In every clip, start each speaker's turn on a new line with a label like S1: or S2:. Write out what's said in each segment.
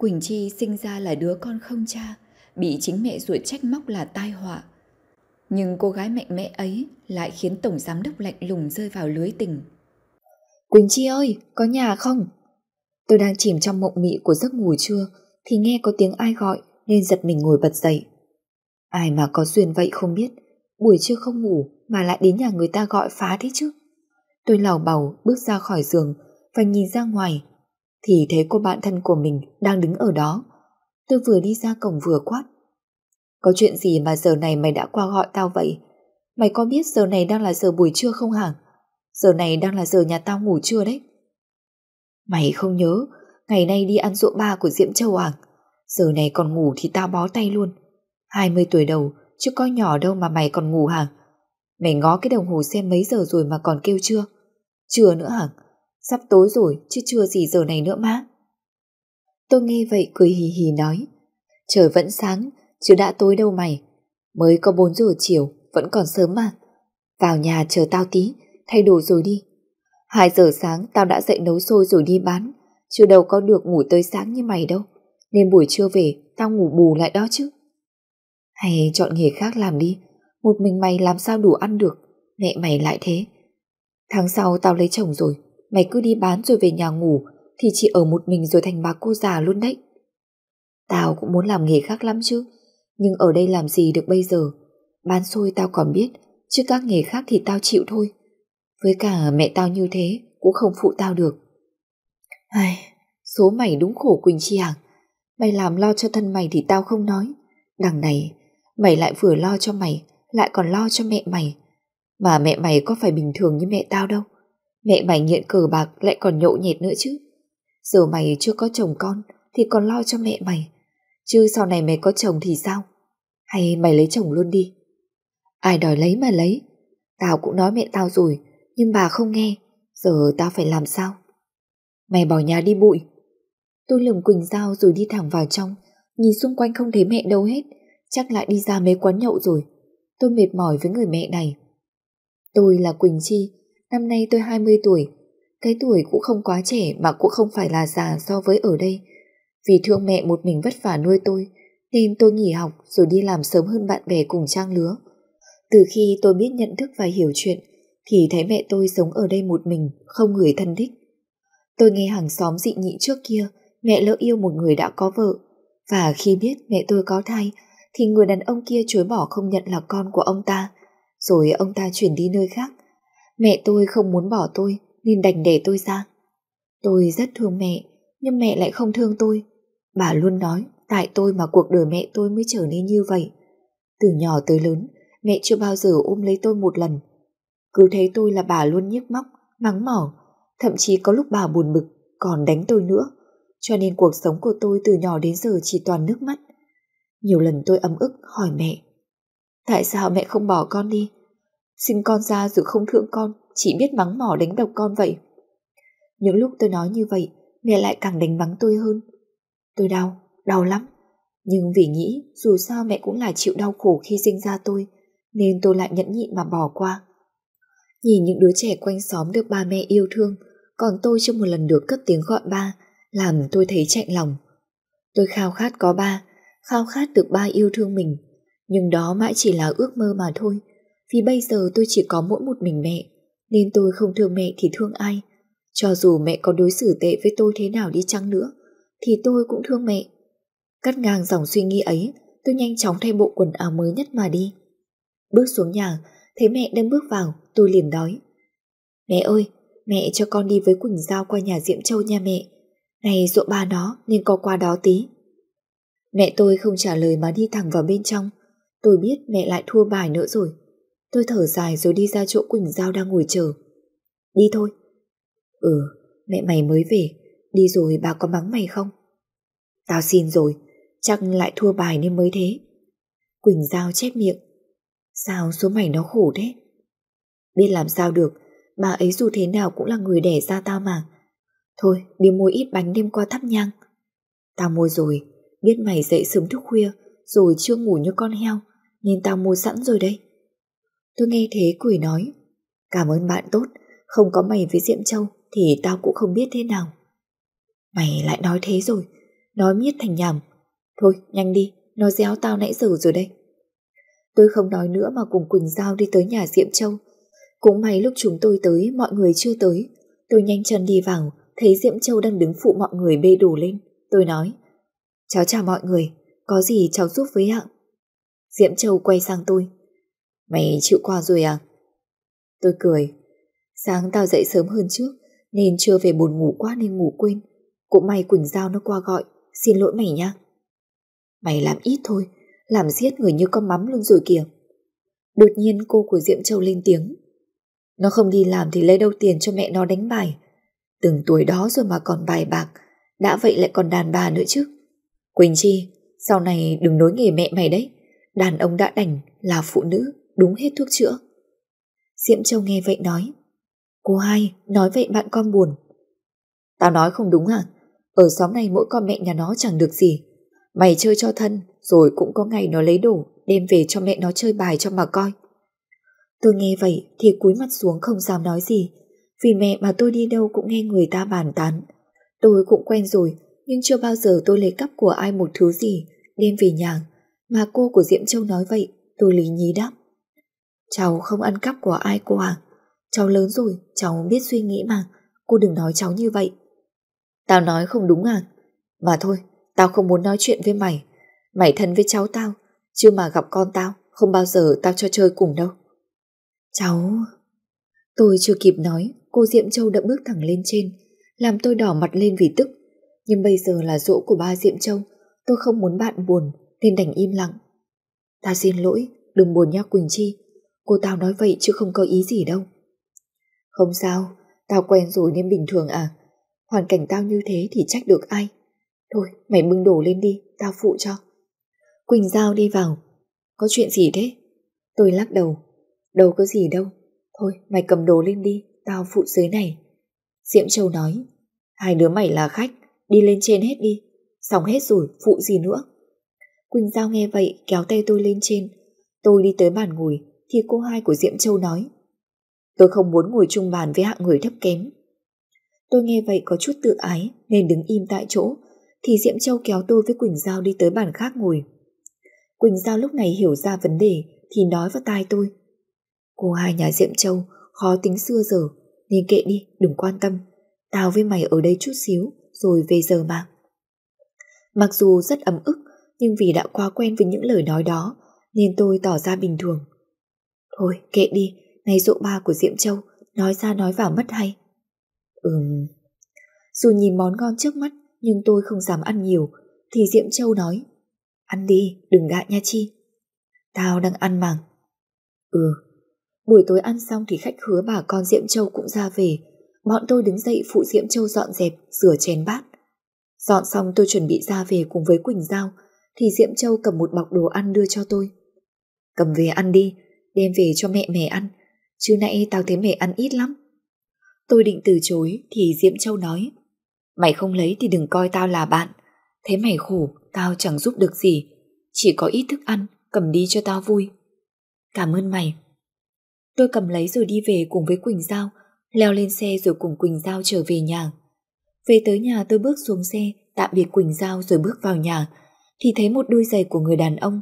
S1: Quỳnh Chi sinh ra là đứa con không cha, bị chính mẹ ruột trách móc là tai họa. Nhưng cô gái mạnh mẽ ấy lại khiến Tổng Giám đốc lạnh lùng rơi vào lưới tình.
S2: Quỳnh Chi ơi, có nhà không? Tôi đang chìm trong mộng mị của giấc ngủ trưa thì nghe có tiếng ai gọi nên giật mình ngồi bật dậy. Ai mà có duyên vậy không biết, buổi trưa không ngủ mà lại đến nhà người ta gọi phá thế chứ. Tôi lào bầu bước ra khỏi giường và nhìn ra ngoài thì thấy cô bạn thân của mình đang đứng ở đó. Tôi vừa đi ra cổng vừa quát. Có chuyện gì mà giờ này mày đã qua gọi tao vậy? Mày có biết giờ này đang là giờ buổi trưa không hả? Giờ này đang là giờ nhà tao ngủ trưa đấy. Mày không nhớ, ngày nay đi ăn rượu ba của Diễm Châu à? Giờ này còn ngủ thì tao bó tay luôn. 20 tuổi đầu, chứ có nhỏ đâu mà mày còn ngủ hả? Mày ngó cái đồng hồ xem mấy giờ rồi mà còn kêu chưa? Chưa nữa hả? Sắp tối rồi chứ chưa gì giờ này nữa má. Tôi nghe vậy cười hì hì nói. Trời vẫn sáng, chứ đã tối đâu mày. Mới có 4 giờ chiều, vẫn còn sớm mà. Vào nhà chờ tao tí, thay đồ rồi đi. 2 giờ sáng tao đã dậy nấu xôi rồi đi bán, chưa đâu có được ngủ tới sáng như mày đâu. Nên buổi trưa về, tao ngủ bù lại đó chứ. Hay chọn nghề khác làm đi, một mình mày làm sao đủ ăn được, mẹ mày lại thế. Tháng sau tao lấy chồng rồi, mày cứ đi bán rồi về nhà ngủ, thì chỉ ở một mình rồi thành bà cô già luôn đấy. Tao cũng muốn làm nghề khác lắm chứ, nhưng ở đây làm gì được bây giờ. Bán xôi tao còn biết, chứ các nghề khác thì tao chịu thôi. Với cả mẹ tao như thế, cũng không phụ tao được. Ai, số mày đúng khổ Quỳnh Chi à. Mày làm lo cho thân mày thì tao không nói. Đằng này, mày lại vừa lo cho mày, lại còn lo cho mẹ mày. Mà mẹ mày có phải bình thường như mẹ tao đâu. Mẹ mày nghiện cờ bạc lại còn nhộ nhẹt nữa chứ. Giờ mày chưa có chồng con thì còn lo cho mẹ mày. Chứ sau này mày có chồng thì sao? Hay mày lấy chồng luôn đi? Ai đòi lấy mà lấy. Tao cũng nói mẹ tao rồi, nhưng bà không nghe. Giờ tao phải làm sao? Mày bỏ nhà đi bụi. Tôi lườm Quỳnh dao rồi đi thẳng vào trong, nhìn xung quanh không thấy mẹ đâu hết, chắc lại đi ra mấy quán nhậu rồi. Tôi mệt mỏi với người mẹ này. Tôi là Quỳnh Chi, năm nay tôi 20 tuổi. Cái tuổi cũng không quá trẻ mà cũng không phải là già so với ở đây. Vì thương mẹ một mình vất vả nuôi tôi, nên tôi nghỉ học rồi đi làm sớm hơn bạn bè cùng trang lứa. Từ khi tôi biết nhận thức và hiểu chuyện, thì thấy mẹ tôi sống ở đây một mình, không người thân thích. Tôi nghe hàng xóm dị nghị trước kia, mẹ lỡ yêu một người đã có vợ, và khi biết mẹ tôi có thai, thì người đàn ông kia chối bỏ không nhận là con của ông ta, rồi ông ta chuyển đi nơi khác. Mẹ tôi không muốn bỏ tôi, nên đành để tôi ra. Tôi rất thương mẹ, nhưng mẹ lại không thương tôi. Bà luôn nói, tại tôi mà cuộc đời mẹ tôi mới trở nên như vậy. Từ nhỏ tới lớn, mẹ chưa bao giờ ôm lấy tôi một lần. Cứ thấy tôi là bà luôn nhức móc, mắng mỏ, thậm chí có lúc bà buồn bực, còn đánh tôi nữa. Cho nên cuộc sống của tôi từ nhỏ đến giờ chỉ toàn nước mắt. Nhiều lần tôi ấm ức hỏi mẹ. Tại sao mẹ không bỏ con đi? Sinh con ra rồi không thương con, chỉ biết mắng mỏ đánh đập con vậy. Những lúc tôi nói như vậy, mẹ lại càng đánh mắng tôi hơn. Tôi đau, đau lắm. Nhưng vì nghĩ dù sao mẹ cũng là chịu đau khổ khi sinh ra tôi, nên tôi lại nhẫn nhịn mà bỏ qua. Nhìn những đứa trẻ quanh xóm được ba mẹ yêu thương, còn tôi chưa một lần được cất tiếng gọi ba, làm tôi thấy chạy lòng. Tôi khao khát có ba, khao khát được ba yêu thương mình, nhưng đó mãi chỉ là ước mơ mà thôi, vì bây giờ tôi chỉ có mỗi một mình mẹ, nên tôi không thương mẹ thì thương ai. Cho dù mẹ có đối xử tệ với tôi thế nào đi chăng nữa, thì tôi cũng thương mẹ. Cắt ngang dòng suy nghĩ ấy, tôi nhanh chóng thay bộ quần áo mới nhất mà đi. Bước xuống nhà, thấy mẹ đang bước vào, tôi liền đói. Mẹ ơi, mẹ cho con đi với Quỳnh Giao qua nhà Diễm Châu nha mẹ. Này ruộng ba nó nên có qua đó tí. Mẹ tôi không trả lời mà đi thẳng vào bên trong. Tôi biết mẹ lại thua bài nữa rồi. Tôi thở dài rồi đi ra chỗ Quỳnh Giao đang ngồi chờ. Đi thôi. Ừ, mẹ mày mới về. Đi rồi bà có mắng mày không? Tao xin rồi, chắc lại thua bài nên mới thế. Quỳnh Giao chép miệng. Sao số mày nó khổ thế? Biết làm sao được, bà ấy dù thế nào cũng là người đẻ ra tao mà. Thôi, đi mua ít bánh đêm qua thắp nhang. Tao mua rồi, biết mày dậy sớm thức khuya, rồi chưa ngủ như con heo, nên tao mua sẵn rồi đây. Tôi nghe thế cười nói, cảm ơn bạn tốt, không có mày với Diệm Châu thì tao cũng không biết thế nào. Mày lại nói thế rồi, nói miết thành nhảm. Thôi, nhanh đi, nó déo tao nãy giờ rồi đây. Tôi không nói nữa mà cùng Quỳnh Giao đi tới nhà Diệm Châu. Cũng may lúc chúng tôi tới, mọi người chưa tới. Tôi nhanh chân đi vào, thấy Diệm Châu đang đứng phụ mọi người bê đồ lên. Tôi nói, cháu chào mọi người, có gì cháu giúp với ạ? Diệm Châu quay sang tôi. Mày chịu qua rồi à? Tôi cười. Sáng tao dậy sớm hơn trước, nên chưa về buồn ngủ quá nên ngủ quên. Cũng may Quỳnh Giao nó qua gọi, xin lỗi mày nha. Mày làm ít thôi, làm giết người như con mắm luôn rồi kìa. Đột nhiên cô của Diệm Châu lên tiếng. Nó không đi làm thì lấy đâu tiền cho mẹ nó đánh bài. Từng tuổi đó rồi mà còn bài bạc, đã vậy lại còn đàn bà nữa chứ. Quỳnh Chi, sau này đừng nối nghề mẹ mày đấy. Đàn ông đã đành là phụ nữ, đúng hết thuốc chữa. Diệm Châu nghe vậy nói. Cô hai, nói vậy bạn con buồn. Tao nói không đúng à? Ở xóm này mỗi con mẹ nhà nó chẳng được gì. Mày chơi cho thân, rồi cũng có ngày nó lấy đồ, đem về cho mẹ nó chơi bài cho mà coi. Tôi nghe vậy thì cúi mặt xuống không dám nói gì, vì mẹ mà tôi đi đâu cũng nghe người ta bàn tán. Tôi cũng quen rồi, nhưng chưa bao giờ tôi lấy cắp của ai một thứ gì, đem về nhà. Mà cô của Diệm Châu nói vậy, tôi lý nhí đáp. Cháu không ăn cắp của ai cô à? Cháu lớn rồi, cháu biết suy nghĩ mà, cô đừng nói cháu như vậy. Tao nói không đúng à? Mà thôi, tao không muốn nói chuyện với mày. Mày thân với cháu tao, chưa mà gặp con tao, không bao giờ tao cho chơi cùng đâu. Cháu... Tôi chưa kịp nói, cô Diệm Châu đã bước thẳng lên trên, làm tôi đỏ mặt lên vì tức. Nhưng bây giờ là dỗ của ba Diệm Châu, tôi không muốn bạn buồn, nên đành im lặng. Ta xin lỗi, đừng buồn nha Quỳnh Chi, cô tao nói vậy chứ không có ý gì đâu. Không sao, tao quen rồi nên bình thường à, hoàn cảnh tao như thế thì trách được ai. Thôi, mày bưng đồ lên đi, tao phụ cho. Quỳnh Giao đi vào. Có chuyện gì thế? Tôi lắc đầu. Đâu có gì đâu. Thôi, mày cầm đồ lên đi, tao phụ dưới này. Diệm Châu nói. Hai đứa mày là khách, đi lên trên hết đi. Xong hết rồi, phụ gì nữa. Quỳnh Giao nghe vậy kéo tay tôi lên trên. Tôi đi tới bàn ngồi thì cô hai của Diệm Châu nói. Tôi không muốn ngồi chung bàn với hạng người thấp kém. Tôi nghe vậy có chút tự ái nên đứng im tại chỗ thì Diệm Châu kéo tôi với Quỳnh Giao đi tới bàn khác ngồi. Quỳnh Giao lúc này hiểu ra vấn đề thì nói vào tai tôi. Cô hai nhà Diệm Châu khó tính xưa giờ nên kệ đi, đừng quan tâm. Tao với mày ở đây chút xíu rồi về giờ mà. Mặc dù rất ấm ức nhưng vì đã quá quen với những lời nói đó nên tôi tỏ ra bình thường. Thôi kệ đi, này dỗ ba của Diệm Châu nói ra nói vào mất hay. Ừm. Dù nhìn món ngon trước mắt nhưng tôi không dám ăn nhiều thì Diệm Châu nói Ăn đi, đừng gạ nha Chi. Tao đang ăn mà. Ừ. Buổi tối ăn xong thì khách hứa bà con Diệm Châu cũng ra về. Bọn tôi đứng dậy phụ Diệm Châu dọn dẹp, rửa chén bát. Dọn xong tôi chuẩn bị ra về cùng với Quỳnh Giao thì Diệm Châu cầm một bọc đồ ăn đưa cho tôi. Cầm về ăn đi, đem về cho mẹ mẹ ăn. Chứ nãy tao thấy mẹ ăn ít lắm. Tôi định từ chối thì Diễm Châu nói Mày không lấy thì đừng coi tao là bạn. Thế mày khổ, tao chẳng giúp được gì. Chỉ có ít thức ăn, cầm đi cho tao vui. Cảm ơn mày. Tôi cầm lấy rồi đi về cùng với Quỳnh Giao, leo lên xe rồi cùng Quỳnh Giao trở về nhà. Về tới nhà tôi bước xuống xe, tạm biệt Quỳnh Giao rồi bước vào nhà, thì thấy một đôi giày của người đàn ông.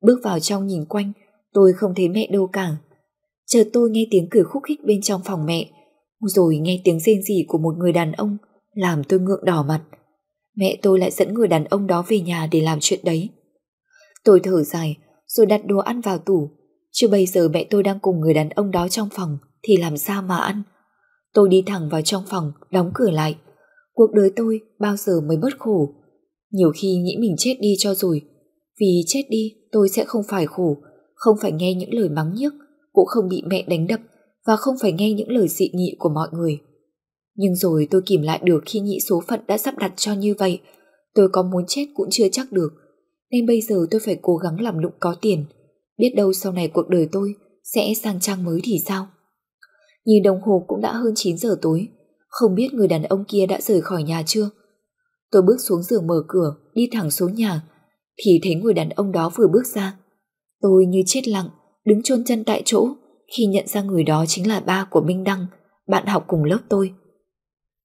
S2: Bước vào trong nhìn quanh, tôi không thấy mẹ đâu cả. Chợt tôi nghe tiếng cười khúc khích bên trong phòng mẹ, rồi nghe tiếng rên rỉ của một người đàn ông, làm tôi ngượng đỏ mặt. Mẹ tôi lại dẫn người đàn ông đó về nhà để làm chuyện đấy. Tôi thở dài, rồi đặt đồ ăn vào tủ. Chứ bây giờ mẹ tôi đang cùng người đàn ông đó trong phòng, thì làm sao mà ăn? Tôi đi thẳng vào trong phòng, đóng cửa lại. Cuộc đời tôi bao giờ mới bớt khổ. Nhiều khi nghĩ mình chết đi cho rồi. Vì chết đi tôi sẽ không phải khổ, không phải nghe những lời mắng nhiếc, cũng không bị mẹ đánh đập và không phải nghe những lời dị nghị của mọi người. Nhưng rồi tôi kìm lại được khi nghĩ số phận đã sắp đặt cho như vậy. Tôi có muốn chết cũng chưa chắc được. Nên bây giờ tôi phải cố gắng làm lụng có tiền. Biết đâu sau này cuộc đời tôi sẽ sang trang mới thì sao? Nhìn đồng hồ cũng đã hơn 9 giờ tối. Không biết người đàn ông kia đã rời khỏi nhà chưa? Tôi bước xuống giường mở cửa, đi thẳng xuống nhà. Thì thấy người đàn ông đó vừa bước ra. Tôi như chết lặng, đứng chôn chân tại chỗ khi nhận ra người đó chính là ba của Minh Đăng, bạn học cùng lớp tôi.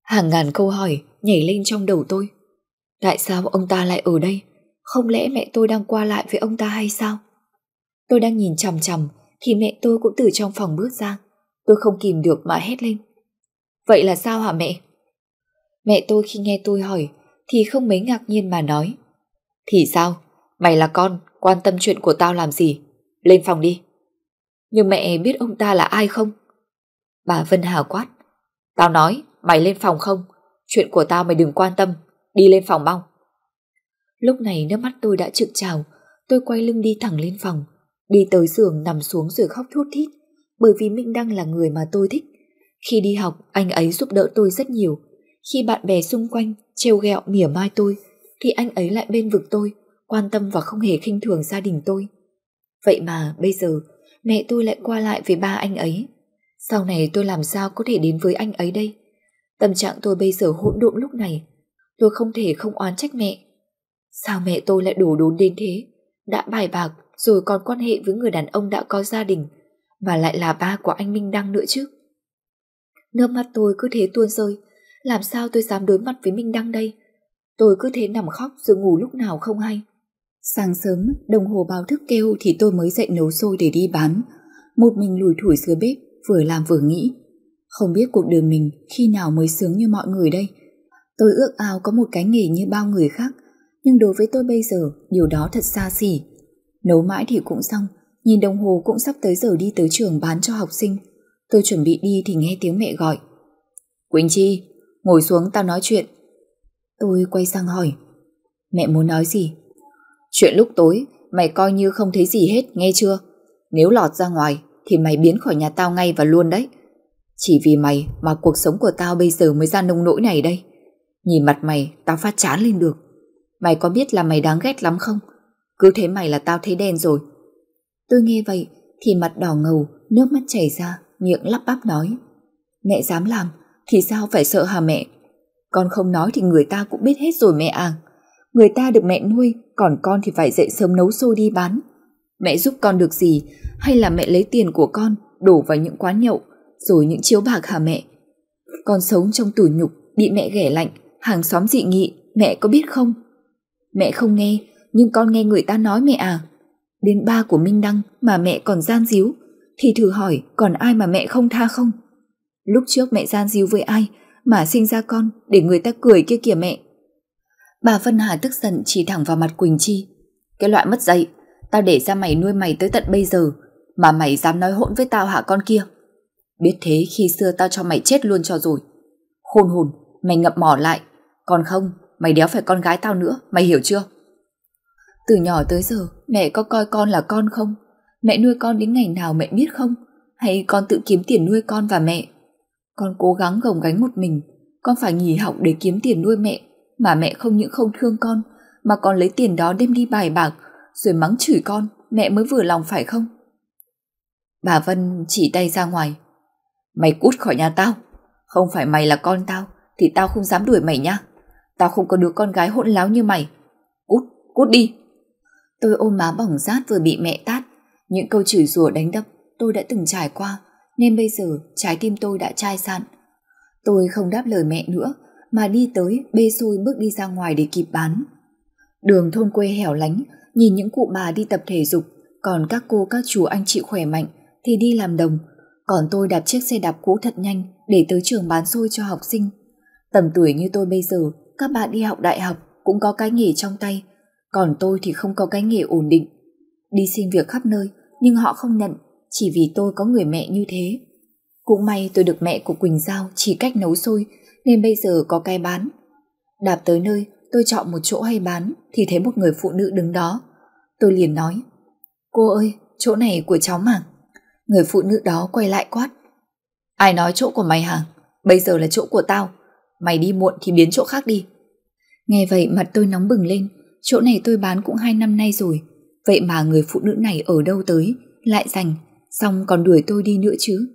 S2: Hàng ngàn câu hỏi nhảy lên trong đầu tôi. Tại sao ông ta lại ở đây? Không lẽ mẹ tôi đang qua lại với ông ta hay sao? Tôi đang nhìn chằm chằm thì mẹ tôi cũng từ trong phòng bước ra. Tôi không kìm được mà hét lên. Vậy là sao hả mẹ? Mẹ tôi khi nghe tôi hỏi thì không mấy ngạc nhiên mà nói. Thì sao? Mày là con, quan tâm chuyện của tao làm gì? Lên phòng đi. Nhưng mẹ biết ông ta là ai không? Bà Vân Hà quát. Tao nói, mày lên phòng không? Chuyện của tao mày đừng quan tâm, đi lên phòng mau. Lúc này nước mắt tôi đã trực trào, tôi quay lưng đi thẳng lên phòng, đi tới giường nằm xuống rồi khóc thút thít, bởi vì Minh Đăng là người mà tôi thích. Khi đi học, anh ấy giúp đỡ tôi rất nhiều. Khi bạn bè xung quanh trêu ghẹo mỉa mai tôi, thì anh ấy lại bên vực tôi, quan tâm và không hề khinh thường gia đình tôi. Vậy mà bây giờ, mẹ tôi lại qua lại với ba anh ấy. Sau này tôi làm sao có thể đến với anh ấy đây? Tâm trạng tôi bây giờ hỗn độn lúc này. Tôi không thể không oán trách mẹ. Sao mẹ tôi lại đủ đốn đến thế? Đã bài bạc rồi còn quan hệ với người đàn ông đã có gia đình và lại là ba của anh Minh Đăng nữa chứ. Nước mắt tôi cứ thế tuôn rơi, làm sao tôi dám đối mặt với Minh Đăng đây? Tôi cứ thế nằm khóc rồi ngủ lúc nào không hay. Sáng sớm, đồng hồ báo thức kêu thì tôi mới dậy nấu xôi để đi bán. Một mình lùi thủi dưới bếp, vừa làm vừa nghĩ. Không biết cuộc đời mình khi nào mới sướng như mọi người đây. Tôi ước ao có một cái nghề như bao người khác, nhưng đối với tôi bây giờ, điều đó thật xa xỉ. Nấu mãi thì cũng xong, nhìn đồng hồ cũng sắp tới giờ đi tới trường bán cho học sinh. Tôi chuẩn bị đi thì nghe tiếng mẹ gọi. Quỳnh Chi, ngồi xuống tao nói chuyện. Tôi quay sang hỏi. Mẹ muốn nói gì? Chuyện lúc tối, mày coi như không thấy gì hết, nghe chưa? Nếu lọt ra ngoài, thì mày biến khỏi nhà tao ngay và luôn đấy. Chỉ vì mày mà cuộc sống của tao bây giờ mới ra nông nỗi này đây. Nhìn mặt mày, tao phát chán lên được. Mày có biết là mày đáng ghét lắm không? Cứ thế mày là tao thấy đen rồi. Tôi nghe vậy thì mặt đỏ ngầu, nước mắt chảy ra, miệng lắp bắp nói. Mẹ dám làm, thì sao phải sợ hả mẹ? Con không nói thì người ta cũng biết hết rồi mẹ à. Người ta được mẹ nuôi, còn con thì phải dậy sớm nấu xôi đi bán. Mẹ giúp con được gì, hay là mẹ lấy tiền của con đổ vào những quán nhậu, rồi những chiếu bạc hả mẹ? Con sống trong tủ nhục, bị mẹ ghẻ lạnh, hàng xóm dị nghị, mẹ có biết không? Mẹ không nghe, nhưng con nghe người ta nói mẹ à. Đến ba của Minh Đăng mà mẹ còn gian díu, thì thử hỏi còn ai mà mẹ không tha không? Lúc trước mẹ gian díu với ai mà sinh ra con để người ta cười kia kìa mẹ. Bà Vân Hà tức giận chỉ thẳng vào mặt Quỳnh Chi. Cái loại mất dạy, tao để ra mày nuôi mày tới tận bây giờ, mà mày dám nói hỗn với tao hả con kia. Biết thế khi xưa tao cho mày chết luôn cho rồi. Khôn hồn, mày ngậm mỏ lại, còn không, mày đéo phải con gái tao nữa, mày hiểu chưa? Từ nhỏ tới giờ, mẹ có coi con là con không? Mẹ nuôi con đến ngày nào mẹ biết không? Hay con tự kiếm tiền nuôi con và mẹ? Con cố gắng gồng gánh một mình, con phải nghỉ học để kiếm tiền nuôi mẹ, mà mẹ không những không thương con, mà còn lấy tiền đó đem đi bài bạc, rồi mắng chửi con, mẹ mới vừa lòng phải không? Bà Vân chỉ tay ra ngoài. Mày cút khỏi nhà tao, không phải mày là con tao, thì tao không dám đuổi mày nhá. Tao không có đứa con gái hỗn láo như mày. Cút, cút đi. Tôi ôm má bỏng rát vừa bị mẹ tát. Những câu chửi rủa đánh đập tôi đã từng trải qua, nên bây giờ trái tim tôi đã chai sạn. Tôi không đáp lời mẹ nữa, mà đi tới bê xôi bước đi ra ngoài để kịp bán. Đường thôn quê hẻo lánh, nhìn những cụ bà đi tập thể dục, còn các cô các chú anh chị khỏe mạnh thì đi làm đồng, còn tôi đạp chiếc xe đạp cũ thật nhanh để tới trường bán xôi cho học sinh. Tầm tuổi như tôi bây giờ, các bạn đi học đại học cũng có cái nghề trong tay, còn tôi thì không có cái nghề ổn định. Đi xin việc khắp nơi, nhưng họ không nhận, chỉ vì tôi có người mẹ như thế. Cũng may tôi được mẹ của Quỳnh Giao chỉ cách nấu xôi, nên bây giờ có cái bán. Đạp tới nơi, tôi chọn một chỗ hay bán, thì thấy một người phụ nữ đứng đó. Tôi liền nói, cô ơi, chỗ này của cháu mà. Người phụ nữ đó quay lại quát. Ai nói chỗ của mày hả? Bây giờ là chỗ của tao. Mày đi muộn thì biến chỗ khác đi. Nghe vậy mặt tôi nóng bừng lên, chỗ này tôi bán cũng hai năm nay rồi. Vậy mà người phụ nữ này ở đâu tới, lại giành, xong còn đuổi tôi đi nữa chứ.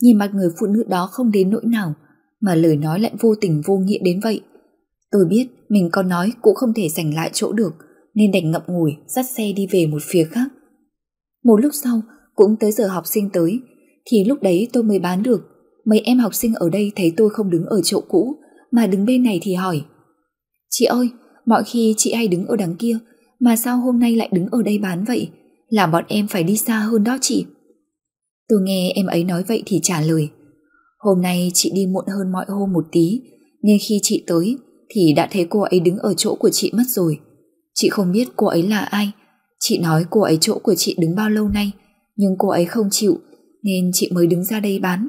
S2: Nhìn mặt người phụ nữ đó không đến nỗi nào, mà lời nói lại vô tình vô nghĩa đến vậy. Tôi biết mình có nói cũng không thể giành lại chỗ được, nên đành ngậm ngùi dắt xe đi về một phía khác. Một lúc sau, cũng tới giờ học sinh tới, thì lúc đấy tôi mới bán được. Mấy em học sinh ở đây thấy tôi không đứng ở chỗ cũ, mà đứng bên này thì hỏi. Chị ơi, mọi khi chị hay đứng ở đằng kia, mà sao hôm nay lại đứng ở đây bán vậy? Làm bọn em phải đi xa hơn đó chị. Tôi nghe em ấy nói vậy thì trả lời. Hôm nay chị đi muộn hơn mọi hôm một tí, nên khi chị tới thì đã thấy cô ấy đứng ở chỗ của chị mất rồi. Chị không biết cô ấy là ai. Chị nói cô ấy chỗ của chị đứng bao lâu nay, nhưng cô ấy không chịu, nên chị mới đứng ra đây bán.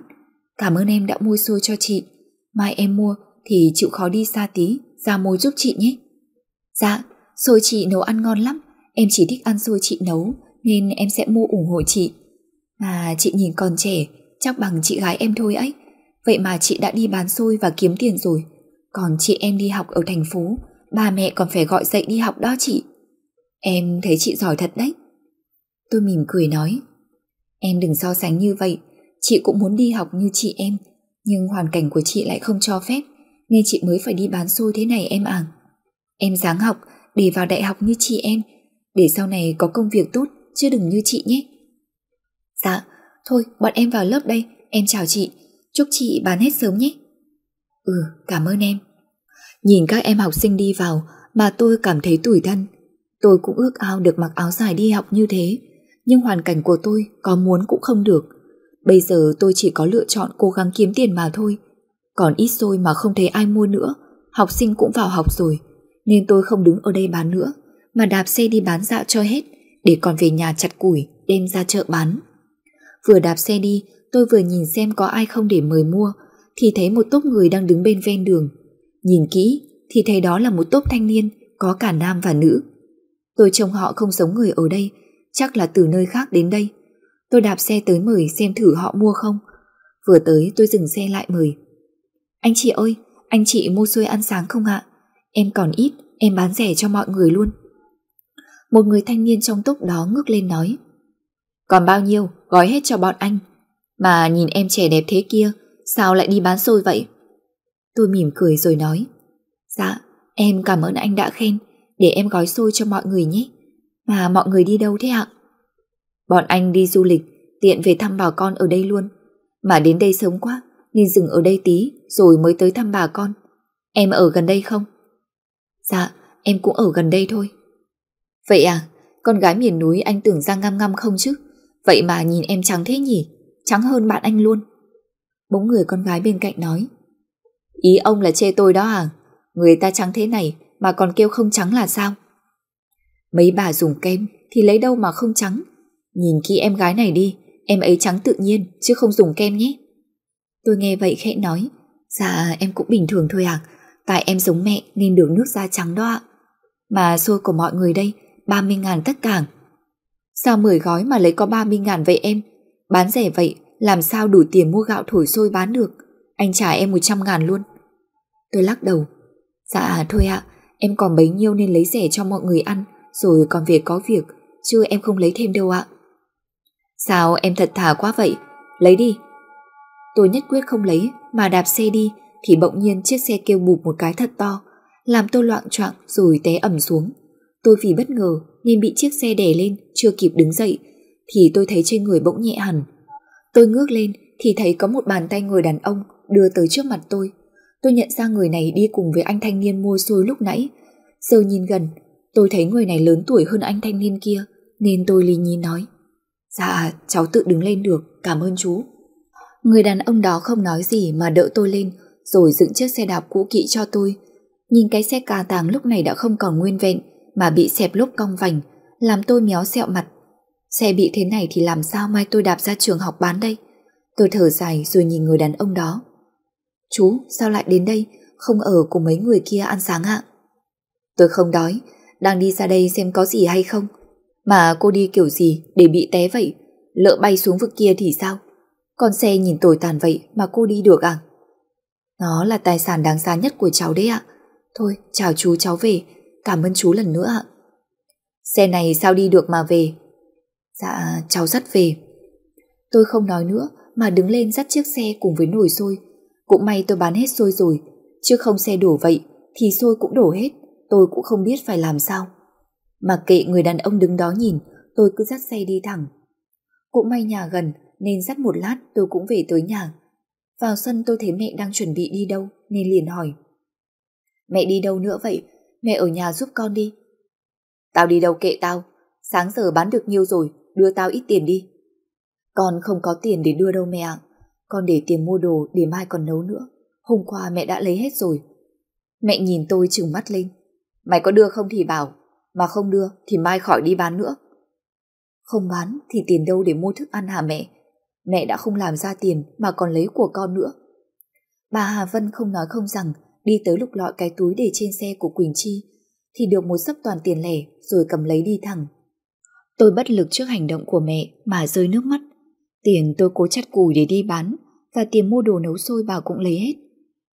S2: Cảm ơn em đã mua xôi cho chị. Mai em mua thì chịu khó đi xa tí, ra môi giúp chị nhé. Dạ, xôi chị nấu ăn ngon lắm, em chỉ thích ăn xôi chị nấu, nên em sẽ mua ủng hộ chị. Mà chị nhìn còn trẻ, chắc bằng chị gái em thôi ấy. Vậy mà chị đã đi bán xôi và kiếm tiền rồi. Còn chị em đi học ở thành phố, ba mẹ còn phải gọi dậy đi học đó chị. Em thấy chị giỏi thật đấy. Tôi mỉm cười nói, em đừng so sánh như vậy, chị cũng muốn đi học như chị em, nhưng hoàn cảnh của chị lại không cho phép, nên chị mới phải đi bán xôi thế này em à. Em dáng học để vào đại học như chị em, để sau này có công việc tốt, chứ đừng như chị nhé. Dạ, thôi bọn em vào lớp đây, em chào chị, chúc chị bán hết sớm nhé. Ừ, cảm ơn em. Nhìn các em học sinh đi vào mà tôi cảm thấy tủi thân. Tôi cũng ước ao được mặc áo dài đi học như thế, nhưng hoàn cảnh của tôi có muốn cũng không được. Bây giờ tôi chỉ có lựa chọn cố gắng kiếm tiền mà thôi. Còn ít xôi mà không thấy ai mua nữa, học sinh cũng vào học rồi, nên tôi không đứng ở đây bán nữa, mà đạp xe đi bán dạo cho hết, để còn về nhà chặt củi, đem ra chợ bán. Vừa đạp xe đi, tôi vừa nhìn xem có ai không để mời mua, thì thấy một tốp người đang đứng bên ven đường. Nhìn kỹ thì thấy đó là một tốp thanh niên, có cả nam và nữ. Tôi trông họ không giống người ở đây, chắc là từ nơi khác đến đây. Tôi đạp xe tới mời xem thử họ mua không. Vừa tới tôi dừng xe lại mời. Anh chị ơi, anh chị mua xôi ăn sáng không ạ? Em còn ít, em bán rẻ cho mọi người luôn. Một người thanh niên trong túc đó ngước lên nói. Còn bao nhiêu, gói hết cho bọn anh. Mà nhìn em trẻ đẹp thế kia, sao lại đi bán xôi vậy? Tôi mỉm cười rồi nói. Dạ, em cảm ơn anh đã khen, để em gói xôi cho mọi người nhé. Mà mọi người đi đâu thế ạ? Bọn anh đi du lịch, tiện về thăm bà con ở đây luôn. Mà đến đây sớm quá, nên dừng ở đây tí rồi mới tới thăm bà con. Em ở gần đây không? Dạ, em cũng ở gần đây thôi. Vậy à, con gái miền núi anh tưởng ra ngăm ngăm không chứ? Vậy mà nhìn em trắng thế nhỉ? Trắng hơn bạn anh luôn. Bỗng người con gái bên cạnh nói. Ý ông là chê tôi đó à? Người ta trắng thế này mà còn kêu không trắng là sao? Mấy bà dùng kem thì lấy đâu mà không trắng. Nhìn kỹ em gái này đi, em ấy trắng tự nhiên chứ không dùng kem nhé. Tôi nghe vậy khẽ nói, dạ em cũng bình thường thôi à, tại em giống mẹ nên được nước da trắng đó ạ. Mà xôi của mọi người đây, 30 ngàn tất cả. Sao 10 gói mà lấy có 30 ngàn vậy em? Bán rẻ vậy, làm sao đủ tiền mua gạo thổi xôi bán được? Anh trả em 100 ngàn luôn. Tôi lắc đầu. Dạ thôi ạ, em còn bấy nhiêu nên lấy rẻ cho mọi người ăn, rồi còn về có việc, chứ em không lấy thêm đâu ạ. Sao em thật thà quá vậy? Lấy đi. Tôi nhất quyết không lấy, mà đạp xe đi, thì bỗng nhiên chiếc xe kêu bụp một cái thật to, làm tôi loạn choạng rồi té ẩm xuống. Tôi vì bất ngờ nên bị chiếc xe đè lên, chưa kịp đứng dậy, thì tôi thấy trên người bỗng nhẹ hẳn. Tôi ngước lên thì thấy có một bàn tay người đàn ông đưa tới trước mặt tôi. Tôi nhận ra người này đi cùng với anh thanh niên mua xôi lúc nãy. Giờ nhìn gần, tôi thấy người này lớn tuổi hơn anh thanh niên kia, nên tôi lì nhí nói. Dạ, cháu tự đứng lên được, cảm ơn chú. Người đàn ông đó không nói gì mà đỡ tôi lên, rồi dựng chiếc xe đạp cũ kỹ cho tôi. Nhìn cái xe cà tàng lúc này đã không còn nguyên vẹn, mà bị xẹp lốp cong vành, làm tôi méo sẹo mặt. Xe bị thế này thì làm sao mai tôi đạp ra trường học bán đây? Tôi thở dài rồi nhìn người đàn ông đó. Chú, sao lại đến đây, không ở cùng mấy người kia ăn sáng ạ? Tôi không đói, đang đi ra đây xem có gì hay không. Mà cô đi kiểu gì để bị té vậy? Lỡ bay xuống vực kia thì sao? Con xe nhìn tồi tàn vậy mà cô đi được à? Nó là tài sản đáng giá nhất của cháu đấy ạ. Thôi, chào chú cháu về, cảm ơn chú lần nữa ạ. Xe này sao đi được mà về? Dạ, cháu dắt về. Tôi không nói nữa mà đứng lên dắt chiếc xe cùng với nồi xôi. Cũng may tôi bán hết xôi rồi, chứ không xe đổ vậy thì xôi cũng đổ hết, tôi cũng không biết phải làm sao. Mặc kệ người đàn ông đứng đó nhìn, tôi cứ dắt xe đi thẳng. Cũng may nhà gần nên dắt một lát tôi cũng về tới nhà. Vào sân tôi thấy mẹ đang chuẩn bị đi đâu nên liền hỏi. Mẹ đi đâu nữa vậy? mẹ ở nhà giúp con đi. Tao đi đâu kệ tao, sáng giờ bán được nhiêu rồi, đưa tao ít tiền đi. Con không có tiền để đưa đâu mẹ ạ, con để tiền mua đồ để mai còn nấu nữa. Hôm qua mẹ đã lấy hết rồi. Mẹ nhìn tôi trừng mắt lên. Mày có đưa không thì bảo, mà không đưa thì mai khỏi đi bán nữa. Không bán thì tiền đâu để mua thức ăn hả mẹ? Mẹ đã không làm ra tiền mà còn lấy của con nữa. Bà Hà Vân không nói không rằng đi tới lục lọi cái túi để trên xe của Quỳnh Chi thì được một sấp toàn tiền lẻ rồi cầm lấy đi thẳng. Tôi bất lực trước hành động của mẹ mà rơi nước mắt. Tiền tôi cố chặt cùi để đi bán và tiền mua đồ nấu sôi bà cũng lấy hết.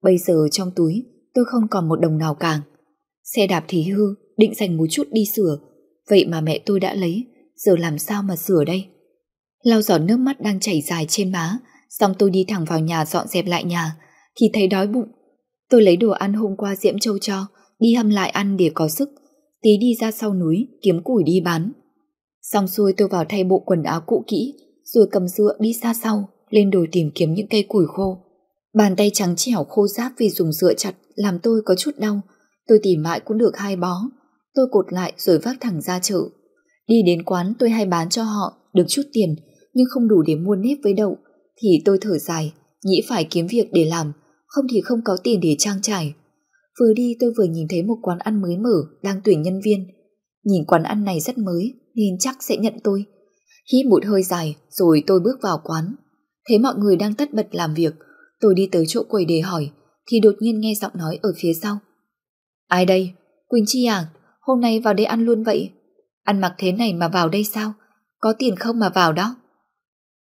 S2: Bây giờ trong túi tôi không còn một đồng nào cả. Xe đạp thì hư, định dành một chút đi sửa. Vậy mà mẹ tôi đã lấy, giờ làm sao mà sửa đây? Lau giọt nước mắt đang chảy dài trên má, xong tôi đi thẳng vào nhà dọn dẹp lại nhà, thì thấy đói bụng. Tôi lấy đồ ăn hôm qua Diễm Châu cho, đi hâm lại ăn để có sức, tí đi ra sau núi kiếm củi đi bán. Xong xuôi tôi vào thay bộ quần áo cũ kỹ, rồi cầm dựa đi xa sau, lên đồi tìm kiếm những cây củi khô. Bàn tay trắng trẻo khô ráp vì dùng dựa chặt làm tôi có chút đau. Tôi tìm mãi cũng được hai bó. Tôi cột lại rồi vác thẳng ra chợ. Đi đến quán tôi hay bán cho họ, được chút tiền, nhưng không đủ để mua nếp với đậu. Thì tôi thở dài, nghĩ phải kiếm việc để làm, không thì không có tiền để trang trải. Vừa đi tôi vừa nhìn thấy một quán ăn mới mở đang tuyển nhân viên. Nhìn quán ăn này rất mới nên chắc sẽ nhận tôi. Hít một hơi dài rồi tôi bước vào quán. Thấy mọi người đang tất bật làm việc, tôi đi tới chỗ quầy để hỏi thì đột nhiên nghe giọng nói ở phía sau. Ai đây? Quỳnh Chi à? Hôm nay vào đây ăn luôn vậy? Ăn mặc thế này mà vào đây sao? Có tiền không mà vào đó?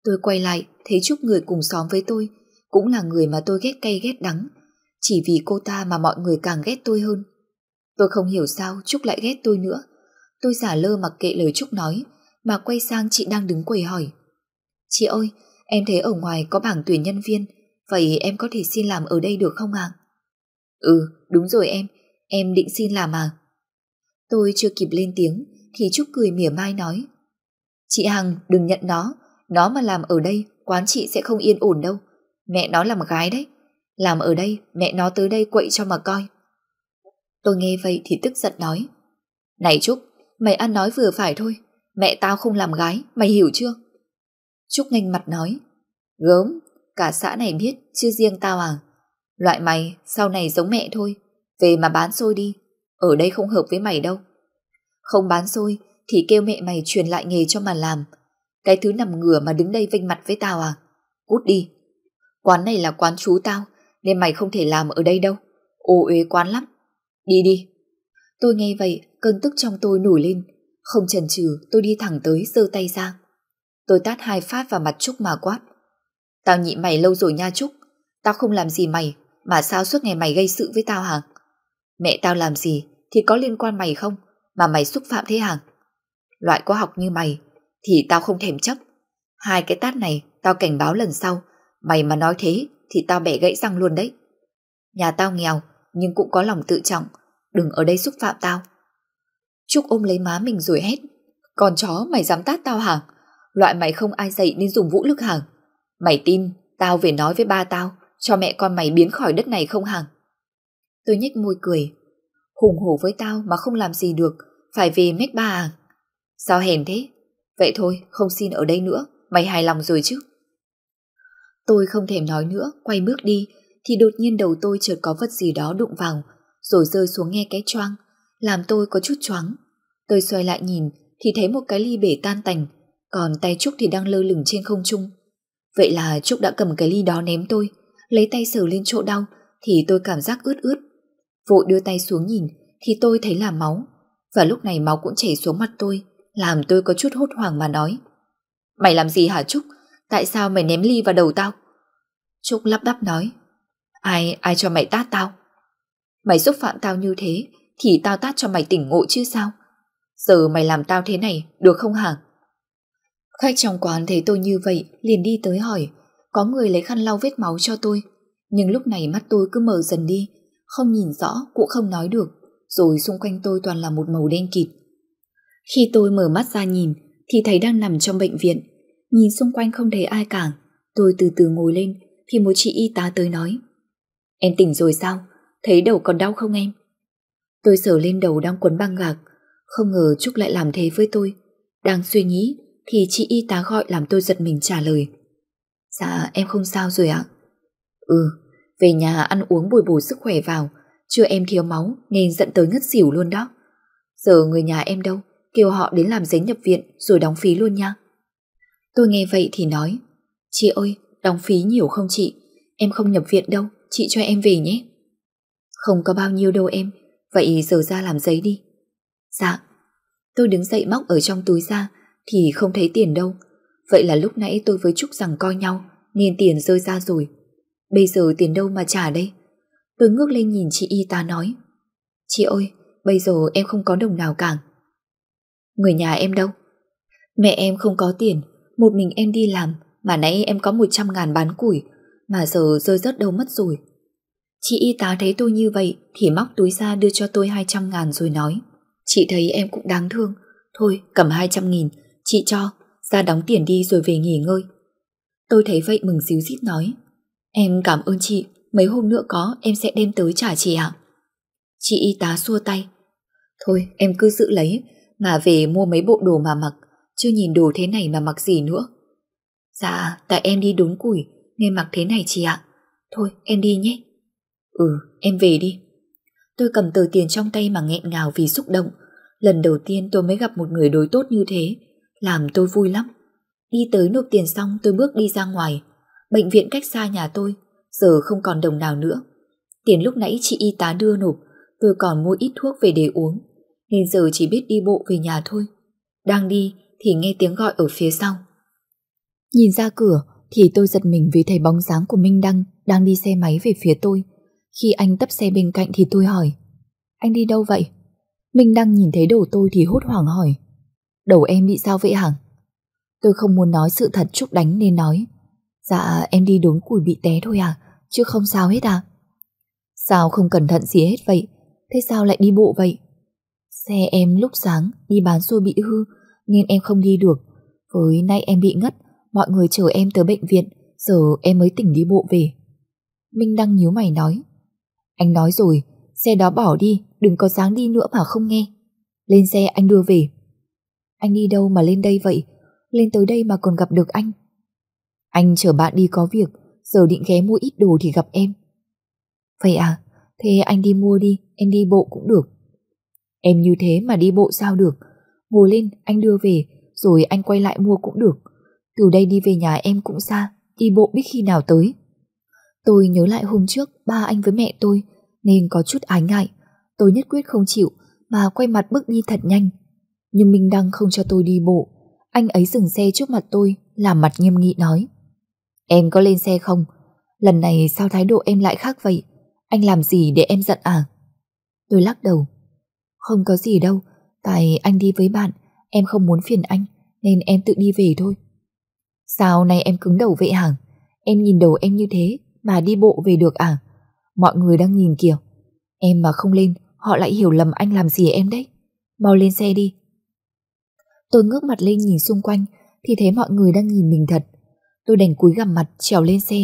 S2: Tôi quay lại, thấy Trúc người cùng xóm với tôi, cũng là người mà tôi ghét cay ghét đắng. Chỉ vì cô ta mà mọi người càng ghét tôi hơn. Tôi không hiểu sao Trúc lại ghét tôi nữa. Tôi giả lơ mặc kệ lời Trúc nói, mà quay sang chị đang đứng quầy hỏi. Chị ơi, em thấy ở ngoài có bảng tuyển nhân viên, vậy em có thể xin làm ở đây được không ạ? Ừ, đúng rồi em, em định xin làm à? Tôi chưa kịp lên tiếng, thì Trúc cười mỉa mai nói. Chị Hằng đừng nhận nó, nó mà làm ở đây, quán chị sẽ không yên ổn đâu. Mẹ nó làm gái đấy, làm ở đây, mẹ nó tới đây quậy cho mà coi. Tôi nghe vậy thì tức giận nói. Này Trúc, mày ăn nói vừa phải thôi, mẹ tao không làm gái, mày hiểu chưa? Trúc nhanh mặt nói. Gớm, cả xã này biết, chứ riêng tao à. Loại mày, sau này giống mẹ thôi, về mà bán xôi đi, ở đây không hợp với mày đâu. Không bán xôi thì kêu mẹ mày truyền lại nghề cho mà làm. Cái thứ nằm ngửa mà đứng đây vênh mặt với tao à? Cút đi. Quán này là quán chú tao, nên mày không thể làm ở đây đâu. Ô uế quán lắm. Đi đi. Tôi nghe vậy, cơn tức trong tôi nổi lên. Không chần chừ, tôi đi thẳng tới giơ tay ra. Tôi tát hai phát vào mặt Trúc mà quát. Tao nhị mày lâu rồi nha Trúc. Tao không làm gì mày, mà sao suốt ngày mày gây sự với tao hả? Mẹ tao làm gì thì có liên quan mày không? Mà mày xúc phạm thế hả? Loại có học như mày thì tao không thèm chấp. Hai cái tát này tao cảnh báo lần sau. Mày mà nói thế thì tao bẻ gãy răng luôn đấy. Nhà tao nghèo nhưng cũng có lòng tự trọng. Đừng ở đây xúc phạm tao. Trúc ôm lấy má mình rồi hét. Con chó mày dám tát tao hả? Loại mày không ai dạy nên dùng vũ lực hả? Mày tin tao về nói với ba tao cho mẹ con mày biến khỏi đất này không hả? Tôi nhếch môi cười. Hùng hổ với tao mà không làm gì được, phải về mách ba à? Sao hèn thế? Vậy thôi, không xin ở đây nữa, mày hài lòng rồi chứ? Tôi không thèm nói nữa, quay bước đi, thì đột nhiên đầu tôi chợt có vật gì đó đụng vào, rồi rơi xuống nghe cái choang, làm tôi có chút choáng. Tôi xoay lại nhìn, thì thấy một cái ly bể tan tành, còn tay Trúc thì đang lơ lửng trên không trung. Vậy là Trúc đã cầm cái ly đó ném tôi, lấy tay sờ lên chỗ đau, thì tôi cảm giác ướt ướt. Vội đưa tay xuống nhìn, thì tôi thấy là máu, và lúc này máu cũng chảy xuống mặt tôi, làm tôi có chút hốt hoảng mà nói. Mày làm gì hả Trúc? Tại sao mày ném ly vào đầu tao? Trúc lắp bắp nói. Ai, ai cho mày tát tao? Mày xúc phạm tao như thế, thì tao tát cho mày tỉnh ngộ chứ sao? Giờ mày làm tao thế này, được không hả? Khách trong quán thấy tôi như vậy, liền đi tới hỏi. Có người lấy khăn lau vết máu cho tôi. Nhưng lúc này mắt tôi cứ mở dần đi, không nhìn rõ cũng không nói được, rồi xung quanh tôi toàn là một màu đen kịt. Khi tôi mở mắt ra nhìn, thì thấy đang nằm trong bệnh viện. Nhìn xung quanh không thấy ai cả, tôi từ từ ngồi lên, thì một chị y tá tới nói. Em tỉnh rồi sao? Thấy đầu còn đau không em? Tôi sờ lên đầu đang quấn băng gạc, không ngờ Trúc lại làm thế với tôi. Đang suy nghĩ thì chị y tá gọi làm tôi giật mình trả lời. Dạ em không sao rồi ạ. Ừ, về nhà ăn uống bồi bổ sức khỏe vào, chưa em thiếu máu nên dẫn tới ngất xỉu luôn đó. Giờ người nhà em đâu, kêu họ đến làm giấy nhập viện rồi đóng phí luôn nha. Tôi nghe vậy thì nói, chị ơi, đóng phí nhiều không chị? Em không nhập viện đâu, chị cho em về nhé. Không có bao nhiêu đâu em, vậy giờ ra làm giấy đi. Dạ. Tôi đứng dậy móc ở trong túi ra thì không thấy tiền đâu. Vậy là lúc nãy tôi với Trúc rằng coi nhau nên tiền rơi ra rồi. Bây giờ tiền đâu mà trả đây? Tôi ngước lên nhìn chị y tá nói. Chị ơi, bây giờ em không có đồng nào cả. Người nhà em đâu? Mẹ em không có tiền, một mình em đi làm, mà nãy em có 100 ngàn bán củi, mà giờ rơi rớt đâu mất rồi. Chị y tá thấy tôi như vậy thì móc túi ra đưa cho tôi 200 ngàn rồi nói. Chị thấy em cũng đáng thương, thôi cầm 200 nghìn, chị cho, ra đóng tiền đi rồi về nghỉ ngơi. Tôi thấy vậy mừng xíu xít nói. Em cảm ơn chị, mấy hôm nữa có em sẽ đem tới trả chị ạ. Chị y tá xua tay. Thôi em cứ giữ lấy, mà về mua mấy bộ đồ mà mặc, chưa nhìn đồ thế này mà mặc gì nữa. Dạ, tại em đi đốn củi nên mặc thế này chị ạ. Thôi em đi nhé. Ừ, em về đi. Tôi cầm tờ tiền trong tay mà nghẹn ngào vì xúc động. Lần đầu tiên tôi mới gặp một người đối tốt như thế, làm tôi vui lắm. Đi tới nộp tiền xong tôi bước đi ra ngoài. Bệnh viện cách xa nhà tôi, giờ không còn đồng nào nữa. Tiền lúc nãy chị y tá đưa nộp, tôi còn mua ít thuốc về để uống, nên giờ chỉ biết đi bộ về nhà thôi. Đang đi thì nghe tiếng gọi ở phía sau. Nhìn ra cửa thì tôi giật mình vì thấy bóng dáng của Minh Đăng đang đi xe máy về phía tôi. Khi anh tấp xe bên cạnh thì tôi hỏi, Anh đi đâu vậy? Minh Đăng nhìn thấy đầu tôi thì hốt hoảng hỏi, Đầu em bị sao vậy hả? Tôi không muốn nói sự thật chúc đánh nên nói Dạ em đi đốn củi bị té thôi à Chứ không sao hết à. Sao không cẩn thận gì hết vậy? Thế sao lại đi bộ vậy? Xe em lúc sáng đi bán xôi bị hư, Nên em không đi được. Với nay em bị ngất, Mọi người chờ em tới bệnh viện, Giờ em mới tỉnh đi bộ về. Minh Đăng nhíu mày nói anh nói rồi, Xe đó bỏ đi, Đừng có dáng đi nữa mà không nghe. Lên xe, anh đưa về. Anh đi đâu mà lên đây vậy? Lên tới đây mà còn gặp được anh. Anh chở bạn đi có việc, Giờ định ghé mua ít đồ thì gặp em. Vậy à? Thế anh đi mua đi, Em đi bộ cũng được. Em như thế mà đi bộ sao được? Ngồi lên, anh đưa về, Rồi anh quay lại mua cũng được. Từ đây đi về nhà em cũng xa, Đi bộ biết khi nào tới. Tôi nhớ lại hôm trước ba anh với mẹ tôi Nên có chút ái ngại. Tôi nhất quyết không chịu Mà quay mặt bước đi thật nhanh. Nhưng Minh Đăng không cho tôi đi bộ. Anh ấy dừng xe trước mặt tôi, Làm mặt nghiêm nghị nói. Em có lên xe không? Lần này sao thái độ em lại khác vậy? Anh làm gì để em giận à? Tôi lắc đầu. Không có gì đâu. Tại anh đi với bạn, Em không muốn phiền anh, Nên em tự đi về thôi. Sao này em cứng đầu vậy hả? Em nhìn đầu em như thế mà đi bộ về được à? Mọi người đang nhìn kìa. Em mà không lên, Họ lại hiểu lầm anh làm gì em đấy. Mau lên xe đi. Tôi ngước mặt lên nhìn xung quanh, Thì thấy mọi người đang nhìn mình thật. Tôi đành cúi gằm mặt, trèo lên xe,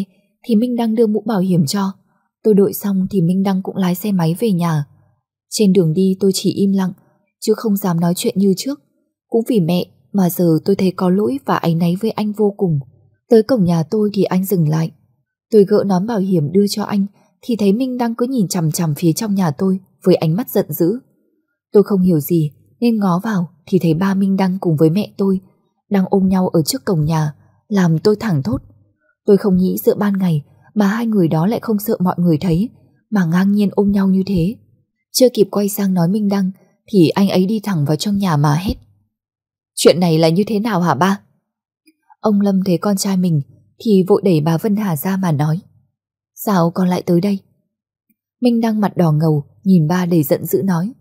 S2: Thì Minh đang đưa mũ bảo hiểm cho. Tôi đội xong thì Minh Đăng cũng lái xe máy về nhà. Trên đường đi tôi chỉ im lặng, Chứ không dám nói chuyện như trước. Cũng vì mẹ mà giờ tôi thấy có lỗi và áy náy với anh vô cùng. Tới cổng nhà tôi thì anh dừng lại. Tôi gỡ nón bảo hiểm đưa cho anh, Thì thấy Minh Đăng cứ nhìn chằm chằm phía trong nhà tôi Với ánh mắt giận dữ Tôi không hiểu gì, Nên ngó vào thì thấy ba Minh Đăng cùng với mẹ tôi, Đang ôm nhau ở trước cổng nhà, làm tôi thẳng thốt. Tôi không nghĩ giữa ban ngày, mà hai người đó lại không sợ mọi người thấy, mà ngang nhiên ôm nhau như thế. Chưa kịp quay sang nói Minh Đăng thì anh ấy đi thẳng vào trong nhà mà hết Chuyện này là như thế nào hả ba? Ông Lâm thấy con trai mình thì vội đẩy bà Vân Hà ra mà nói. Sao con lại tới đây? Minh đang mặt đỏ ngầu nhìn ba đầy giận dữ nói.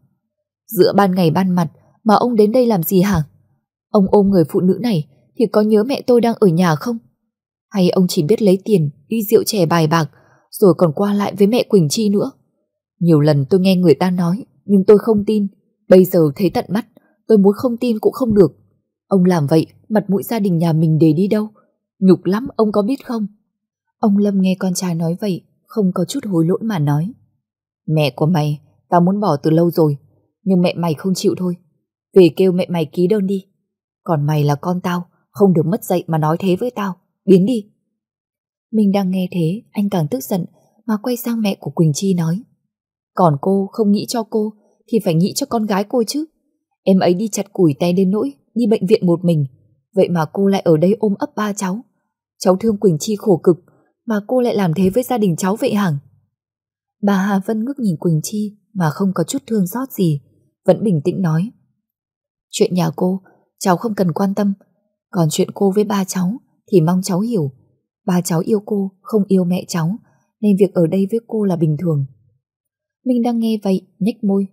S2: Giữa ban ngày ban mặt mà ông đến đây làm gì hả? Ông ôm người phụ nữ này thì có nhớ mẹ tôi đang ở nhà không? Hay ông chỉ biết lấy tiền, đi rượu chè bài bạc, rồi còn qua lại với mẹ Quỳnh Chi nữa? Nhiều lần tôi nghe người ta nói, nhưng tôi không tin. Bây giờ thấy tận mắt, tôi muốn không tin cũng không được. Ông làm vậy, mặt mũi gia đình nhà mình để đi đâu? Nhục lắm, ông có biết không? Ông Lâm nghe con trai nói vậy, không có chút hối lỗi mà nói. Mẹ của mày,
S3: Tao muốn bỏ từ lâu rồi, nhưng mẹ mày không chịu thôi. Về kêu mẹ mày ký đơn đi. Còn mày là con tao, không được mất dạy mà nói thế với tao. Biến đi.
S2: Mình đang nghe thế, anh càng tức giận mà quay sang mẹ của Quỳnh Chi nói.
S3: Còn cô không nghĩ cho cô thì phải nghĩ cho con gái cô chứ. Em ấy đi chặt củi tay đến nỗi đi bệnh viện một mình. Vậy mà cô lại ở đây ôm ấp ba cháu. Cháu thương Quỳnh Chi khổ cực mà cô lại làm thế với gia đình cháu vậy hẳn.
S2: Bà Hà Vân ngước nhìn Quỳnh Chi mà không có chút thương xót gì, vẫn bình tĩnh nói. Chuyện nhà cô, cháu không cần quan tâm, còn chuyện cô với ba cháu thì mong cháu hiểu. Ba cháu yêu cô, không yêu mẹ cháu, nên việc ở đây với cô là bình thường. Minh đang nghe vậy, nhếch môi.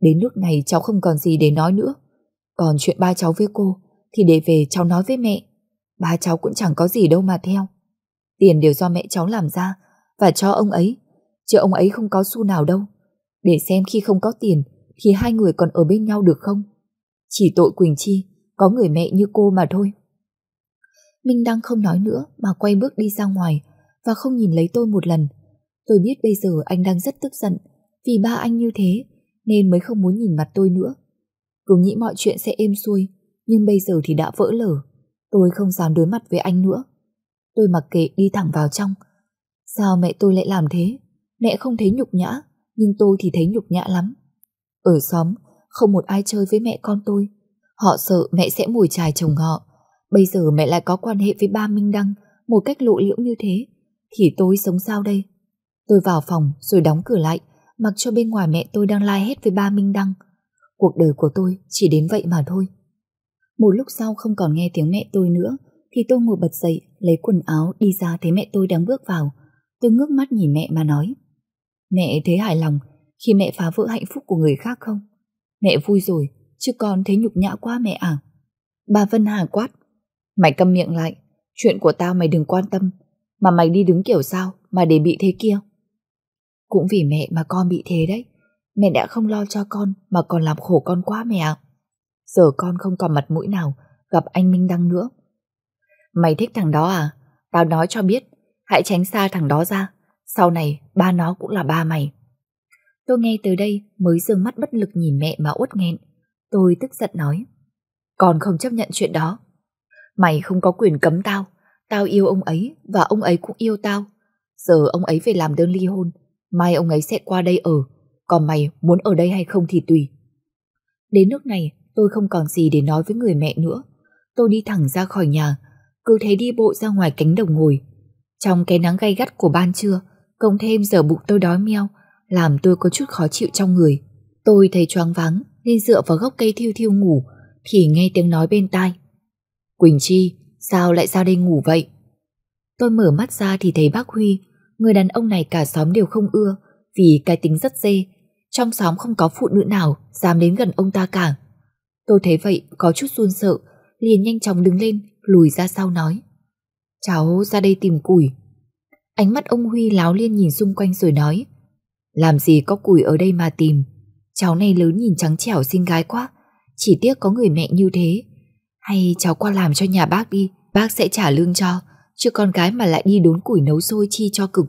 S2: Đến lúc này cháu không còn gì để nói nữa. Còn chuyện ba cháu với cô thì để về cháu nói với mẹ. Ba cháu cũng chẳng có gì đâu mà theo. Tiền đều do mẹ cháu làm ra và cho ông ấy, chứ ông ấy không có xu nào đâu. Để xem khi không có tiền thì hai người còn ở bên nhau được không? Chỉ tội Quỳnh Chi, có người mẹ như cô mà thôi. Minh đang không nói nữa mà quay bước đi ra ngoài và không nhìn lấy tôi một lần. Tôi biết bây giờ anh đang rất tức giận vì ba anh như thế nên mới không muốn nhìn mặt tôi nữa. Cứ nghĩ mọi chuyện sẽ êm xuôi nhưng bây giờ thì đã vỡ lở. Tôi không dám đối mặt với anh nữa. Tôi mặc kệ đi thẳng vào trong. Sao mẹ tôi lại làm thế? Mẹ không thấy nhục nhã, nhưng tôi thì thấy nhục nhã lắm. Ở xóm, không một ai chơi với mẹ con tôi. Họ sợ mẹ sẽ mùi trài chồng họ. Bây giờ mẹ lại có quan hệ với ba Minh Đăng, một cách lộ liễu như thế. Thì tôi sống sao đây? Tôi vào phòng rồi đóng cửa lại, mặc cho bên ngoài mẹ tôi đang lai hết với ba Minh Đăng. Cuộc đời của tôi chỉ đến vậy mà thôi. Một lúc sau không còn nghe tiếng mẹ tôi nữa thì tôi ngồi bật dậy lấy quần áo đi ra thấy mẹ tôi đang bước vào. Tôi ngước mắt nhìn mẹ mà nói Mẹ thấy hài lòng khi mẹ phá vỡ hạnh phúc của người khác không? Mẹ vui rồi, chứ con thấy nhục nhã quá mẹ à? Bà Vân Hà quát Mày câm miệng lại, chuyện của tao mày đừng quan tâm Mà mày đi đứng kiểu sao mà để bị thế kia Cũng vì mẹ mà con bị thế đấy Mẹ đã không lo cho con mà còn làm khổ con quá mẹ ạ Giờ con không còn mặt mũi nào gặp anh Minh Đăng nữa Mày thích thằng đó à? Tao nói cho biết, Hãy tránh xa thằng đó ra Sau này, ba nó cũng là ba mày Tôi nghe từ đây mới dương mắt bất lực nhìn mẹ mà uất nghẹn. Tôi tức giận nói. con không chấp nhận chuyện đó. Mày không có quyền cấm tao. Tao yêu ông ấy và ông ấy cũng yêu tao. Giờ ông ấy về làm đơn ly hôn. Mai ông ấy sẽ qua đây ở. Còn mày muốn ở đây hay không thì tùy. Đến nước này tôi không còn gì để nói với người mẹ nữa. Tôi đi thẳng ra khỏi nhà. Cứ thế đi bộ ra ngoài cánh đồng ngồi. Trong cái nắng gay gắt của ban trưa, cộng thêm giờ bụng tôi đói meo, làm tôi có chút khó chịu trong người. Tôi thấy choáng váng nên dựa vào gốc cây thiêu thiêu ngủ thì nghe tiếng nói bên tai. Quỳnh Chi, sao lại ra đây ngủ vậy? Tôi mở mắt ra thì thấy bác Huy, người đàn ông này cả xóm đều không ưa vì cái tính rất dê. Trong xóm không có phụ nữ nào dám đến gần ông ta cả. Tôi thấy vậy có chút run sợ, liền nhanh chóng đứng lên, lùi ra sau nói. Cháu ra đây tìm củi. Ánh mắt ông Huy láo liên nhìn xung quanh rồi nói. Làm gì có củi ở đây mà tìm Cháu này lớn nhìn trắng trẻo xinh gái quá Chỉ tiếc có người mẹ như thế Hay cháu qua làm cho nhà bác đi Bác sẽ trả lương cho Chứ con gái mà lại đi đốn củi nấu sôi chi cho cực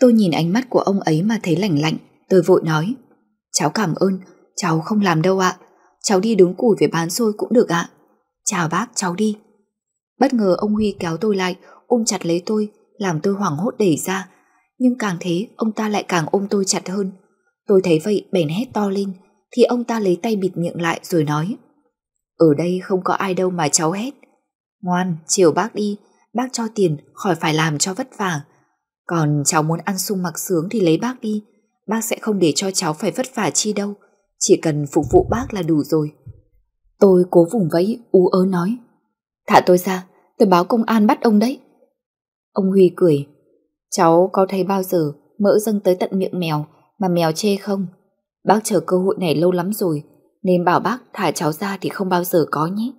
S2: Tôi nhìn ánh mắt của ông ấy mà thấy lạnh lạnh Tôi vội nói Cháu cảm ơn Cháu không làm đâu ạ Cháu đi đốn củi về bán xôi cũng được ạ Chào bác cháu đi Bất ngờ ông Huy kéo tôi lại Ôm chặt lấy tôi Làm tôi hoảng hốt đẩy ra nhưng càng thế ông ta lại càng ôm tôi chặt hơn. Tôi thấy vậy bèn hét to lên, thì ông ta lấy tay bịt miệng lại rồi nói Ở đây không có ai đâu mà cháu hét. Ngoan, chiều bác đi, bác cho tiền khỏi phải làm cho vất vả. Còn cháu muốn ăn sung mặc sướng thì lấy bác đi, bác sẽ không để cho cháu phải vất vả chi đâu, chỉ cần phục vụ bác là đủ rồi. Tôi cố vùng vẫy, ú ớ nói Thả tôi ra, tôi báo công an bắt ông đấy. Ông Huy cười, Cháu có thấy bao giờ mỡ dâng tới tận miệng mèo mà mèo chê không? Bác chờ cơ hội này lâu lắm rồi nên bảo bác thả cháu ra thì không bao giờ có nhé.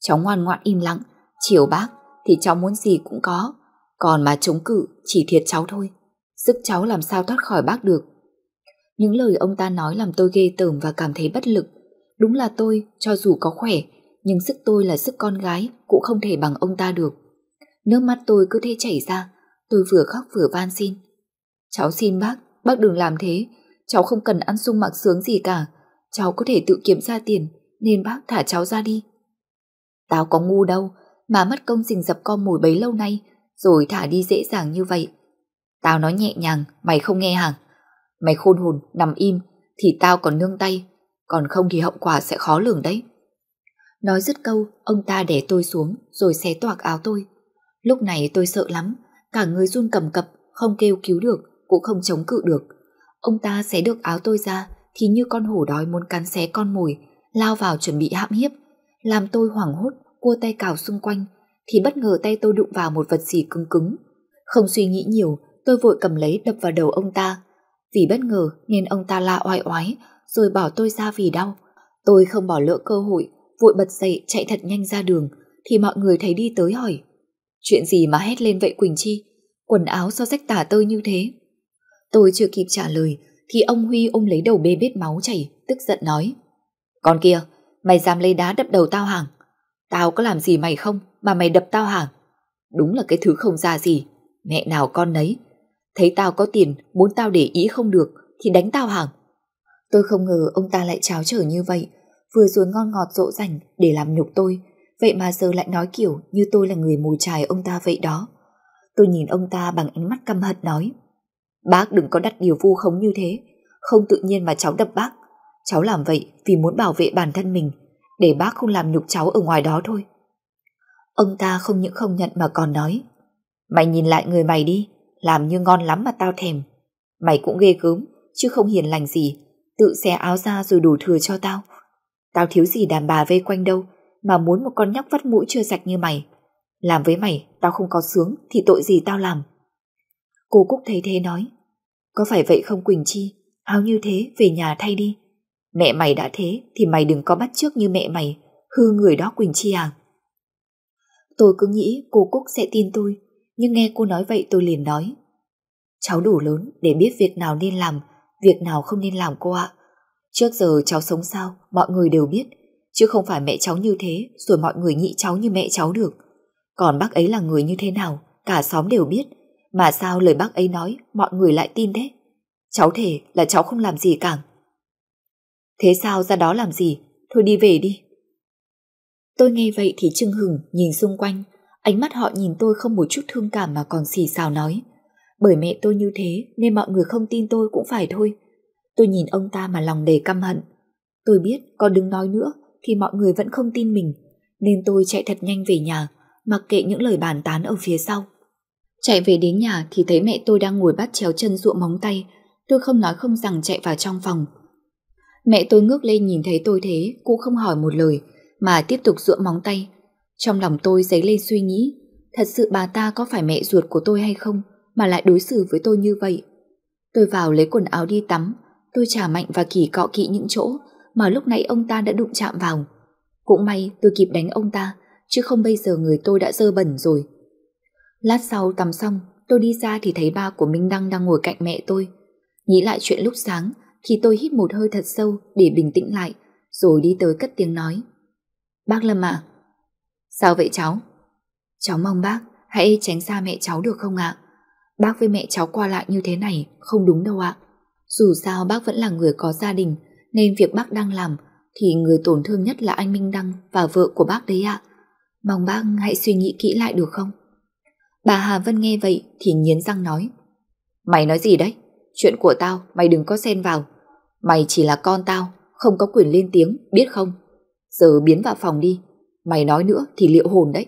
S2: Cháu ngoan ngoãn im lặng, chiều bác thì cháu muốn gì cũng có. Còn mà chống cự chỉ thiệt cháu thôi. Sức cháu làm sao thoát khỏi bác được. Những lời ông ta nói làm tôi ghê tởm và cảm thấy bất lực. Đúng là tôi, cho dù có khỏe, nhưng sức tôi là sức con gái cũng không thể bằng ông ta được. Nước mắt tôi cứ thế chảy ra, Tôi vừa khóc vừa van xin. Cháu xin bác, bác đừng làm thế. cháu không cần ăn sung mặc sướng gì cả. Cháu có thể tự kiếm ra tiền, nên bác thả cháu ra đi.
S1: Tao có ngu đâu, mà mất công rình dập con mồi bấy lâu nay, rồi thả đi dễ dàng như vậy. Tao nói nhẹ nhàng, mày không nghe hả? Mày khôn hồn, nằm im, thì tao còn nương tay, còn không thì hậu quả sẽ khó lường đấy. Nói dứt câu, ông ta để tôi xuống rồi xé toạc áo tôi. Lúc này tôi sợ lắm, cả người run cầm cập, không kêu cứu được, cũng không chống cự được. Ông ta xé được áo tôi ra thì như con hổ đói muốn cắn xé con mồi, lao vào chuẩn bị hãm hiếp. Làm tôi hoảng hốt, cua tay cào xung quanh, thì bất ngờ tay tôi đụng vào một vật gì cứng cứng. Không suy nghĩ nhiều, tôi vội cầm lấy đập vào đầu ông ta. Vì bất ngờ nên ông ta la oai oái, rồi bỏ tôi ra vì đau. Tôi không bỏ lỡ cơ hội, vội bật dậy chạy thật nhanh ra đường, thì mọi người thấy đi tới hỏi. Chuyện gì mà hét lên vậy Quỳnh Chi? Quần áo sao rách tả tơi như thế? Tôi chưa kịp trả lời, thì ông Huy ôm lấy đầu bê bết máu chảy, tức giận nói. Con kia, mày dám lấy đá đập đầu tao hàng. Tao có làm gì mày không mà mày đập tao hàng? Đúng là cái thứ không ra gì, mẹ nào con nấy. Thấy tao có tiền, muốn tao để ý không được, thì đánh tao hàng. Tôi không ngờ ông ta lại cháo trở như vậy, vừa rồi ngon ngọt dỗ dành để làm nhục tôi, vậy mà giờ lại nói kiểu như tôi là người mù trài ông ta vậy đó. Tôi nhìn ông ta bằng ánh mắt căm hận nói, bác đừng có đặt điều vu khống như thế, không tự nhiên mà cháu đập bác. Cháu làm vậy vì muốn bảo vệ bản thân mình, để bác không làm nhục cháu ở ngoài đó thôi. Ông ta không những không nhận mà còn nói, mày nhìn lại người mày đi, làm như ngon lắm mà tao thèm. Mày cũng ghê gớm, chứ không hiền lành gì, tự xé áo ra rồi đủ thừa cho tao. Tao thiếu gì đàn bà vây quanh đâu, mà muốn một con nhóc vắt mũi chưa sạch như mày. Làm với mày, tao không có sướng, thì tội gì tao làm. Cô Cúc thấy thế nói, có phải vậy không Quỳnh Chi, áo như thế về nhà thay đi. Mẹ mày đã thế thì mày đừng có bắt trước như mẹ mày, hư người đó Quỳnh Chi à. Tôi cứ nghĩ cô Cúc sẽ tin tôi, nhưng nghe cô nói vậy tôi liền nói. Cháu đủ lớn để biết việc nào nên làm, việc nào không nên làm cô ạ. Trước giờ cháu sống sao, mọi người đều biết, chứ không phải mẹ cháu như thế rồi mọi người nghĩ cháu như mẹ cháu được. Còn bác ấy là người như thế nào, cả xóm đều biết, mà sao lời bác ấy nói mọi người lại tin thế? Cháu thể là cháu không làm gì cả. Thế sao ra đó làm gì? Thôi đi về đi. Tôi nghe vậy thì chưng hừng nhìn xung quanh, ánh mắt họ nhìn tôi không một chút thương cảm mà còn xì xào nói. Bởi mẹ tôi như thế nên mọi người không tin tôi cũng phải thôi. Tôi nhìn ông ta mà lòng đầy căm hận. Tôi biết còn đừng nói nữa thì mọi người vẫn không tin mình, nên tôi chạy thật nhanh về nhà, mặc kệ những lời bàn tán ở phía sau. Chạy về đến nhà thì thấy mẹ tôi đang ngồi bắt chéo chân ruộng móng tay, tôi không nói không rằng chạy vào trong phòng. Mẹ tôi ngước lên nhìn thấy tôi thế, cũng không hỏi một lời, mà tiếp tục ruộng móng tay. Trong lòng tôi dấy lên suy nghĩ, thật sự bà ta có phải mẹ ruột của tôi hay không, mà lại đối xử với tôi như vậy. Tôi vào lấy quần áo đi tắm, tôi trả mạnh và kỳ cọ kỵ những chỗ mà lúc nãy ông ta đã đụng chạm vào. Cũng may tôi kịp đánh ông ta, chứ không bây giờ người tôi đã dơ bẩn rồi. Lát sau tắm xong, tôi đi ra thì thấy ba của Minh Đăng đang ngồi cạnh mẹ tôi. Nghĩ lại chuyện lúc sáng, thì tôi hít một hơi thật sâu để bình tĩnh lại, rồi đi tới cất tiếng nói. Bác Lâm à? Sao vậy cháu? Cháu mong bác hãy tránh xa mẹ cháu được không ạ? Bác với mẹ cháu qua lại như thế này không đúng đâu ạ. Dù sao bác vẫn là người có gia đình nên việc bác đang làm thì người tổn thương nhất là anh Minh Đăng và vợ của bác đấy ạ. Mong bác hãy suy nghĩ kỹ lại được không? Bà Hà Vân nghe vậy thì nghiến răng nói Mày nói gì đấy? Chuyện của tao mày đừng có xen vào. Mày chỉ là con tao, không có quyền lên tiếng, biết không? Giờ biến vào phòng đi. Mày nói nữa thì liệu hồn đấy.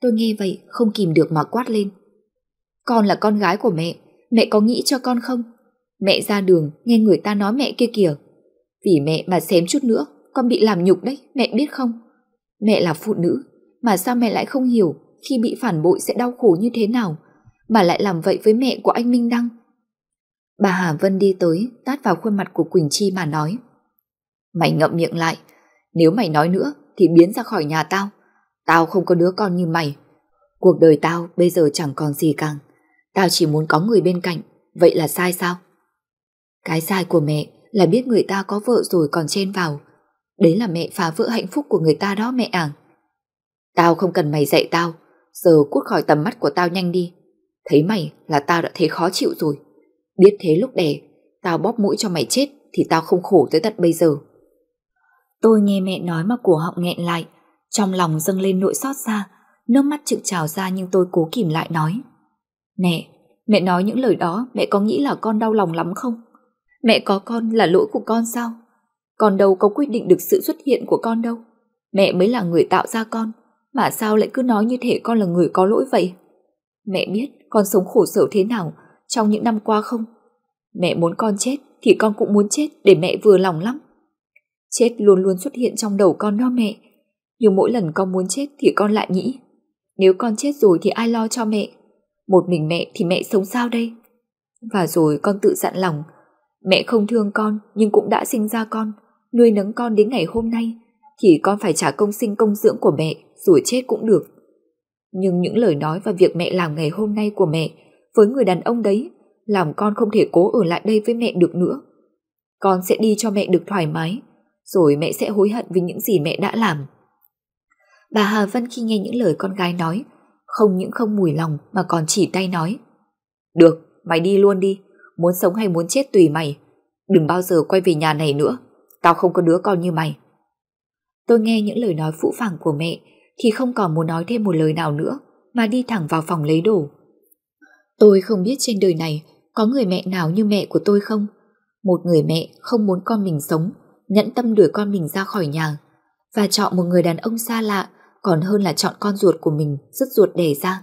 S1: Tôi nghe vậy không kìm được mà quát lên. Con là con gái của mẹ, mẹ có nghĩ cho con không? Mẹ ra đường nghe người ta nói mẹ kia kìa. Vì mẹ mà xém chút nữa, con bị làm nhục đấy, mẹ biết không? Mẹ là phụ nữ, mà sao mẹ lại không hiểu khi bị phản bội sẽ đau khổ như thế nào, mà lại làm vậy với mẹ của anh Minh Đăng? Bà Hà Vân đi tới, tát vào khuôn mặt của Quỳnh Chi mà nói. Mày ngậm miệng lại, nếu mày nói nữa thì biến ra khỏi nhà tao. Tao không có đứa con như mày. Cuộc đời tao bây giờ chẳng còn gì càng. Tao chỉ muốn có người bên cạnh, vậy là sai sao? Cái sai của mẹ là biết người ta có vợ rồi còn chen vào. Đấy là mẹ phá vỡ hạnh phúc của người ta đó mẹ ảng. Tao không cần mày dạy tao, giờ cút khỏi tầm mắt của tao nhanh đi. Thấy mày là tao đã thấy khó chịu rồi. Biết thế lúc đẻ, Tao bóp mũi cho mày chết thì tao không khổ tới tận bây giờ.
S2: Tôi nghe mẹ nói mà cổ họng nghẹn lại, trong lòng dâng lên nỗi xót xa, nước mắt trực trào ra nhưng tôi cố kìm lại nói. Mẹ, mẹ nói những lời đó mẹ có nghĩ là con đau lòng lắm không? Mẹ có con là lỗi của con sao? Con đâu có quyết định được sự xuất hiện của con đâu. Mẹ mới là người tạo ra con, mà sao lại cứ nói như thể con là người có lỗi vậy? Mẹ biết con sống khổ sở thế nào trong những năm qua không? Mẹ muốn con chết thì con cũng muốn chết để mẹ vừa lòng lắm. Chết luôn luôn xuất hiện trong đầu con đó mẹ. Nhưng mỗi lần con muốn chết thì con lại nghĩ, nếu con chết rồi thì ai lo cho mẹ? Một mình mẹ thì mẹ sống sao đây? Và rồi con tự dặn lòng, Mẹ không thương con nhưng cũng đã sinh ra con, Nuôi nấng con đến ngày hôm nay, Thì con phải trả công sinh công dưỡng của mẹ, Rồi chết cũng được Nhưng những lời nói và việc mẹ làm ngày hôm nay của mẹ Với người đàn ông đấy Làm con không thể cố ở lại đây với mẹ được nữa Con sẽ đi cho mẹ được thoải mái rồi mẹ sẽ hối hận vì những gì mẹ đã làm. Bà Hà Vân khi nghe những lời con gái nói Không những không mùi lòng Mà còn chỉ tay nói Được, mày đi luôn đi Muốn sống hay muốn chết tùy mày Đừng bao giờ quay về nhà này nữa Tao không có đứa con như mày. Tôi nghe những lời nói phũ phàng của mẹ Thì không còn muốn nói thêm một lời nào nữa Mà đi thẳng vào phòng lấy đồ. Tôi không biết trên đời này Có người mẹ nào như mẹ của tôi không. Một người mẹ không muốn con mình sống Nhẫn tâm đuổi con mình ra khỏi nhà Và chọn một người đàn ông xa lạ Còn hơn là chọn con ruột của mình Rứt ruột đẻ ra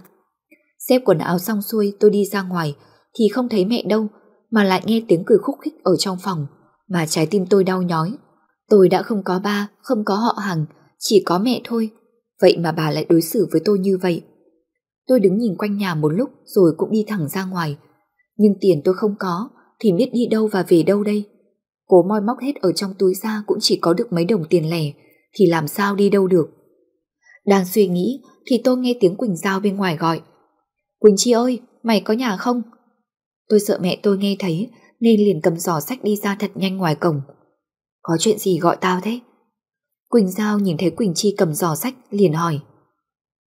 S2: Xếp quần áo xong xuôi tôi đi ra ngoài Thì không thấy mẹ đâu mà lại nghe tiếng cười khúc khích ở trong phòng, mà trái tim tôi đau nhói. Tôi đã không có ba, không có họ hàng, chỉ có mẹ thôi. Vậy mà bà lại đối xử với tôi như vậy. Tôi đứng nhìn quanh nhà một lúc rồi cũng đi thẳng ra ngoài. Nhưng tiền tôi không có, thì biết đi đâu và về đâu đây. Cố moi móc hết ở trong túi ra cũng chỉ có được mấy đồng tiền lẻ, thì làm sao đi đâu được. Đang suy nghĩ thì tôi nghe tiếng Quỳnh Giao bên ngoài gọi. Quỳnh Chi ơi, mày có nhà không? Tôi sợ mẹ tôi nghe thấy nên liền cầm giỏ sách đi ra thật nhanh ngoài cổng. Có chuyện gì gọi tao thế? Quỳnh Giao nhìn thấy Quỳnh Chi cầm giỏ sách liền hỏi.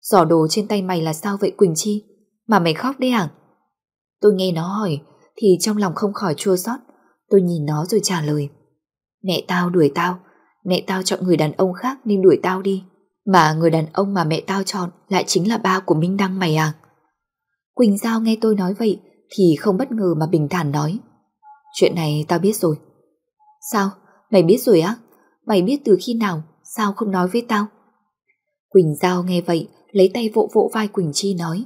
S2: Giỏ đồ trên tay mày là sao vậy Quỳnh Chi? Mà mày khóc đấy à? Tôi nghe nó hỏi thì trong lòng không khỏi chua xót. Tôi nhìn nó rồi trả lời. Mẹ tao đuổi tao, mẹ tao chọn người đàn ông khác nên đuổi tao đi. Mà người đàn ông mà mẹ tao chọn lại chính là ba của Minh Đăng mày à? Quỳnh Giao nghe tôi nói vậy thì không bất ngờ mà bình thản nói. Chuyện này tao biết rồi. Sao? Mày biết rồi á? Mày biết từ khi nào? Sao không nói với tao? Quỳnh Giao nghe vậy, lấy tay vỗ vỗ vai Quỳnh Chi nói.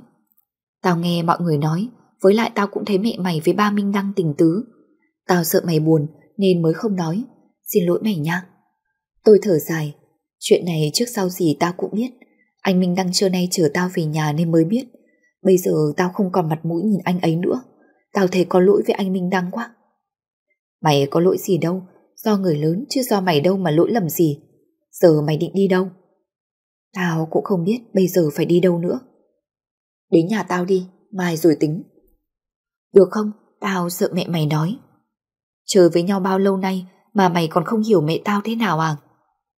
S2: Tao nghe mọi người nói, với lại tao cũng thấy mẹ mày với ba Minh Đăng tình tứ. Tao sợ mày buồn, nên mới không nói. Xin lỗi mày nha. Tôi thở dài. Chuyện này trước sau gì tao cũng biết. Anh Minh Đăng trưa nay chờ tao về nhà nên mới biết. Bây giờ tao không còn mặt mũi nhìn anh ấy nữa Tao thấy có lỗi với anh Minh Đăng quá Mày có lỗi gì đâu Do người lớn, chứ do mày đâu mà lỗi lầm gì Giờ mày định đi đâu Tao cũng không biết bây giờ phải đi đâu nữa Đến nhà tao đi, Mai rồi tính Được không Tao sợ mẹ mày nói chơi với nhau bao lâu nay Mà mày còn không hiểu mẹ tao thế nào à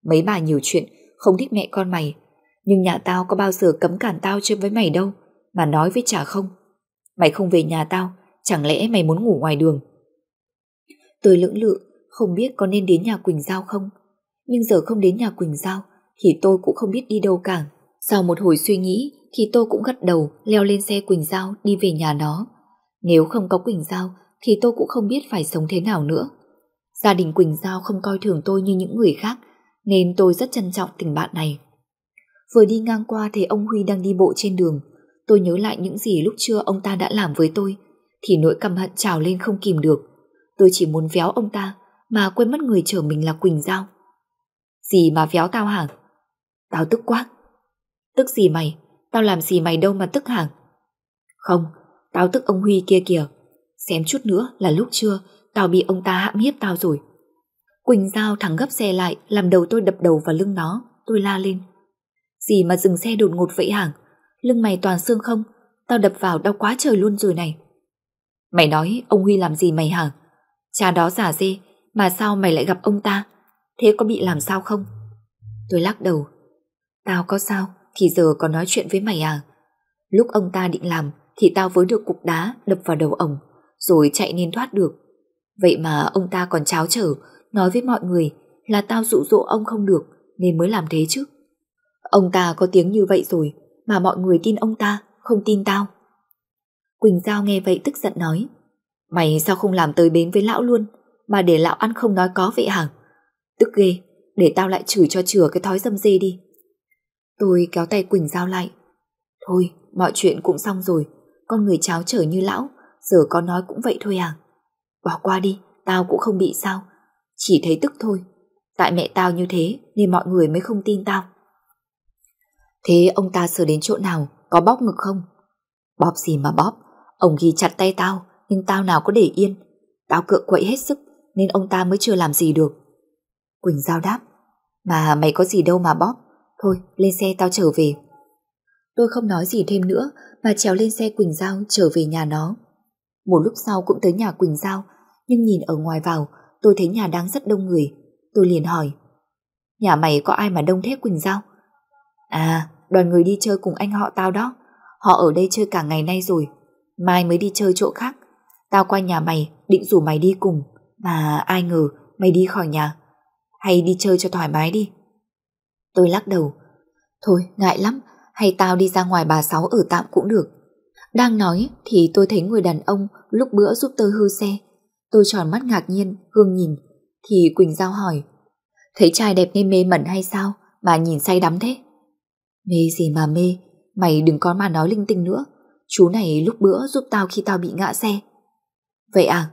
S2: Mấy bà nhiều chuyện Không thích mẹ con mày Nhưng nhà tao có bao giờ cấm cản tao chơi với mày đâu mà nói với chả không. Mày không về nhà tao, chẳng lẽ mày muốn ngủ ngoài đường? Tôi lưỡng lự, không biết có nên đến nhà Quỳnh Giao không. Nhưng giờ không đến nhà Quỳnh Giao, thì tôi cũng không biết đi đâu cả. Sau một hồi suy nghĩ, thì tôi cũng gật đầu leo lên xe Quỳnh Giao đi về nhà nó. Nếu không có Quỳnh Giao, thì tôi cũng không biết phải sống thế nào nữa. Gia đình Quỳnh Giao không coi thường tôi như những người khác, nên tôi rất trân trọng tình bạn này. Vừa đi ngang qua thấy ông Huy đang đi bộ trên đường, tôi nhớ lại những gì lúc trưa ông ta đã làm với tôi, thì nỗi căm hận trào lên không kìm được. Tôi chỉ muốn véo ông ta, mà quên mất người chở mình là Quỳnh Giao. Gì mà véo tao hả? Tao tức quá. Tức gì mày? Tao làm gì mày đâu mà tức hả? Không, tao tức ông Huy kia kìa. Xem chút nữa là lúc trưa, tao bị ông ta hãm hiếp tao rồi. Quỳnh Giao thẳng gấp xe lại, làm đầu tôi đập đầu vào lưng nó. Tôi la lên. Gì mà dừng xe đột ngột vậy hả? lưng mày toàn xương không, tao đập vào đau quá trời luôn rồi này. Mày nói ông Huy làm gì mày hả? Cha đó giả dê, mà sao mày lại gặp ông ta? Thế có bị làm sao không? Tôi lắc đầu. Tao có sao, thì giờ có nói chuyện với mày à? Lúc ông ta định làm, thì tao với được cục đá đập vào đầu ổng, rồi chạy nên thoát được.
S1: Vậy mà ông ta còn cháo trở, nói với mọi người là tao dụ dỗ ông không được nên mới làm thế chứ. Ông ta có tiếng như vậy rồi mà mọi người tin ông ta, không tin tao. Quỳnh Giao nghe vậy tức giận nói Mày sao không làm tới bến với lão luôn mà để lão ăn không nói có vậy hả? Tức ghê, để tao lại chửi cho chừa cái thói dâm dê đi. Tôi kéo tay Quỳnh Giao lại. Thôi, mọi chuyện cũng xong rồi, con người cháo trở như lão, giờ có nói cũng vậy thôi à. Bỏ qua đi, tao cũng không bị sao, chỉ thấy tức thôi. Tại mẹ tao như thế nên mọi người mới không tin tao. Thế ông ta sờ đến chỗ nào, có bóp ngực không? Bóp gì mà bóp, ông ghi chặt tay tao, nhưng tao nào có để yên. Tao cựa quậy hết sức, nên ông ta mới chưa làm gì được. Quỳnh Giao đáp, mà mày có gì đâu mà bóp, thôi lên xe tao trở về. Tôi không nói gì thêm nữa mà trèo lên xe Quỳnh Giao trở về nhà nó. Một lúc sau cũng tới nhà Quỳnh Giao, nhưng nhìn ở ngoài vào, tôi thấy nhà đang rất đông người. Tôi liền hỏi, nhà mày có ai mà đông thế Quỳnh Giao? À, đoàn người đi chơi cùng anh họ tao đó. Họ ở đây chơi cả ngày nay rồi. Mai mới đi chơi chỗ khác. Tao qua nhà mày, định rủ mày đi cùng. Mà ai ngờ mày đi khỏi nhà. Hay đi chơi cho thoải mái đi. Tôi lắc đầu. Thôi, ngại lắm. Hay tao đi ra ngoài bà Sáu ở tạm cũng được. Đang nói thì tôi thấy người đàn ông lúc bữa giúp tôi hư xe. Tôi tròn mắt ngạc nhiên, hương nhìn. Thì Quỳnh Giao hỏi. Thấy trai đẹp nên mê mẩn hay sao mà nhìn say đắm thế? Mê gì mà mê, mày đừng có mà nói linh tinh nữa. Chú này lúc bữa giúp tao khi tao bị ngã xe. Vậy à?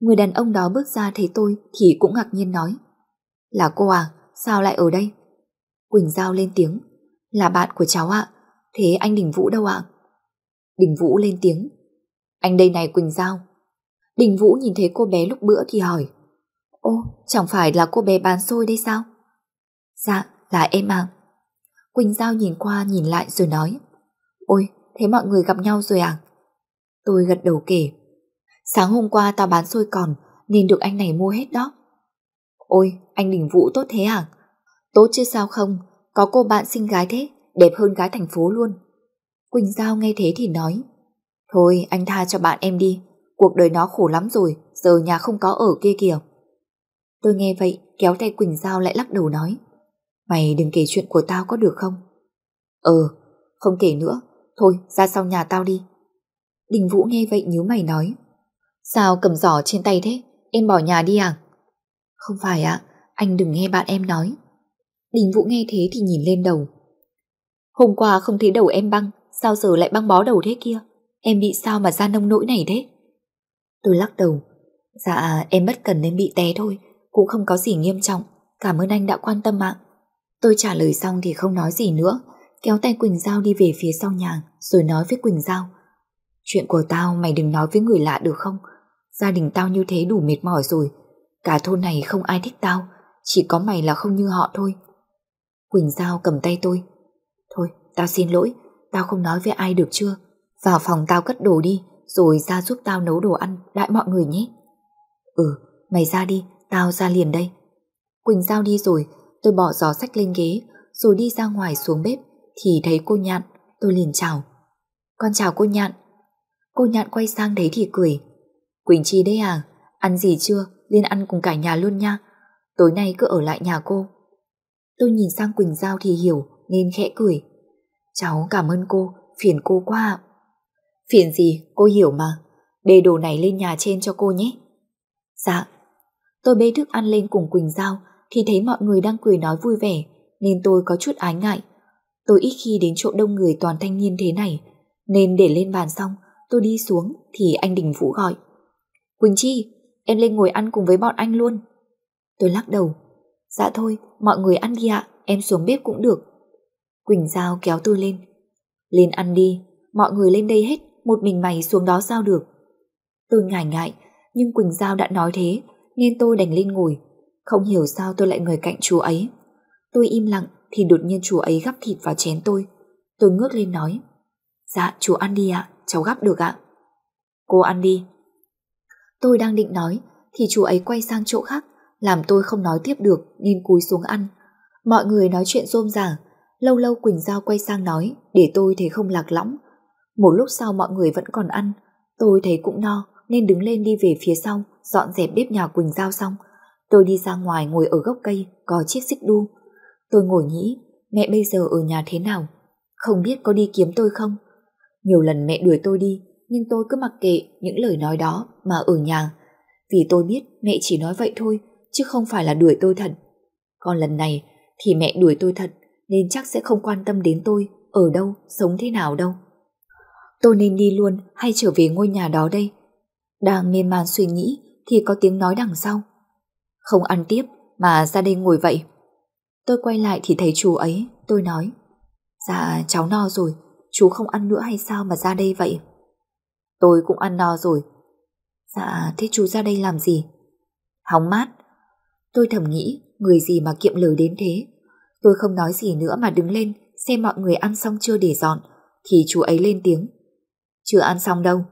S1: Người đàn ông đó bước ra thấy tôi thì cũng ngạc nhiên nói. Là cô à, sao lại ở đây? Quỳnh Giao lên tiếng. Là bạn của cháu ạ. Thế anh Đình Vũ đâu ạ? Đình Vũ lên tiếng. Anh đây này Quỳnh Giao. Đình Vũ nhìn thấy cô bé lúc bữa thì hỏi. Ô, chẳng phải là cô bé bán xôi đây sao? Dạ, là em à. Quỳnh Giao nhìn qua nhìn lại rồi nói. Ôi, thế mọi người gặp nhau rồi à? Tôi gật đầu kể. Sáng hôm qua tao bán xôi còn nên được anh này mua hết đó. Ôi, anh Đình Vũ tốt thế à? Tốt chứ sao không, có cô bạn xinh gái thế, đẹp hơn gái thành phố luôn. Quỳnh Giao nghe thế thì nói, Thôi anh tha cho bạn em đi, cuộc đời nó khổ lắm rồi, giờ nhà không có ở kia kìa. Tôi nghe vậy, kéo tay Quỳnh Giao lại lắc đầu nói, Mày đừng kể chuyện của tao có được không? Ờ, không kể nữa, thôi ra sau nhà tao đi. Đình Vũ nghe vậy nhíu mày nói, Sao cầm giỏ trên tay thế, em bỏ nhà đi à? Không phải ạ, anh đừng nghe bạn em nói. Đình Vũ nghe thế thì nhìn lên đầu. Hôm qua không thấy đầu em băng, sao giờ lại băng bó đầu thế kia? Em bị sao mà ra nông nỗi này thế? Tôi lắc đầu. Dạ em bất cần nên bị té thôi, cũng không có gì nghiêm trọng. Cảm ơn anh đã quan tâm ạ. Tôi trả lời xong thì không nói gì nữa, kéo tay Quỳnh Giao đi về phía sau nhà, rồi nói với Quỳnh Giao. Chuyện của tao mày đừng nói với người lạ được không? Gia đình tao như thế đủ mệt mỏi rồi, Cả thôn này không ai thích tao Chỉ có mày là không như họ thôi Quỳnh Giao cầm tay tôi Thôi tao xin lỗi Tao không nói với ai được chưa? Vào phòng tao cất đồ đi, Rồi ra giúp tao nấu đồ ăn đãi mọi người nhé. Ừ mày ra đi, Tao ra liền đây. Quỳnh Giao đi rồi, Tôi bỏ giỏ sách lên ghế, Rồi đi ra ngoài xuống bếp, Thì thấy cô Nhạn, Tôi liền chào. Con chào cô Nhạn. Cô Nhạn quay sang đấy thì cười. Quỳnh Chi đấy à Ăn gì chưa? Liên ăn cùng cả nhà luôn nha. Tối nay cứ ở lại nhà cô. Tôi nhìn sang Quỳnh Giao thì hiểu, nên khẽ cười. Cháu cảm ơn cô, phiền cô quá ạ. Phiền gì, cô hiểu mà. Để đồ này lên nhà trên cho cô nhé. Dạ. Tôi bê thức ăn lên cùng Quỳnh Giao thì thấy mọi người đang cười nói vui vẻ nên tôi có chút ái ngại. Tôi ít khi đến chỗ đông người toàn thanh niên thế này nên để lên bàn xong tôi đi xuống thì anh Đình Vũ gọi. Quỳnh Chi, Em lên ngồi ăn cùng với bọn anh luôn. Tôi lắc đầu. Dạ thôi, mọi người ăn đi ạ, em xuống bếp cũng được. Quỳnh Giao kéo tôi lên. Lên ăn đi, mọi người lên đây hết, một mình mày xuống đó sao được. Tôi ngại ngại, nhưng Quỳnh Giao đã nói thế, nên tôi đành lên ngồi. Không hiểu sao tôi lại ngồi cạnh chú ấy. Tôi im lặng thì đột nhiên chú ấy gắp thịt vào chén tôi. Tôi ngước lên nói. Dạ, chú ăn đi ạ, cháu gắp được ạ. Cô ăn đi, Tôi đang định nói thì chú ấy quay sang chỗ khác làm tôi không nói tiếp được nên cúi xuống ăn. Mọi người nói chuyện rôm rả lâu lâu Quỳnh Giao quay sang nói để tôi thấy không lạc lõng. Một lúc sau mọi người vẫn còn ăn tôi thấy cũng no nên đứng lên đi về phía sau dọn dẹp bếp nhà Quỳnh Giao xong, tôi đi ra ngoài ngồi ở gốc cây có chiếc xích đu. Tôi ngồi nghĩ mẹ bây giờ ở nhà thế nào, không biết có đi kiếm tôi không. Nhiều lần mẹ đuổi tôi đi, nhưng tôi cứ mặc kệ những lời nói đó mà ở nhà. Vì tôi biết mẹ chỉ nói vậy thôi, chứ không phải là đuổi tôi thật. Còn lần này thì mẹ đuổi tôi thật, nên chắc sẽ không quan tâm đến tôi, ở đâu, sống thế nào đâu. Tôi nên đi luôn hay trở về ngôi nhà đó đây? Đang miên man suy nghĩ thì có tiếng nói đằng sau. Không ăn tiếp mà ra đây ngồi vậy. Tôi quay lại thì thấy chú ấy, tôi nói. Dạ cháu no rồi, chú không ăn nữa hay sao mà ra đây vậy? Tôi cũng ăn no rồi. Dạ thế chú ra đây làm gì? Hóng mát. Tôi thầm nghĩ người gì mà kiệm lời đến thế. Tôi không nói gì nữa mà đứng lên xem mọi người ăn xong chưa để dọn thì chú ấy lên tiếng. Chưa ăn xong đâu.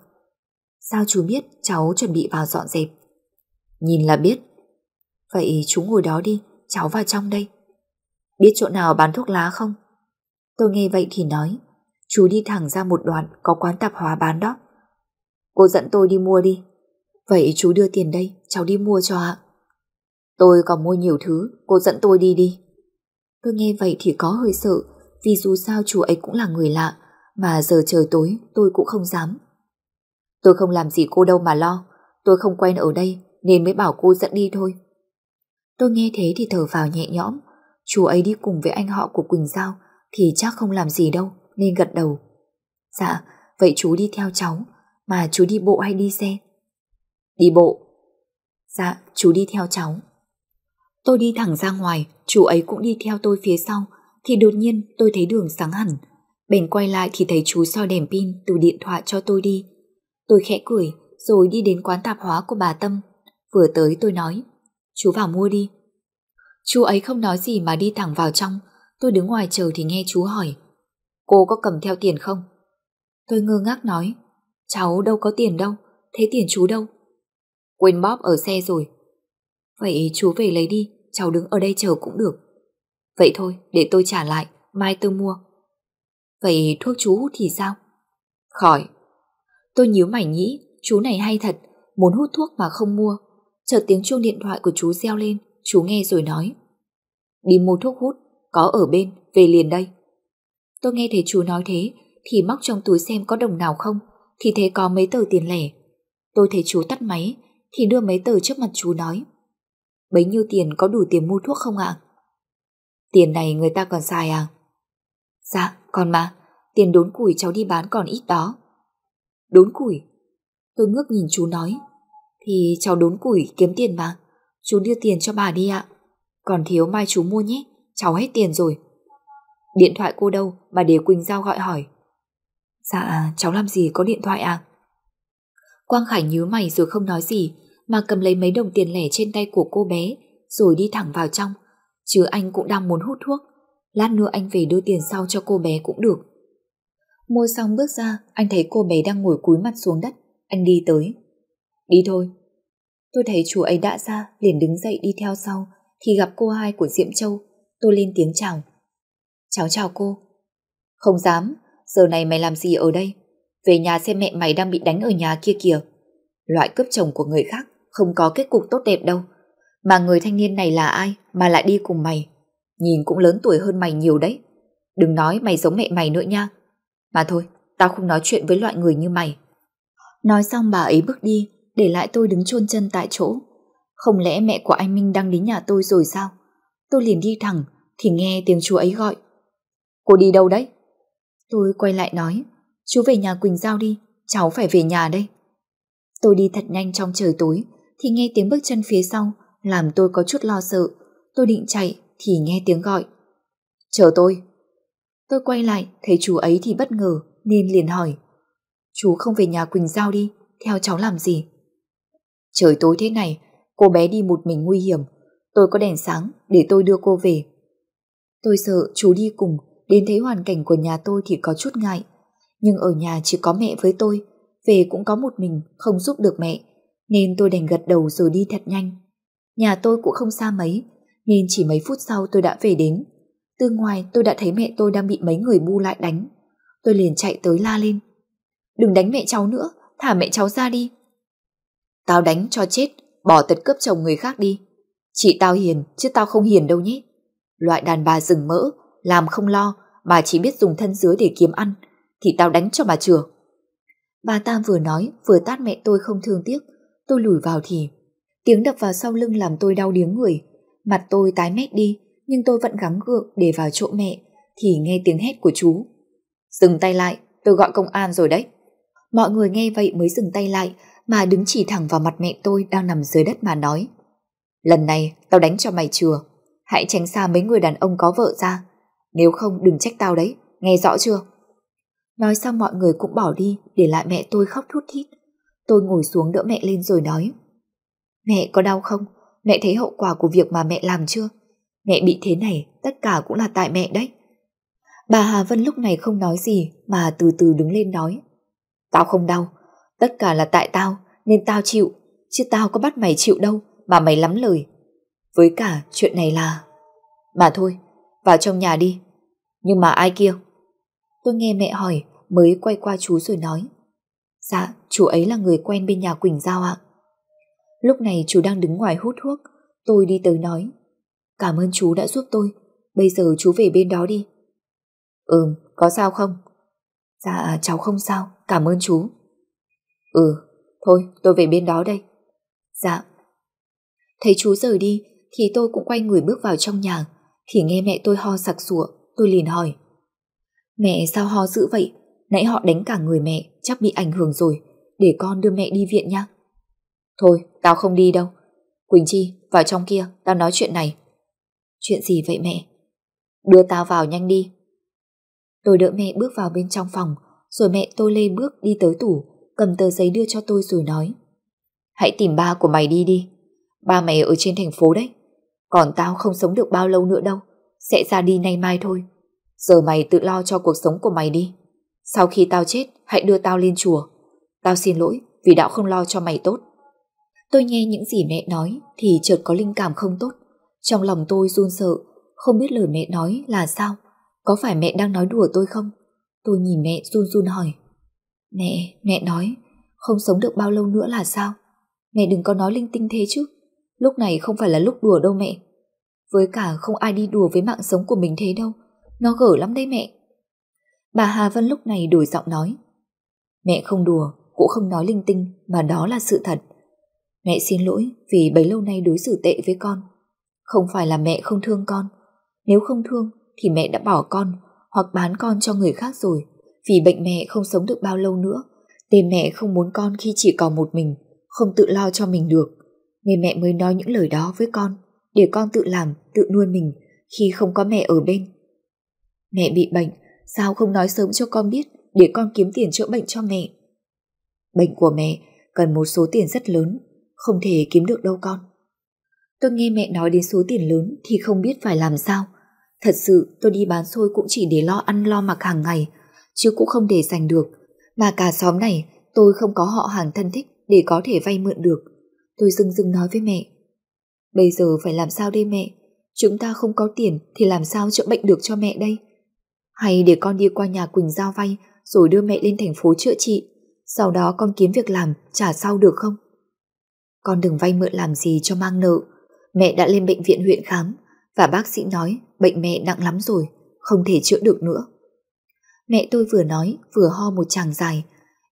S1: Sao chú biết cháu chuẩn bị vào dọn dẹp? Nhìn là biết. Vậy chú ngồi đó đi, cháu vào trong đây. Biết chỗ nào bán thuốc lá không? Tôi nghe vậy thì nói, chú đi thẳng ra một đoạn có quán tạp hóa bán đó. Cô dẫn tôi đi mua đi. Vậy chú đưa tiền đây, cháu đi mua cho ạ. Tôi còn mua nhiều thứ, cô dẫn tôi đi đi. Tôi nghe vậy thì có hơi sợ, vì dù sao chú ấy cũng là người lạ, mà giờ trời tối tôi cũng không dám. Tôi không làm gì cô đâu mà lo, tôi không quen ở đây nên mới bảo cô dẫn đi thôi. Tôi nghe thế thì thở vào nhẹ nhõm, chú ấy đi cùng với anh họ của Quỳnh Giao thì chắc không làm gì đâu, nên gật đầu. Dạ, vậy chú đi theo cháu, mà chú đi bộ hay đi xe? Đi bộ. Dạ, chú đi theo cháu. Tôi đi thẳng ra ngoài, chú ấy cũng đi theo tôi phía sau, thì đột nhiên tôi thấy đường sáng hẳn. Bèn quay lại thì thấy chú soi đèn pin từ điện thoại cho tôi đi. Tôi khẽ cười, rồi đi đến quán tạp hóa của bà Tâm. Vừa tới tôi nói, chú vào mua đi. Chú ấy không nói gì mà đi thẳng vào trong. Tôi đứng ngoài chờ thì nghe chú hỏi, cô có cầm theo tiền không? Tôi ngơ ngác nói, cháu đâu có tiền đâu, thế tiền chú đâu? Quên bóp ở xe rồi. Vậy chú về lấy đi, cháu đứng ở đây chờ cũng được. Vậy thôi, để tôi trả lại, mai tôi mua. Vậy thuốc chú hút thì sao? Khỏi. Tôi nhíu mày nghĩ, chú này hay thật, muốn hút thuốc mà không mua. Chợt tiếng chuông điện thoại của chú reo lên, chú nghe rồi nói. Đi mua thuốc hút, có ở bên, về liền đây. Tôi nghe thấy chú nói thế, thì móc trong túi xem có đồng nào không, thì thấy có mấy tờ tiền lẻ. Tôi thấy chú tắt máy, thì đưa mấy tờ trước mặt chú nói. Bấy nhiêu tiền có đủ tiền mua thuốc không ạ? Tiền này người ta còn xài à? Dạ, còn mà, tiền đốn củi cháu đi bán còn ít đó. Đốn củi? Tôi ngước nhìn chú nói. Thì cháu đốn củi kiếm tiền mà. Chú đưa tiền cho bà đi ạ. Còn thiếu mai chú mua nhé, cháu hết tiền rồi. Điện thoại cô đâu mà để Quỳnh Giao gọi hỏi. Dạ, cháu làm gì có điện thoại à? Quang Khải nhíu mày rồi không nói gì, mà cầm lấy mấy đồng tiền lẻ trên tay của cô bé, rồi đi thẳng vào trong. Chứ anh cũng đang muốn hút thuốc. Lát nữa anh về đưa tiền sau cho cô bé cũng được. Mua xong bước ra, anh thấy cô bé đang ngồi cúi mặt xuống đất. Anh đi tới. Đi thôi. Tôi thấy chú ấy đã ra, liền đứng dậy đi theo sau, thì gặp cô hai của Diệm Châu. Tôi lên tiếng chào. Cháu chào cô. Không dám, giờ này mày làm gì ở đây? Về nhà xem mẹ mày đang bị đánh ở nhà kia kìa. Loại cướp chồng của người khác không có kết cục tốt đẹp đâu. Mà người thanh niên này là ai mà lại đi cùng mày? Nhìn cũng lớn tuổi hơn mày nhiều đấy. Đừng nói mày giống mẹ mày nữa nha. Mà thôi, tao không nói chuyện với loại người như mày. Nói xong bà ấy bước đi, để lại tôi đứng chôn chân tại chỗ. Không lẽ mẹ của anh Minh đang đến nhà tôi rồi sao? Tôi liền đi thẳng, thì nghe tiếng chú ấy gọi. Cô đi đâu đấy? Tôi quay lại nói, chú về nhà Quỳnh Giao đi, cháu phải về nhà đây. Tôi đi thật nhanh trong trời tối, thì nghe tiếng bước chân phía sau, làm tôi có chút lo sợ. Tôi định chạy, thì nghe tiếng gọi. Chờ tôi. Tôi quay lại, thấy chú ấy thì bất ngờ, nên liền hỏi. Chú không về nhà Quỳnh Giao đi, theo cháu làm gì? Trời tối thế này, cô bé đi một mình nguy hiểm. Tôi có đèn sáng, để tôi đưa cô về. Tôi sợ chú đi cùng, đến thấy hoàn cảnh của nhà tôi thì có chút ngại. Nhưng ở nhà chỉ có mẹ với tôi, về cũng có một mình, không giúp được mẹ, nên tôi đành gật đầu rồi đi thật nhanh. Nhà tôi cũng không xa mấy, nên chỉ mấy phút sau tôi đã về đến. Từ ngoài tôi đã thấy mẹ tôi đang bị mấy người bu lại đánh. Tôi liền chạy tới la lên. Đừng đánh mẹ cháu nữa, thả mẹ cháu ra đi. Tao đánh cho chết, bỏ tật cướp chồng người khác đi. Chị tao hiền, chứ tao không hiền đâu nhé. Loại đàn bà rừng mỡ, làm không lo, bà chỉ biết dùng thân dưới để kiếm ăn, thì tao đánh cho bà chừa.
S2: Bà ta vừa nói, vừa tát mẹ tôi không thương tiếc. Tôi lùi vào thì... Tiếng đập vào sau lưng làm tôi đau điếng người. Mặt tôi tái mét đi, nhưng tôi vẫn gắng gượng để vào chỗ mẹ, thì nghe tiếng hét của chú.
S1: Dừng tay lại, tôi gọi công an rồi đấy.
S2: Mọi người nghe vậy mới dừng tay lại, mà đứng chỉ thẳng vào mặt mẹ tôi đang nằm dưới đất mà nói.
S1: Lần này tao đánh cho mày chừa, hãy tránh xa mấy người đàn ông có vợ ra, nếu không đừng trách tao đấy, nghe rõ chưa?
S2: Nói xong mọi người cũng bỏ đi, để lại mẹ tôi khóc thút thít. Tôi ngồi xuống đỡ mẹ lên rồi nói. Mẹ có đau không? Mẹ thấy hậu quả của việc mà mẹ làm chưa? Mẹ bị thế này, tất cả cũng là tại mẹ đấy. Bà Hà Vân lúc này không nói gì mà từ từ đứng lên nói.
S1: Tao không đau, tất cả là tại tao nên tao chịu, chứ tao có bắt mày chịu đâu mà mày lắm lời. Với cả chuyện này là... Mà thôi, vào trong nhà đi. Nhưng mà ai kia?
S2: Tôi nghe mẹ hỏi mới quay qua chú rồi nói. Dạ, chú ấy là người quen bên nhà Quỳnh Giao ạ. Lúc này chú đang đứng ngoài hút thuốc, tôi đi tới nói. Cảm ơn chú đã giúp tôi, bây giờ chú về bên đó đi.
S1: Ừm, có sao không?
S2: Dạ, cháu không sao, cảm ơn chú.
S1: Ừ, thôi tôi về bên đó đây.
S2: Dạ. Thấy chú rời đi thì tôi cũng quay người bước vào trong nhà thì nghe mẹ tôi ho sặc sụa, tôi liền hỏi. Mẹ sao ho dữ vậy? Nãy họ đánh cả người mẹ, chắc bị ảnh hưởng rồi, để con đưa mẹ đi viện nhá.
S1: Thôi, tao không đi đâu. Quỳnh Chi, vào trong kia, tao nói chuyện này.
S2: Chuyện gì vậy mẹ?
S1: Đưa tao vào nhanh đi.
S2: Tôi đỡ mẹ bước vào bên trong phòng, rồi mẹ tôi lê bước đi tới tủ, cầm tờ giấy đưa cho tôi rồi nói.
S1: Hãy tìm ba của mày đi đi. Ba mày ở trên thành phố đấy. Còn tao không sống được bao lâu nữa đâu. Sẽ ra đi nay mai thôi. Giờ mày tự lo cho cuộc sống của mày đi. Sau khi tao chết, hãy đưa tao lên chùa. Tao xin lỗi vì đạo không lo cho mày tốt.
S2: Tôi nghe những gì mẹ nói thì chợt có linh cảm không tốt. Trong lòng tôi run sợ, không biết lời mẹ nói là sao. Có phải mẹ đang nói đùa tôi không? Tôi nhìn mẹ run run hỏi. Mẹ, mẹ nói, không sống được bao lâu nữa là sao? Mẹ đừng có nói linh tinh thế chứ. Lúc này không phải là lúc đùa đâu mẹ. Với cả không ai đi đùa với mạng sống của mình thế đâu. Nó gở lắm đấy mẹ. Bà Hà Vân lúc này đổi giọng nói. Mẹ không đùa, cũng không nói linh tinh, mà đó là sự thật. Mẹ xin lỗi vì bấy lâu nay đối xử tệ với con. Không phải là mẹ không thương con. Nếu không thương thì mẹ đã bỏ con hoặc bán con cho người khác rồi. Vì bệnh mẹ không sống được bao lâu nữa. Nên mẹ không muốn con khi chỉ còn một mình, không tự lo cho mình được. Nên mẹ mới nói những lời đó với con, để con tự làm, tự nuôi mình khi không có mẹ ở bên. Mẹ bị bệnh, sao không nói sớm cho con biết để con kiếm tiền chữa bệnh cho mẹ? Bệnh của mẹ cần một số tiền rất lớn, không thể kiếm được đâu con. Tôi nghe mẹ nói đến số tiền lớn thì không biết phải làm sao. Thật sự tôi đi bán xôi cũng chỉ để lo ăn lo mặc hàng ngày, chứ cũng không để dành được. Mà cả xóm này tôi không có họ hàng thân thích để có thể vay mượn được. Tôi dưng dưng nói với mẹ. Bây giờ phải làm sao đây mẹ? Chúng ta không có tiền thì làm sao chữa bệnh được cho mẹ đây? Hay để con đi qua nhà Quỳnh Giao vay rồi đưa mẹ lên thành phố chữa trị. Sau đó con kiếm việc làm trả sau được không? Con đừng vay mượn làm gì cho mang nợ. Mẹ đã lên bệnh viện huyện khám và bác sĩ nói bệnh mẹ nặng lắm rồi, không thể chữa được nữa. Mẹ tôi vừa nói vừa ho một chàng dài.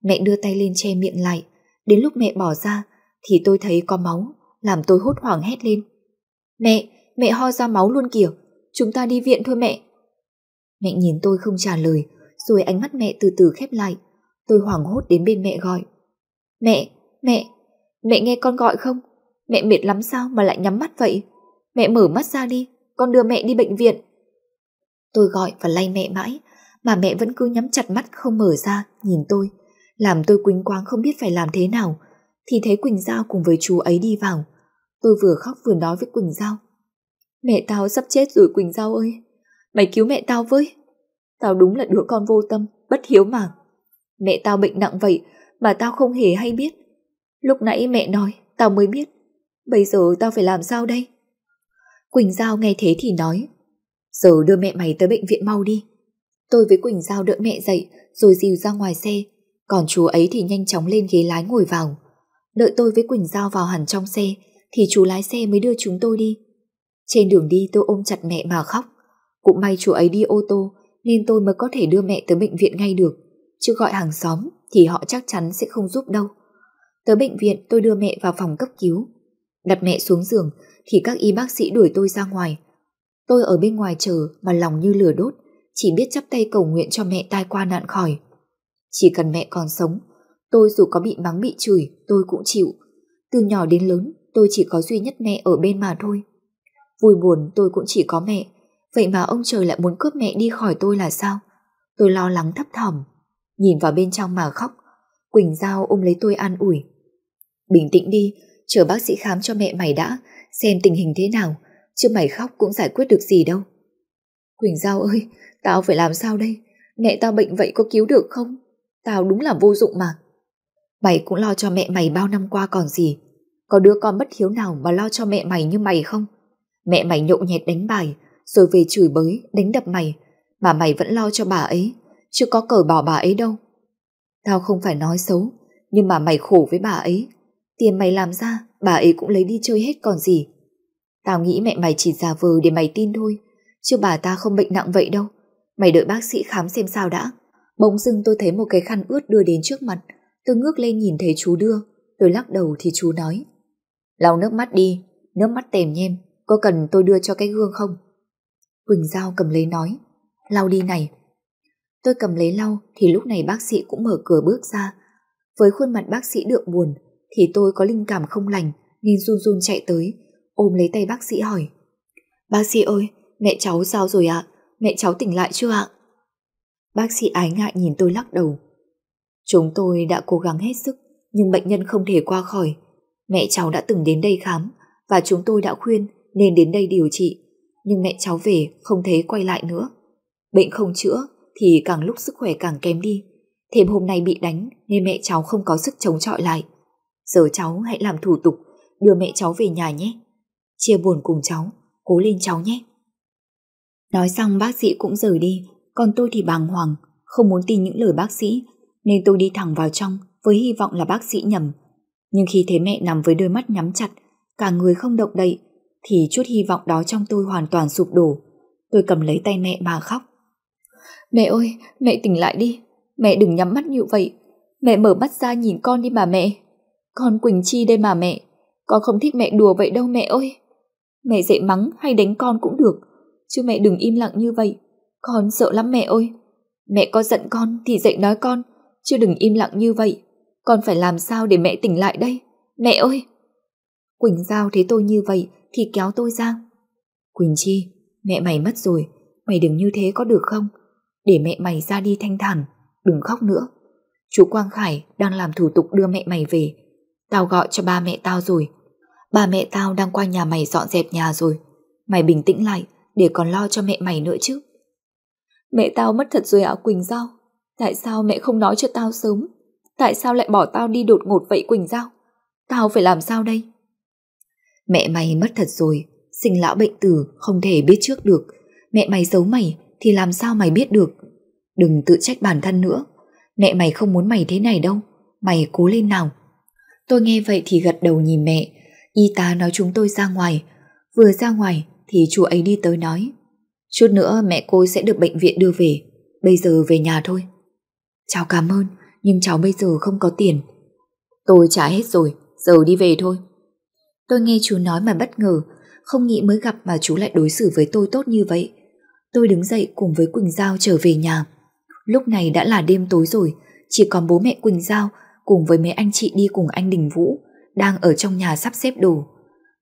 S2: Mẹ đưa tay lên che miệng lại. Đến lúc mẹ bỏ ra thì tôi thấy có máu, làm tôi hốt hoảng hét lên. Mẹ, mẹ ho ra máu luôn kìa, chúng ta đi viện thôi mẹ. Mẹ nhìn tôi không trả lời, rồi ánh mắt mẹ từ từ khép lại. Tôi hoảng hốt đến bên mẹ gọi. Mẹ, mẹ, mẹ nghe con gọi không? Mẹ mệt lắm sao mà lại nhắm mắt vậy? Mẹ mở mắt ra đi, con đưa mẹ đi bệnh viện. Tôi gọi và lay mẹ mãi, mà mẹ vẫn cứ nhắm chặt mắt không mở ra, nhìn tôi. Làm tôi quỳnh quáng không biết phải làm thế nào, thì thấy Quỳnh Giao cùng với chú ấy đi vào. Tôi vừa khóc vừa nói với Quỳnh Giao. Mẹ tao sắp chết rồi Quỳnh Giao ơi, mày cứu mẹ tao với. Tao đúng là đứa con vô tâm, bất hiếu mà. Mẹ tao bệnh nặng vậy mà tao không hề hay biết. Lúc nãy mẹ nói, tao mới biết. Bây giờ tao phải làm sao đây? Quỳnh Giao nghe thế thì nói Giờ đưa mẹ mày tới bệnh viện mau đi Tôi với Quỳnh Giao đỡ mẹ dậy Rồi dìu ra ngoài xe Còn chú ấy thì nhanh chóng lên ghế lái ngồi vào Đợi tôi với Quỳnh Giao vào hẳn trong xe thì chú lái xe mới đưa chúng tôi đi. Trên đường đi tôi ôm chặt mẹ mà khóc. Cũng may chú ấy đi ô tô nên tôi mới có thể đưa mẹ tới bệnh viện ngay được. Chứ gọi hàng xóm thì họ chắc chắn sẽ không giúp đâu. Tới bệnh viện tôi đưa mẹ vào phòng cấp cứu. Đặt mẹ xuống giường thì các y bác sĩ đuổi tôi ra ngoài. Tôi ở bên ngoài chờ mà lòng như lửa đốt, chỉ biết chắp tay cầu nguyện cho mẹ tai qua nạn khỏi. Chỉ cần mẹ còn sống, tôi dù có bị mắng bị chửi, tôi cũng chịu. Từ nhỏ đến lớn, tôi chỉ có duy nhất mẹ ở bên mà thôi. Vui buồn tôi cũng chỉ có mẹ, vậy mà ông trời lại muốn cướp mẹ đi khỏi tôi là sao? Tôi lo lắng thấp thỏm, nhìn vào bên trong mà khóc. Quỳnh Giao ôm lấy tôi an ủi. Bình tĩnh đi, chờ bác sĩ khám cho mẹ mày đã, xem tình hình thế nào, chứ mày khóc cũng giải quyết được gì đâu. Quỳnh Giao ơi, tao phải làm sao đây? Mẹ tao bệnh vậy có cứu được không? Tao đúng là vô dụng mà. Mày cũng lo cho mẹ mày bao năm qua còn gì. Có đứa con bất hiếu nào mà lo cho mẹ mày như mày không? Mẹ mày nhộn nhẹt đánh bài, rồi về chửi bới, đánh đập mày, mà mày vẫn lo cho bà ấy, chứ có cờ bỏ bà ấy đâu. Tao không phải nói xấu, nhưng mà mày khổ với bà ấy. Tiền mày làm ra, bà ấy cũng lấy đi chơi hết còn gì. Tao nghĩ mẹ mày chỉ giả vờ để mày tin thôi, chứ bà ta không bệnh nặng vậy đâu. Mày đợi bác sĩ khám xem sao đã. Bỗng dưng tôi thấy một cái khăn ướt đưa đến trước mặt, tôi ngước lên nhìn thấy chú đưa, tôi lắc đầu thì chú nói. Lau nước mắt đi, nước mắt tèm nhem, có cần tôi đưa cho cái gương không? Quỳnh Giao cầm lấy nói, lau đi này. Tôi cầm lấy lau thì lúc này bác sĩ cũng mở cửa bước ra. Với khuôn mặt bác sĩ đượm buồn thì tôi có linh cảm không lành nên run run chạy tới, ôm lấy tay bác sĩ hỏi. Bác sĩ ơi, mẹ cháu sao rồi ạ? Mẹ cháu tỉnh lại chưa ạ? Bác sĩ ái ngại nhìn tôi lắc đầu. Chúng tôi đã cố gắng hết sức nhưng bệnh nhân không thể qua khỏi. Mẹ cháu đã từng đến đây khám và chúng tôi đã khuyên nên đến đây điều trị. Nhưng mẹ cháu về không thấy quay lại nữa. Bệnh không chữa thì càng lúc sức khỏe càng kém đi. Thêm hôm nay bị đánh nên mẹ cháu không có sức chống chọi lại. Giờ cháu hãy làm thủ tục đưa mẹ cháu về nhà nhé. Chia buồn cùng cháu, cố lên cháu nhé. Nói xong bác sĩ cũng rời đi, còn tôi thì bàng hoàng, không muốn tin những lời bác sĩ, nên tôi đi thẳng vào trong với hy vọng là bác sĩ nhầm. Nhưng khi thấy mẹ nằm với đôi mắt nhắm chặt, cả người không động đậy, thì chút hy vọng đó trong tôi hoàn toàn sụp đổ. Tôi cầm lấy tay mẹ mà khóc. Mẹ ơi, mẹ tỉnh lại đi, mẹ đừng nhắm mắt như vậy. Mẹ mở mắt ra nhìn con đi mà mẹ. Con Quỳnh Chi đây mà mẹ, con không thích mẹ đùa vậy đâu mẹ ơi. Mẹ dạy mắng hay đánh con cũng được, chứ mẹ đừng im lặng như vậy. Con sợ lắm mẹ ơi. Mẹ có giận con thì dạy nói con, chứ đừng im lặng như vậy. Con phải làm sao để mẹ tỉnh lại đây? Mẹ ơi! Quỳnh Giao thấy tôi như vậy thì kéo tôi ra. Quỳnh Chi, mẹ mày mất rồi, mày đừng như thế có được không? Để mẹ mày ra đi thanh thản, đừng khóc nữa. Chú Quang Khải đang làm thủ tục đưa mẹ mày về. Tao gọi cho ba mẹ tao rồi. Ba mẹ tao đang qua nhà mày dọn dẹp nhà rồi. Mày bình tĩnh lại để còn lo cho mẹ mày nữa chứ. Mẹ tao mất thật rồi ạ Quỳnh Giao. Tại sao mẹ không nói cho tao sớm? Tại sao lại bỏ tao đi đột ngột vậy Quỳnh Giao? Tao phải làm sao đây? Mẹ mày mất thật rồi, sinh lão bệnh tử không thể biết trước được. Mẹ mày giấu mày thì làm sao mày biết được? Đừng tự trách bản thân nữa. Mẹ mày không muốn mày thế này đâu. Mày cố lên nào. Tôi nghe vậy thì gật đầu nhìn mẹ. Y tá nói chúng tôi ra ngoài. Vừa ra ngoài thì chú ấy đi tới nói. Chút nữa mẹ cô sẽ được bệnh viện đưa về. Bây giờ về nhà thôi. Cháu cảm ơn, nhưng cháu bây giờ không có tiền. Tôi trả hết rồi, giờ đi về thôi. Tôi nghe chú nói mà bất ngờ, không nghĩ mới gặp mà chú lại đối xử với tôi tốt như vậy. Tôi đứng dậy cùng với Quỳnh Giao trở về nhà. Lúc này đã là đêm tối rồi, chỉ còn bố mẹ Quỳnh Giao cùng với mấy anh chị đi cùng anh Đình Vũ đang ở trong nhà sắp xếp đồ.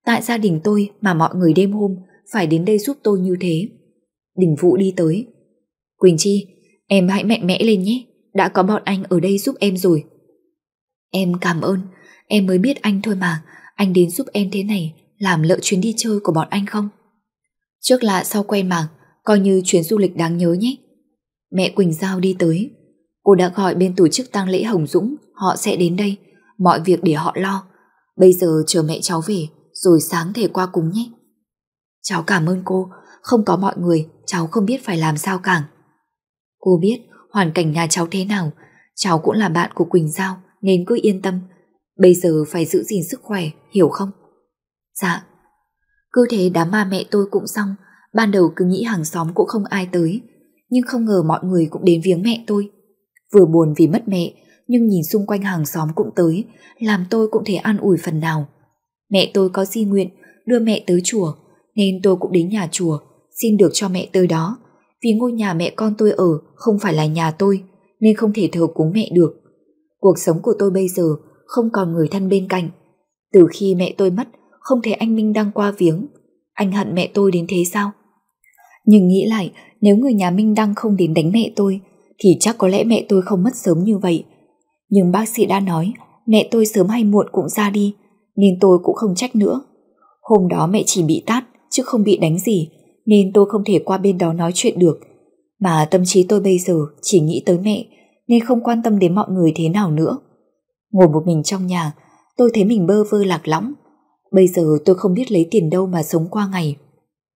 S2: Tại gia đình tôi mà mọi người đêm hôm phải đến đây giúp tôi như thế. Đình Vũ đi tới. Quỳnh Chi, em hãy mạnh mẽ lên nhé, đã có bọn anh ở đây giúp em rồi. Em cảm ơn, em mới biết anh thôi mà, anh đến giúp em thế này làm lỡ chuyến đi chơi của bọn anh không? Trước lạ sau quen mà, coi như chuyến du lịch đáng nhớ nhé. Mẹ Quỳnh Giao đi tới. Cô đã gọi bên tổ chức tang lễ Hồng Dũng, họ sẽ đến đây, mọi việc để họ lo. Bây giờ chờ mẹ cháu về, rồi sáng thể qua cùng nhé. Cháu cảm ơn cô, không có mọi người, cháu không biết phải làm sao cả. Cô biết hoàn cảnh nhà cháu thế nào, cháu cũng là bạn của Quỳnh Giao nên cứ yên tâm.
S1: Bây giờ phải giữ gìn sức khỏe, hiểu không? Dạ. Cứ thế đám ma mẹ tôi cũng xong, ban đầu cứ nghĩ hàng xóm cũng không ai tới, nhưng không ngờ mọi người cũng đến viếng mẹ tôi. Vừa buồn vì mất mẹ, nhưng nhìn xung quanh hàng xóm cũng tới, làm tôi cũng thể an ủi phần nào. Mẹ tôi có di nguyện đưa mẹ tới chùa, nên tôi cũng đến nhà chùa, xin được cho mẹ tới đó. Vì ngôi nhà mẹ con tôi ở không phải là nhà tôi, nên không thể thờ cúng mẹ được. Cuộc sống của tôi bây giờ không còn người thân bên cạnh. Từ khi mẹ tôi mất, không thể anh Minh Đăng qua viếng. Anh hận mẹ tôi đến thế sao? Nhưng nghĩ lại, nếu người nhà Minh Đăng không đến đánh mẹ tôi, thì chắc có lẽ mẹ tôi không mất sớm như vậy. Nhưng bác sĩ đã nói, mẹ tôi sớm hay muộn cũng ra đi, nên tôi cũng không trách nữa. Hôm đó mẹ chỉ bị tát, chứ không bị đánh gì, nên tôi không thể qua bên đó nói chuyện được. Mà tâm trí tôi bây giờ chỉ nghĩ tới mẹ, nên không quan tâm đến mọi người thế nào nữa. Ngồi một mình trong nhà, tôi thấy mình bơ vơ lạc lõng. Bây giờ tôi không biết lấy tiền đâu mà sống qua ngày.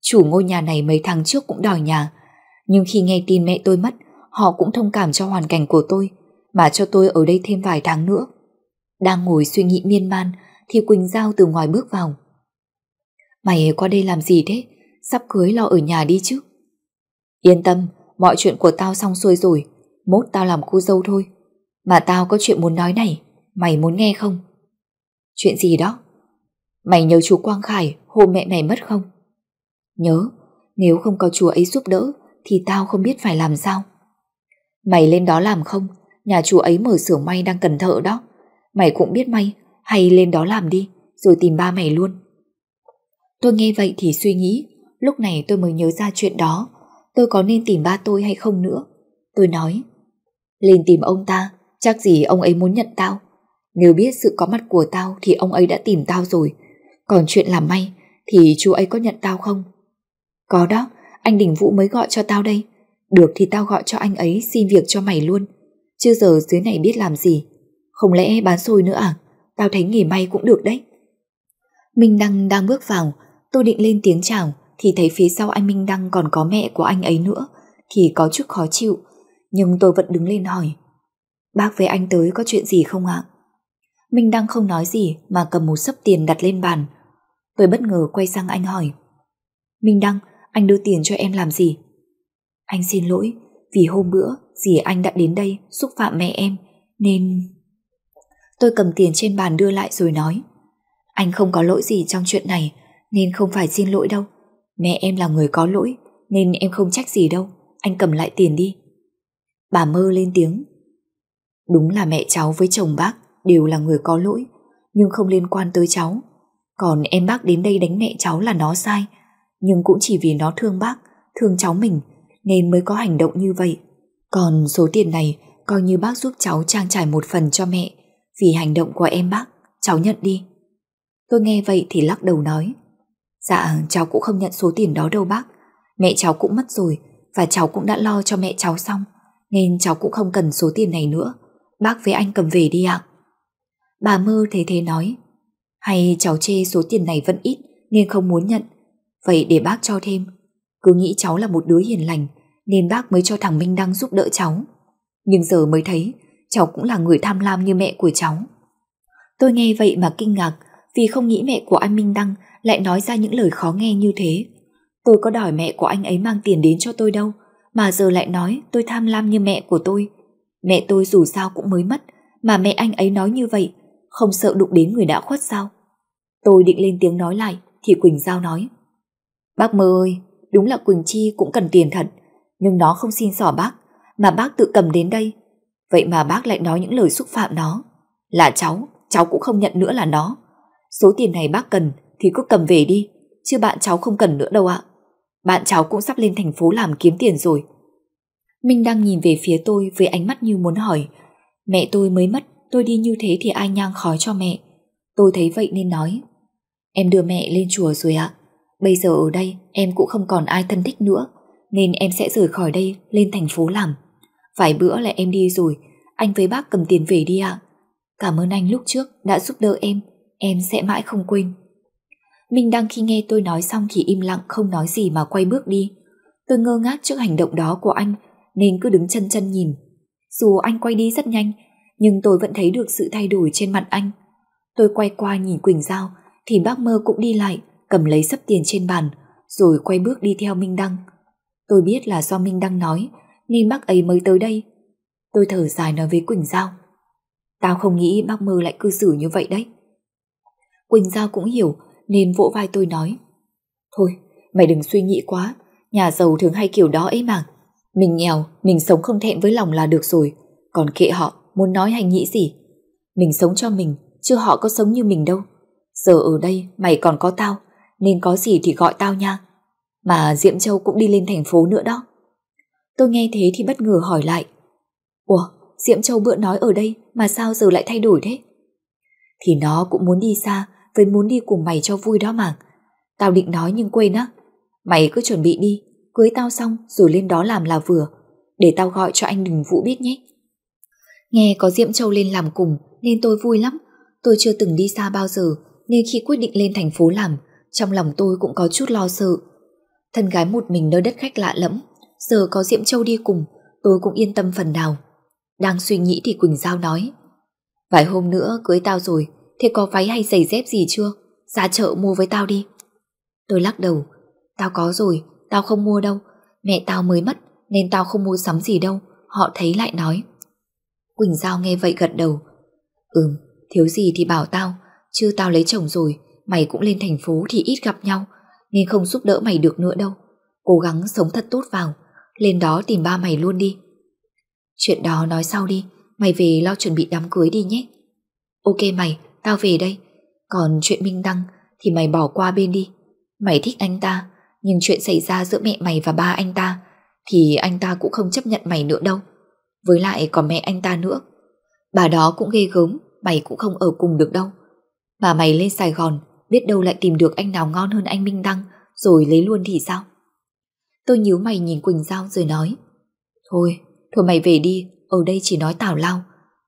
S1: Chủ ngôi nhà này mấy tháng trước cũng đòi nhà, nhưng khi nghe tin mẹ tôi mất, họ cũng thông cảm cho hoàn cảnh của tôi, mà cho tôi ở đây thêm vài tháng nữa. Đang ngồi suy nghĩ miên man, thì Quỳnh Giao từ ngoài bước vào. Mày qua đây làm gì thế? Sắp cưới lo ở nhà đi chứ. Yên tâm, mọi chuyện của tao xong xuôi rồi, mốt tao làm cô dâu thôi. Mà tao có chuyện muốn nói này, mày muốn nghe không? Chuyện gì đó? Mày nhớ chú Quang Khải hôm mẹ mày mất không? Nhớ, nếu không có chú ấy giúp đỡ thì tao không biết phải làm sao. Mày lên đó làm không? Nhà chú ấy mở xưởng may đang cần thợ đó. Mày cũng biết may, hay lên đó làm đi, rồi tìm ba mày luôn. Tôi nghe vậy thì suy nghĩ, lúc này tôi mới nhớ ra chuyện đó. Tôi có nên tìm ba tôi hay không nữa? Tôi nói, lên tìm ông ta, chắc gì ông ấy muốn nhận tao. Nếu biết sự có mặt của tao thì ông ấy đã tìm tao rồi. Còn chuyện làm may thì chú ấy có nhận tao không? Có đó, anh Đình Vũ mới gọi cho tao đây. Được thì tao gọi cho anh ấy xin việc cho mày luôn. Chứ giờ dưới này biết làm gì. Không lẽ bán xôi nữa à? Tao thấy nghề may cũng được đấy. Minh Đăng đang bước vào, tôi định lên tiếng chào thì thấy phía sau anh Minh Đăng còn có mẹ của anh ấy nữa thì có chút khó chịu. Nhưng tôi vẫn đứng lên hỏi. Bác với anh tới có chuyện gì không ạ? Minh Đăng không nói gì mà cầm một sấp tiền đặt lên bàn. Tôi bất ngờ quay sang anh hỏi. Minh Đăng, anh đưa tiền cho em làm gì? Anh xin lỗi, vì hôm bữa dì anh đã đến đây xúc phạm mẹ em, nên... Tôi cầm tiền trên bàn đưa lại rồi nói. Anh không có lỗi gì trong chuyện này, nên không phải xin lỗi đâu. Mẹ em là người có lỗi, nên em không trách gì đâu. Anh cầm lại tiền đi. Bà mơ lên tiếng. Đúng là mẹ cháu với chồng bác đều là người có lỗi, nhưng không liên quan tới cháu. Còn em bác đến đây đánh mẹ cháu là nó sai, nhưng cũng chỉ vì nó thương bác, thương cháu mình, nên mới có hành động như vậy. Còn số tiền này coi như bác giúp cháu trang trải một phần cho mẹ, vì hành động của em bác, cháu nhận đi. Tôi nghe vậy thì lắc đầu nói, dạ cháu cũng không nhận số tiền đó đâu bác, mẹ cháu cũng mất rồi, và cháu cũng đã lo cho mẹ cháu xong, nên cháu cũng không cần số tiền này nữa. Bác với anh cầm về đi ạ. Bà mơ thế thế nói, hay cháu chê số tiền này vẫn ít nên không muốn nhận, vậy để bác cho thêm. Cứ nghĩ cháu là một đứa hiền lành nên bác mới cho thằng Minh Đăng giúp đỡ cháu. Nhưng giờ mới thấy cháu cũng là người tham lam như mẹ của cháu. Tôi nghe vậy mà kinh ngạc vì không nghĩ mẹ của anh Minh Đăng lại nói ra những lời khó nghe như thế. Tôi có đòi mẹ của anh ấy mang tiền đến cho tôi đâu, mà giờ lại nói tôi tham lam như mẹ của tôi. Mẹ tôi dù sao cũng mới mất, mà mẹ anh ấy nói như vậy, không sợ đụng đến người đã khuất sao? Tôi định lên tiếng nói lại, thì Quỳnh Giao nói. Bác mơ ơi, đúng là Quỳnh Chi cũng cần tiền thật, nhưng nó không xin xỏ bác, mà bác tự cầm đến đây. Vậy mà bác lại nói những lời xúc phạm nó. Là cháu, cháu cũng không nhận nữa là nó. Số tiền này bác cần thì cứ cầm về đi, chứ bạn cháu không cần nữa đâu ạ. Bạn cháu cũng sắp lên thành phố làm kiếm tiền rồi. Minh đang nhìn về phía tôi với ánh mắt như muốn hỏi Mẹ tôi mới mất, tôi đi như thế thì ai nhang khói cho mẹ. Tôi thấy vậy nên nói Em đưa mẹ lên chùa rồi ạ. Bây giờ ở đây em cũng không còn ai thân thích nữa nên em sẽ rời khỏi đây lên thành phố làm. Vài bữa là em đi rồi, anh với bác cầm tiền về đi ạ. Cảm ơn anh lúc trước đã giúp đỡ em, em sẽ mãi không quên. Minh Đăng khi nghe tôi nói xong thì im lặng không nói gì mà quay bước đi. Tôi ngơ ngác trước hành động đó của anh nên cứ đứng chân chân nhìn. Dù anh quay đi rất nhanh, nhưng tôi vẫn thấy được sự thay đổi trên mặt anh.
S2: Tôi quay qua nhìn Quỳnh Giao thì bác mơ cũng đi lại cầm lấy sấp tiền trên bàn rồi quay bước đi theo Minh Đăng. Tôi biết là do Minh Đăng nói nên bác ấy mới tới đây. Tôi thở dài nói với Quỳnh Giao. Tao không nghĩ bác mơ lại cư xử như vậy đấy. Quỳnh Giao cũng hiểu nên vỗ vai tôi nói. Thôi, mày đừng suy nghĩ quá, nhà giàu thường hay kiểu đó ấy mà. Mình nghèo, mình sống không thẹn với lòng là được rồi, còn kệ họ, muốn nói hay nghĩ gì. Mình sống cho mình, chứ họ có sống như mình đâu. Giờ ở đây mày còn có tao, nên có gì thì gọi tao nha. Mà Diệm Châu cũng đi lên thành phố nữa đó. Tôi nghe thế thì bất ngờ hỏi lại. Ủa, Diệm Châu bữa nói ở đây mà sao giờ lại thay đổi thế? Thì nó cũng muốn đi xa với muốn đi cùng mày cho vui đó mà. Tao định nói nhưng quên á. Mày cứ chuẩn bị đi, cưới tao xong rồi lên đó làm là vừa. Để tao gọi cho anh Đình Vũ biết nhé. Nghe có Diệm Châu lên làm cùng nên tôi vui lắm. Tôi chưa từng đi xa bao giờ nên khi quyết định lên thành phố làm, trong lòng tôi cũng có chút lo sợ. Thân gái một mình nơi đất khách lạ lẫm, giờ có Diệm Châu đi cùng, tôi cũng yên tâm phần nào. Đang suy nghĩ thì Quỳnh Giao nói, vài hôm nữa cưới tao rồi, thế có váy hay giày dép gì chưa? Ra chợ mua với tao đi. Tôi lắc đầu, tao có rồi, tao không mua đâu, mẹ tao mới mất nên tao không mua sắm gì đâu, họ thấy lại nói. Quỳnh Giao nghe vậy gật đầu, ừm, thiếu gì thì bảo tao, chứ tao lấy chồng rồi, mày cũng lên thành phố thì ít gặp nhau, nên không giúp đỡ mày được nữa đâu. Cố gắng sống thật tốt vào, lên đó tìm ba mày luôn đi. Chuyện đó nói sau đi, mày về lo chuẩn bị đám cưới đi nhé. Ok mày, tao về đây. Còn chuyện Minh Đăng thì mày bỏ qua bên đi. Mày thích anh ta, nhưng chuyện xảy ra giữa mẹ mày và ba anh ta thì anh ta cũng không chấp nhận mày nữa đâu. Với lại còn mẹ anh ta nữa. Bà đó cũng ghê gớm, mày cũng không ở cùng được đâu. Mà mày lên Sài Gòn, biết đâu lại tìm được anh nào ngon hơn anh Minh Đăng, rồi lấy luôn thì sao? Tôi nhíu mày nhìn Quỳnh Giao rồi nói, Thôi, thôi mày về đi, ở đây chỉ nói tào lao.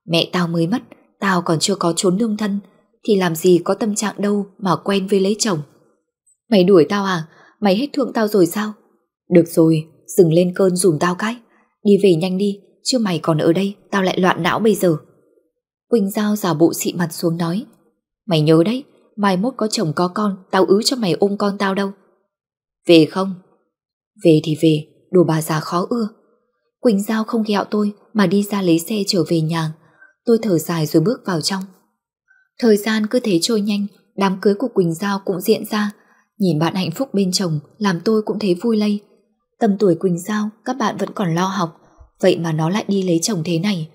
S2: Mẹ tao mới mất, tao còn chưa có trốn lương thân, thì làm gì có tâm trạng đâu mà quen với lấy chồng. Mày đuổi tao à? Mày hết thương tao rồi sao? Được rồi, dừng lên cơn dùm tao cái. Đi về nhanh đi, chứ mày còn ở đây, tao lại loạn não bây giờ. Quỳnh Giao giả bộ xị mặt xuống nói. Mày nhớ đấy, mai mốt có chồng có con, tao ứ cho mày ôm con tao đâu. Về không? Về thì về, đồ bà già khó ưa. Quỳnh Giao không ghẹo tôi mà đi ra lấy xe trở về nhà. Tôi thở dài rồi bước vào trong. Thời gian cứ thế trôi nhanh, đám cưới của Quỳnh Giao cũng diễn ra. Nhìn bạn hạnh phúc bên chồng làm tôi cũng thấy vui lây. Tầm tuổi Quỳnh Giao các bạn vẫn còn lo học, vậy mà nó lại đi lấy chồng thế này.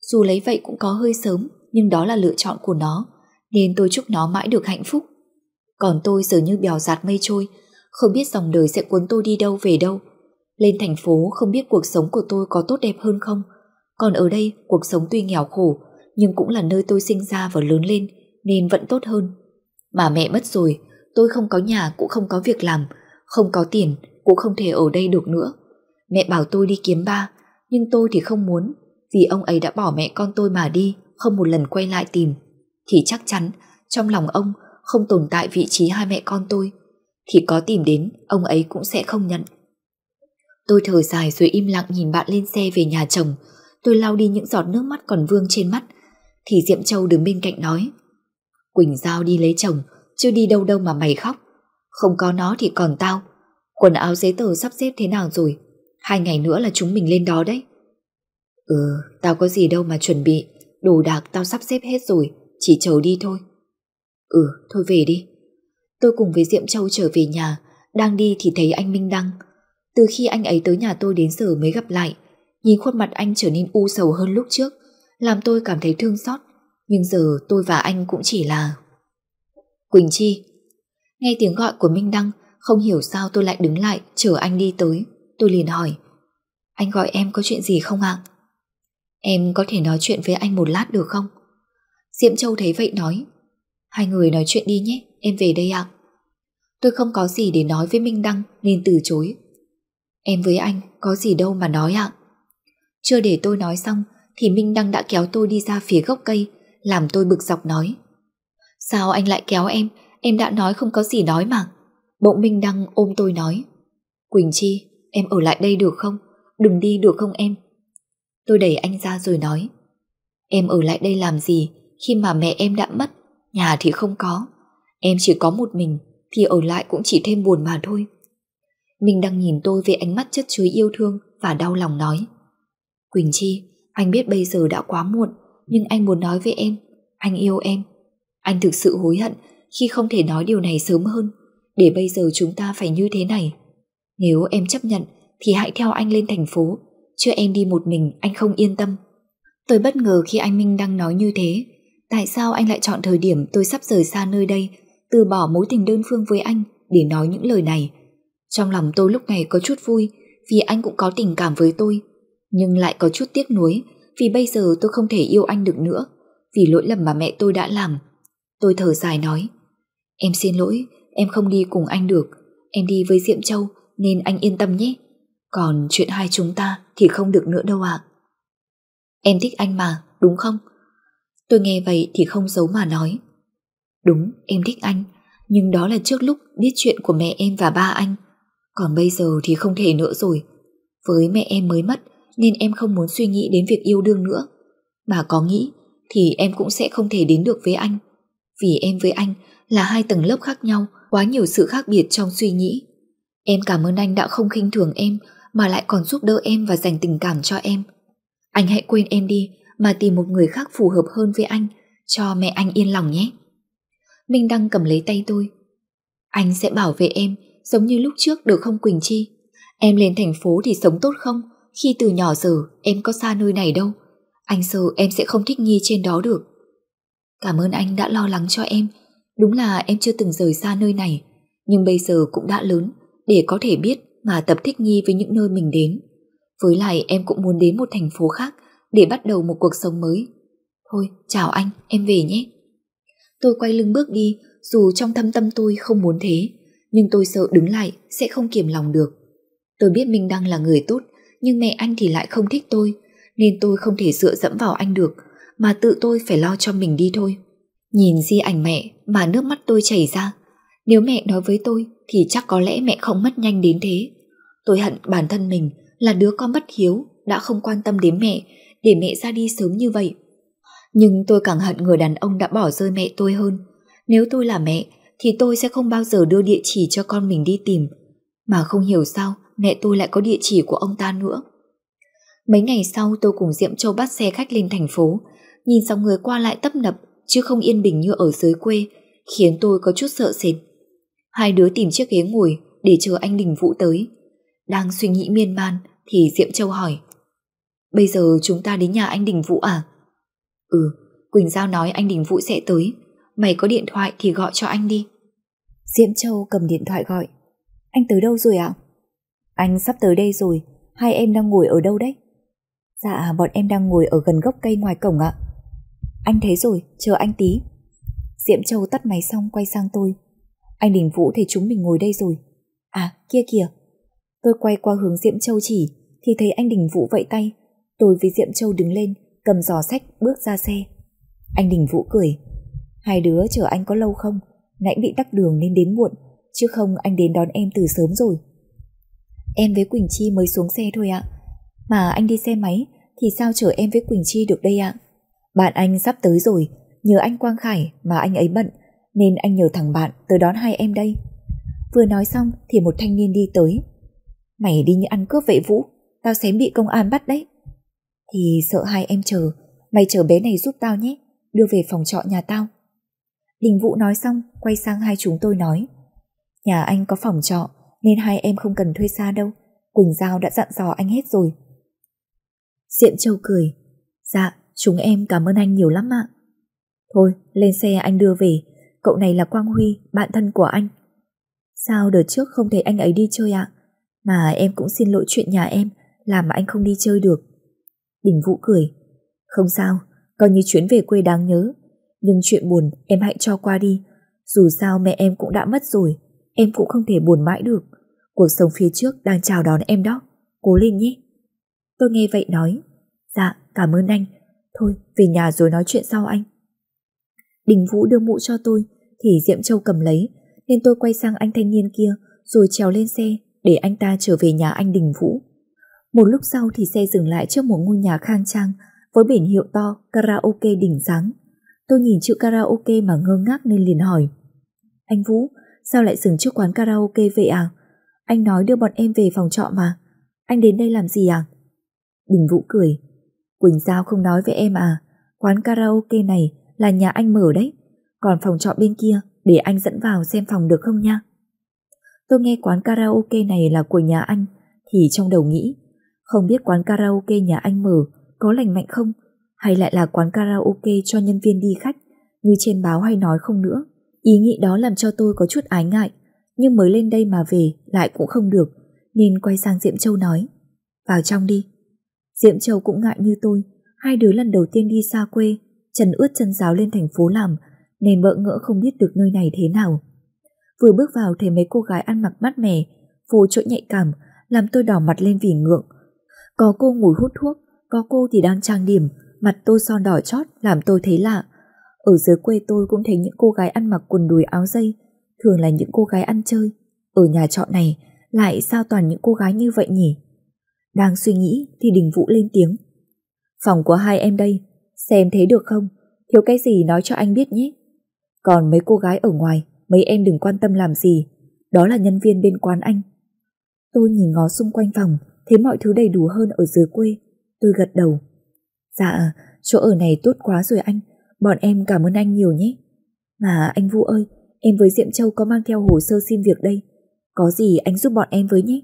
S2: Dù lấy vậy cũng có hơi sớm, nhưng đó là lựa chọn của nó nên tôi chúc nó mãi được hạnh phúc. Còn tôi giờ như bèo giạt mây trôi, không biết dòng đời sẽ cuốn tôi đi đâu về đâu. Lên thành phố không biết cuộc sống của tôi có tốt đẹp hơn không. Còn ở đây cuộc sống tuy nghèo khổ, nhưng cũng là nơi tôi sinh ra và lớn lên, nên vẫn tốt hơn. Mà mẹ mất rồi, tôi không có nhà cũng không có việc làm, không có tiền cũng không thể ở đây được nữa. Mẹ bảo tôi đi kiếm ba, nhưng tôi thì không muốn, vì ông ấy đã bỏ mẹ con tôi mà đi, không một lần quay lại tìm. Thì chắc chắn trong lòng ông không tồn tại vị trí hai mẹ con tôi, thì có tìm đến ông ấy cũng sẽ không nhận. Tôi thở dài rồi im lặng nhìn bạn lên xe về nhà chồng, tôi lau đi những giọt nước mắt còn vương trên mắt, thì Diệm Châu đứng bên cạnh nói Quỳnh Giao đi lấy chồng, chưa đi đâu đâu mà mày khóc, không có nó thì còn tao, quần áo giấy tờ sắp xếp thế nào rồi, hai ngày nữa là chúng mình lên đó đấy. Ừ, tao có gì đâu mà chuẩn bị, đồ đạc tao sắp xếp hết rồi, chỉ chờ đi thôi. Ừ, thôi về đi. Tôi cùng với Diệm Châu trở về nhà, đang đi thì thấy anh Minh Đăng. Từ khi anh ấy tới nhà tôi đến giờ mới gặp lại, nhìn khuôn mặt anh trở nên u sầu hơn lúc trước, làm tôi cảm thấy thương xót. Nhưng giờ tôi và anh cũng chỉ là... Quỳnh Chi Nghe tiếng gọi của Minh Đăng, không hiểu sao tôi lại đứng lại chờ anh đi tới. Tôi liền hỏi Anh gọi em có chuyện gì không ạ? Em có thể nói chuyện với anh một lát được không? Diệm Châu thấy vậy nói Hai người nói chuyện đi nhé, em về đây ạ. Tôi không có gì để nói với Minh Đăng nên từ chối. Em với anh có gì đâu mà nói ạ. Chưa để tôi nói xong thì Minh Đăng đã kéo tôi đi ra phía gốc cây làm tôi bực dọc nói. Sao anh lại kéo em? Em đã nói không có gì nói mà. Bỗng Minh Đăng ôm tôi nói. Quỳnh Chi, em ở lại đây được không? Đừng đi được không em? Tôi đẩy anh ra rồi nói. Em ở lại đây làm gì? khi mà mẹ em đã mất,
S1: Nhà thì không có, em chỉ có một mình thì ở lại cũng chỉ thêm buồn mà thôi. mình đang nhìn tôi với ánh mắt chất chứa yêu thương và đau lòng nói. Quỳnh Chi, anh biết bây giờ đã quá muộn, nhưng anh muốn nói với em, anh yêu em. Anh thực sự hối hận khi không thể nói điều này sớm hơn, để bây giờ chúng ta phải như thế này. Nếu em chấp nhận thì hãy theo anh lên thành phố, chứ em đi một mình anh không yên tâm. Tôi bất ngờ khi anh Minh đang nói như thế. Tại sao anh lại chọn thời điểm tôi sắp rời xa nơi đây, từ bỏ mối tình đơn phương với anh để nói những lời này? Trong lòng tôi lúc này có chút vui vì anh cũng có tình cảm với tôi, nhưng lại có chút tiếc nuối vì bây giờ tôi không thể yêu anh được nữa vì lỗi lầm mà mẹ tôi đã làm. Tôi thở dài nói, em xin lỗi, em không đi cùng anh được, em đi với Diệm Châu nên anh yên tâm nhé. Còn chuyện hai chúng ta thì không được nữa đâu ạ. Em thích anh mà, đúng không? Tôi nghe vậy thì không giấu mà nói. Đúng, em thích anh, nhưng đó là trước lúc biết chuyện của mẹ em và ba anh. Còn bây giờ thì không thể nữa rồi. Với mẹ em mới mất nên em không muốn suy nghĩ đến việc yêu đương nữa. Mà có nghĩ thì em cũng sẽ không thể đến được với anh. Vì em với anh là hai tầng lớp khác nhau, quá nhiều sự khác biệt trong suy nghĩ. Em cảm ơn anh đã không khinh thường em mà lại còn giúp đỡ em và dành tình cảm cho em. Anh hãy quên em đi mà tìm một người khác phù hợp hơn với anh, cho mẹ anh yên lòng nhé. Minh Đăng cầm lấy tay tôi. Anh sẽ bảo vệ em giống như lúc trước được không Quỳnh Chi? Em lên thành phố thì sống tốt không? Khi từ nhỏ giờ em có xa nơi này đâu. Anh sợ em sẽ không thích nghi trên đó được. Cảm ơn anh đã lo lắng cho em. Đúng là em chưa từng rời xa nơi này, nhưng bây giờ cũng đã lớn để có thể biết mà tập thích nghi với những nơi mình đến. Với lại em cũng muốn đến một thành phố khác để bắt đầu một cuộc sống mới. Thôi, chào anh, em về nhé. Tôi quay lưng bước đi, dù trong thâm tâm tôi không muốn thế, nhưng tôi sợ đứng lại sẽ không kiềm lòng được. Tôi biết Minh Đăng là người tốt, nhưng mẹ anh thì lại không thích tôi, nên tôi không thể dựa dẫm vào anh được, mà tự tôi phải lo cho mình đi thôi. Nhìn di ảnh mẹ mà nước mắt tôi chảy ra. Nếu mẹ nói với tôi thì chắc có lẽ mẹ không mất nhanh đến thế. Tôi hận bản thân mình là đứa con bất hiếu đã không quan tâm đến mẹ để mẹ ra đi sớm như vậy. Nhưng tôi càng hận người đàn ông đã bỏ rơi mẹ tôi hơn. Nếu tôi là mẹ thì tôi sẽ không bao giờ đưa địa chỉ cho con mình đi tìm. Mà không hiểu sao mẹ tôi lại có địa chỉ của ông ta nữa. Mấy ngày sau tôi cùng Diệm Châu bắt xe khách lên thành phố, nhìn dòng người qua lại tấp nập chứ không yên bình như ở dưới quê, khiến tôi có chút sợ sệt. Hai đứa tìm chiếc ghế ngồi để chờ anh Đình Vũ tới. Đang suy nghĩ miên man thì Diệm Châu hỏi Bây giờ chúng ta đến nhà anh Đình Vũ à? Ừ, Quỳnh Giao nói anh Đình Vũ sẽ tới. Mày có điện thoại thì gọi cho anh đi.
S2: Diệm Châu cầm điện thoại gọi. Anh tới đâu rồi ạ? Anh sắp tới đây rồi. Hai em đang ngồi ở đâu đấy? Dạ, bọn em đang ngồi ở gần gốc cây ngoài cổng ạ. Anh thấy rồi, chờ anh tí. Diệm Châu tắt máy xong quay sang tôi. Anh Đình Vũ thấy chúng mình ngồi đây rồi. À, kia kìa. Tôi quay qua hướng Diệm Châu chỉ, thì thấy anh Đình Vũ vẫy tay. Tôi với Diệm Châu đứng lên, cầm giỏ sách bước ra xe. Anh Đình Vũ cười. Hai đứa chờ anh có lâu không? Nãy bị tắc đường nên đến muộn, chứ không anh đến đón em từ sớm rồi. Em với Quỳnh Chi mới xuống xe thôi ạ. Mà anh đi xe máy thì sao chở em với Quỳnh Chi được đây ạ? Bạn anh sắp tới rồi, nhờ anh Quang Khải mà anh ấy bận, nên anh nhờ thằng bạn tới đón hai em đây. Vừa nói xong thì một thanh niên đi tới. Mày đi như ăn cướp vậy Vũ, tao xém bị công an bắt đấy. Thì sợ hai em chờ, mày chờ bé này giúp tao nhé, đưa về phòng trọ nhà tao. Đình Vũ nói xong, quay sang hai chúng tôi nói. Nhà anh có phòng trọ, nên hai em không cần thuê xa đâu. Quỳnh Giao đã dặn dò anh hết rồi. Diệm Châu cười. Dạ, chúng em cảm ơn anh nhiều lắm ạ. Thôi, lên xe anh đưa về. Cậu này là Quang Huy, bạn thân của anh. Sao đợt trước không thấy anh ấy đi chơi ạ? Mà em cũng xin lỗi chuyện nhà em, làm mà anh không đi chơi được. Đình Vũ cười. Không sao, coi như chuyến về quê đáng nhớ. Nhưng chuyện buồn em hãy cho qua đi. Dù sao mẹ em cũng đã mất rồi, em cũng không thể buồn mãi được. Cuộc sống phía trước đang chào đón em đó. Cố lên nhé. Tôi nghe vậy nói. Dạ, cảm ơn anh. Thôi, về nhà rồi nói chuyện sau anh. Đình Vũ đưa mũ cho tôi, thì Diệm Châu cầm lấy, nên tôi quay sang anh thanh niên kia, rồi trèo lên xe, để anh ta trở về nhà anh Đình Vũ. Một lúc sau thì xe dừng lại trước một ngôi nhà khang trang, với biển hiệu to karaoke đỉnh sáng. Tôi nhìn chữ karaoke mà ngơ ngác nên liền hỏi. Anh Vũ, sao lại dừng trước quán karaoke vậy à? Anh nói đưa bọn em về phòng trọ mà. Anh đến đây làm gì à? Đình Vũ cười. Quỳnh Giao không nói với em à? Quán karaoke này là nhà anh mở đấy. Còn phòng trọ bên kia, để anh dẫn vào xem phòng được không nha? Tôi nghe quán karaoke này là của nhà anh, thì trong đầu nghĩ, không biết quán karaoke nhà anh mở có lành mạnh không, hay lại là quán karaoke cho nhân viên đi khách, như trên báo hay nói không nữa. Ý nghĩ đó làm cho tôi có chút ái ngại, nhưng mới lên đây mà về lại cũng không được, nên quay sang Diệm Châu nói, vào trong đi. Diệm Châu cũng ngại như tôi, hai đứa lần đầu tiên đi xa quê chân ướt chân giáo lên thành phố làm nên bỡ ngỡ không biết được nơi này thế nào. Vừa bước vào thấy mấy cô gái ăn mặc mát mẻ, phô chỗ nhạy cảm, làm tôi đỏ mặt lên vì ngượng. Có cô ngồi hút thuốc, có cô thì đang trang điểm, mặt tôi son đỏ chót làm tôi thấy lạ. Ở dưới quê tôi cũng thấy những cô gái ăn mặc quần đùi áo dây, thường là những cô gái ăn chơi. Ở nhà trọ này, lại sao toàn những cô gái như vậy nhỉ? Đang suy nghĩ thì Đình Vũ lên tiếng. Phòng của hai em đây, xem thấy được không? Thiếu cái gì nói cho anh biết nhé. Còn mấy cô gái ở ngoài, mấy em đừng quan tâm làm gì, đó là nhân viên bên quán anh. Tôi nhìn ngó xung quanh phòng, thấy mọi thứ đầy đủ hơn ở dưới quê. Tôi gật đầu. Dạ, chỗ ở này tốt quá rồi anh, bọn em cảm ơn anh nhiều nhé. Mà anh Vũ ơi, em với Diệm Châu có mang theo hồ sơ xin việc đây. Có gì anh giúp bọn em với nhé.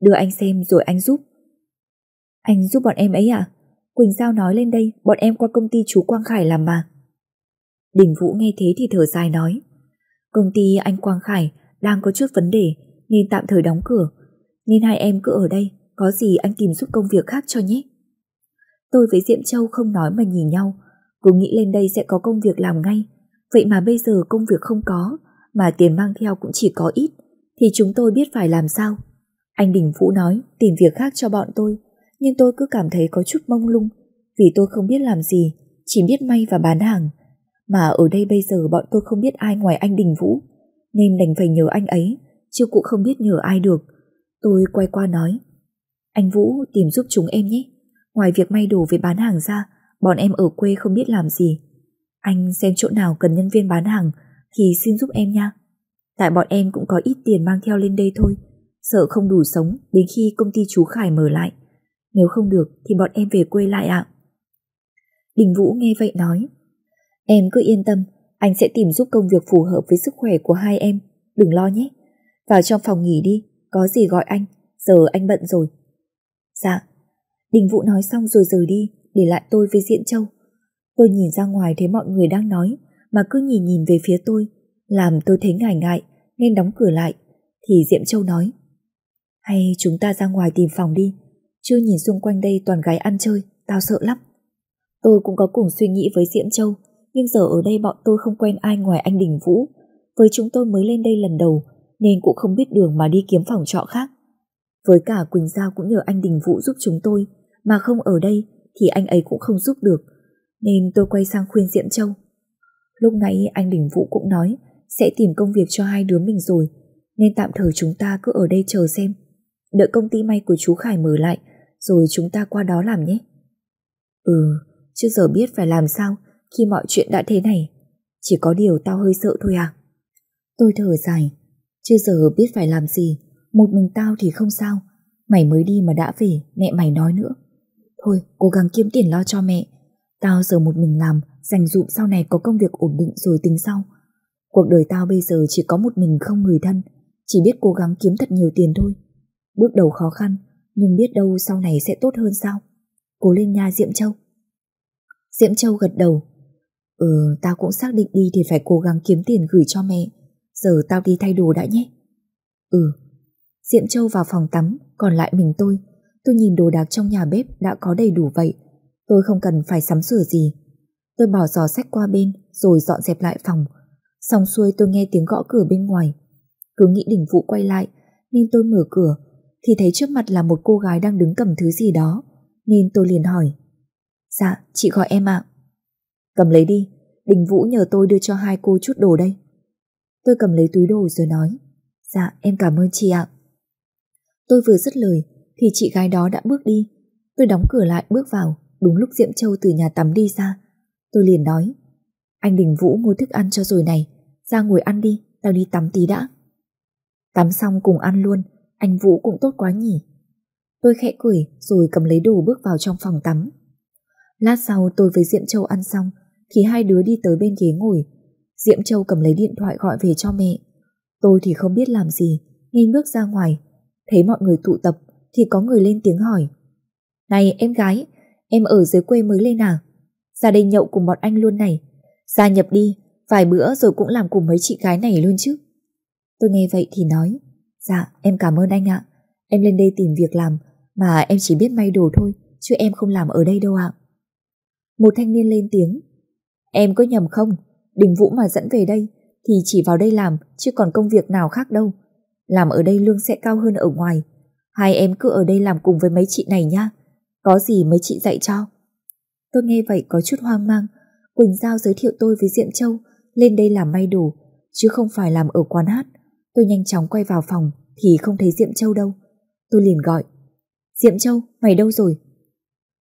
S2: Đưa anh xem rồi anh giúp. Anh giúp bọn em ấy à? Quỳnh Giao nói lên đây, bọn em qua công ty chú Quang Khải làm mà. Đình Vũ nghe thế thì thở dài nói. Công ty anh Quang Khải đang có chút vấn đề nên tạm thời đóng cửa. Nên hai em cứ ở đây, có gì anh tìm giúp công việc khác cho nhé. Tôi với Diệm Châu không nói mà nhìn nhau, cứ nghĩ lên đây sẽ có công việc làm ngay. Vậy mà bây giờ công việc không có, mà tiền mang theo cũng chỉ có ít, thì chúng tôi biết phải làm sao. Anh Đình Vũ nói tìm việc khác cho bọn tôi, nhưng tôi cứ cảm thấy có chút mông lung, vì tôi không biết làm gì, chỉ biết may và bán hàng. Mà ở đây bây giờ bọn tôi không biết ai ngoài anh Đình Vũ, nên đành phải nhờ anh ấy, chứ cũng không biết nhờ ai được. Tôi quay qua nói, anh Vũ tìm giúp chúng em nhé. Ngoài việc may đồ với bán hàng ra, bọn em ở quê không biết làm gì. Anh xem chỗ nào cần nhân viên bán hàng thì xin giúp em nha. Tại bọn em cũng có ít tiền mang theo lên đây thôi, sợ không đủ sống đến khi công ty chú Khải mở lại. Nếu không được thì bọn em về quê lại ạ. Đình Vũ nghe vậy nói, Em cứ yên tâm, anh sẽ tìm giúp công việc phù hợp với sức khỏe của hai em, đừng lo nhé. Vào trong phòng nghỉ đi, có gì gọi anh, giờ anh bận rồi. Dạ, Đình Vũ nói xong rồi rời đi, để lại tôi với Diễn Châu. Tôi nhìn ra ngoài thấy mọi người đang nói, mà cứ nhìn nhìn về phía tôi, làm tôi thấy ngại ngại, nên đóng cửa lại. Thì Diệm Châu nói, hay chúng ta ra ngoài tìm phòng đi, chưa nhìn xung quanh đây toàn gái ăn chơi, tao sợ lắm. Tôi cũng có cùng suy nghĩ với Diễm Châu, nhưng giờ ở đây bọn tôi không quen ai ngoài anh Đình Vũ. Với chúng tôi mới lên đây lần đầu, nên cũng không biết đường mà đi kiếm phòng trọ khác. Với cả Quỳnh Giao cũng nhờ anh Đình Vũ giúp chúng tôi, mà không ở đây thì anh ấy cũng không giúp được, nên tôi quay sang khuyên Diễm Châu. Lúc nãy anh Đình Vũ cũng nói sẽ tìm công việc cho hai đứa mình rồi, nên tạm thời chúng ta cứ ở đây chờ xem. Đợi công ty may của chú Khải mở lại, rồi chúng ta qua đó làm nhé. Ừ, chứ giờ biết phải làm sao khi mọi chuyện đã thế này. Chỉ có điều tao hơi sợ thôi à. Tôi thở dài, chưa giờ biết phải làm gì, một mình tao thì không sao. Mày mới đi mà đã về, mẹ mày nói nữa. Thôi, cố gắng kiếm tiền lo cho mẹ. Tao giờ một mình làm, dành dụm sau này có công việc ổn định rồi tính sau. Cuộc đời tao bây giờ chỉ có một mình không người thân, chỉ biết cố gắng kiếm thật nhiều tiền thôi. Bước đầu khó khăn, nhưng biết đâu sau này sẽ tốt hơn sao. Cố lên nha Diệm Châu. Diệm Châu gật đầu, Ừ, tao cũng xác định đi thì phải cố gắng kiếm tiền gửi cho mẹ. Giờ tao đi thay đồ đã nhé. Ừ. Diệm Châu vào phòng tắm, còn lại mình tôi. Tôi nhìn đồ đạc trong nhà bếp đã có đầy đủ vậy. Tôi không cần phải sắm sửa gì. Tôi bỏ giỏ sách qua bên, rồi dọn dẹp lại phòng. Xong xuôi tôi nghe tiếng gõ cửa bên ngoài. Cứ nghĩ đỉnh vụ quay lại, nên tôi mở cửa, thì thấy trước mặt là một cô gái đang đứng cầm thứ gì đó, nên tôi liền hỏi. Dạ, chị gọi em ạ. Cầm lấy đi, Đình Vũ nhờ tôi đưa cho hai cô chút đồ đây. Tôi cầm lấy túi đồ rồi nói, dạ em cảm ơn chị ạ. Tôi vừa dứt lời thì chị gái đó đã bước đi. Tôi đóng cửa lại bước vào, đúng lúc Diệm Châu từ nhà tắm đi ra. Tôi liền nói, Anh Đình Vũ mua thức ăn cho rồi này, ra ngồi ăn đi, tao đi tắm tí đã. Tắm xong cùng ăn luôn, anh Vũ cũng tốt quá nhỉ. Tôi khẽ cười rồi cầm lấy đồ bước vào trong phòng tắm. Lát sau tôi với Diệm Châu ăn xong thì hai đứa đi tới bên ghế ngồi. Diệm Châu cầm lấy điện thoại gọi về cho mẹ. Tôi thì không biết làm gì, nên bước ra ngoài. Thấy mọi người tụ tập thì có người lên tiếng hỏi. Này em gái, em ở dưới quê mới lên à? Ra đây nhậu cùng bọn anh luôn này. Gia nhập đi, vài bữa rồi cũng làm cùng mấy chị gái này luôn chứ. Tôi nghe vậy thì nói, dạ em cảm ơn anh ạ. Em lên đây tìm việc làm mà em chỉ biết may đồ thôi, chứ em không làm ở đây đâu ạ. Một thanh niên lên tiếng, em có nhầm không? Đình Vũ mà dẫn về đây thì chỉ vào đây làm chứ còn công việc nào khác đâu. Làm ở đây lương sẽ cao hơn ở ngoài. Hai em cứ ở đây làm cùng với mấy chị này nhá. Có gì mấy chị dạy cho. Tôi nghe vậy có chút hoang mang. Quỳnh Giao giới thiệu tôi với Diệm Châu lên đây làm may đồ, chứ không phải làm ở quán hát. Tôi nhanh chóng quay vào phòng thì không thấy Diệm Châu đâu. Tôi liền gọi. Diệm Châu, mày đâu rồi?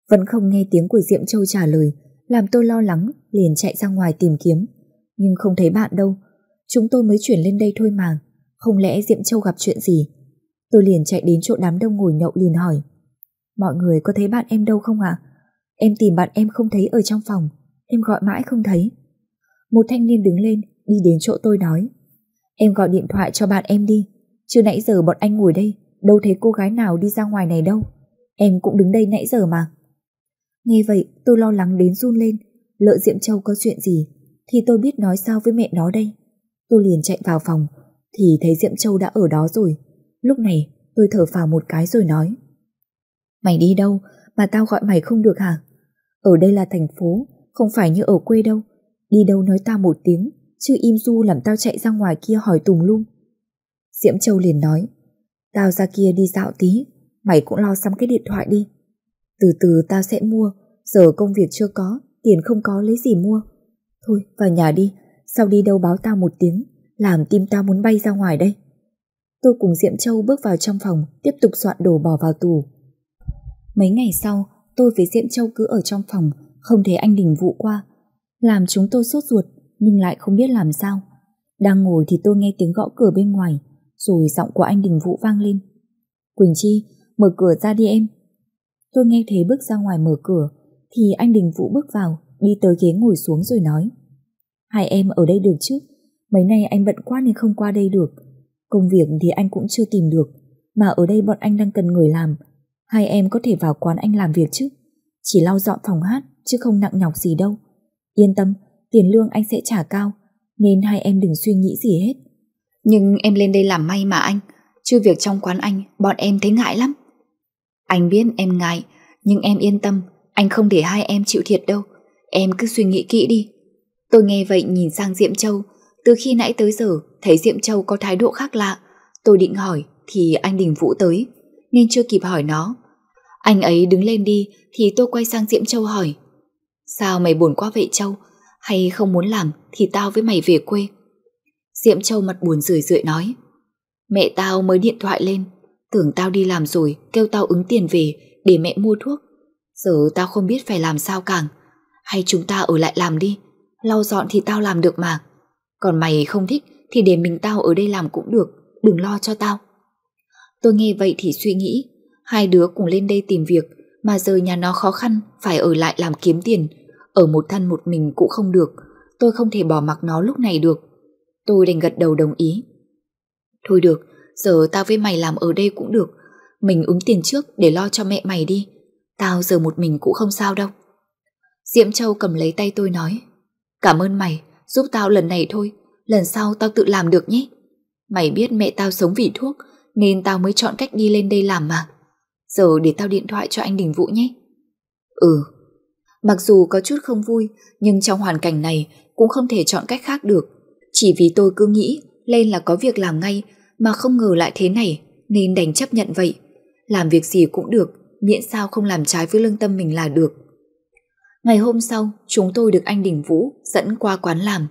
S2: Vẫn không nghe tiếng của Diệm Châu trả lời, làm tôi lo lắng, liền chạy ra ngoài tìm kiếm. Nhưng không thấy bạn đâu, chúng tôi mới chuyển lên đây thôi mà. Không lẽ Diệm Châu gặp chuyện gì? Tôi liền chạy đến chỗ đám đông ngồi nhậu liền hỏi. Mọi người có thấy bạn em đâu không ạ? Em tìm bạn em không thấy ở trong phòng, em gọi mãi không thấy. Một thanh niên đứng lên, đi đến chỗ tôi nói. Em gọi điện thoại cho bạn em đi, chưa nãy giờ bọn anh ngồi đây, đâu thấy cô gái nào đi ra ngoài này đâu. Em cũng đứng đây nãy giờ mà. Nghe vậy tôi lo lắng đến run lên, lỡ Diệm Châu có chuyện gì, thì tôi biết nói sao với mẹ nó đây. Tôi liền chạy vào phòng, thì thấy Diệm Châu đã ở đó rồi. Lúc này tôi thở phào một cái rồi nói. Mày đi đâu mà tao gọi mày không được hả? Ở đây là thành phố, không phải như ở quê đâu. Đi đâu nói tao một tiếng, chứ im du làm tao chạy ra ngoài kia hỏi tùng lung Diễm Châu liền nói, tao ra kia đi dạo tí, mày cũng lo sắm cái điện thoại đi. Từ từ tao sẽ mua, giờ công việc chưa có, tiền không có lấy gì mua. Thôi, vào nhà đi, sau đi đâu báo tao một tiếng, làm tim tao muốn bay ra ngoài đây. Tôi cùng Diệm Châu bước vào trong phòng, tiếp tục soạn đồ bỏ vào tủ. Mấy ngày sau, tôi với Diệm Châu cứ ở trong phòng, không thấy anh Đình Vũ qua. Làm chúng tôi sốt ruột, nhưng lại không biết làm sao. Đang ngồi thì tôi nghe tiếng gõ cửa bên ngoài, rồi giọng của anh Đình Vũ vang lên. Quỳnh Chi, mở cửa ra đi em. Tôi nghe thế bước ra ngoài mở cửa, thì anh Đình Vũ bước vào, đi tới ghế ngồi xuống rồi nói. Hai em ở đây được chứ? Mấy nay anh bận quá nên không qua đây được. Công việc thì anh cũng chưa tìm được, mà ở đây bọn anh đang cần người làm. Hai em có thể vào quán anh làm việc chứ? Chỉ lau dọn phòng hát, chứ không nặng nhọc gì đâu. Yên tâm, tiền lương anh sẽ trả cao, nên hai em đừng suy nghĩ gì hết.
S1: Nhưng em lên đây làm may mà anh, chứ việc trong quán anh, bọn em thấy ngại lắm. Anh biết em ngại, nhưng em yên tâm, anh không để hai em chịu thiệt đâu. Em cứ suy nghĩ kỹ đi. Tôi nghe vậy nhìn sang Diệm Châu, từ khi nãy tới giờ thấy Diệm Châu có thái độ khác lạ. Tôi định hỏi thì anh Đình Vũ tới, nên chưa kịp hỏi nó. Anh ấy đứng lên đi thì tôi quay sang Diệm Châu hỏi. Sao mày buồn quá vậy Châu? Hay không muốn làm thì tao với mày về quê. Diệm Châu mặt buồn rười rượi nói. Mẹ tao mới điện thoại lên, tưởng tao đi làm rồi, kêu tao ứng tiền về để mẹ mua thuốc. Giờ tao không biết phải làm sao càng. Hay chúng ta ở lại làm đi, lau dọn thì tao làm được mà. Còn mày không thích thì để mình tao ở đây làm cũng được, đừng lo cho tao. Tôi nghe vậy thì suy nghĩ, hai đứa cùng lên đây tìm việc, mà giờ nhà nó khó khăn, phải ở lại làm kiếm tiền, ở một thân một mình cũng không được, tôi không thể bỏ mặc nó lúc này được. Tôi đành gật đầu đồng ý. Thôi được, giờ tao với mày làm ở đây cũng được, mình ứng tiền trước để lo cho mẹ mày đi, tao giờ một mình cũng không sao đâu. Diễm Châu cầm lấy tay tôi nói, cảm ơn mày, giúp tao lần này thôi, lần sau tao tự làm được nhé. Mày biết mẹ tao sống vì thuốc, nên tao mới chọn cách đi lên đây làm mà. Giờ để tao điện thoại cho anh Đình Vũ nhé. Ừ, mặc dù có chút không vui, nhưng trong hoàn cảnh này cũng không thể chọn cách khác được. Chỉ vì tôi cứ nghĩ lên là có việc làm ngay, mà không ngờ lại thế này, nên đành chấp nhận vậy. Làm việc gì cũng được, miễn sao không làm trái với lương tâm mình là được. Ngày hôm sau, chúng tôi được anh Đình Vũ dẫn qua quán làm.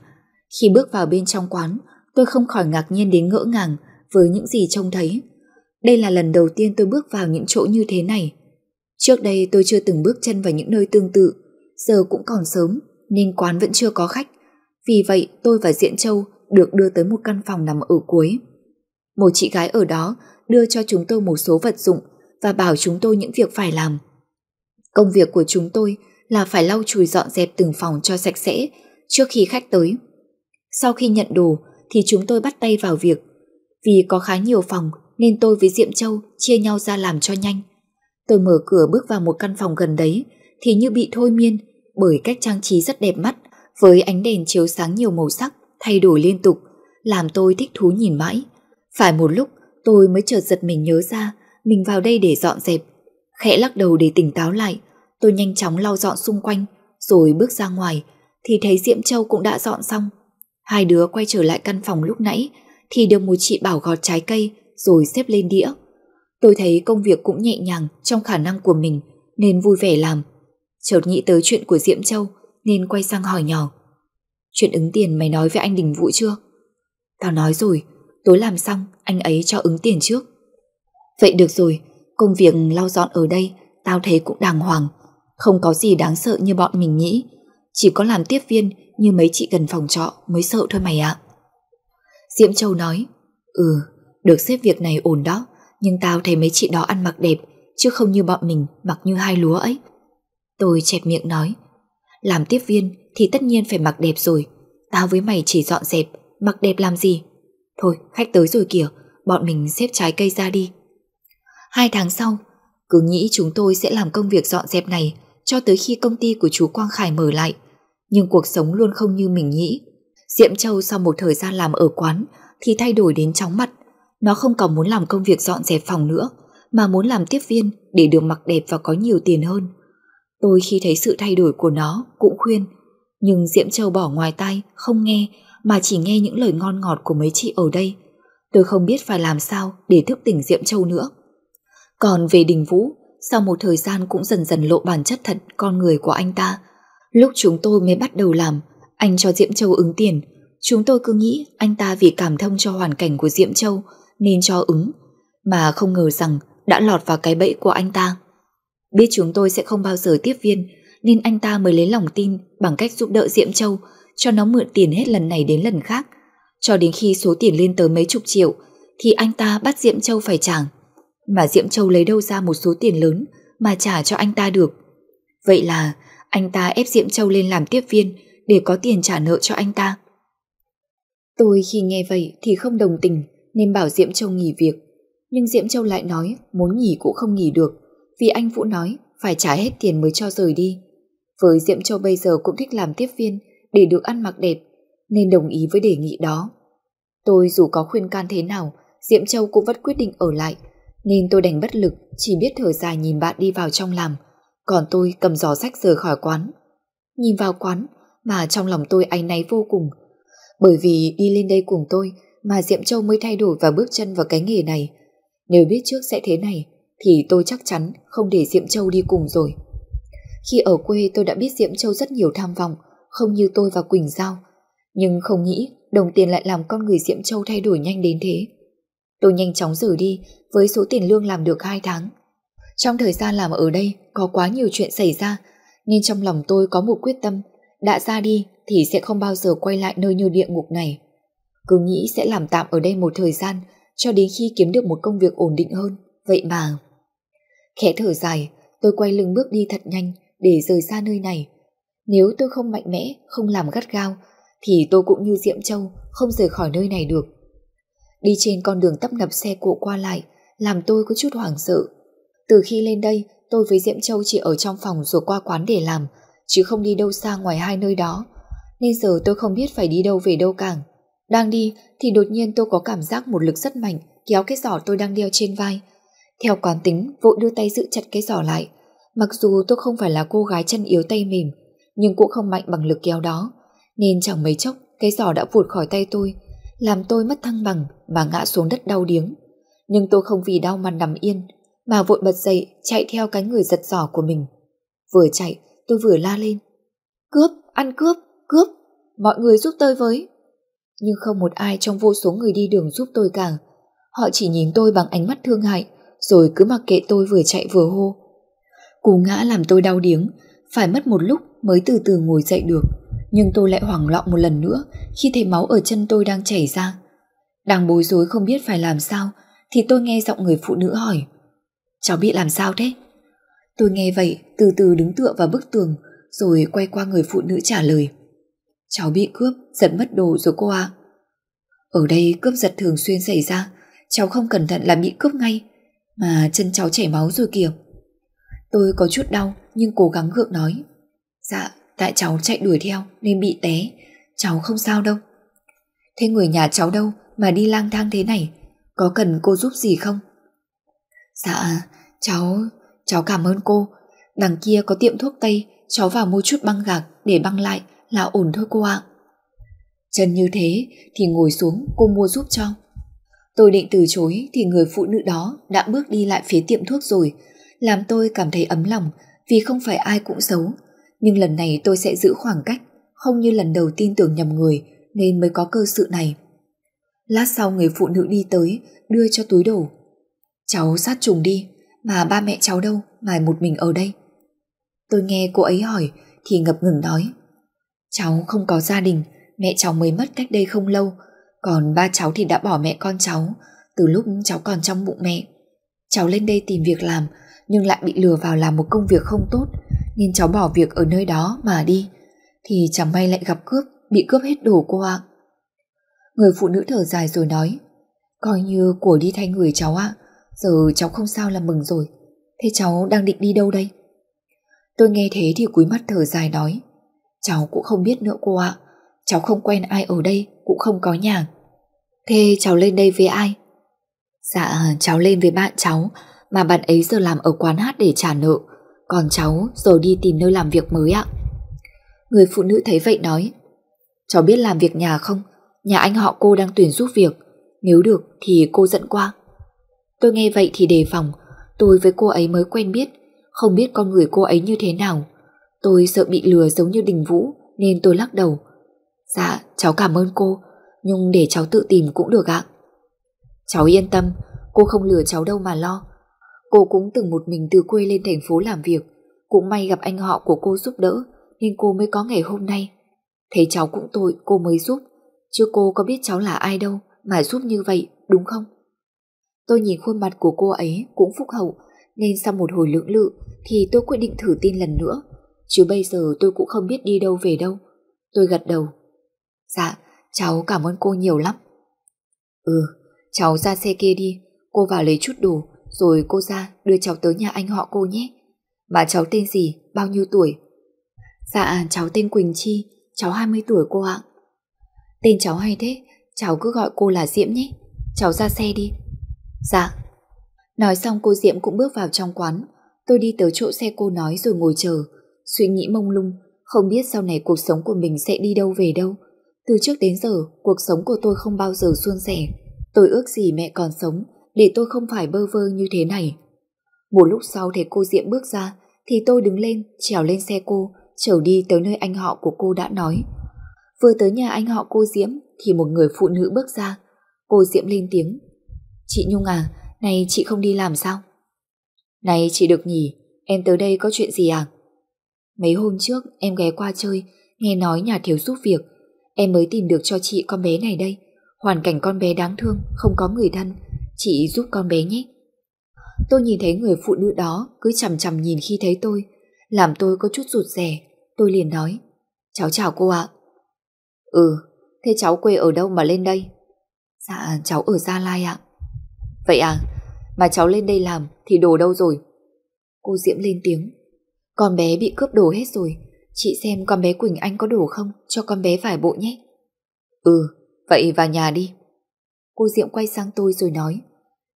S1: Khi bước vào bên trong quán, tôi không khỏi ngạc nhiên đến ngỡ ngàng với những gì trông thấy. Đây là lần đầu tiên tôi bước vào những chỗ như thế này. Trước đây tôi chưa từng bước chân vào những nơi tương tự, giờ cũng còn sớm nên quán vẫn chưa có khách. Vì vậy tôi và Diễn Châu được đưa tới một căn phòng nằm ở cuối. Một chị gái ở đó đưa cho chúng tôi một số vật dụng và bảo chúng tôi những việc phải làm. Công việc của chúng tôi là phải lau chùi dọn dẹp từng phòng cho sạch sẽ trước khi khách tới. Sau khi nhận đồ thì chúng tôi bắt tay vào việc. Vì có khá nhiều phòng nên tôi với Diệm Châu chia nhau ra làm cho nhanh. Tôi mở cửa bước vào một căn phòng gần đấy, thì như bị thôi miên, bởi cách trang trí rất đẹp mắt, với ánh đèn chiếu sáng nhiều màu sắc, thay đổi liên tục, làm tôi thích thú nhìn mãi. Phải một lúc, tôi mới chợt giật mình nhớ ra, mình vào đây để dọn dẹp. Khẽ lắc đầu để tỉnh táo lại, tôi nhanh chóng lau dọn xung quanh, rồi bước ra ngoài, thì thấy Diệm Châu cũng đã dọn xong. Hai đứa quay trở lại căn phòng lúc nãy, thì được một chị bảo gọt trái cây, rồi xếp lên đĩa. Tôi thấy công việc cũng nhẹ nhàng trong khả năng của mình nên vui vẻ làm. Chợt nghĩ tới chuyện của Diệm Châu nên quay sang hỏi nhỏ. Chuyện ứng tiền mày nói với anh Đình Vũ chưa? Tao nói rồi, tối làm xong anh ấy cho ứng tiền trước. Vậy được rồi, công việc lau dọn ở đây tao thấy cũng đàng hoàng. Không có gì đáng sợ như bọn mình nghĩ. Chỉ có làm tiếp viên như mấy chị gần phòng trọ mới sợ thôi mày ạ. Diễm Châu nói, ừ, được xếp việc này ổn đó, nhưng tao thấy mấy chị đó ăn mặc đẹp, chứ không như bọn mình mặc như hai lúa ấy. Tôi chẹp miệng nói, làm tiếp viên thì tất nhiên phải mặc đẹp rồi, tao với mày chỉ dọn dẹp, mặc đẹp làm gì? Thôi, khách tới rồi kìa, bọn mình xếp trái cây ra đi. Hai tháng sau, cứ nghĩ chúng tôi sẽ làm công việc dọn dẹp này cho tới khi công ty của chú Quang Khải mở lại. Nhưng cuộc sống luôn không như mình nghĩ. Diệm Châu sau một thời gian làm ở quán thì thay đổi đến chóng mặt. Nó không còn muốn làm công việc dọn dẹp phòng nữa, mà muốn làm tiếp viên để được mặc đẹp và có nhiều tiền hơn. Tôi khi thấy sự thay đổi của nó cũng khuyên, nhưng Diệm Châu bỏ ngoài tai, không nghe, mà chỉ nghe những lời ngon ngọt của mấy chị ở đây. Tôi không biết phải làm sao để thức tỉnh Diệm Châu nữa. Còn về Đình Vũ, sau một thời gian cũng dần dần lộ bản chất thật con người của anh ta. Lúc chúng tôi mới bắt đầu làm, anh cho Diệm Châu ứng tiền. Chúng tôi cứ nghĩ anh ta vì cảm thông cho hoàn cảnh của Diệm Châu nên cho ứng, mà không ngờ rằng đã lọt vào cái bẫy của anh ta. Biết chúng tôi sẽ không bao giờ tiếp viên, nên anh ta mới lấy lòng tin bằng cách giúp đỡ Diệm Châu cho nó mượn tiền hết lần này đến lần khác. Cho đến khi số tiền lên tới mấy chục triệu, thì anh ta bắt Diệm Châu phải trả mà Diệm Châu lấy đâu ra một số tiền lớn mà trả cho anh ta được. Vậy là anh ta ép Diệm Châu lên làm tiếp viên để có tiền trả nợ cho anh ta. Tôi khi nghe vậy thì không đồng tình nên bảo Diệm Châu nghỉ việc. Nhưng Diệm Châu lại nói muốn nghỉ cũng không nghỉ được, vì anh Vũ nói phải trả hết tiền mới cho rời đi. Với Diệm Châu bây giờ cũng thích làm tiếp viên để được ăn mặc đẹp, nên đồng ý với đề nghị đó. Tôi dù có khuyên can thế nào Diệm Châu cũng vẫn quyết định ở lại, nên tôi đành bất lực, chỉ biết thở dài nhìn bạn đi vào trong làm, còn tôi cầm giỏ sách rời khỏi quán nhìn vào quán mà trong lòng tôi áy náy vô cùng, bởi vì đi lên đây cùng tôi mà Diệm Châu mới thay đổi và bước chân vào cái nghề này. Nếu biết trước sẽ thế này, thì tôi chắc chắn không để Diệm Châu đi cùng rồi. Khi ở quê, tôi đã biết Diệm Châu rất nhiều tham vọng, không như tôi và Quỳnh Giao. Nhưng không nghĩ đồng tiền lại làm con người Diệm Châu thay đổi nhanh đến thế. Tôi nhanh chóng rời đi, với số tiền lương làm được 2 tháng. Trong thời gian làm ở đây, có quá nhiều chuyện xảy ra nên trong lòng tôi có một quyết tâm. Đã ra đi thì sẽ không bao giờ quay lại nơi như địa ngục này. Cứ nghĩ sẽ làm tạm ở đây một thời gian cho đến khi kiếm được một công việc ổn định hơn. Vậy mà... Khẽ thở dài, tôi quay lưng bước đi thật nhanh để rời xa nơi này. Nếu tôi không mạnh mẽ, không làm gắt gao, thì tôi cũng như Diệm Châu không rời khỏi nơi này được. Đi trên con đường tấp nập xe cộ qua lại, làm tôi có chút hoảng sợ. Từ khi lên đây, tôi với diệm Châu chỉ ở trong phòng rồi qua quán để làm, chứ không đi đâu xa ngoài hai nơi đó. Nên giờ tôi không biết phải đi đâu về đâu càng. Đang đi thì đột nhiên tôi có cảm giác một lực rất mạnh kéo cái giỏ tôi đang đeo trên vai. Theo quán tính, vội đưa tay giữ chặt cái giỏ lại. Mặc dù tôi không phải là cô gái chân yếu tay mềm, nhưng cũng không mạnh bằng lực kéo đó. Nên chẳng mấy chốc, cái giỏ đã vụt khỏi tay tôi, làm tôi mất thăng bằng và ngã xuống đất đau điếng. Nhưng tôi không vì đau mà nằm yên, mà vội bật dậy chạy theo cái người giật giỏ của mình. Vừa chạy, tôi vừa la lên. Cướp, ăn cướp, cướp, mọi người giúp tôi với. Nhưng không một ai trong vô số người đi đường giúp tôi cả. Họ chỉ nhìn tôi bằng ánh mắt thương hại, rồi cứ mặc kệ tôi vừa chạy vừa hô. Cú ngã làm tôi đau điếng, phải mất một lúc mới từ từ ngồi dậy được.
S2: nhưng tôi lại hoảng loạn một lần nữa khi thấy máu ở chân tôi đang chảy ra. Đang bối rối không biết phải làm sao, thì tôi nghe giọng người phụ nữ hỏi. Cháu bị làm sao thế? Tôi nghe vậy, từ từ đứng tựa vào bức tường, rồi quay qua người phụ nữ trả lời. Cháu bị cướp, giật mất đồ rồi cô ạ. Ở đây cướp giật thường xuyên xảy ra, cháu không cẩn thận là bị cướp ngay, mà chân cháu chảy máu rồi kìa. Tôi có chút đau nhưng cố gắng gượng nói. Dạ, tại cháu chạy đuổi theo nên bị té, cháu không sao đâu. Thế người nhà cháu đâu mà đi lang thang thế này, có cần cô giúp gì không? Dạ, cháu, cháu cảm ơn cô. Đằng kia có tiệm thuốc Tây, cháu vào mua chút băng gạc để băng lại là ổn thôi cô ạ. Chân như thế thì ngồi xuống cô mua giúp cho. Tôi định từ chối thì người phụ nữ đó đã bước đi lại phía tiệm thuốc rồi, làm tôi cảm thấy ấm lòng vì không phải ai cũng xấu. Nhưng lần này tôi sẽ giữ khoảng cách, không như lần đầu tin tưởng nhầm người nên mới có cơ sự này. Lát sau người phụ nữ đi tới, đưa cho túi đồ. Cháu sát trùng đi, mà ba mẹ cháu đâu mà một mình ở đây. Tôi nghe cô ấy hỏi thì ngập ngừng nói. Cháu không có gia đình, mẹ cháu mới mất cách đây không lâu, còn ba cháu thì đã bỏ mẹ con cháu từ lúc cháu còn trong bụng mẹ. Cháu lên đây tìm việc làm nhưng lại bị lừa vào làm một công việc không tốt nên cháu bỏ việc ở nơi đó mà đi. Thì chẳng may lại gặp cướp, bị cướp hết đồ cô ạ. Người phụ nữ thở dài rồi nói Coi như của đi thay người cháu ạ Giờ cháu không sao là mừng rồi Thế cháu đang định đi đâu đây Tôi nghe thế thì cúi mắt thở dài nói Cháu cũng không biết nữa cô ạ. Cháu không quen ai ở đây, Cũng không có nhà. Thế cháu lên đây với ai? Dạ cháu lên với bạn cháu, Mà bạn ấy giờ làm ở quán hát để trả nợ. Còn cháu giờ đi tìm nơi làm việc mới ạ. Người phụ nữ thấy vậy nói, Cháu biết làm việc nhà không? Nhà anh họ cô đang tuyển giúp việc. Nếu được thì cô dẫn qua. Tôi nghe vậy thì đề phòng. Tôi với cô ấy mới quen biết, Không biết con người cô ấy như thế nào. Tôi sợ bị lừa giống như Đình Vũ, Nên tôi lắc đầu. Dạ cháu cảm ơn cô, Nhưng để cháu tự tìm cũng được ạ. Cháu yên tâm, Cô không lừa cháu đâu mà lo. Cô cũng từng một mình từ quê lên thành phố làm việc. Cũng may gặp anh họ của cô giúp đỡ, Nên cô mới có ngày hôm nay. Thấy cháu cũng tội, cô mới giúp. Chứ cô có biết cháu là ai đâu Mà giúp như vậy, đúng không? Tôi nhìn khuôn mặt của cô ấy Cũng phúc hậu, Nên sau một hồi lưỡng lự Thì tôi quyết định thử tin lần nữa. Chứ bây giờ tôi cũng không biết đi đâu về đâu. Tôi gật đầu. Dạ cháu cảm ơn cô nhiều lắm. Ừ cháu ra xe kia đi. Cô vào lấy chút đồ, Rồi cô ra đưa cháu tới nhà anh họ cô nhé. Mà cháu tên gì? Bao nhiêu tuổi? Dạ cháu tên Quỳnh Chi. Cháu 20 tuổi cô ạ. Tên cháu hay thế. Cháu cứ gọi cô là Diễm nhé. Cháu ra xe đi. Dạ. Nói xong cô Diễm cũng bước vào trong quán. Tôi đi tới chỗ xe cô nói rồi ngồi chờ. Suy nghĩ mông lung Không biết sau này cuộc sống của mình sẽ đi đâu về đâu. Từ trước đến giờ Cuộc sống của tôi không bao giờ suôn sẻ. Tôi ước gì mẹ còn sống Để tôi không phải bơ vơ như thế này. Một lúc sau thấy cô Diễm bước ra Thì tôi đứng lên trèo lên xe cô trở đi tới nơi anh họ của cô đã nói. Vừa tới nhà anh họ cô Diễm Thì một người phụ nữ bước ra. Cô Diễm lên tiếng. Chị Nhung à, này chị không đi làm sao? Này chị được nhỉ, em tới đây có chuyện gì à? Mấy hôm trước em ghé qua chơi Nghe nói nhà thiếu giúp việc Em mới tìm được cho chị con bé này đây Hoàn cảnh con bé đáng thương Không có người thân Chị giúp con bé nhé Tôi nhìn thấy người phụ nữ đó Cứ chằm chằm nhìn khi thấy tôi Làm tôi có chút rụt rè Tôi liền nói Cháu chào cô ạ Ừ, thế cháu quê ở đâu mà lên đây? Dạ, cháu ở Gia Lai ạ. Vậy à, mà cháu lên đây làm thì đồ đâu rồi? Cô Diễm lên tiếng. Con bé bị cướp đồ hết rồi. Chị xem con bé Quỳnh Anh có đồ không? Cho con bé vải bộ nhé. Ừ, vậy vào nhà đi. Cô Diệm quay sang tôi rồi nói.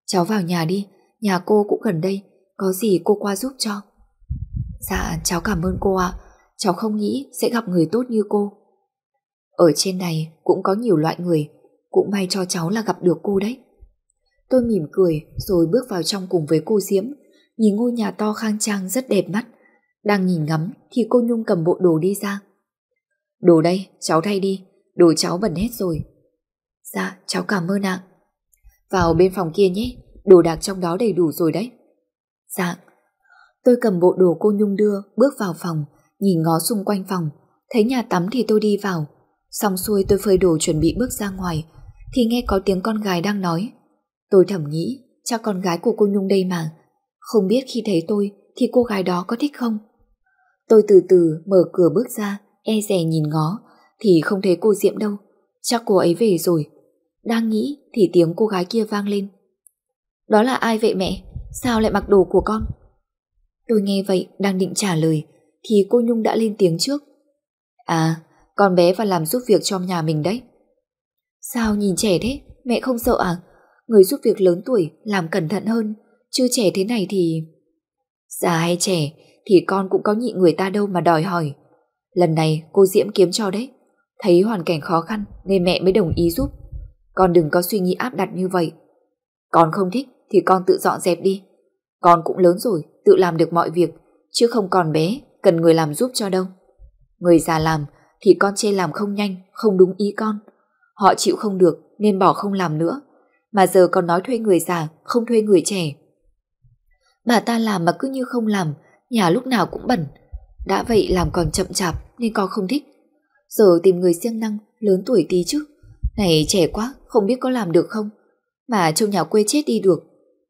S2: Cháu vào nhà đi, nhà cô cũng gần đây. Có gì cô qua giúp cho. Dạ, cháu cảm ơn cô ạ. Cháu không nghĩ sẽ gặp người tốt như cô. Ở trên này cũng có nhiều loại người, cũng may cho cháu là gặp được cô đấy. Tôi mỉm cười rồi bước vào trong cùng với cô Diễm, nhìn ngôi nhà to khang trang rất đẹp mắt. Đang nhìn ngắm thì cô Nhung cầm bộ đồ đi ra. Đồ đây, cháu thay đi, đồ cháu bẩn hết rồi. Dạ, cháu cảm ơn ạ. Vào bên phòng kia nhé, đồ đạc trong đó đầy đủ rồi đấy. Dạ. Tôi cầm bộ đồ cô Nhung đưa, bước vào phòng, nhìn ngó xung quanh phòng, Thấy nhà tắm thì tôi đi vào. Xong xuôi tôi phơi đồ chuẩn bị bước ra ngoài thì nghe có tiếng con gái đang nói. Tôi thầm nghĩ chắc con gái của cô Nhung đây mà. Không biết khi thấy tôi thì cô gái đó có thích không? Tôi từ từ mở cửa bước ra, e rè nhìn ngó, thì không thấy cô Diệm đâu. Chắc cô ấy về rồi. Đang nghĩ thì tiếng cô gái kia vang lên. Đó là ai vậy mẹ? Sao lại mặc đồ của con? Tôi nghe vậy đang định trả lời thì cô Nhung đã lên tiếng trước. À, con bé vào làm giúp việc trong nhà mình đấy. Sao nhìn trẻ thế? Mẹ không sợ à? Người giúp việc lớn tuổi làm cẩn thận hơn, chưa trẻ thế này thì... Già hay trẻ thì con cũng có nhịn người ta đâu mà đòi hỏi. Lần này cô Diễm kiếm cho đấy. Thấy hoàn cảnh khó khăn nên mẹ mới đồng ý giúp. Con đừng có suy nghĩ áp đặt như vậy. Con không thích thì con tự dọn dẹp đi. Con cũng lớn rồi, tự làm được mọi việc, chứ không còn bé, cần người làm giúp cho đâu. Người già làm thì con chê làm không nhanh, không đúng ý con. Họ chịu không được nên bỏ không làm nữa. Mà giờ còn nói thuê người già, không thuê người trẻ. Bà ta làm mà cứ như không làm, nhà lúc nào cũng bẩn. Đã vậy làm còn chậm chạp nên con không thích. Giờ tìm người siêng năng, lớn tuổi tí chứ. Này trẻ quá, không biết có làm được không. Mà trong nhà quê chết đi được.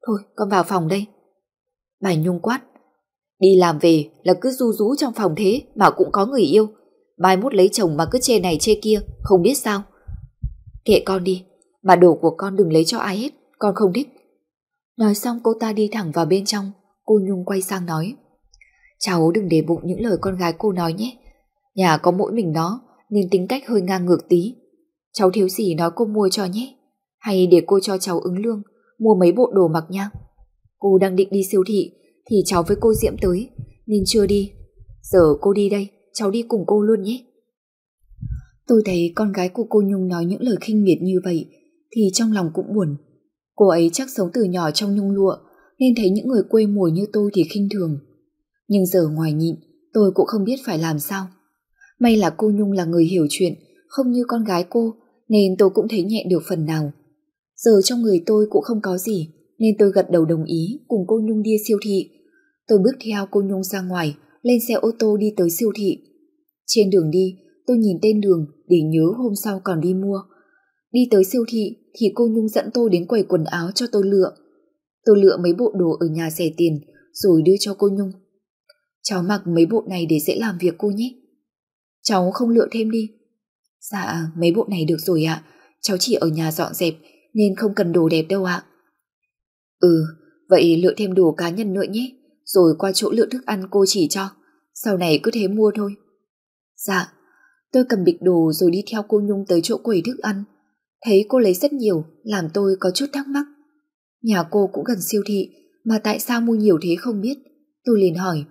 S2: Thôi, con vào phòng đây. Bà Nhung quát. Đi làm về là cứ du rú trong phòng thế mà cũng có người yêu. Mai mốt lấy chồng mà cứ chê này chê kia, không biết sao. Kệ con đi, mà đồ của con đừng lấy cho ai hết, con không thích. Nói xong cô ta đi thẳng vào bên trong, cô Nhung quay sang nói. Cháu đừng để bụng những lời con gái cô nói nhé. Nhà có mỗi mình nó, nên tính cách hơi ngang ngược tí. Cháu thiếu gì nói cô mua cho nhé. Hay để cô cho cháu ứng lương, mua mấy bộ đồ mặc nha. Cô đang định đi siêu thị, thì cháu với cô Diễm tới, nên chưa đi. Giờ cô đi đây, cháu đi cùng cô luôn nhé. Tôi thấy con gái của cô Nhung nói những lời khinh miệt như vậy, thì trong lòng cũng buồn. Cô ấy chắc sống từ nhỏ trong nhung lụa, nên thấy những người quê mùi như tôi thì khinh thường. Nhưng giờ ngoài nhịn, tôi cũng không biết phải làm sao. May là cô Nhung là người hiểu chuyện, không như con gái cô, nên tôi cũng thấy nhẹ được phần nào. Giờ trong người tôi cũng không có gì, nên tôi gật đầu đồng ý cùng cô Nhung đi siêu thị. Tôi bước theo cô Nhung ra ngoài, lên xe ô tô đi tới siêu thị. Trên đường đi, tôi nhìn tên đường để nhớ hôm sau còn đi mua. Đi tới siêu thị thì cô Nhung dẫn tôi đến quầy quần áo cho tôi lựa. Tôi lựa mấy bộ đồ ở nhà rẻ tiền rồi đưa cho cô Nhung. Cháu mặc mấy bộ này để dễ làm việc cô nhé. Cháu không lựa thêm đi. Dạ, mấy bộ này được rồi ạ. Cháu chỉ ở nhà dọn dẹp nên không cần đồ đẹp đâu ạ. Ừ, vậy lựa thêm đồ cá nhân nữa nhé. Rồi qua chỗ lựa thức ăn cô chỉ cho. Sau này cứ thế mua thôi. Dạ, tôi cầm bịch đồ rồi đi theo cô Nhung tới chỗ quầy thức ăn. Thấy cô lấy rất nhiều, làm tôi có chút thắc mắc. Nhà cô cũng gần siêu thị, mà tại sao mua nhiều thế không biết? Tôi liền hỏi.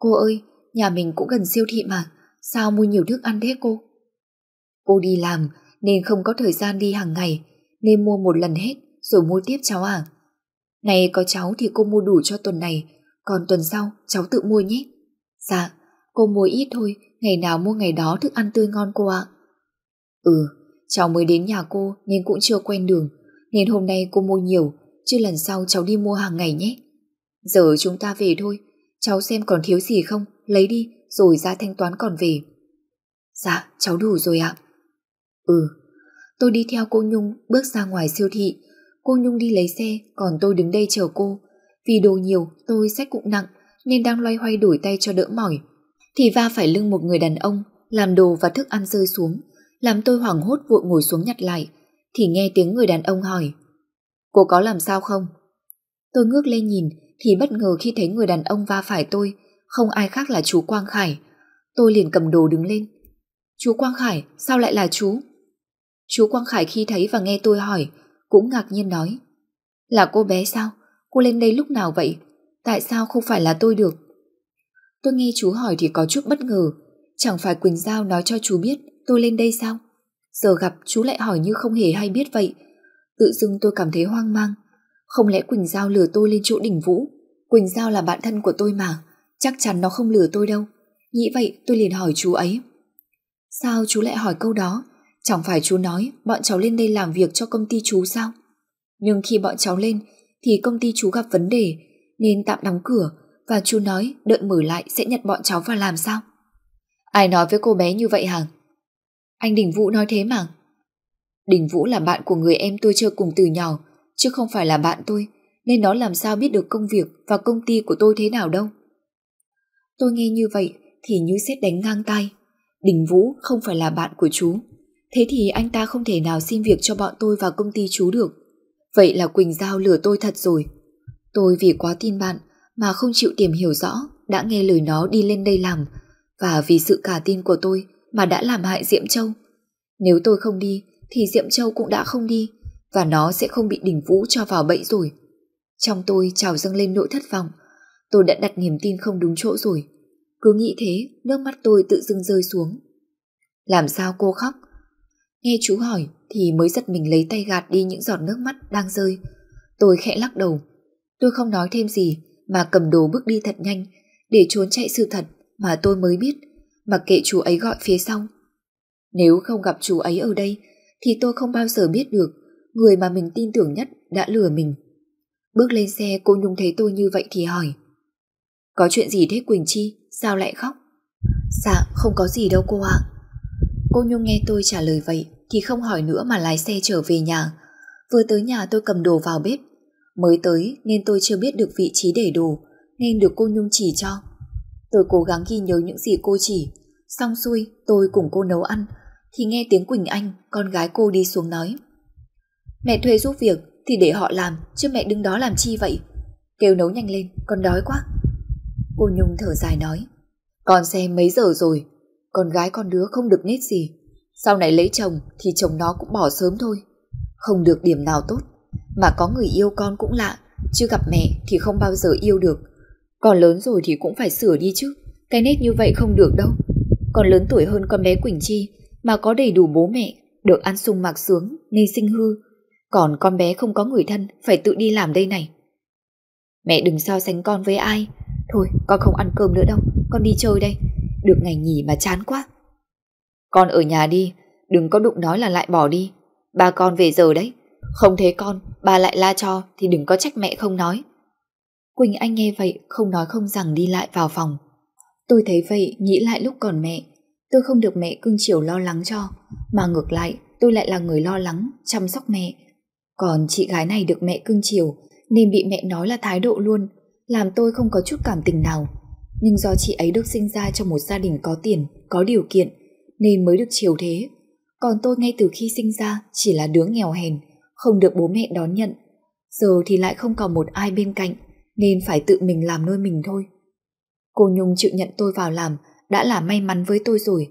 S2: Cô ơi, nhà mình cũng gần siêu thị mà, sao mua nhiều thức ăn thế cô? Cô đi làm nên không có thời gian đi hàng ngày, nên mua một lần hết rồi mua tiếp cháu à. Này có cháu thì cô mua đủ cho tuần này, còn tuần sau cháu tự mua nhé. Dạ, cô mua ít thôi, ngày nào mua ngày đó thức ăn tươi ngon cô ạ. Ừ, cháu mới đến nhà cô nên cũng chưa quen đường, nên hôm nay cô mua nhiều, chứ lần sau cháu đi mua hàng ngày nhé. Giờ chúng ta về thôi, cháu xem còn thiếu gì không, lấy đi, rồi ra thanh toán còn về. Dạ, cháu đủ rồi ạ. Ừ, tôi đi theo cô Nhung bước ra ngoài siêu thị, cô Nhung đi lấy xe, còn tôi đứng đây chờ cô. Vì đồ nhiều, tôi sách cũng nặng, nên đang loay hoay đổi tay cho đỡ mỏi. Thì va phải lưng một người đàn ông, làm đồ và thức ăn rơi xuống, làm tôi hoảng hốt vội ngồi xuống nhặt lại, thì nghe tiếng người đàn ông hỏi. Cô có làm sao không? Tôi ngước lên nhìn, thì bất ngờ khi thấy người đàn ông va phải tôi, không ai khác là chú Quang Khải. Tôi liền cầm đồ đứng lên. Chú Quang Khải, sao lại là chú? Chú Quang Khải khi thấy và nghe tôi hỏi, cũng ngạc nhiên nói. Là cô bé sao? Cô lên đây lúc nào vậy? Tại sao không phải là tôi được? Tôi nghe chú hỏi thì có chút bất ngờ. Chẳng phải Quỳnh Giao nói cho chú biết tôi lên đây sao? Giờ gặp chú lại hỏi như không hề hay biết vậy. Tự dưng tôi cảm thấy hoang mang. Không lẽ Quỳnh Giao lừa tôi lên chỗ đỉnh vũ? Quỳnh Giao là bạn thân của tôi mà. Chắc chắn nó không lừa tôi đâu. Nghĩ vậy tôi liền hỏi chú ấy. Sao chú lại hỏi câu đó? Chẳng phải chú nói bọn cháu lên đây làm việc cho công ty chú sao? Nhưng khi bọn cháu lên thì công ty chú gặp vấn đề nên tạm đóng cửa và chú nói đợi mở lại sẽ nhận bọn cháu vào làm sao?
S1: Ai nói với cô bé như vậy hả?
S2: Anh Đình Vũ nói thế mà. Đình Vũ là bạn của người em tôi chơi cùng từ nhỏ, chứ không phải là bạn tôi, nên nó làm sao biết được công việc và công ty của tôi thế nào đâu. Tôi nghe như vậy thì như xét đánh ngang tay. Đình Vũ không phải là bạn của chú. Thế thì anh ta không thể nào xin việc cho bọn tôi vào công ty chú được. Vậy là Quỳnh Giao lừa tôi thật rồi. Tôi vì quá tin bạn mà không chịu tìm hiểu rõ đã nghe lời nó đi lên đây làm và vì sự cả tin của tôi mà đã làm hại Diệm Châu. Nếu tôi không đi thì Diệm Châu cũng đã không đi và nó sẽ không bị Đình Vũ cho vào bẫy rồi. Trong tôi trào dâng lên nỗi thất vọng. Tôi đã đặt niềm tin không đúng chỗ rồi. Cứ nghĩ thế, nước mắt tôi tự dưng rơi xuống. Làm sao cô khóc? Nghe chú hỏi thì mới giật mình lấy tay gạt đi những giọt nước mắt đang rơi. Tôi khẽ lắc đầu. Tôi không nói thêm gì mà cầm đồ bước đi thật nhanh để trốn chạy sự thật mà tôi mới biết mặc kệ chú ấy gọi phía sau. Nếu không gặp chú ấy ở đây thì tôi không bao giờ biết được người mà mình tin tưởng nhất đã lừa mình. Bước lên xe cô Nhung thấy tôi như vậy thì hỏi Có chuyện gì thế Quỳnh Chi? Sao lại khóc? Dạ không có gì đâu cô ạ. Cô Nhung nghe tôi trả lời vậy thì không hỏi nữa mà lái xe trở về nhà. Vừa tới nhà tôi cầm đồ vào bếp. Mới tới nên tôi chưa biết được vị trí để đồ nên được cô Nhung chỉ cho. Tôi cố gắng ghi nhớ những gì cô chỉ. Xong xuôi tôi cùng cô nấu ăn thì nghe tiếng Quỳnh Anh, con gái cô đi xuống nói. Mẹ thuê giúp việc thì để họ làm chứ mẹ đứng đó làm chi vậy? Kêu nấu nhanh lên, con đói quá. Cô Nhung thở dài nói. Con xem mấy giờ rồi, con gái con đứa không được nết gì. Sau này lấy chồng thì chồng nó cũng bỏ sớm thôi. Không được điểm nào tốt. Mà có người yêu con cũng lạ, chứ gặp mẹ thì không bao giờ yêu được. Còn lớn rồi thì cũng phải sửa đi chứ. Cái nết như vậy không được đâu. Còn lớn tuổi hơn con bé Quỳnh Chi mà có đầy đủ bố mẹ, được ăn sung mặc sướng nên sinh hư. Còn con bé không có người thân phải tự đi làm đây này. Mẹ đừng so sánh con với ai. Thôi con không ăn cơm nữa đâu, con đi chơi đây. Được ngày nghỉ mà chán quá. Con ở nhà đi, đừng có đụng nói là lại bỏ đi. Ba con về giờ đấy. Không thế con, ba lại la cho thì đừng có trách mẹ không nói. Quỳnh Anh nghe vậy không nói không rằng đi lại vào phòng. Tôi thấy vậy nghĩ lại lúc còn mẹ. Tôi không được mẹ cưng chiều lo lắng cho, mà ngược lại tôi lại là người lo lắng, chăm sóc mẹ. Còn chị gái này được mẹ cưng chiều nên bị mẹ nói là thái độ luôn, làm tôi không có chút cảm tình nào. Nhưng do chị ấy được sinh ra trong một gia đình có tiền, có điều kiện, nên mới được chiều thế. Còn tôi ngay từ khi sinh ra chỉ là đứa nghèo hèn, không được bố mẹ đón nhận. Giờ thì lại không còn một ai bên cạnh, nên phải tự mình làm nuôi mình thôi. Cô Nhung chịu nhận tôi vào làm đã là may mắn với tôi rồi,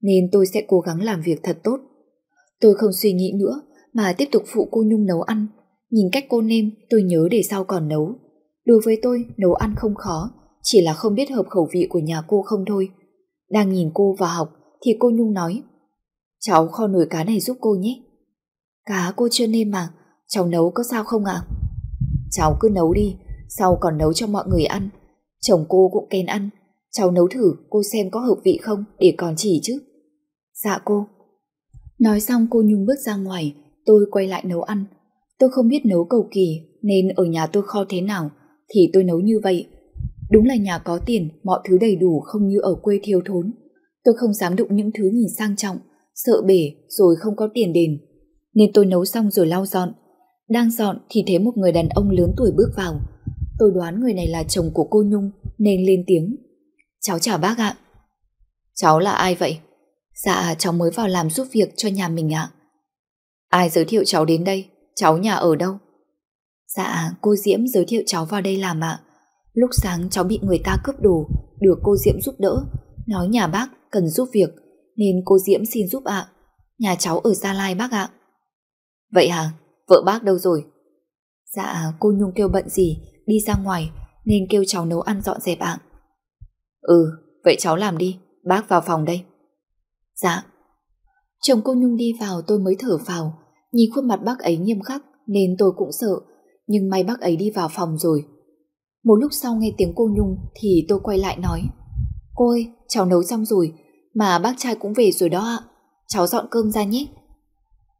S2: nên tôi sẽ cố gắng làm việc thật tốt. Tôi không suy nghĩ nữa mà tiếp tục phụ cô Nhung nấu ăn. Nhìn cách cô nêm tôi nhớ để sau còn nấu. Đối với tôi nấu ăn không khó, chỉ là không biết hợp khẩu vị của nhà cô không thôi. Đang nhìn cô vào học thì cô Nhung nói Cháu kho nồi cá này giúp cô nhé. Cá cô chưa nêm mà, cháu nấu có sao không ạ? Cháu cứ nấu đi, sau còn nấu cho mọi người ăn. Chồng cô cũng kén ăn, cháu nấu thử cô xem có hợp vị không để còn chỉ chứ. Dạ cô. Nói xong cô Nhung bước ra ngoài, tôi quay lại nấu ăn. Tôi không biết nấu cầu kỳ nên ở nhà tôi kho thế nào thì tôi nấu như vậy. Đúng là nhà có tiền, mọi thứ đầy đủ không như ở quê thiếu thốn. Tôi không dám đụng những thứ nhìn sang trọng, sợ bể rồi không có tiền đền. Nên tôi nấu xong rồi lau dọn. Đang dọn thì thấy một người đàn ông lớn tuổi bước vào. Tôi đoán người này là chồng của cô Nhung nên lên tiếng. Cháu chào bác ạ. Cháu là ai vậy? Dạ cháu mới vào làm giúp việc cho nhà mình ạ. Ai giới thiệu cháu đến đây? Cháu nhà ở đâu? Dạ cô Diễm giới thiệu cháu vào đây làm ạ. Lúc sáng cháu bị người ta cướp đồ, được cô Diễm giúp đỡ. Nói nhà bác cần giúp việc, nên cô Diễm xin giúp ạ. Nhà cháu ở Gia Lai bác ạ. Vậy hả? Vợ bác đâu rồi? Dạ cô Nhung kêu bận gì, đi ra ngoài, nên kêu cháu nấu ăn dọn dẹp ạ. Ừ, vậy cháu làm đi, bác vào phòng đây. Dạ. Chồng cô Nhung đi vào tôi mới thở vào, nhìn khuôn mặt bác ấy nghiêm khắc nên tôi cũng sợ, nhưng may bác ấy đi vào phòng rồi. Một lúc sau nghe tiếng cô Nhung thì tôi quay lại nói Cô ơi, cháu nấu xong rồi, mà bác trai cũng về rồi đó ạ. Cháu dọn cơm ra nhé.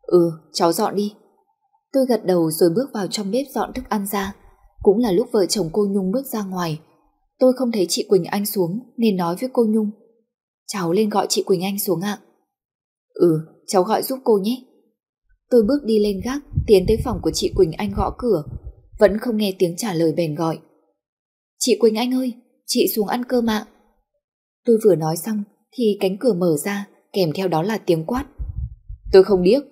S2: Ừ, cháu dọn đi. Tôi gật đầu rồi bước vào trong bếp dọn thức ăn ra. Cũng là lúc vợ chồng cô Nhung bước ra ngoài. Tôi không thấy chị Quỳnh Anh xuống nên nói với cô Nhung.
S1: Cháu lên gọi chị Quỳnh Anh xuống ạ. Ừ, cháu gọi giúp cô nhé. Tôi bước đi lên gác, tiến tới phòng của chị Quỳnh Anh gõ cửa. Vẫn không nghe tiếng trả lời bèn gọi. Chị Quỳnh Anh ơi, chị xuống ăn cơm ạ. Tôi vừa nói xong thì cánh cửa mở ra, kèm theo đó là tiếng quát. Tôi không điếc,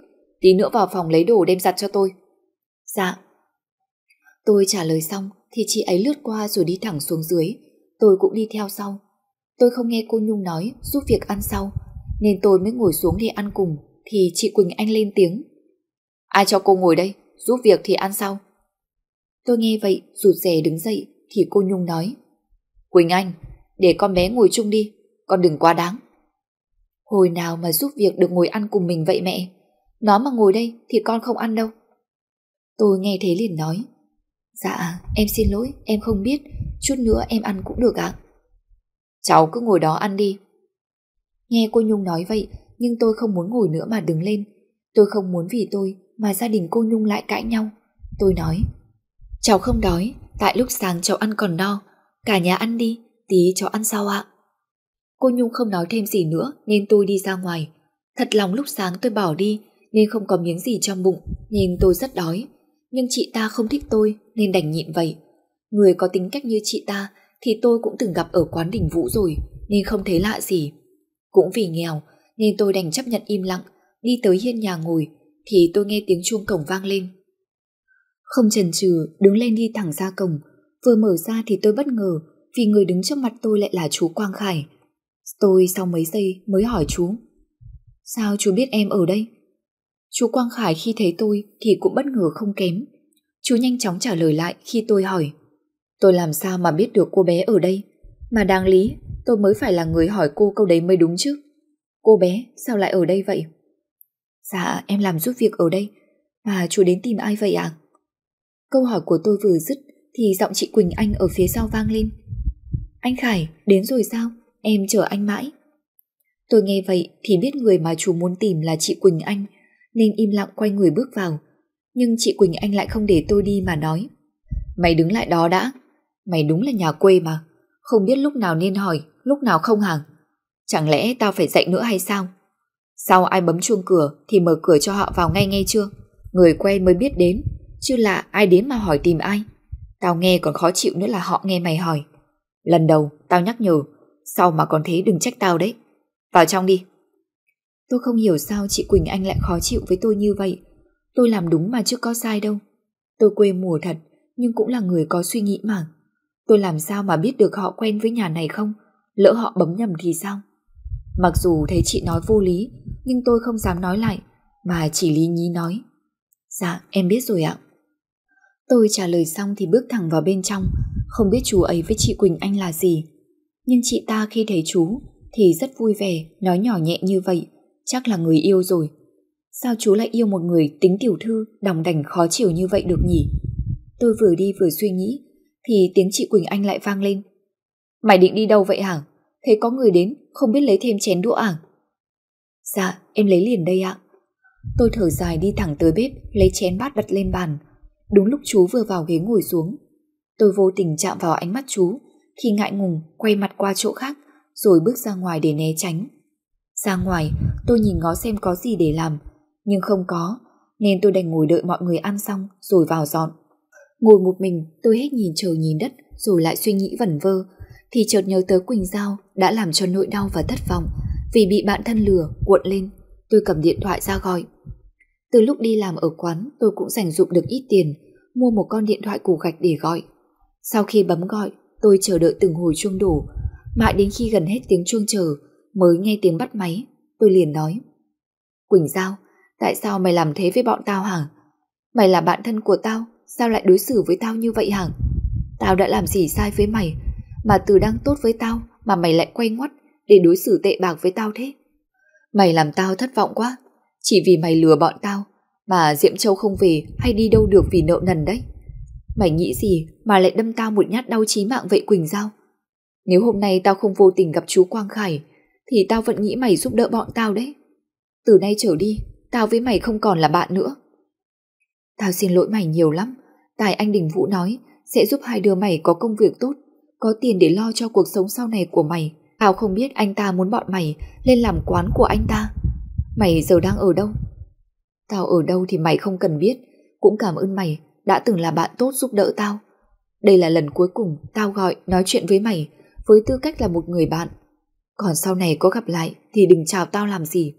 S1: tí nữa vào phòng lấy đồ đem giặt cho tôi. Dạ. Tôi trả lời xong thì chị ấy lướt qua rồi đi thẳng xuống dưới. Tôi cũng đi theo sau. Tôi không nghe cô Nhung nói giúp việc ăn sau, nên tôi mới ngồi xuống để ăn cùng, thì chị Quỳnh Anh lên tiếng. Ai cho cô ngồi đây, giúp việc thì ăn sau. Tôi nghe vậy, rụt rè đứng dậy, thì cô Nhung nói. Quỳnh Anh, để con bé ngồi chung đi, con đừng quá đáng. Hồi nào mà giúp việc được ngồi ăn cùng mình vậy mẹ? Nó mà ngồi đây thì con không ăn đâu. Tôi nghe thế liền nói. Dạ, em xin lỗi, em không biết, chút nữa em ăn cũng được ạ. Cháu cứ ngồi đó ăn đi. Nghe cô Nhung nói vậy, nhưng tôi không muốn ngồi nữa mà đứng lên. Tôi không muốn vì tôi mà gia đình cô Nhung lại cãi nhau. Tôi nói, cháu không đói, tại lúc sáng cháu ăn còn no. Cả nhà ăn đi, tí cháu ăn sau ạ. Cô Nhung không nói thêm gì nữa nên tôi đi ra ngoài. Thật lòng lúc sáng tôi bỏ đi nên không có miếng gì trong bụng nên tôi rất đói. Nhưng chị ta không thích tôi nên đành nhịn vậy. Người có tính cách như chị ta thì tôi cũng từng gặp ở quán đình vũ rồi nên không thấy lạ gì. Cũng vì nghèo nên tôi đành chấp nhận im lặng đi tới hiên nhà ngồi thì tôi nghe tiếng chuông cổng vang lên. Không chần chừ đứng lên đi thẳng ra cổng vừa mở ra thì tôi bất ngờ vì người đứng trước mặt tôi lại là chú Quang Khải. Tôi sau mấy giây mới hỏi chú Sao chú biết em ở đây? Chú Quang Khải khi thấy tôi thì cũng bất ngờ không kém. Chú nhanh chóng trả lời lại khi tôi hỏi Tôi làm sao mà biết được cô bé ở đây? Mà đáng lý, tôi mới phải là người hỏi cô câu đấy mới đúng chứ. Cô bé, sao lại ở đây vậy? Dạ, em làm giúp việc ở đây. Mà chú đến tìm ai vậy ạ? Câu hỏi của tôi vừa dứt thì giọng chị Quỳnh Anh ở phía sau vang lên. Anh Khải, đến rồi sao? Em chờ anh mãi. Tôi nghe vậy thì biết người mà chú muốn tìm là chị Quỳnh Anh nên im lặng quay người bước vào. Nhưng chị Quỳnh Anh lại không để tôi đi mà nói. Mày đứng lại đó đã, Mày đúng là nhà quê mà Không biết lúc nào nên hỏi Lúc nào không hàng Chẳng lẽ tao phải dạy nữa hay sao? Sau ai bấm chuông cửa Thì mở cửa cho họ vào ngay ngay chưa? Người quen mới biết đến, Chứ lạ ai đến mà hỏi tìm ai? Tao nghe còn khó chịu nữa là họ nghe mày hỏi. Lần đầu, tao nhắc nhở, Sau mà còn thế đừng trách tao đấy. Vào trong đi. Tôi không hiểu sao chị Quỳnh Anh lại khó chịu với tôi như vậy. Tôi làm đúng mà chưa có sai đâu. Tôi quê mùa thật, Nhưng cũng là người có suy nghĩ mà. Tôi làm sao mà biết được họ quen với nhà này không? Lỡ họ bấm nhầm thì sao? Mặc dù thấy chị nói vô lý, nhưng tôi không dám nói lại, mà chỉ lý nhí nói. Dạ, em biết rồi ạ. Tôi trả lời xong thì bước thẳng vào bên trong, không biết chú ấy với chị Quỳnh Anh là gì. Nhưng chị ta khi thấy chú thì rất vui vẻ, nói nhỏ nhẹ như vậy, chắc là người yêu rồi. Sao chú lại yêu một người tính tiểu thư, đòng đành khó chịu như vậy được nhỉ? Tôi vừa đi vừa suy nghĩ thì tiếng chị Quỳnh Anh lại vang lên. Mày định đi đâu vậy hả? Thấy có người đến, không biết lấy thêm chén đũa à? Dạ, em lấy liền đây ạ. Tôi thở dài đi thẳng tới bếp, lấy chén bát đặt lên bàn. Đúng lúc chú vừa vào ghế ngồi xuống. Tôi vô tình chạm vào ánh mắt chú, thì ngại ngùng quay mặt qua chỗ khác, rồi bước ra ngoài để né tránh. Ra ngoài, tôi nhìn ngó xem có gì để làm, nhưng không có, nên tôi đành ngồi đợi mọi người ăn xong rồi vào dọn. Ngồi một mình tôi hết nhìn trời nhìn đất rồi lại suy nghĩ vẩn vơ thì chợt nhớ tới Quỳnh Giao đã làm cho nỗi đau và thất vọng vì bị bạn thân lừa, cuộn lên. Tôi cầm điện thoại ra gọi. Từ lúc đi làm ở quán, tôi cũng dành dụng được ít tiền, mua một con điện thoại củ gạch để gọi. Sau khi bấm gọi, tôi chờ đợi từng hồi chuông đổ. Mãi đến khi gần hết tiếng chuông chờ, mới nghe tiếng bắt máy, tôi liền nói, Quỳnh Giao, tại sao mày làm thế với bọn tao hả? Mày là bạn thân của tao, Sao lại đối xử với tao như vậy hả? Tao đã làm gì sai với mày mà từ đang tốt với tao Mà mày lại quay ngoắt Để đối xử tệ bạc với tao thế. Mày làm tao thất vọng quá Chỉ vì mày lừa bọn tao Mà Diệm Châu không về hay đi đâu được vì nợ nần đấy. Mày nghĩ gì Mà lại đâm tao một nhát đau chí mạng vậy Quỳnh Giao? Nếu hôm nay tao không vô tình gặp chú Quang Khải Thì tao vẫn nghĩ mày giúp đỡ bọn tao đấy. Từ nay trở đi Tao với mày không còn là bạn nữa. Tao xin lỗi mày nhiều lắm. Tài anh Đình Vũ nói sẽ giúp hai đứa mày có công việc tốt, có tiền để lo cho cuộc sống sau này của mày.
S2: Tao không biết anh ta muốn bọn mày lên làm quán của anh ta. Mày giờ đang ở đâu? Tao ở đâu thì mày không cần biết. Cũng cảm ơn mày đã từng là bạn tốt giúp đỡ tao. Đây là lần cuối cùng tao gọi nói chuyện với mày, với tư cách là một người bạn. Còn sau này có gặp lại thì đừng chào tao làm gì.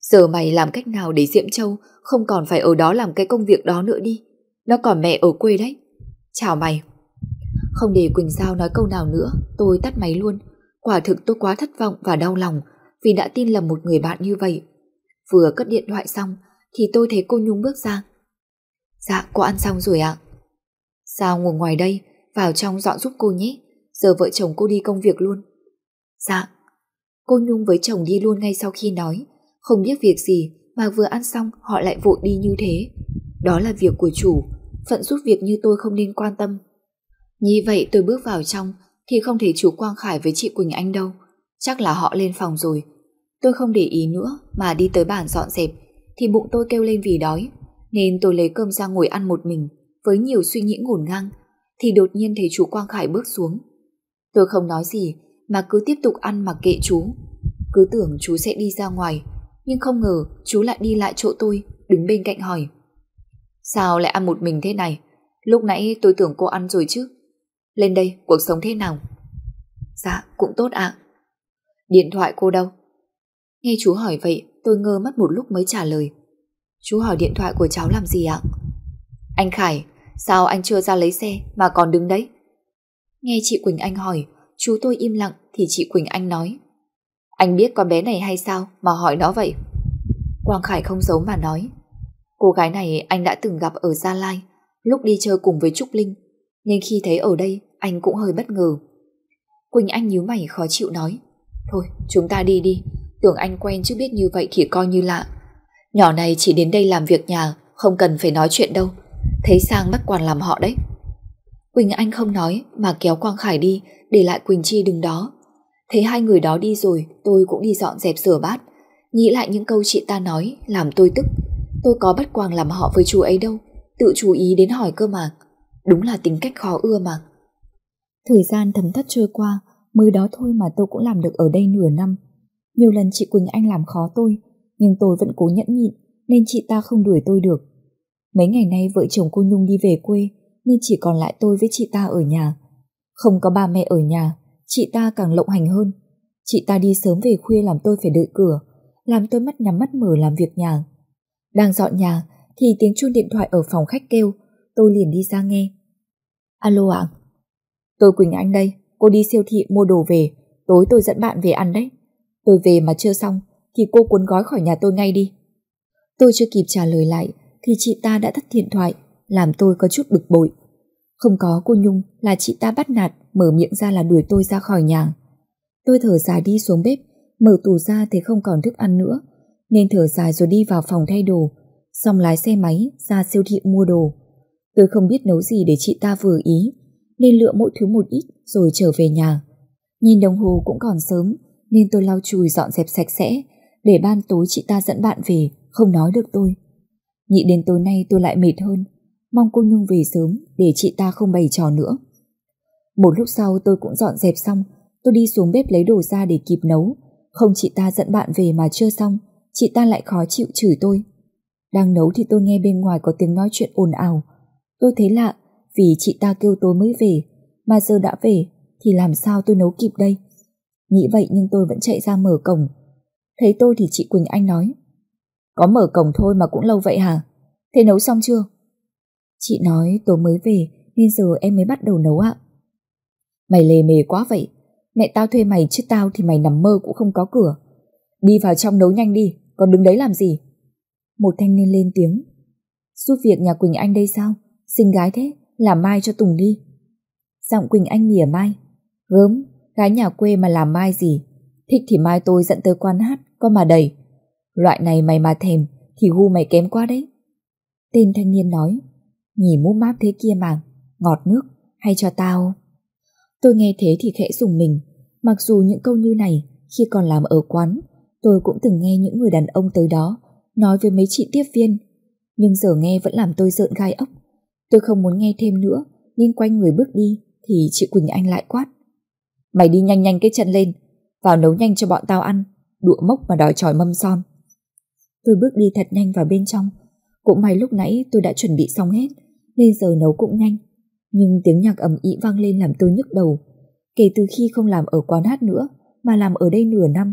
S2: Giờ mày làm cách nào để Diễm Châu không còn phải ở đó làm cái công việc đó nữa đi. Nó còn mẹ ở quê đấy. Chào mày. Không để Quỳnh Giao nói câu nào nữa, tôi tắt máy luôn. Quả thực tôi quá thất vọng và đau lòng vì đã tin lầm một người bạn như vậy. Vừa cất điện thoại xong thì tôi thấy cô Nhung bước ra. Dạ, cô ăn xong rồi ạ. Sao ngồi ngoài đây, vào trong dọn giúp cô nhé. Giờ vợ chồng cô đi công việc luôn. Dạ. Cô Nhung với chồng đi luôn ngay sau khi nói. Không biết việc gì mà vừa ăn xong họ lại vội đi như thế. Đó là việc của chủ, phận giúp việc như tôi không nên quan tâm. Như vậy tôi bước vào trong, thì không thể chú Quang Khải với chị Quỳnh Anh đâu. Chắc là họ lên phòng rồi. Tôi không để ý nữa mà đi tới bàn dọn dẹp, thì bụng tôi kêu lên vì đói, nên tôi lấy cơm ra ngồi ăn một mình, với nhiều suy nghĩ ngổn ngang, thì đột nhiên thấy chú Quang Khải bước xuống. Tôi không nói gì, mà cứ tiếp tục ăn mặc kệ chú. Cứ tưởng chú sẽ đi ra ngoài, nhưng không ngờ chú lại đi lại chỗ tôi, đứng bên cạnh hỏi Sao lại ăn một mình thế này? Lúc nãy tôi tưởng cô ăn rồi chứ. Lên đây, cuộc sống thế nào? Dạ, cũng tốt ạ. Điện thoại cô đâu? Nghe chú hỏi vậy, tôi ngơ mất một lúc mới trả lời. Chú hỏi điện thoại của cháu làm gì ạ? Anh Khải, sao anh chưa ra lấy xe mà còn đứng đấy? Nghe chị Quỳnh Anh hỏi, chú tôi im lặng thì chị Quỳnh Anh nói. Anh biết con bé này hay sao mà hỏi nó vậy? Quang Khải không giấu mà nói. Cô gái này anh đã từng gặp ở Gia Lai lúc đi chơi cùng với Trúc Linh nên khi thấy ở đây anh cũng hơi bất ngờ. Quỳnh Anh nhíu mày, khó chịu nói, Thôi, chúng ta đi đi, Tưởng anh quen chứ biết như vậy thì coi như lạ. Nhỏ này chỉ đến đây làm việc nhà, Không cần phải nói chuyện đâu. Thấy sang bắt quản làm họ đấy. Quỳnh Anh không nói mà kéo Quang Khải đi, Để lại Quỳnh Chi đứng đó. Thấy hai người đó đi rồi, Tôi cũng đi dọn dẹp rửa bát. Nghĩ lại những câu chị ta nói, Làm tôi tức. Tôi có bắt Quang làm họ với chú ấy đâu, Tự chú ý đến hỏi cơ mà. Đúng là tính cách khó ưa mà.
S3: Thời gian thấm thất trôi qua, Mới đó thôi mà tôi cũng làm được ở đây nửa năm. Nhiều lần chị Quỳnh Anh làm khó tôi, Nhưng tôi vẫn cố nhẫn nhịn, Nên chị ta không đuổi tôi được. Mấy ngày nay vợ chồng cô Nhung đi về quê, Nên chỉ còn lại tôi với chị ta ở nhà. Không có ba mẹ ở nhà, Chị ta càng lộng hành hơn. Chị ta đi sớm về khuya làm tôi phải đợi cửa, Làm tôi mắt nhắm mắt mở làm việc nhà. Đang dọn nhà, Thì tiếng chuông điện thoại ở phòng khách kêu, Tôi liền đi ra nghe. Alo ạ Tôi Quỳnh Anh đây, Cô đi siêu thị mua đồ về, Tối tôi dẫn bạn về ăn đấy. Tôi về mà chưa xong, Thì cô cuốn gói khỏi nhà tôi ngay đi. Tôi chưa kịp trả lời lại, Thì chị ta đã tắt điện thoại, Làm tôi có chút bực bội. Không có cô Nhung là chị ta bắt nạt, Mở miệng ra là đuổi tôi ra khỏi nhà. Tôi thở dài đi xuống bếp, Mở tủ ra thì không còn thức ăn nữa, Nên thở dài rồi đi vào phòng thay đồ, Xong lái xe máy ra siêu thị mua đồ. Tôi không biết nấu gì để chị ta vừa ý nên lựa mỗi thứ một ít rồi trở về nhà. Nhìn đồng hồ cũng còn sớm, nên tôi lau chùi dọn dẹp sạch sẽ, để ban tối chị ta dẫn bạn về, không nói được tôi. Nghĩ đến tối nay tôi lại mệt hơn, mong cô Nhung về sớm để chị ta không bày trò nữa. Một lúc sau tôi cũng dọn dẹp xong, tôi đi xuống bếp lấy đồ ra để kịp nấu không chị ta dẫn bạn về mà chưa xong, chị ta lại khó chịu chửi tôi. Đang nấu thì tôi nghe bên ngoài có tiếng nói chuyện ồn ào Tôi thấy lạ vì chị ta kêu tôi mới về, mà giờ đã về thì làm sao tôi nấu kịp đây? Nghĩ vậy nhưng tôi vẫn chạy ra mở cổng. Thấy tôi thì chị Quỳnh Anh nói, có mở cổng thôi mà cũng lâu vậy hả? Thế nấu xong chưa? Chị nói tôi mới về nên giờ em mới bắt đầu nấu ạ. Mày lề mề quá vậy, mẹ tao thuê mày chứ tao thì mày nằm mơ cũng không có cửa. Đi vào trong nấu nhanh đi, còn đứng đấy làm gì? Một thanh niên lên tiếng. Giúp việc nhà Quỳnh Anh đây sao? Xinh gái thế, làm mai cho Tùng đi. Giọng Quỳnh Anh mỉa mai. Gớm, gái nhà quê mà làm mai gì. Thích thì mai tôi dẫn tới quan hát, có mà đầy. Loại này mày mà thèm, thì gu mày kém quá đấy. Tên thanh niên nói, nhìn mút máp thế kia mà, ngọt nước, hay cho tao. Tôi nghe thế thì khẽ dùng mình, mặc dù những câu như này khi còn làm ở quán, tôi cũng từng nghe những người đàn ông tới đó nói với mấy chị tiếp viên, nhưng giờ nghe vẫn làm tôi rợn gai ốc. Tôi không muốn nghe thêm nữa nên quay người bước đi thì chị Quỳnh Anh lại quát. Mày đi nhanh nhanh cái chân lên Vào nấu nhanh cho bọn tao ăn, đũa mốc mà đòi tròi mâm son.
S2: Tôi bước đi thật nhanh vào bên trong. Cũng may lúc nãy tôi đã chuẩn bị xong hết, nên giờ nấu cũng nhanh. Nhưng tiếng nhạc ầm ĩ vang lên làm tôi nhức đầu. Kể từ khi không làm ở quán hát nữa, mà làm ở đây nửa năm,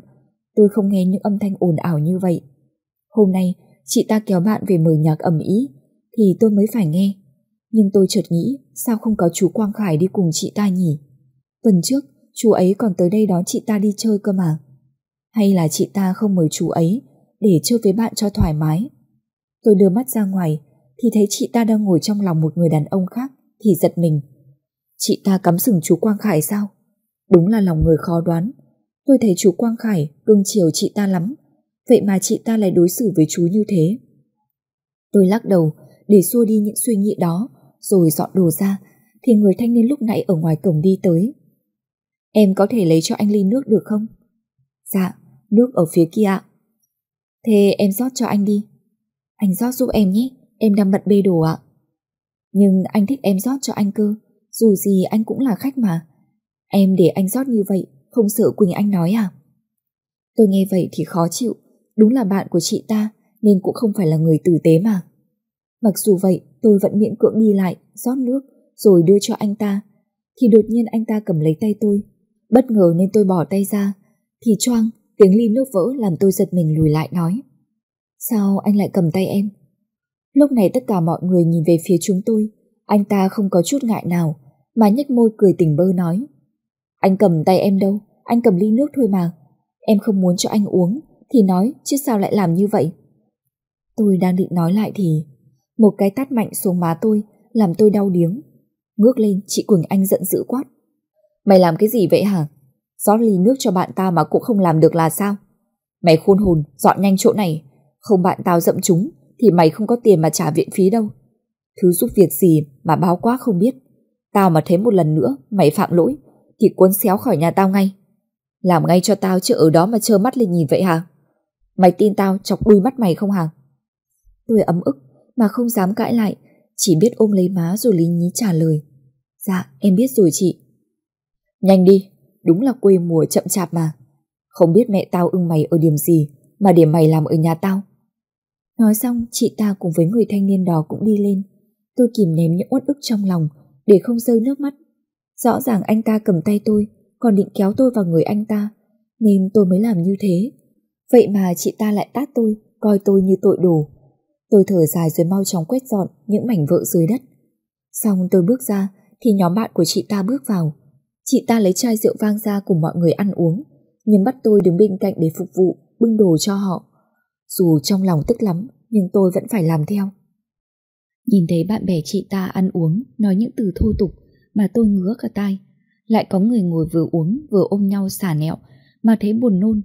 S2: tôi không nghe những âm thanh ồn ào như vậy. Hôm nay, chị ta kéo bạn về mời nhạc ầm ĩ, thì tôi mới phải nghe. Nhưng tôi chợt nghĩ, sao không có chú Quang Khải đi cùng chị ta nhỉ? Tuần trước, chú ấy còn tới đây đón chị ta đi chơi cơ mà. Hay là chị ta không mời chú ấy để chơi với bạn cho thoải mái? Tôi đưa mắt ra ngoài thì thấy chị ta đang ngồi trong lòng một người đàn ông khác thì giật mình. Chị ta cắm sừng chú Quang Khải sao? Đúng là lòng người khó đoán. Tôi thấy chú Quang Khải cưng chiều chị ta lắm. Vậy mà chị ta lại đối xử với chú như thế. Tôi lắc đầu để xua đi những suy nghĩ đó rồi dọn đồ ra thì người thanh niên lúc nãy ở ngoài cổng đi tới. Em có thể lấy cho anh ly nước được không? Dạ, nước ở phía kia ạ. Thế em rót cho anh đi. Anh rót giúp em nhé, em đang bận bê đồ ạ. Nhưng anh thích em rót cho anh cơ, dù gì anh cũng là khách mà. Em để anh rót như vậy, không sợ Quỳnh Anh nói à? Tôi nghe vậy thì khó chịu, đúng là bạn của chị ta nên cũng không phải là người tử tế mà. Mặc dù vậy, tôi vẫn miễn cưỡng đi lại, rót nước, rồi đưa cho anh ta. Thì đột nhiên anh ta cầm lấy tay tôi. Bất ngờ nên tôi bỏ tay ra. Thì choang, tiếng ly nước vỡ làm tôi giật mình lùi lại nói. Sao anh lại cầm tay em? Lúc này tất cả mọi người nhìn về phía chúng tôi. Anh ta không có chút ngại nào, mà nhếch môi cười tỉnh bơ nói. Anh cầm tay em đâu, anh cầm ly nước thôi mà. Em không muốn cho anh uống, thì nói chứ sao lại làm như vậy? Tôi đang định nói lại thì một cái tát mạnh xuống má tôi làm tôi đau điếng. Ngước lên chị Quỳnh Anh giận dữ quát. Mày làm cái gì vậy hả? Rót ly nước cho bạn ta mà cũng không làm được là sao? Mày khôn hồn, dọn nhanh chỗ này. Không bạn tao dậm chúng thì mày không có tiền mà trả viện phí đâu. Thứ giúp việc gì mà báo quá không biết. Tao mà thấy một lần nữa mày phạm lỗi thì cuốn xéo khỏi nhà tao ngay. Làm ngay cho tao chứ ở đó mà trơ mắt lên nhìn vậy hả? Mày tin tao chọc đuôi mắt mày không hả? Tôi ấm ức mà không dám cãi lại, chỉ biết ôm lấy má rồi lý nhí trả lời. Dạ, em biết rồi chị. Nhanh đi, đúng là quê mùa chậm chạp mà. Không biết mẹ tao ưng mày ở điểm gì mà để mày làm ở nhà tao. Nói xong, chị ta cùng với người thanh niên đó cũng đi lên. Tôi kìm ném những uất ức trong lòng để không rơi nước mắt. Rõ ràng anh ta cầm tay tôi, còn định kéo tôi vào người anh ta, nên tôi mới làm như thế. Vậy mà chị ta lại tát tôi, coi tôi như tội đồ. Tôi thở dài rồi mau chóng quét dọn những mảnh vỡ dưới đất. Xong tôi bước ra thì nhóm bạn của chị ta bước vào. Chị ta lấy chai rượu vang ra cùng mọi người ăn uống, nhưng bắt tôi đứng bên cạnh để phục vụ, bưng đồ cho họ. Dù trong lòng tức lắm, nhưng tôi vẫn phải làm theo. Nhìn thấy bạn bè chị ta ăn uống, nói những từ thô tục mà tôi ngứa cả tai. Lại có người ngồi vừa uống vừa ôm nhau xả nẹo mà thấy buồn nôn.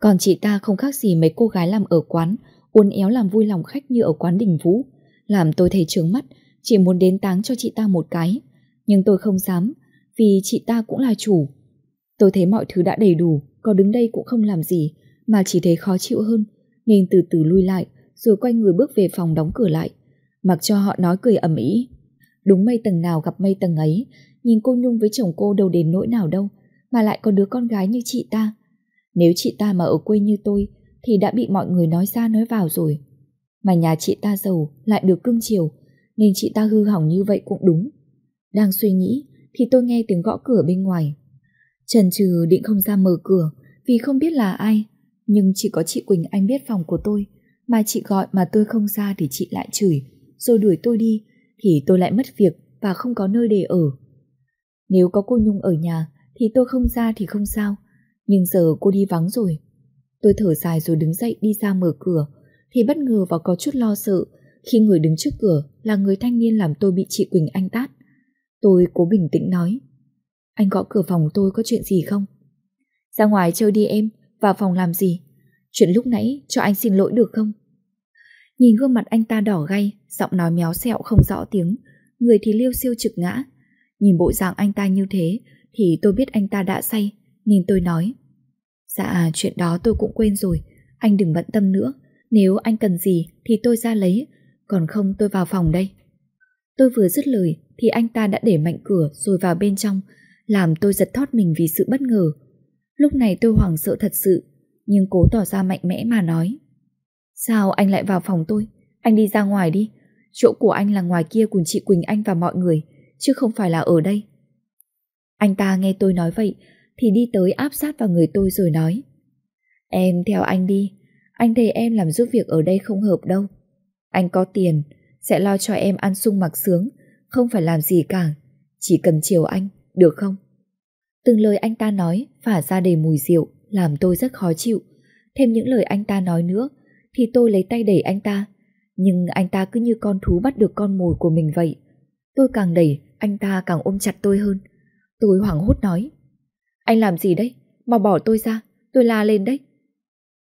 S2: Còn chị ta không khác gì mấy cô gái làm ở quán uốn éo làm vui lòng khách như ở quán đình vũ, làm tôi thấy trướng mắt, chỉ muốn đến táng cho chị ta một cái. Nhưng tôi không dám, vì chị ta cũng là chủ. Tôi thấy mọi thứ đã đầy đủ, có đứng đây cũng không làm gì, mà chỉ thấy khó chịu hơn, nên từ từ lui lại, rồi quay người bước về phòng đóng cửa lại, mặc cho họ nói cười ầm ĩ. Đúng mây tầng nào gặp mây tầng ấy, nhìn cô Nhung với chồng cô đâu đến nỗi nào đâu, mà lại có đứa con gái như chị ta. Nếu chị ta mà ở quê như tôi, thì đã bị mọi người nói ra nói vào rồi. Mà nhà chị ta giàu lại được cưng chiều, nên chị ta hư hỏng như vậy cũng đúng. Đang suy nghĩ thì tôi nghe tiếng gõ cửa bên ngoài. Trần trừ định không ra mở cửa vì không biết là ai, nhưng chỉ có chị Quỳnh Anh biết phòng của tôi, mà chị gọi mà tôi không ra thì chị lại chửi, rồi đuổi tôi đi thì tôi lại mất việc và không có nơi để ở. Nếu có cô Nhung ở nhà thì tôi không ra thì không sao, nhưng giờ cô đi vắng rồi Tôi thở dài rồi đứng dậy đi ra mở cửa, Thì bất ngờ và có chút lo sợ Khi người đứng trước cửa là người thanh niên làm tôi bị chị Quỳnh Anh tát Tôi cố bình tĩnh nói, Anh gõ cửa phòng tôi có chuyện gì không? Ra ngoài chơi đi em, Vào phòng làm gì? Chuyện lúc nãy cho anh xin lỗi được không? Nhìn gương mặt anh ta đỏ gay, Giọng nói méo xẹo không rõ tiếng, Người thì liêu siêu trực ngã Nhìn bộ dạng anh ta như thế Thì tôi biết anh ta đã say, Nên tôi nói Dạ chuyện đó tôi cũng quên rồi Anh đừng bận tâm nữa Nếu anh cần gì thì tôi ra lấy Còn không tôi vào phòng đây Tôi vừa dứt lời thì anh ta đã để mạnh cửa rồi vào bên trong làm tôi giật thót mình vì sự bất ngờ. Lúc này tôi hoảng sợ thật sự, nhưng cố tỏ ra mạnh mẽ mà nói. Sao anh lại vào phòng tôi? Anh đi ra ngoài đi. Chỗ của anh là ngoài kia cùng chị Quỳnh Anh và mọi người, chứ không phải là ở đây. Anh ta nghe tôi nói vậy, thì đi tới áp sát vào người tôi rồi nói. Em theo anh đi, anh thấy em làm giúp việc ở đây không hợp đâu. Anh có tiền, sẽ lo cho em ăn sung mặc sướng, không phải làm gì cả, chỉ cần chiều anh, được không? Từng lời anh ta nói phả ra đầy mùi rượu, làm tôi rất khó chịu. Thêm những lời anh ta nói nữa, thì tôi lấy tay đẩy anh ta. Nhưng anh ta cứ như con thú bắt được con mồi của mình vậy. Tôi càng đẩy, anh ta càng ôm chặt tôi hơn. Tôi hoảng hốt nói. Anh làm gì đấy? mà bỏ tôi ra, tôi la lên đấy.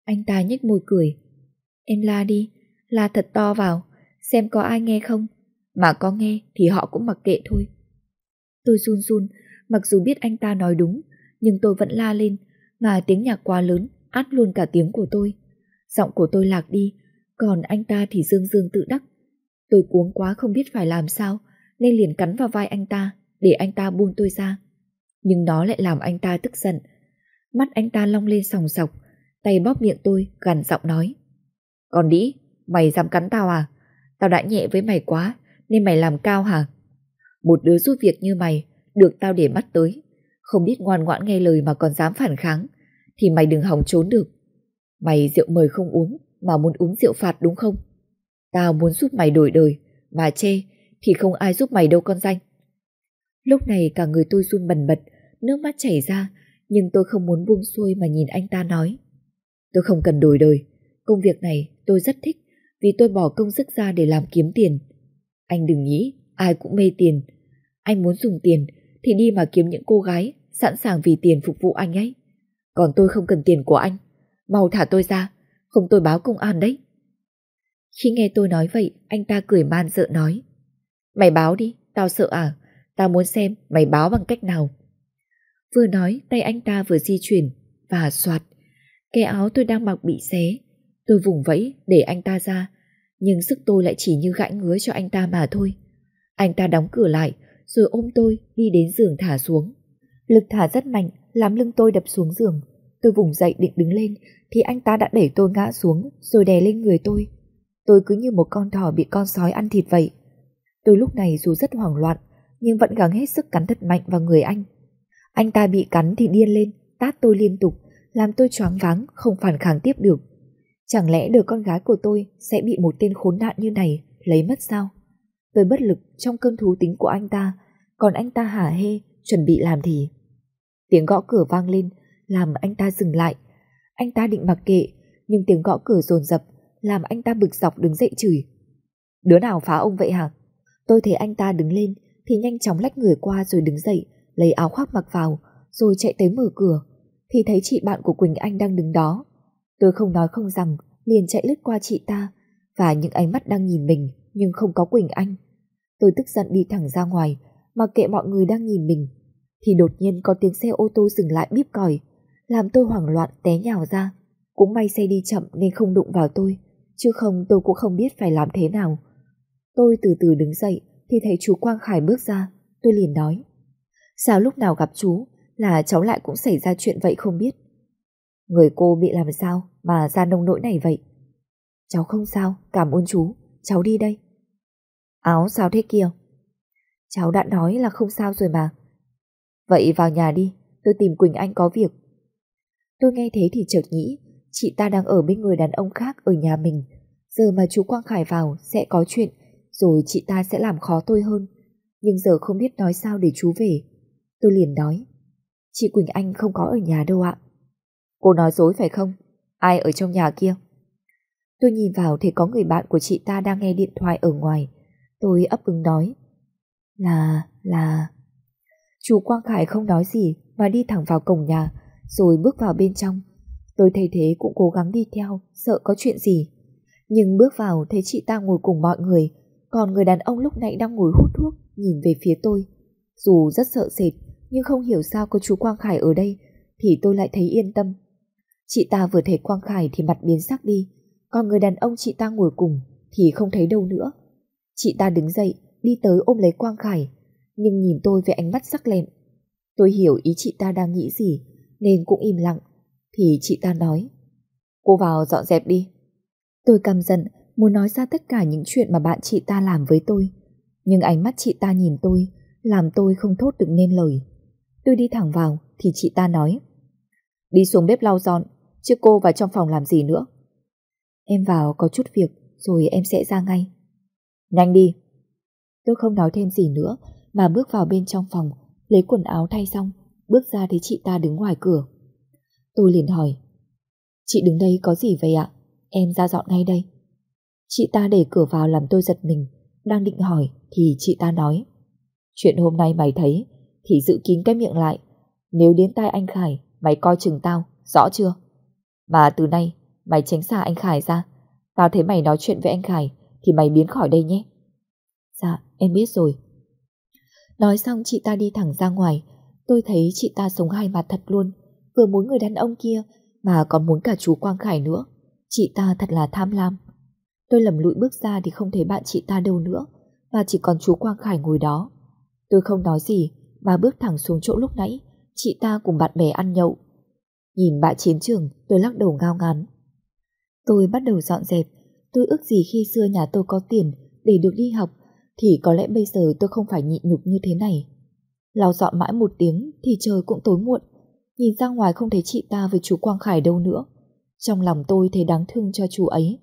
S2: Anh ta nhếch môi cười. Em la đi, la thật to vào, xem có ai nghe không. Mà có nghe thì họ cũng mặc kệ thôi. Tôi run run, mặc dù biết anh ta nói đúng, nhưng tôi vẫn la lên, mà tiếng nhạc quá lớn, át luôn cả tiếng của tôi. Giọng của tôi lạc đi, còn anh ta thì dương dương tự đắc. Tôi cuống quá không biết phải làm sao, nên liền cắn vào vai anh ta, để anh ta buông tôi ra. Nhưng nó lại làm anh ta tức giận. Mắt anh ta long lên sòng sọc, tay bóp miệng tôi, gằn giọng nói. Còn đĩ, mày dám cắn tao à? Tao đã nhẹ với mày quá, nên mày làm cao hả? Một đứa giúp việc như mày, được tao để mắt tới. Không biết ngoan ngoãn nghe lời mà còn dám phản kháng, thì mày đừng hòng trốn được. Mày rượu mời không uống, mà muốn uống rượu phạt đúng không? Tao muốn giúp mày đổi đời, mà chê, thì không ai giúp mày đâu con danh. Lúc này cả người tôi run bần bật, nước mắt chảy ra, nhưng tôi không muốn buông xuôi mà nhìn anh ta nói. Tôi không cần đổi đời, công việc này tôi rất thích vì tôi bỏ công sức ra để làm kiếm tiền. Anh đừng nghĩ ai cũng mê tiền. Anh muốn dùng tiền thì đi mà kiếm những cô gái sẵn sàng vì tiền phục vụ anh ấy. Còn tôi không cần tiền của anh. Mau thả tôi ra, không tôi báo công an đấy. Khi nghe tôi nói vậy, anh ta cười man sợ nói. Mày báo đi, tao sợ à? Tao muốn xem mày báo bằng cách nào. Vừa nói, tay anh ta vừa di chuyển, và soạt. Cái áo tôi đang mặc bị xé. Tôi vùng vẫy để anh ta ra, nhưng sức tôi lại chỉ như gãi ngứa cho anh ta mà thôi. Anh ta đóng cửa lại, rồi ôm tôi đi đến giường thả xuống. Lực thả rất mạnh, làm lưng tôi đập xuống giường. Tôi vùng dậy định đứng lên, thì anh ta đã đẩy tôi ngã xuống, rồi đè lên người tôi. Tôi cứ như một con thỏ bị con sói ăn thịt vậy. Tôi lúc này dù rất hoảng loạn, nhưng vẫn gắng hết sức cắn thật mạnh vào người anh. Anh ta bị cắn thì điên lên, tát tôi liên tục, làm tôi choáng váng, không phản kháng tiếp được. Chẳng lẽ đứa con gái của tôi sẽ bị một tên khốn nạn như này lấy mất sao? Tôi bất lực trong cơn thú tính của anh ta, còn anh ta hả hê, chuẩn bị làm thì. Tiếng gõ cửa vang lên, làm anh ta dừng lại. Anh ta định mặc kệ, nhưng tiếng gõ cửa dồn dập, làm anh ta bực dọc đứng dậy chửi. Đứa nào phá ông vậy hả? Tôi thấy anh ta đứng lên, thì nhanh chóng lách người qua rồi đứng dậy, lấy áo khoác mặc vào, rồi chạy tới mở cửa, thì thấy chị bạn của Quỳnh Anh đang đứng đó. Tôi không nói không rằng, liền chạy lướt qua chị ta, và những ánh mắt đang nhìn mình, nhưng không có Quỳnh Anh. Tôi tức giận đi thẳng ra ngoài, mặc kệ mọi người đang nhìn mình, thì đột nhiên có tiếng xe ô tô dừng lại bíp còi, làm tôi hoảng loạn té nhào ra. Cũng may xe đi chậm nên không đụng vào tôi, chứ không tôi cũng không biết phải làm thế nào. Tôi từ từ đứng dậy, thì thấy chú Quang Khải bước ra, tôi liền nói. Sao lúc nào gặp chú là cháu lại cũng xảy ra chuyện vậy không biết. Người cô bị làm sao mà ra nông nỗi này vậy? Cháu không sao, cảm ơn chú, cháu đi đây. Áo sao thế kia? Cháu đã nói là không sao rồi mà. Vậy vào nhà đi, tôi tìm Quỳnh Anh có việc. Tôi nghe thế thì chợt nghĩ, chị ta đang ở bên người đàn ông khác ở nhà mình. Giờ mà chú Quang Khải vào sẽ có chuyện, rồi chị ta sẽ làm khó tôi hơn. Nhưng giờ không biết nói sao để chú về. Tôi liền nói, chị Quỳnh Anh không có ở nhà đâu ạ. Cô nói dối phải không? Ai ở trong nhà kia? Tôi nhìn vào thì có người bạn của chị ta đang nghe điện thoại ở ngoài. Tôi ấp ứng nói. Là, là... Chú Quang Khải không nói gì mà đi thẳng vào cổng nhà, rồi bước vào bên trong. Tôi thấy thế cũng cố gắng đi theo, sợ có chuyện gì. Nhưng bước vào thấy chị ta ngồi cùng mọi người, còn người đàn ông lúc nãy đang ngồi hút thuốc, nhìn về phía tôi. Dù rất sợ sệt, nhưng không hiểu sao có chú Quang Khải ở đây, thì tôi lại thấy yên tâm. Chị ta vừa thấy Quang Khải thì mặt biến sắc đi, còn người đàn ông chị ta ngồi cùng thì không thấy đâu nữa. Chị ta đứng dậy, đi tới ôm lấy Quang Khải, nhưng nhìn tôi với ánh mắt sắc lẹm. Tôi hiểu ý chị ta đang nghĩ gì, nên cũng im lặng. Thì chị ta nói, cô vào dọn dẹp đi. Tôi căm giận, muốn nói ra tất cả những chuyện mà bạn chị ta làm với tôi. Nhưng ánh mắt chị ta nhìn tôi, làm tôi không thốt được nên lời. Tôi đi thẳng vào, thì chị ta nói, đi xuống bếp lau dọn, chứ cô vào trong phòng làm gì nữa. Em vào có chút việc, rồi em sẽ ra ngay. Nhanh đi. Tôi không nói thêm gì nữa, mà bước vào bên trong phòng, lấy quần áo thay xong, bước ra thấy chị ta đứng ngoài cửa. Tôi liền hỏi, chị đứng đây có gì vậy ạ? Em ra dọn ngay đây. Chị ta để cửa vào làm tôi giật mình, đang định hỏi thì chị ta nói, chuyện hôm nay mày thấy thì giữ kín cái miệng lại, nếu đến tai anh Khải, mày coi chừng tao, rõ chưa? Mà từ nay, mày tránh xa anh Khải ra, tao thấy mày nói chuyện với anh Khải thì mày biến khỏi đây nhé. Dạ, em biết rồi. Nói xong chị ta đi thẳng ra ngoài, tôi thấy chị ta sống hai mặt thật luôn, vừa muốn người đàn ông kia mà còn muốn cả chú Quang Khải nữa. Chị ta thật là tham lam. Tôi lầm lụi bước ra thì không thấy bạn chị ta đâu nữa, mà chỉ còn chú Quang Khải ngồi đó. Tôi không nói gì, mà bước thẳng xuống chỗ lúc nãy, chị ta cùng bạn bè ăn nhậu. Nhìn bạn chiến trường, tôi lắc đầu ngao ngán. Tôi bắt đầu dọn dẹp, tôi ước gì khi xưa nhà tôi có tiền để được đi học, thì có lẽ bây giờ tôi không phải nhịn nhục như thế này. lao dọn mãi một tiếng thì trời cũng tối muộn, nhìn ra ngoài không thấy chị ta với chú Quang Khải đâu nữa. Trong lòng tôi thấy đáng thương cho chú ấy,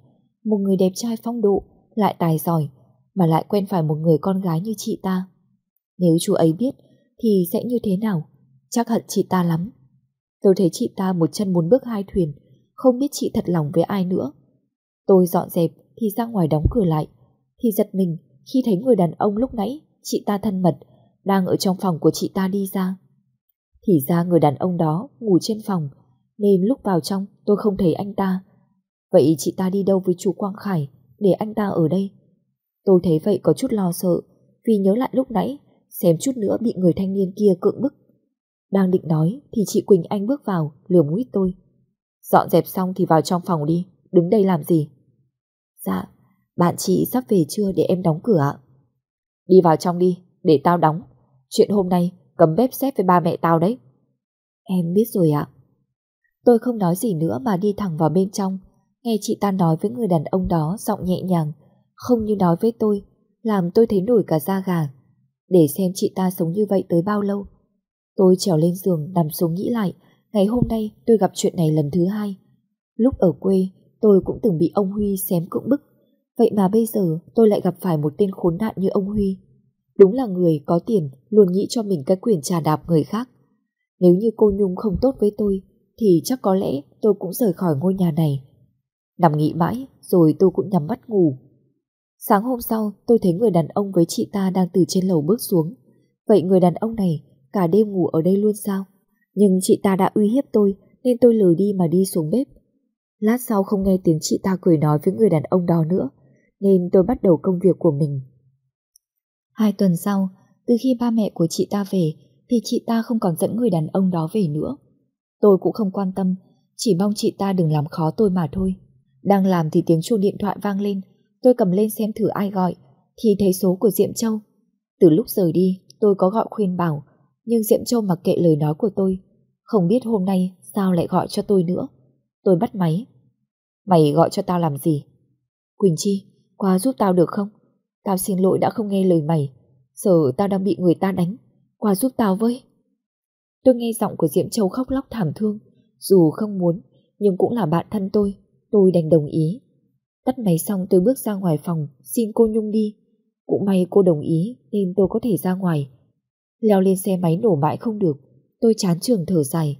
S2: một người đẹp trai phong độ, lại tài giỏi, mà lại quen phải một người con gái như chị ta. Nếu chú ấy biết thì sẽ như thế nào? Chắc hận chị ta lắm. Tôi thấy chị ta một chân muốn bước hai thuyền, không biết chị thật lòng với ai nữa. Tôi dọn dẹp thì ra ngoài đóng cửa lại, thì giật mình khi thấy người đàn ông lúc nãy chị ta thân mật đang ở trong phòng của chị ta đi ra. Thì ra người đàn ông đó ngủ trên phòng, nên lúc vào trong tôi không thấy anh ta. Vậy chị ta đi đâu với chú Quang Khải để anh ta ở đây? Tôi thấy vậy có chút lo sợ, vì nhớ lại lúc nãy, xem chút nữa bị người thanh niên kia cưỡng bức. Đang định nói thì chị Quỳnh Anh bước vào, lườm mũi tôi. Dọn dẹp xong thì vào trong phòng đi, đứng đây làm gì? Dạ, bạn chị sắp về chưa để em đóng cửa ạ? Đi vào trong đi, để tao đóng. Chuyện hôm nay cấm bếp xếp với ba mẹ tao đấy. Em biết rồi ạ. Tôi không nói gì nữa mà đi thẳng vào bên trong, nghe chị ta nói với người đàn ông đó giọng nhẹ nhàng, không như nói với tôi, làm tôi thấy nổi cả da gà. Để xem chị ta sống như vậy tới bao lâu. Tôi trèo lên giường nằm xuống nghĩ lại, ngày hôm nay tôi gặp chuyện này lần thứ hai. Lúc ở quê, tôi cũng từng bị ông Huy xém cưỡng bức. Vậy mà bây giờ tôi lại gặp phải một tên khốn nạn như ông Huy. Đúng là người có tiền luôn nghĩ cho mình cái quyền trà đạp người khác. Nếu như cô Nhung không tốt với tôi, thì chắc có lẽ tôi cũng rời khỏi ngôi nhà này. Nằm nghĩ mãi, rồi tôi cũng nhắm mắt ngủ. Sáng hôm sau, tôi thấy người đàn ông với chị ta đang từ trên lầu bước xuống. Vậy người đàn ông này cả đêm ngủ ở đây luôn sao? Nhưng chị ta đã uy hiếp tôi, nên tôi lười đi mà đi xuống bếp. Lát sau không nghe tiếng chị ta cười nói với người đàn ông đó nữa, nên tôi bắt đầu công việc của mình. Hai tuần sau, từ khi ba mẹ của chị ta về, thì chị ta không còn dẫn người đàn ông đó về nữa. Tôi cũng không quan tâm, chỉ mong chị ta đừng làm khó tôi mà thôi. Đang làm thì tiếng chuông điện thoại vang lên, tôi cầm lên xem thử ai gọi, thì thấy số của Diệm Châu. Từ lúc rời đi, tôi có gọi khuyên bảo, nhưng Diệm Châu mặc kệ lời nói của tôi, không biết hôm nay sao lại gọi cho tôi nữa. Tôi bắt máy. Mày gọi cho tao làm gì? Quỳnh Chi, qua giúp tao được không? Tao xin lỗi đã không nghe lời mày. Giờ tao đang bị người ta đánh. Qua giúp tao với. Tôi nghe giọng của Diệm Châu khóc lóc thảm thương. Dù không muốn, nhưng cũng là bạn thân tôi. Tôi đành đồng ý. Tắt máy xong tôi bước ra ngoài phòng, xin cô Nhung đi. Cũng may cô đồng ý nên tôi có thể ra ngoài. Leo lên xe máy nổ mãi không được. Tôi chán trường thở dài.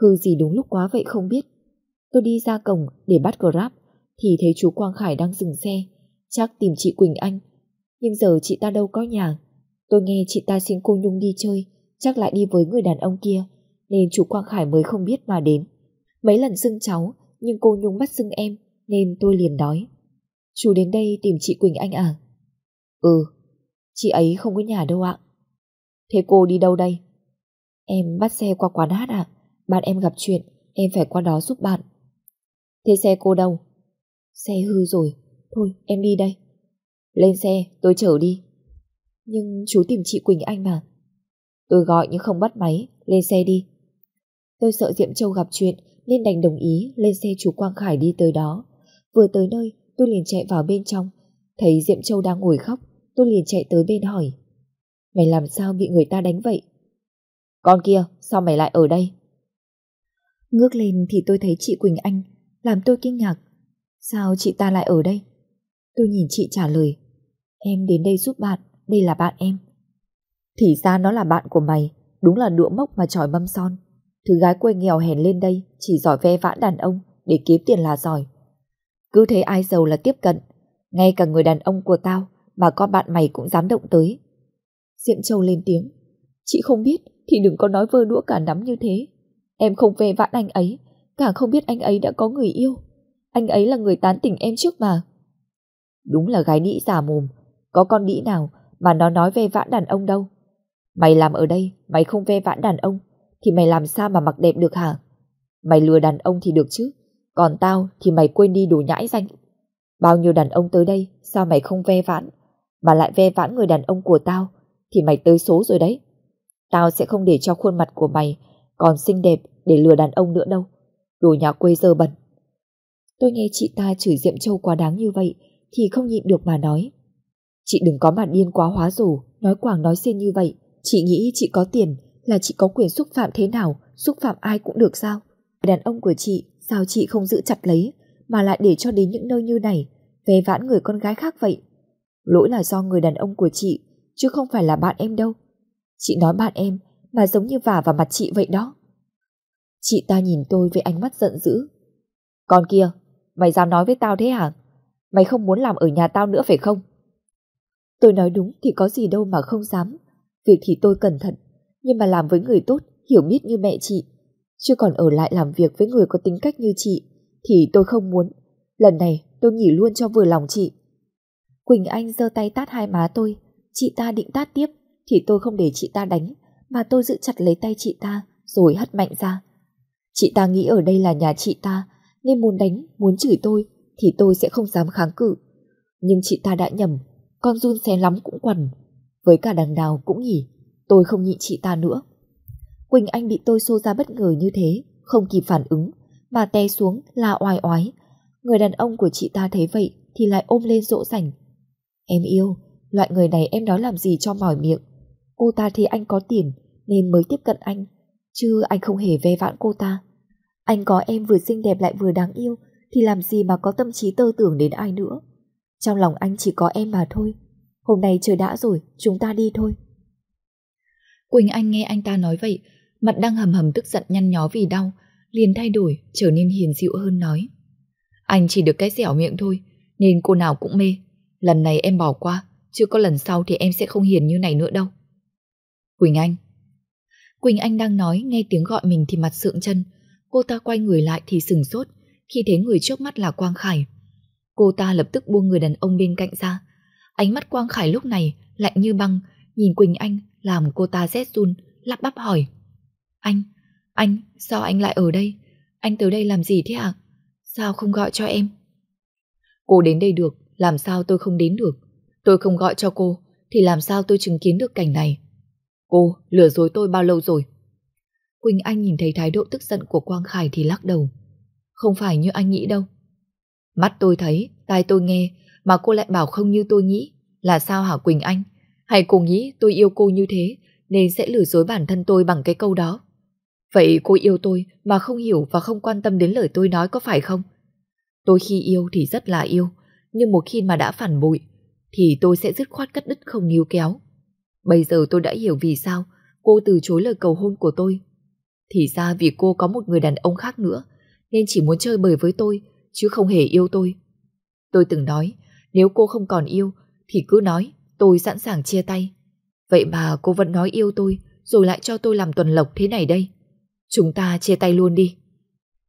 S2: Hư gì đúng lúc quá vậy không biết. Tôi đi ra cổng để bắt Grab thì thấy chú Quang Khải đang dừng xe. Chắc tìm chị Quỳnh Anh. Nhưng giờ chị ta đâu có nhà. Tôi nghe chị ta xin cô Nhung đi chơi, chắc lại đi với người đàn ông kia, nên chú Quang Khải mới không biết mà đến. Mấy lần xưng cháu, nhưng cô Nhung bắt xưng em, nên tôi liền nói. Chú đến đây tìm chị Quỳnh Anh à? Ừ, chị ấy không có nhà đâu ạ. Thế cô đi đâu đây? Em bắt xe qua quán hát à? Bạn em gặp chuyện, em phải qua đó giúp bạn. Thế xe cô đâu? Xe hư rồi, thôi em đi đây. Lên xe, tôi chở đi. Nhưng chú tìm chị Quỳnh Anh mà. Tôi gọi nhưng không bắt máy, lên xe đi. Tôi sợ Diệm Châu gặp chuyện nên đành đồng ý lên xe chú Quang Khải đi tới đó. Vừa tới nơi tôi liền chạy vào bên trong. Thấy Diệm Châu đang ngồi khóc tôi liền chạy tới bên hỏi. Mày làm sao bị người ta đánh vậy?
S3: Con kia, sao mày lại ở đây?
S2: Ngước lên thì tôi thấy chị Quỳnh Anh, làm tôi kinh ngạc. Sao chị ta lại ở đây? Tôi nhìn chị trả lời. Em đến đây giúp bạn, đây là bạn em.
S3: Thì ra nó là bạn của mày, đúng là đũa mốc mà tròi mâm son. Thứ gái quê nghèo hèn lên đây, chỉ giỏi ve vãn đàn ông, để kiếm tiền là giỏi. Cứ thế ai giàu là tiếp cận, ngay cả người đàn ông của tao mà con bạn mày cũng dám động tới.
S2: Diệm Châu lên tiếng. Chị không biết thì đừng có nói vơ đũa cả nắm như thế. Em không ve vãn anh ấy, càng không biết anh ấy đã có người yêu. Anh ấy là người tán tỉnh em trước mà.
S3: Đúng là gái đĩ giả mồm, có con đĩ nào mà nó nói ve vãn đàn ông đâu. Mày làm ở đây, mày không ve vãn đàn ông, thì mày làm sao mà mặc đẹp được hả? Mày lừa đàn ông thì được chứ, còn tao thì mày quên đi đồ nhãi danh. Bao nhiêu đàn ông tới đây, sao mày không ve vãn, mà lại ve vãn người đàn ông của tao, thì mày tới số rồi đấy. Tao sẽ không để cho khuôn mặt của mày còn xinh đẹp để lừa đàn ông nữa đâu. Đồ nhà quê dơ bẩn.
S2: Tôi nghe chị ta chửi Diệm Châu quá đáng như vậy thì không nhịn được mà nói. Chị đừng có mà điên quá hóa rủ, nói quảng nói xên như vậy. Chị nghĩ chị có tiền là chị có quyền xúc phạm thế nào, xúc phạm ai cũng được sao? Đàn ông của chị, sao chị không giữ chặt lấy, mà lại để cho đến những nơi như này, về vãn người con gái khác vậy? Lỗi là do người đàn ông của chị, chứ không phải là bạn em đâu. Chị nói bạn em, mà giống như vả vào mặt chị vậy đó. Chị ta nhìn tôi với ánh mắt giận dữ.
S3: Con kia, mày dám nói với tao thế hả? Mày không muốn làm ở nhà tao nữa phải không?
S2: Tôi nói đúng thì có gì đâu mà không dám. Việc thì tôi cẩn thận, nhưng mà làm với người tốt, hiểu biết như mẹ chị. Chứ còn ở lại làm việc với người có tính cách như chị, thì tôi không muốn. Lần này tôi nghỉ luôn cho vừa lòng chị. Quỳnh Anh giơ tay tát hai má tôi, chị ta định tát tiếp, thì tôi không để chị ta đánh, mà tôi giữ chặt lấy tay chị ta, rồi hất mạnh ra. Chị ta nghĩ ở đây là nhà chị ta, nên muốn đánh, muốn chửi tôi, thì tôi sẽ không dám kháng cự. Nhưng chị ta đã nhầm, con run xé lắm cũng quần. Với cả đằng nào cũng nhỉ, tôi không nhịn chị ta nữa. Quỳnh Anh bị tôi xô ra bất ngờ như thế, không kịp phản ứng, mà té xuống là oai oái. Người đàn ông của chị ta thấy vậy thì lại ôm lên dỗ dành. Em yêu, loại người này em nói làm gì cho mỏi miệng. Cô ta thì anh có tiền nên mới tiếp cận anh, chứ anh không hề ve vãn cô ta. Anh có em vừa xinh đẹp lại vừa đáng yêu thì làm gì mà có tâm trí tơ tưởng đến ai nữa. Trong lòng anh chỉ có em mà thôi. Hôm nay trời đã rồi, chúng ta đi thôi. Quỳnh Anh nghe anh ta nói vậy, mặt đang hầm hầm tức giận nhăn nhó vì đau, liền thay đổi, trở nên hiền dịu hơn nói. Anh chỉ được cái dẻo miệng thôi, nên cô nào cũng mê. Lần này em bỏ qua, chứ có lần sau thì em sẽ không hiền như này nữa đâu. Quỳnh Anh Quỳnh Anh đang nói, nghe tiếng gọi mình thì mặt sượng chân. Cô ta quay người lại thì sừng sốt, khi thấy người trước mắt là Quang Khải. Cô ta lập tức buông người đàn ông bên cạnh ra. Ánh mắt Quang Khải lúc này lạnh như băng, nhìn Quỳnh Anh làm cô ta rét run, lắp bắp hỏi. Anh, anh, sao anh lại ở đây? Anh tới đây làm gì thế ạ? Sao không gọi cho em? Cô đến đây được, làm sao tôi không đến được? Tôi không gọi cho cô, thì làm sao tôi chứng kiến được cảnh này? Cô, lừa dối tôi bao lâu rồi? Quỳnh Anh nhìn thấy thái độ tức giận của Quang Khải thì lắc đầu. Không phải như anh nghĩ đâu. Mắt tôi thấy, tai tôi nghe, mà cô lại bảo không như tôi nghĩ. Là sao hả Quỳnh Anh? Hay cô nghĩ tôi yêu cô như thế, nên sẽ lừa dối bản thân tôi bằng cái câu đó? Vậy cô yêu tôi mà không hiểu và không quan tâm đến lời tôi nói có phải không? Tôi khi yêu thì rất là yêu, nhưng một khi mà đã phản bội, thì tôi sẽ dứt khoát cắt đứt không níu kéo. Bây giờ tôi đã hiểu vì sao cô từ chối lời cầu hôn của tôi. Thì ra vì cô có một người đàn ông khác nữa, nên chỉ muốn chơi bời với tôi, chứ không hề yêu tôi. Tôi từng nói, nếu cô không còn yêu, thì cứ nói, tôi sẵn sàng chia tay. Vậy mà cô vẫn nói yêu tôi, rồi lại cho tôi làm tuần lộc thế này đây. Chúng ta chia tay luôn đi.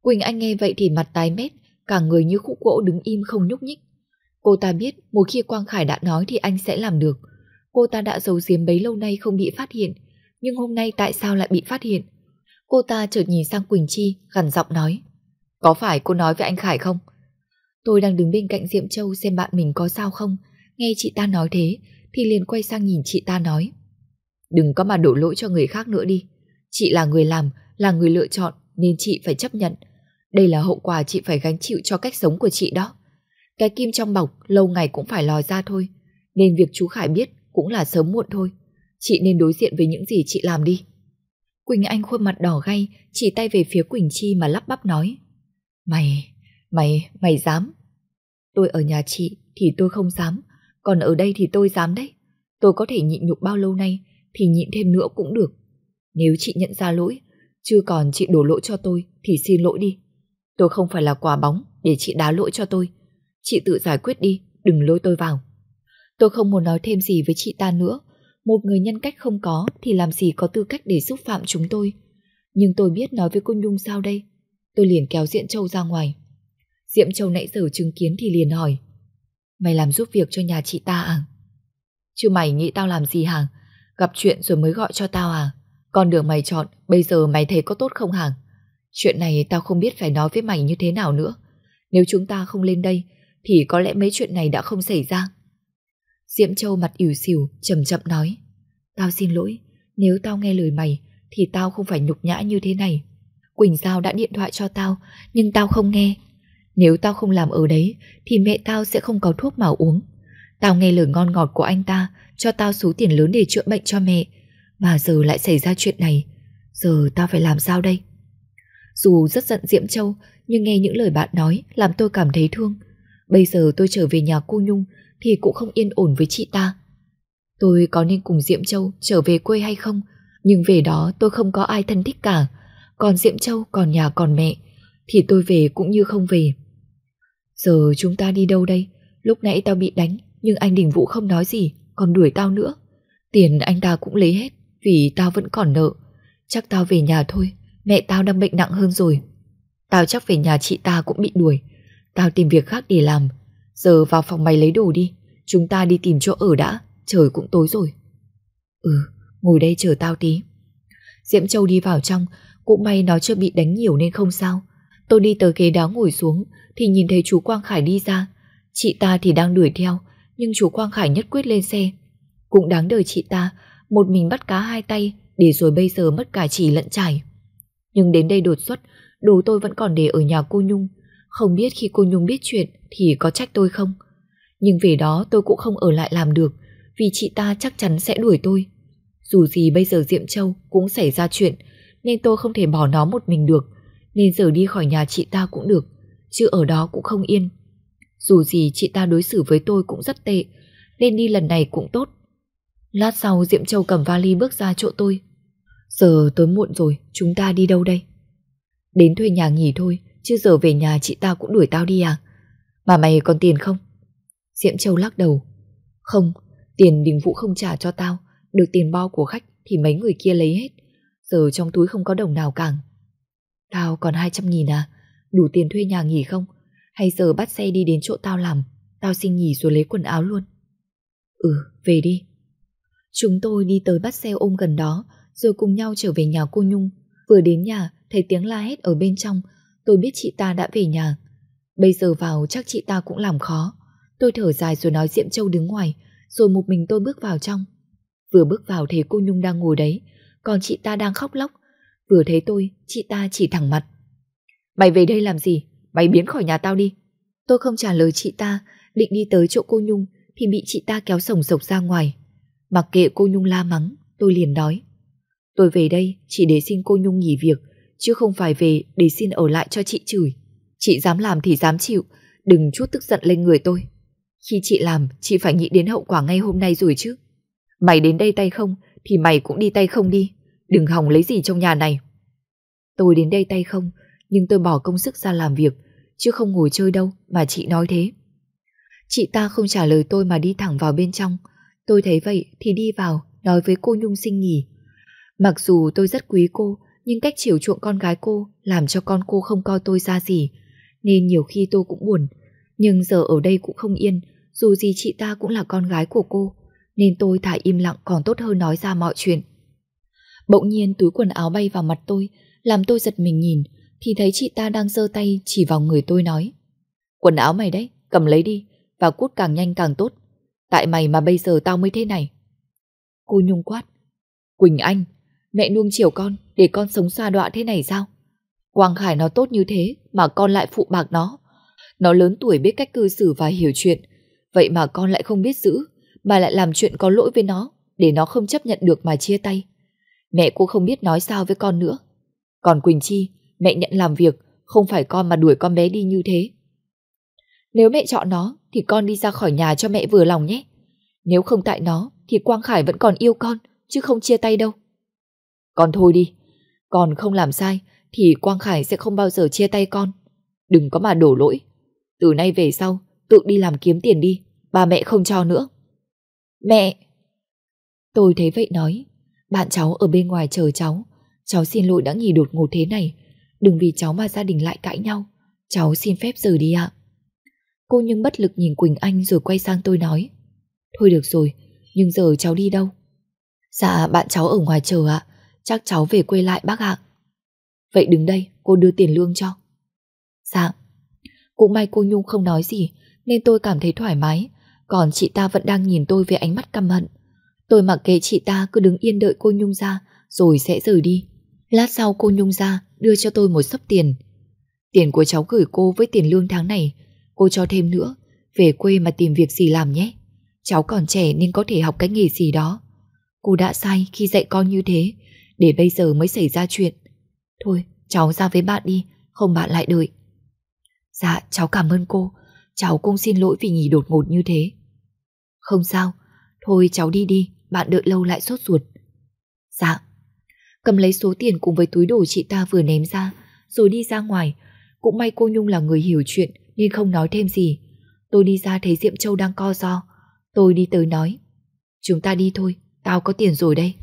S2: Quỳnh Anh nghe vậy thì mặt tái mét, cả người như khúc gỗ đứng im không nhúc nhích. Cô ta biết một khi Quang Khải đã nói thì anh sẽ làm được. Cô ta đã giấu giếm bấy lâu nay không bị phát hiện, nhưng hôm nay tại sao lại bị phát hiện? Cô ta chợt nhìn sang Quỳnh Chi, gằn giọng nói. Có phải cô nói với anh Khải không? Tôi đang đứng bên cạnh Diệm Châu xem bạn mình có sao không. Nghe chị ta nói thế, thì liền quay sang nhìn chị ta nói. Đừng có mà đổ lỗi cho người khác nữa đi.
S3: Chị là người làm, là người lựa chọn nên chị phải chấp nhận. Đây là hậu quả chị phải gánh chịu cho cách sống của chị đó. Cái kim trong bọc lâu ngày cũng phải lòi ra thôi. Nên việc chú Khải biết cũng là sớm muộn thôi. Chị nên đối diện với những gì chị làm đi. Quỳnh Anh khuôn mặt đỏ gay, chỉ tay về phía Quỳnh Chi mà lắp bắp nói. Mày, mày, mày dám. Tôi ở nhà chị thì tôi không dám, còn ở đây thì tôi dám đấy. Tôi có thể nhịn nhục bao lâu nay thì nhịn thêm nữa cũng được. Nếu chị nhận ra lỗi, chưa còn chị đổ lỗi cho tôi thì xin lỗi đi. Tôi không phải là quả bóng để chị đá lỗi cho tôi. Chị tự giải quyết đi, đừng lôi tôi vào. Tôi không muốn nói thêm gì với chị ta nữa. Một người nhân cách không có thì làm gì có tư cách để xúc phạm chúng tôi. Nhưng tôi biết nói với cô Nhung sao đây. Tôi liền kéo Diệm Châu ra ngoài. Diệm Châu nãy giờ chứng kiến thì liền hỏi. Mày làm giúp việc cho nhà chị ta à? Chứ mày nghĩ tao làm gì hả? Gặp chuyện rồi mới gọi cho tao à? Con đường mày chọn, bây giờ mày thấy có tốt không hả? Chuyện này tao không biết phải nói với mày như thế nào nữa. Nếu chúng ta không lên đây, thì có lẽ mấy chuyện này đã không xảy ra. Diệm Châu mặt ỉu xìu, chậm chậm nói. Tao xin lỗi, nếu tao nghe lời mày, thì tao không phải nhục nhã như thế này. Quỳnh Giao đã điện thoại cho tao, nhưng tao không nghe. Nếu tao không làm ở đấy, thì mẹ tao sẽ không có thuốc mà uống. Tao nghe lời ngon ngọt của anh ta, cho tao số tiền lớn để chữa bệnh cho mẹ. Mà giờ lại xảy ra chuyện này. Giờ tao phải làm sao đây? Dù rất giận Diệm Châu, nhưng nghe những lời bạn nói làm tôi cảm thấy thương. Bây giờ tôi trở về nhà cô Nhung thì cũng không yên ổn với chị ta. Tôi có nên cùng Diệm Châu trở về quê hay không? Nhưng về đó tôi không có ai thân thích cả. Còn Diệm Châu còn nhà còn mẹ thì tôi về cũng như không về. Giờ chúng ta đi đâu đây? Lúc nãy tao bị đánh nhưng anh Đình Vũ không nói gì còn đuổi tao nữa. Tiền anh ta cũng lấy hết vì tao vẫn còn nợ. Chắc tao về nhà thôi, mẹ tao đang bệnh nặng hơn rồi. Tao chắc về nhà chị ta cũng bị đuổi. Tao tìm việc khác để làm. Giờ vào phòng mày lấy đồ đi, chúng ta đi tìm chỗ ở đã, trời cũng tối rồi. Ừ, ngồi đây chờ tao tí. Diễm Châu đi vào trong, cũng may nó chưa bị đánh nhiều nên không sao. Tôi đi tới ghế đó ngồi xuống thì nhìn thấy chú Quang Khải đi ra. Chị ta thì đang đuổi theo, nhưng chú Quang Khải nhất quyết lên xe. Cũng đáng đời chị ta, một mình bắt cá hai tay để rồi bây giờ mất cả chỉ lẫn trải. Nhưng đến đây đột xuất, đồ tôi vẫn còn để ở nhà cô Nhung. Không biết khi cô Nhung biết chuyện thì có trách tôi không? Nhưng về đó tôi cũng không ở lại làm được vì chị ta chắc chắn sẽ đuổi tôi. Dù gì bây giờ Diệm Châu cũng xảy ra chuyện nên tôi không thể bỏ nó một mình được nên giờ đi khỏi nhà chị ta cũng được chứ ở đó cũng không yên. Dù gì chị ta đối xử với tôi cũng rất tệ nên đi lần này cũng tốt. Lát sau Diệm Châu cầm vali bước ra chỗ tôi. Giờ tối muộn rồi, chúng ta đi đâu đây? Đến thuê nhà nghỉ thôi, chứ giờ về nhà chị ta cũng đuổi tao đi à? Mà mày còn tiền không? Diệm Châu lắc đầu. Không, tiền đình vũ không trả cho tao, được tiền bao của khách thì mấy người kia lấy hết. Giờ trong túi không có đồng nào càng. Tao còn 200 nghìn à? Đủ tiền thuê nhà nghỉ không? Hay giờ bắt xe đi đến chỗ tao làm, tao xin nghỉ rồi lấy quần áo luôn. Ừ, về đi. Chúng tôi đi tới bắt xe ôm gần đó, rồi cùng nhau trở về nhà cô Nhung. Vừa đến nhà, thấy tiếng la hét ở bên trong, tôi biết chị ta đã về nhà. Bây giờ vào chắc chị ta cũng làm khó. Tôi thở dài rồi nói Diệm Châu đứng ngoài, rồi một mình tôi bước vào trong. Vừa bước vào thấy cô Nhung đang ngồi đấy, còn chị ta đang khóc lóc. Vừa thấy tôi, chị ta chỉ thẳng mặt. Mày về đây làm gì? Mày biến khỏi nhà tao đi. Tôi không trả lời chị ta, định đi tới chỗ cô Nhung thì bị chị ta kéo sổng sộc ra ngoài. Mặc kệ cô Nhung la mắng, tôi liền nói. Tôi về đây chỉ để xin cô Nhung nghỉ việc, chứ không phải về để xin ở lại cho chị chửi. Chị dám làm thì dám chịu, đừng chút tức giận lên người tôi. Khi chị làm, chị phải nghĩ đến hậu quả ngay hôm nay rồi chứ. Mày đến đây tay không, thì mày cũng đi tay không đi. Đừng hòng lấy gì trong nhà này. Tôi đến đây tay không, nhưng tôi bỏ công sức ra làm việc, chứ không ngồi chơi đâu mà chị nói thế. Chị ta không trả lời tôi mà đi thẳng vào bên trong. Tôi thấy vậy thì đi vào, nói với cô Nhung xin nghỉ. Mặc dù tôi rất quý cô, nhưng cách chiều chuộng con gái cô làm cho con cô không coi tôi ra gì. Nên nhiều khi tôi cũng buồn. Nhưng giờ ở đây cũng không yên, dù gì chị ta cũng là con gái của cô. Nên tôi thả im lặng còn tốt hơn nói ra mọi chuyện. Bỗng nhiên túi quần áo bay vào mặt tôi, làm tôi giật mình nhìn, thì thấy chị ta đang giơ tay chỉ vào người tôi nói. Quần áo mày đấy, cầm lấy đi, và cút càng nhanh càng tốt. Tại mày mà bây giờ tao mới thế này. Cô Nhung quát. Quỳnh Anh, Mẹ nuông chiều con để con sống xa đọa thế này sao? Quang Khải nó tốt như thế mà con lại phụ bạc nó. Nó lớn tuổi biết cách cư xử và hiểu chuyện. Vậy mà con lại không biết giữ, mà lại làm chuyện có lỗi với nó, để nó không chấp nhận được mà chia tay. Mẹ cô không biết nói sao với con nữa. Còn Quỳnh Chi, mẹ nhận làm việc, không phải con mà đuổi con bé đi như thế. Nếu mẹ chọn nó, thì con đi ra khỏi nhà cho mẹ vừa lòng nhé. Nếu không tại nó, thì Quang Khải vẫn còn yêu con, chứ không chia tay đâu. Con thôi đi, con không làm sai, thì Quang Khải sẽ không bao giờ chia tay con. Đừng có mà đổ lỗi. Từ nay về sau, tự đi làm kiếm tiền đi, ba mẹ không cho nữa. Mẹ! Tôi thấy vậy nói, bạn cháu ở bên ngoài chờ cháu. Cháu xin lỗi đã nghỉ đột ngột thế này. Đừng vì cháu mà gia đình lại cãi nhau. Cháu xin phép rời đi ạ. Cô nhưng bất lực nhìn Quỳnh Anh rồi quay sang tôi nói. Thôi được rồi, nhưng giờ cháu đi đâu? Dạ bạn cháu ở ngoài chờ ạ, chắc cháu về quê lại bác ạ. Vậy đứng đây, cô đưa tiền lương cho. Dạ. Cũng may cô Nhung không nói gì, nên tôi cảm thấy thoải mái, còn chị ta vẫn đang nhìn tôi với ánh mắt căm hận. Tôi mặc kệ chị ta cứ đứng yên đợi cô Nhung ra, rồi sẽ rời đi. Lát sau cô Nhung ra, đưa cho tôi một sấp tiền. Tiền của cháu gửi cô với tiền lương tháng này, cô cho thêm nữa, về quê mà tìm việc gì làm nhé. Cháu còn trẻ nên có thể học cái nghề gì đó. Cô đã sai khi dạy con như thế, để bây giờ mới xảy ra chuyện. Thôi, cháu ra với bạn đi, không bạn lại đợi. Dạ, cháu cảm ơn cô, cháu cũng xin lỗi vì nghỉ đột ngột như thế. Không sao, thôi cháu đi đi, bạn đợi lâu lại sốt ruột. Dạ. Cầm lấy số tiền cùng với túi đồ chị ta vừa ném ra, rồi đi ra ngoài. Cũng may cô Nhung là người hiểu chuyện nên không nói thêm gì. Tôi đi ra thấy Diệm Châu đang co do. Tôi đi tới nói. Chúng ta đi thôi, tao có tiền rồi đây.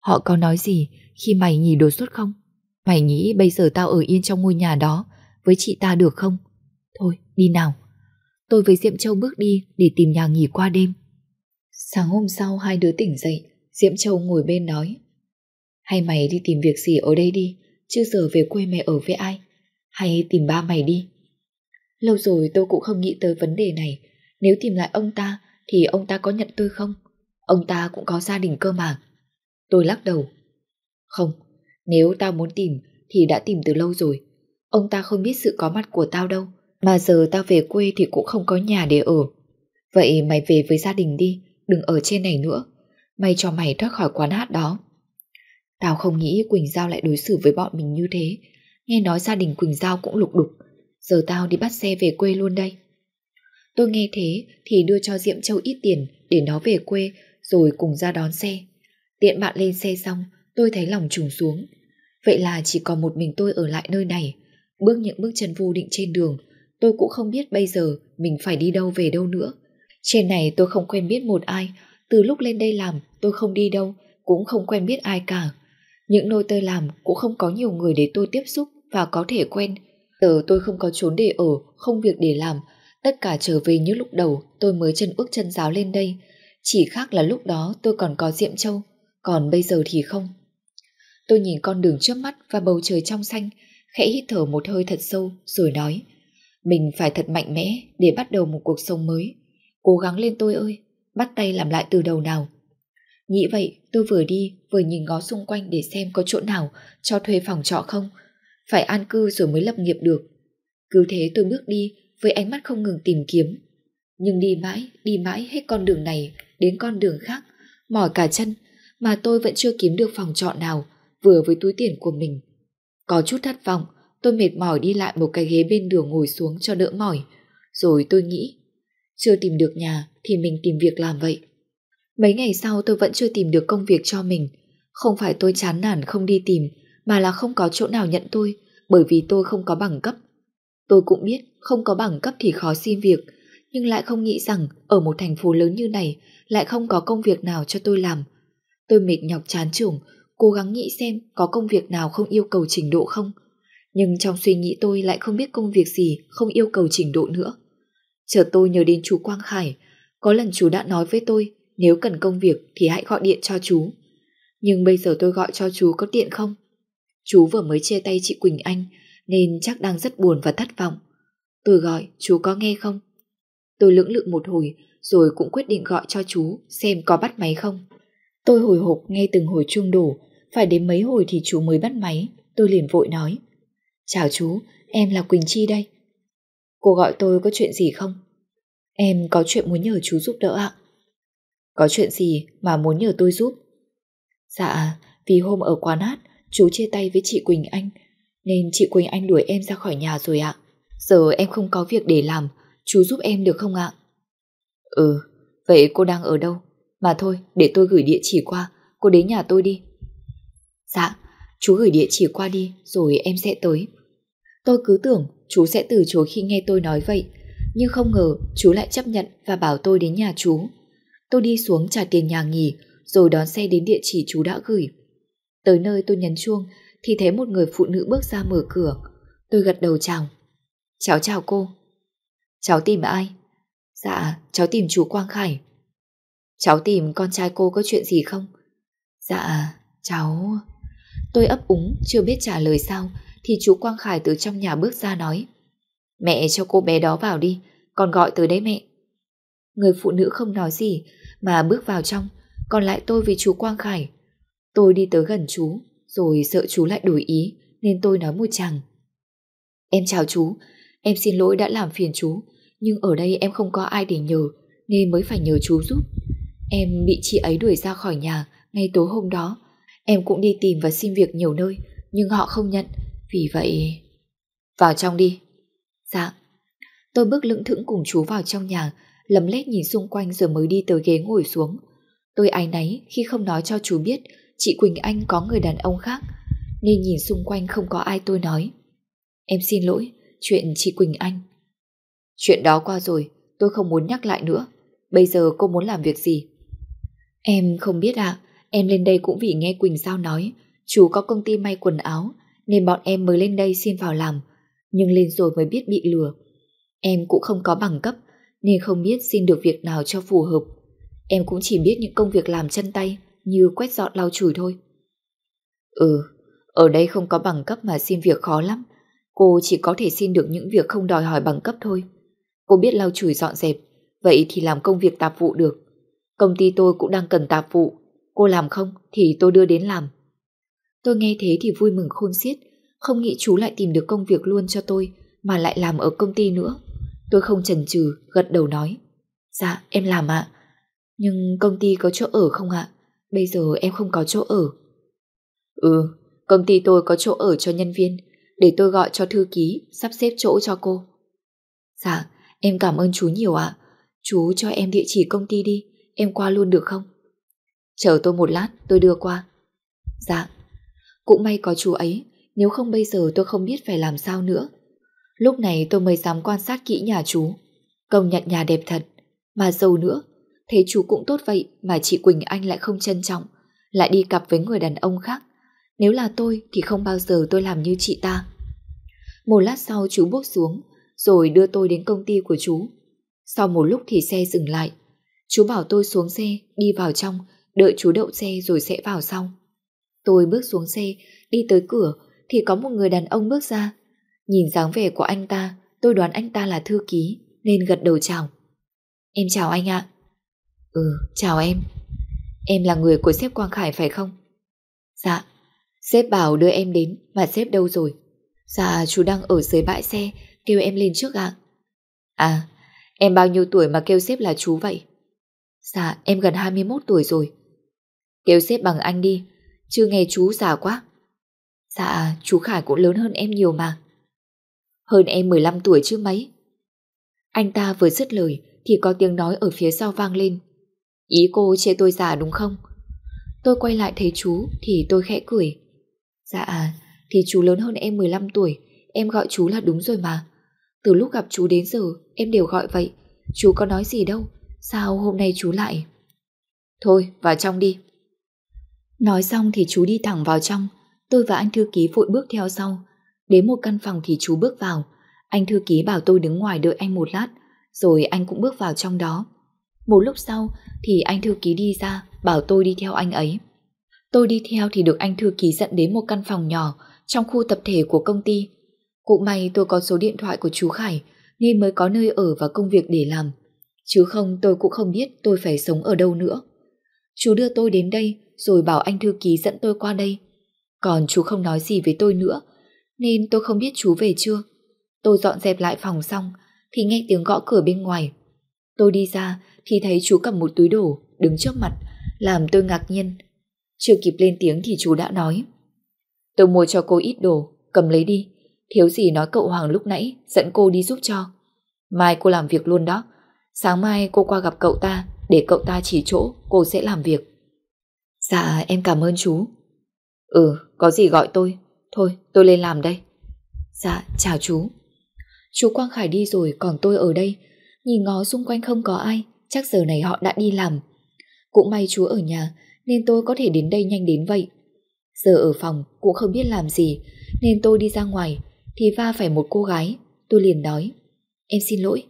S3: Họ có nói gì khi mày nghỉ đột xuất không? Mày nghĩ bây giờ tao ở yên trong ngôi nhà đó với chị ta được không? Thôi, đi nào. Tôi với Diệm Châu bước đi để tìm nhà nghỉ qua đêm. Sáng hôm sau hai đứa tỉnh dậy, Diệm Châu ngồi bên nói. Hay mày đi tìm việc gì ở đây đi, chứ giờ về quê mày ở với ai? Hay tìm ba mày đi? Lâu rồi tôi cũng không nghĩ tới vấn đề này. Nếu tìm lại ông ta, thì ông ta có nhận tôi không? Ông ta cũng có gia đình cơ mà. Tôi lắc đầu. Không, nếu tao muốn tìm, thì đã tìm từ lâu rồi. Ông ta không biết sự có mặt của tao đâu. Mà giờ tao về quê thì cũng không có nhà để ở. Vậy mày về với gia đình đi, đừng ở trên này nữa. May cho mày thoát khỏi quán hát đó. Tao không nghĩ Quỳnh Giao lại đối xử với bọn mình như thế. Nghe nói gia đình Quỳnh Giao cũng lục đục. Giờ tao đi bắt xe về quê luôn đây. Tôi nghe thế thì đưa cho Diệm Châu ít tiền để nó về quê rồi cùng ra đón xe. Tiện bạn lên xe xong, tôi thấy lòng trùng xuống. Vậy là chỉ còn một mình tôi ở lại nơi này. Bước những bước chân vô định trên đường, tôi cũng không biết bây giờ mình phải đi đâu về đâu nữa. Trên này tôi không quen biết một ai, từ lúc lên đây làm tôi không đi đâu, cũng không quen biết ai cả. Những nơi tôi làm cũng không có nhiều người để tôi tiếp xúc và có thể quen. Giờ tôi không có trốn để ở, không việc để làm, tất cả trở về như lúc đầu tôi mới chân ước chân giáo lên đây. Chỉ khác là lúc đó tôi còn có Diệm Châu, còn bây giờ thì không. Tôi nhìn con đường trước mắt và bầu trời trong xanh, khẽ hít thở một hơi thật sâu rồi nói Mình phải thật mạnh mẽ để bắt đầu một cuộc sống mới. Cố gắng lên tôi ơi, bắt tay làm lại từ đầu nào. Nghĩ vậy, tôi vừa đi vừa nhìn ngó xung quanh để xem có chỗ nào cho thuê phòng trọ không. Phải an cư rồi mới lập nghiệp được. Cứ thế tôi bước đi với ánh mắt không ngừng tìm kiếm. Nhưng đi mãi, đi mãi hết con đường này đến con đường khác, mỏi cả chân mà tôi vẫn chưa kiếm được phòng trọ nào vừa với túi tiền của mình. Có chút thất vọng, tôi mệt mỏi đi lại một cái ghế bên đường ngồi xuống cho đỡ mỏi. Rồi tôi nghĩ, chưa tìm được nhà thì mình tìm việc làm vậy. Mấy ngày sau tôi vẫn chưa tìm được công việc cho mình. Không phải tôi chán nản không đi tìm, mà là không có chỗ nào nhận tôi, bởi vì tôi không có bằng cấp. Tôi cũng biết không có bằng cấp thì khó xin việc, nhưng lại không nghĩ rằng ở một thành phố lớn như này lại không có công việc nào cho tôi làm. Tôi mệt nhọc chán chường, cố gắng nghĩ xem có công việc nào không yêu cầu trình độ không. Nhưng trong suy nghĩ tôi lại không biết công việc gì không yêu cầu trình độ nữa. Chờ tôi nhớ đến chú Quang Khải, có lần chú đã nói với tôi nếu cần công việc thì hãy gọi điện cho chú. Nhưng bây giờ tôi gọi cho chú có tiện không? Chú vừa mới chia tay chị Quỳnh Anh nên chắc đang rất buồn và thất vọng. Tôi gọi, chú có nghe không? Tôi lưỡng lự một hồi rồi cũng quyết định gọi cho chú xem có bắt máy không. Tôi hồi hộp nghe từng hồi chuông đổ
S2: phải đến mấy hồi thì chú mới bắt máy, tôi liền vội nói. Chào chú, em là Quỳnh Chi đây. Cô gọi tôi có chuyện gì không? Em có chuyện muốn nhờ chú giúp đỡ ạ. Có chuyện gì mà muốn nhờ tôi giúp? Dạ, vì hôm ở quán hát, chú chia tay với chị Quỳnh Anh, nên chị Quỳnh Anh đuổi em ra khỏi nhà rồi ạ. Giờ em không có việc để làm, chú giúp em được không ạ? Ừ, vậy cô đang ở đâu? Mà thôi, để tôi gửi địa chỉ qua, cô đến nhà tôi đi. Dạ, chú gửi địa chỉ qua đi, rồi em sẽ tới. Tôi cứ tưởng chú sẽ từ chối khi nghe tôi nói vậy, nhưng không ngờ chú lại chấp nhận và bảo tôi đến nhà chú. Tôi đi xuống trả tiền nhà nghỉ, rồi đón xe đến địa chỉ chú đã gửi. Tới nơi tôi nhấn chuông, thì thấy một người phụ nữ bước ra mở cửa. Tôi gật đầu chào. Cháu chào cô. Cháu tìm ai? Dạ, cháu tìm chú Quang Khải. Cháu tìm con trai cô có chuyện gì không? Dạ, cháu... Tôi ấp úng, chưa biết trả lời sao, thì chú Quang Khải từ trong nhà bước ra nói. Mẹ cho cô bé đó vào đi, con gọi tới đấy mẹ. Người phụ nữ không nói gì, mà bước vào trong, còn lại tôi vì chú Quang Khải. Tôi đi tới gần chú, rồi sợ chú lại đổi ý, nên tôi nói một chàng. Em chào chú, em xin lỗi đã làm phiền chú, nhưng ở đây em không có ai để nhờ, nên mới phải nhờ chú giúp. Em bị chị ấy đuổi ra khỏi nhà ngay tối hôm đó. Em cũng đi tìm và xin việc nhiều nơi, nhưng họ không nhận, vì vậy... Vào trong đi. Dạ. Tôi bước lững thững cùng chú vào trong nhà, lấm lét nhìn xung quanh rồi mới đi tới ghế ngồi xuống. Tôi áy náy khi không nói cho chú biết chị Quỳnh Anh có người đàn ông khác, nên nhìn xung quanh không có ai tôi nói. Em xin lỗi, chuyện chị Quỳnh Anh. Chuyện đó qua rồi, tôi không muốn nhắc lại nữa. Bây giờ cô muốn làm việc gì? Em không biết ạ, em lên đây cũng vì nghe Quỳnh Giao nói, chú có công ty may quần áo, nên bọn em mới lên đây xin vào làm, nhưng lên rồi mới biết bị lừa. Em cũng không có bằng cấp, nên không biết xin được việc nào cho phù hợp. Em cũng chỉ biết những công việc làm chân tay, như quét dọn lau chùi thôi. Ừ, ở đây không có bằng cấp mà xin việc khó lắm. Cô chỉ có thể xin được những việc không đòi hỏi bằng cấp thôi. Cô biết lau chùi dọn dẹp, vậy thì làm công việc tạp vụ được. Công ty tôi cũng đang cần tạp vụ. Cô làm không thì tôi đưa đến làm. Tôi nghe thế thì vui mừng khôn xiết, không nghĩ chú lại tìm được công việc luôn cho tôi, mà lại làm ở công ty nữa. Tôi không chần chừ, gật đầu nói. Dạ, em làm ạ. Nhưng công ty có chỗ ở không ạ? Bây giờ em không có chỗ ở. Ừ, công ty tôi có chỗ ở cho nhân viên, để tôi gọi cho thư ký, sắp xếp chỗ cho cô. Dạ, em cảm ơn chú nhiều ạ. Chú cho em địa chỉ công ty đi, em qua luôn được không? Chờ tôi một lát, tôi đưa qua. Dạ, cũng may có chú ấy, nếu không bây giờ tôi không biết phải làm sao nữa. Lúc này tôi mới dám quan sát kỹ nhà chú. Công nhận nhà đẹp thật, mà giàu nữa. Thế chú cũng tốt vậy mà chị Quỳnh Anh lại không trân trọng, lại đi cặp với người đàn ông khác. Nếu là tôi thì không bao giờ tôi làm như chị ta. Một lát sau chú bước xuống, rồi đưa tôi đến công ty của chú. Sau một lúc thì xe dừng lại. Chú bảo tôi xuống xe, đi vào trong, đợi chú đậu xe rồi sẽ vào sau. Tôi bước xuống xe, đi tới cửa thì có một người đàn ông bước ra. Nhìn dáng vẻ của anh ta, tôi đoán anh ta là thư ký, nên gật đầu chào. Em chào anh ạ. Ừ, chào em. Em là người của sếp Quang Khải phải không? Dạ, sếp bảo đưa em đến, mà sếp đâu rồi? Dạ, chú đang ở dưới bãi xe, kêu em lên trước ạ. À, em bao nhiêu tuổi mà kêu sếp là chú vậy? Dạ, em gần 21 tuổi rồi. Kêu sếp bằng anh đi, chưa nghe chú già quá. Dạ, chú Khải cũng lớn hơn em nhiều mà. Hơn em 15 tuổi chứ mấy. Anh ta vừa dứt lời thì có tiếng nói ở phía sau vang lên. Ý cô chê tôi già đúng không? Tôi quay lại thấy chú thì tôi khẽ cười. Dạ, thì chú lớn hơn em 15 tuổi, em gọi chú là đúng rồi mà. Từ lúc gặp chú đến giờ em đều gọi vậy, chú có nói gì đâu, sao hôm nay chú lại? Thôi, vào trong đi. Nói xong thì chú đi thẳng vào trong, tôi và anh thư ký vội bước theo sau. Đến một căn phòng thì chú bước vào, anh thư ký bảo tôi đứng ngoài đợi anh một lát, rồi anh cũng bước vào trong đó. Một lúc sau thì anh thư ký đi ra, bảo tôi đi theo anh ấy. Tôi đi theo thì được anh thư ký dẫn đến một căn phòng nhỏ trong khu tập thể của công ty. Cũng may tôi có số điện thoại của chú Khải nên mới có nơi ở và công việc để làm. Chứ không tôi cũng không biết tôi phải sống ở đâu nữa. Chú đưa tôi đến đây
S1: rồi bảo anh thư ký dẫn tôi qua đây. Còn chú không nói gì với tôi nữa, nên tôi không biết chú về chưa. Tôi dọn dẹp lại phòng xong, thì nghe tiếng gõ cửa bên ngoài. Tôi đi ra thì thấy chú cầm một túi đồ đứng trước mặt, làm tôi ngạc nhiên. Chưa kịp lên tiếng thì chú đã nói. Tôi mua cho cô ít đồ, cầm lấy đi. Thiếu gì nói cậu Hoàng lúc nãy dẫn cô đi giúp cho. Mai cô làm việc luôn đó. Sáng mai cô qua gặp cậu ta để cậu ta chỉ chỗ cô sẽ làm việc. Dạ em cảm ơn chú. Ừ, có gì gọi tôi. Thôi, tôi lên làm đây. Dạ, chào chú. Chú Quang Khải đi rồi còn tôi ở đây. Nhìn ngó xung quanh không có ai, chắc giờ này họ đã đi làm. Cũng may chú ở nhà nên tôi có thể đến đây nhanh đến vậy. Giờ ở phòng cũng không biết làm gì nên tôi đi ra ngoài thì va phải một cô gái. Tôi liền nói Em xin lỗi.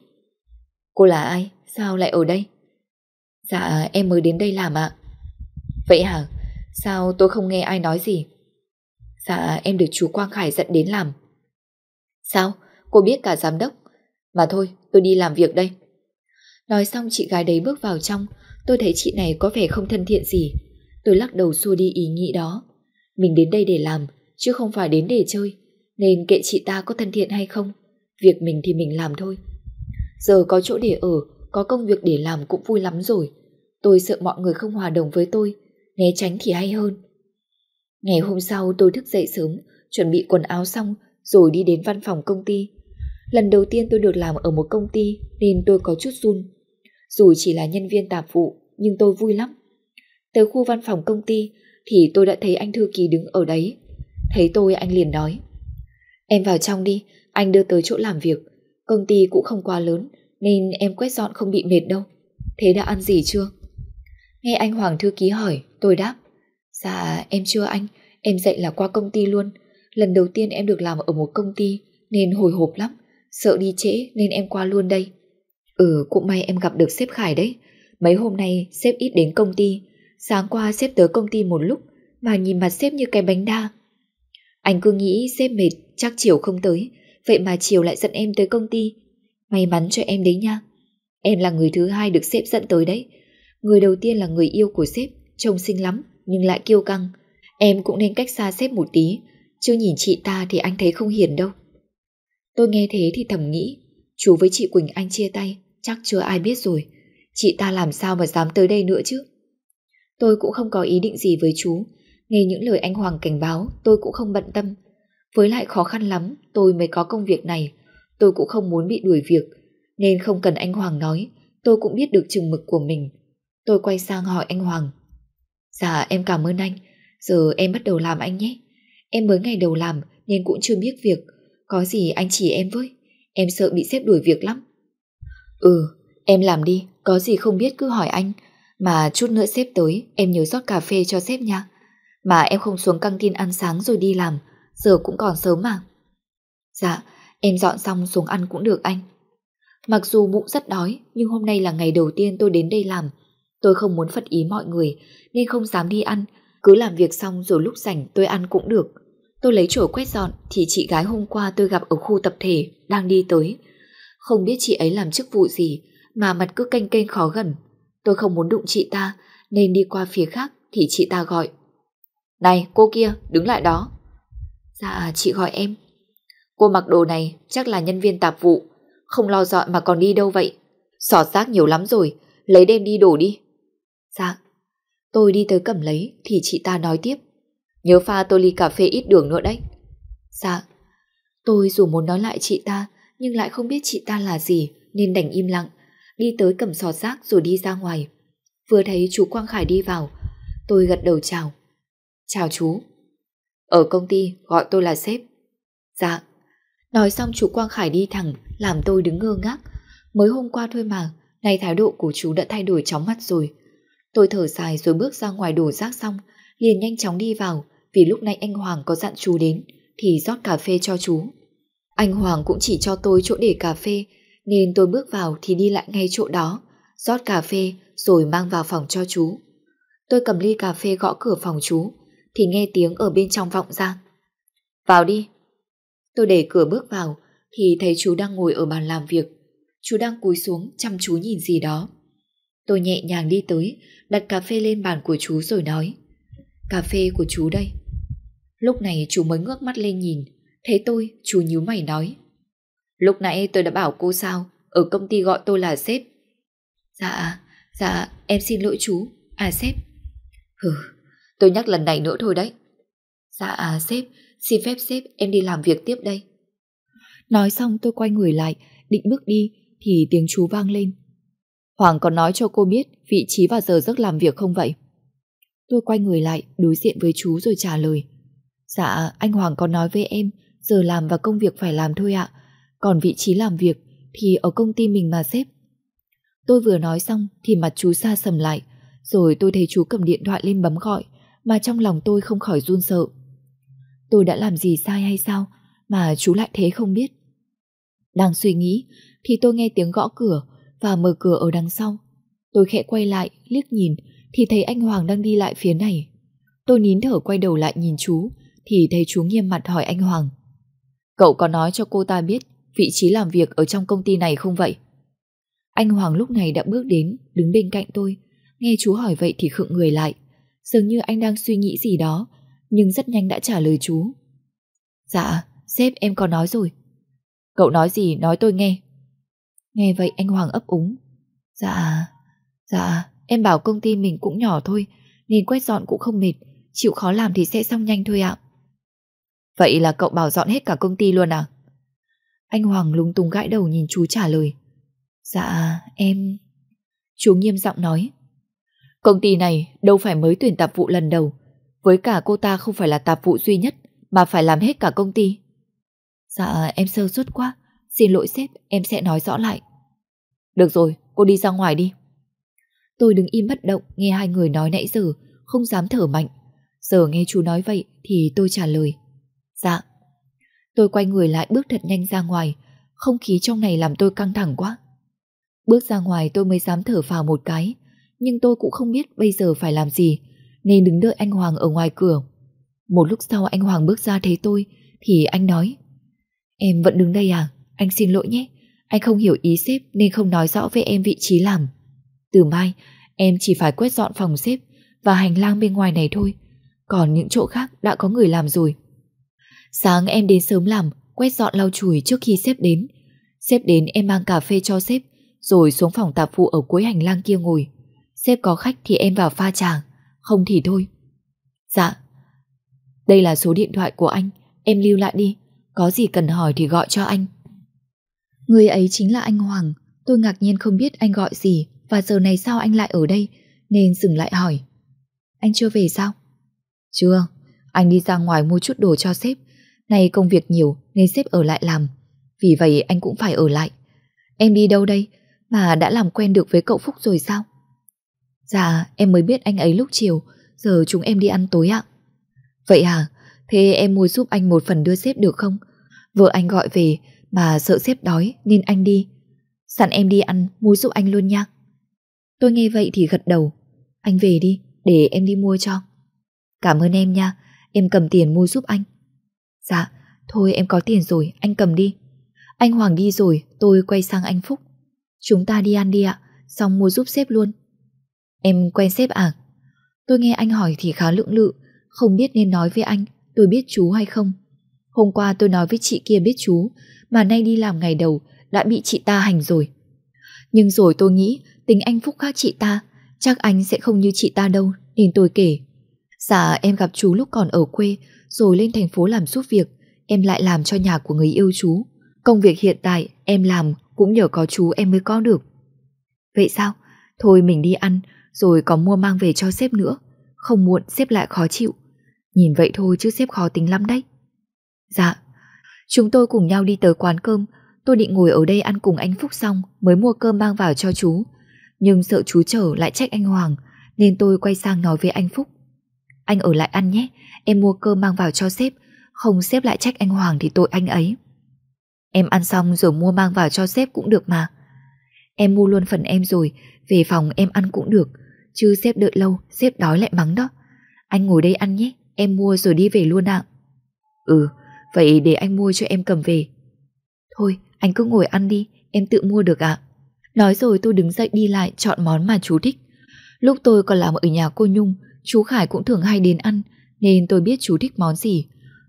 S1: Cô là ai? Sao lại ở đây? Dạ em mới đến đây làm ạ. Vậy hả? Sao tôi không nghe ai nói gì? Dạ em được chú Quang Khải dẫn đến làm. Sao? Cô biết cả giám đốc. Mà thôi, tôi đi làm việc đây. Nói xong chị gái đấy bước vào trong, tôi thấy chị này có vẻ không thân thiện gì. Tôi lắc đầu xua đi ý nghĩ đó. Mình đến đây để làm, chứ không phải đến để chơi. Nên kệ chị ta có thân thiện hay không. Việc mình thì mình làm thôi. Giờ có chỗ để ở, có công việc để làm cũng vui lắm rồi. Tôi sợ mọi người không hòa đồng với tôi, né tránh thì hay hơn. Ngày hôm sau tôi thức dậy sớm, chuẩn bị quần áo xong rồi đi đến văn phòng công ty. Lần đầu tiên tôi được làm ở một công ty nên tôi có chút run. Dù chỉ là nhân viên tạp vụ nhưng tôi vui lắm. Tới khu văn phòng công ty thì tôi đã thấy anh thư ký đứng ở đấy. Thấy tôi anh liền nói Em vào trong đi, anh đưa tới chỗ làm việc. Công ty cũng không quá lớn nên em quét dọn không bị mệt đâu. Thế đã ăn gì chưa? Nghe anh Hoàng thư ký hỏi, tôi đáp Dạ em chưa anh, em dạy là qua công ty luôn. Lần đầu tiên em được làm ở một công ty nên hồi hộp lắm. Sợ đi trễ nên em qua luôn đây. Ừ, cũng may em gặp được sếp Khải đấy. Mấy hôm nay sếp ít đến công ty. Sáng qua sếp tới công ty một lúc mà nhìn mặt sếp như cái bánh đa. Anh cứ nghĩ sếp mệt chắc chiều không tới. Vậy mà chiều lại dẫn em tới công ty. May mắn cho em đấy nha. Em là người thứ hai được sếp dẫn tới đấy. Người đầu tiên là người yêu của sếp, trông xinh lắm nhưng lại kiêu căng. Em cũng nên cách xa xếp một tí, chứ nhìn chị ta thì anh thấy không hiền đâu. Tôi nghe thế thì thầm nghĩ, chú với chị Quỳnh Anh chia tay, chắc chưa ai biết rồi. Chị ta làm sao mà dám tới đây nữa chứ? Tôi cũng không có ý định gì với chú, nghe những lời anh Hoàng cảnh báo tôi cũng không bận tâm. Với lại khó khăn lắm tôi mới có công việc này, tôi cũng không muốn bị đuổi việc, nên không cần anh Hoàng nói, tôi cũng biết được chừng mực của mình. Tôi quay sang hỏi anh Hoàng. Dạ em cảm ơn anh, giờ em bắt đầu làm anh nhé. Em mới ngày đầu làm nên cũng chưa biết việc, có gì anh chỉ em với, em sợ bị xếp đuổi việc lắm. Ừ, em làm đi, có gì không biết cứ hỏi anh, mà chút nữa xếp tới em nhớ rót cà phê cho xếp nha. Mà em không xuống căng tin ăn sáng rồi đi làm, giờ cũng còn sớm mà. Dạ, em dọn xong xuống ăn cũng được anh. Mặc dù bụng rất đói, nhưng hôm nay là ngày đầu tiên tôi đến đây làm. Tôi không muốn phật ý mọi người, nên không dám đi ăn. Cứ làm việc xong rồi lúc rảnh tôi ăn cũng được. Tôi lấy chổi quét dọn thì chị gái hôm qua tôi gặp ở khu tập thể đang đi tới. Không biết chị ấy làm chức vụ gì mà mặt cứ canh kênh khó gần. Tôi không muốn đụng chị ta, nên đi qua phía khác thì chị ta gọi. Này, cô kia, đứng lại đó. Dạ chị gọi em. Cô mặc đồ này chắc là nhân viên tạp vụ. Không lo dọn mà còn đi đâu vậy. Sọt rác nhiều lắm rồi. Lấy đem đi đổ đi. Dạ. Tôi đi tới cầm lấy thì chị ta nói tiếp. Nhớ pha tôi ly cà phê ít đường nữa đấy. Dạ. Tôi dù muốn nói lại chị ta nhưng lại không biết chị ta là gì nên đành im lặng. Đi tới cầm sọt rác rồi đi ra ngoài. Vừa thấy chú Quang Khải đi vào. Tôi gật đầu chào. Chào chú. Ở công ty gọi tôi là sếp. Dạ. Nói xong chú Quang Khải đi thẳng làm tôi đứng ngơ ngác. Mới hôm qua thôi mà, nay thái độ của chú đã thay đổi chóng mặt rồi. Tôi thở dài rồi bước ra ngoài đổ rác xong, liền nhanh chóng đi vào, vì lúc nãy anh Hoàng có dặn chú đến, thì rót cà phê cho chú. Anh Hoàng cũng chỉ cho tôi chỗ để cà phê, nên tôi bước vào thì đi lại ngay chỗ đó, rót cà phê rồi mang vào phòng cho chú. Tôi cầm ly cà phê gõ cửa phòng chú, thì nghe tiếng ở bên trong vọng ra. Vào đi. Tôi để cửa bước vào, thì thấy chú đang ngồi ở bàn làm việc. Chú đang cúi xuống chăm chú nhìn gì đó. Tôi nhẹ nhàng đi tới, đặt cà phê lên bàn của chú rồi nói.
S2: Cà phê của chú đây. Lúc này chú mới ngước mắt lên nhìn, thấy tôi, chú nhíu mày nói.
S1: Lúc nãy tôi đã bảo cô sao, ở công ty gọi tôi là sếp.
S2: Dạ, dạ, em xin lỗi chú. À sếp.
S1: Hừ, tôi nhắc lần này nữa thôi đấy.
S2: Dạ à, sếp, xin phép sếp em đi làm việc tiếp đây.
S3: Nói xong tôi quay người lại, định bước đi thì tiếng chú vang lên. Hoàng còn nói cho cô biết vị trí và giờ giấc làm việc không vậy? Tôi quay người lại đối diện với chú rồi trả lời. Dạ, anh Hoàng có nói với em giờ làm và công việc phải làm thôi ạ. Còn vị trí làm việc thì ở công ty mình mà xếp. Tôi vừa nói xong thì mặt chú xa sầm lại, rồi tôi thấy chú cầm điện thoại lên bấm gọi, mà trong lòng tôi không khỏi run sợ. Tôi đã làm gì sai hay sao mà chú lại thế không biết. Đang suy nghĩ thì tôi nghe tiếng gõ cửa và mở cửa ở đằng sau. Tôi khẽ quay lại, liếc nhìn thì thấy anh Hoàng đang đi lại phía này. Tôi nín thở quay đầu lại nhìn chú thì thấy chú nghiêm mặt hỏi anh Hoàng. Cậu có nói cho cô ta biết vị trí làm việc ở trong công ty này không vậy? Anh Hoàng lúc này đã bước đến, đứng bên cạnh tôi. Nghe chú hỏi vậy thì khựng người lại. Dường như anh đang suy nghĩ gì đó, nhưng rất nhanh đã trả lời chú. Dạ, sếp em có nói rồi. Cậu nói gì nói tôi nghe. Nghe vậy anh Hoàng ấp úng. Dạ, dạ, em bảo công ty mình cũng nhỏ thôi, nên quét dọn cũng không mệt, chịu khó làm thì sẽ xong nhanh thôi ạ. Vậy là cậu bảo dọn hết cả công ty luôn à? Anh Hoàng lúng túng gãi đầu nhìn chú trả lời. Dạ, em... Chú nghiêm giọng nói. Công ty này đâu phải mới tuyển tạp vụ lần đầu. Với cả cô ta không phải là tạp vụ duy nhất, mà phải làm hết cả công ty. Dạ, em sơ suất quá. Xin lỗi sếp, em sẽ nói rõ lại. Được rồi, cô đi ra ngoài đi. Tôi đứng im bất động nghe hai người nói nãy giờ, không dám thở mạnh. Giờ nghe chú nói vậy thì tôi trả lời. Dạ. Tôi quay người lại bước thật nhanh ra ngoài, không khí trong này làm tôi căng thẳng quá. Bước ra ngoài tôi mới dám thở vào một cái, nhưng tôi cũng không biết bây giờ phải làm gì, nên đứng đợi anh Hoàng ở ngoài cửa. Một lúc sau anh Hoàng bước ra thấy tôi, thì anh nói Em vẫn đứng đây à? Anh xin lỗi nhé, anh không hiểu ý sếp nên không nói rõ với em vị trí làm. Từ mai, em chỉ phải quét dọn phòng sếp và hành lang bên ngoài này thôi, còn những chỗ khác đã có người làm rồi. Sáng em đến sớm làm, quét dọn lau chùi trước khi sếp đến. Sếp đến em mang cà phê cho sếp, rồi xuống phòng tạp vụ ở cuối hành lang kia ngồi. Sếp có khách thì em vào pha trà, không thì thôi. Dạ. Đây là số điện thoại của anh, em lưu lại đi. Có gì cần hỏi thì gọi cho anh. Người ấy chính là anh Hoàng. Tôi ngạc nhiên không biết anh gọi gì và giờ này sao anh lại ở đây, nên dừng lại hỏi. Anh chưa về sao? Chưa, anh đi ra ngoài mua chút đồ cho sếp. Này công việc nhiều nên sếp ở lại làm. Vì vậy anh cũng phải ở lại. Em đi đâu đây? Mà đã làm quen được với cậu Phúc rồi sao? Dạ, em mới biết anh ấy lúc chiều, giờ chúng em đi ăn tối ạ. Vậy à, thế em mua giúp anh một phần đưa sếp được không? Vợ anh gọi về mà sợ xếp đói nên anh đi. Sẵn em đi ăn, mua giúp anh luôn nha. Tôi nghe vậy thì gật đầu. Anh về đi, để em đi mua cho. Cảm ơn em nha, em cầm tiền mua giúp anh. Dạ, thôi em có tiền rồi, anh cầm đi. Anh Hoàng đi rồi, tôi quay sang anh Phúc. Chúng ta đi ăn đi ạ, xong mua giúp sếp luôn. Em quen sếp à? Tôi nghe anh hỏi thì khá lưỡng lự, không biết nên nói với anh tôi biết chú hay không. Hôm qua tôi nói với chị kia biết chú, mà nay đi làm ngày đầu đã bị chị ta hành rồi. Nhưng rồi tôi nghĩ tính anh Phúc khác chị ta, chắc anh sẽ không như chị ta đâu, nên tôi kể. Dạ em gặp chú lúc còn ở quê, rồi lên thành phố làm giúp việc, em lại làm cho nhà của người yêu chú. Công việc hiện tại em làm cũng nhờ có chú em mới có được. Vậy sao? Thôi mình đi ăn, rồi có mua mang về cho sếp nữa. Không muộn sếp lại khó chịu. Nhìn vậy thôi chứ sếp khó tính lắm đấy. Dạ. Chúng tôi cùng nhau đi tới quán cơm. Tôi định ngồi ở đây ăn cùng anh Phúc xong mới mua cơm mang vào cho chú. Nhưng sợ chú trở lại trách anh Hoàng nên tôi quay sang nói với anh Phúc. Anh ở lại ăn nhé, em mua cơm mang vào cho sếp. Không sếp lại trách anh Hoàng thì tội anh ấy. Em ăn xong rồi mua mang vào cho sếp cũng được mà. Em mua luôn phần em rồi, về phòng em ăn cũng được. Chứ sếp đợi lâu, sếp đói lại mắng đó. Anh ngồi đây ăn nhé, em mua rồi đi về luôn ạ. Ừ, vậy để anh mua cho em cầm về. Thôi, anh cứ ngồi ăn đi, em tự mua được ạ. Nói rồi tôi đứng dậy đi lại chọn món mà chú thích. Lúc tôi còn làm ở nhà cô Nhung, Chú Khải cũng thường hay đến ăn nên tôi biết chú thích món gì.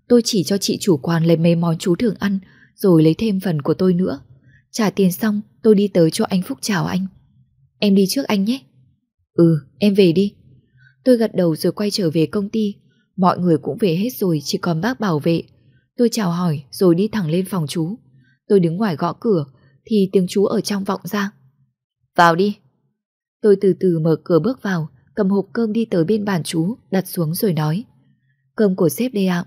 S3: Tôi chỉ cho chị chủ quán lấy mấy món chú thường ăn rồi lấy thêm phần của tôi nữa. Trả tiền xong tôi đi tới cho anh Phúc chào anh. Em đi trước anh nhé. Ừ, em về đi. Tôi gật đầu rồi quay trở về công ty. Mọi người cũng về hết rồi, chỉ còn bác bảo vệ. Tôi chào hỏi rồi đi thẳng lên phòng chú. Tôi đứng ngoài gõ cửa, thì tiếng chú ở trong vọng ra. Vào đi. Tôi từ từ mở cửa bước vào, cầm hộp cơm đi tới bên bàn chú, đặt xuống rồi nói. Cơm của sếp đây ạ.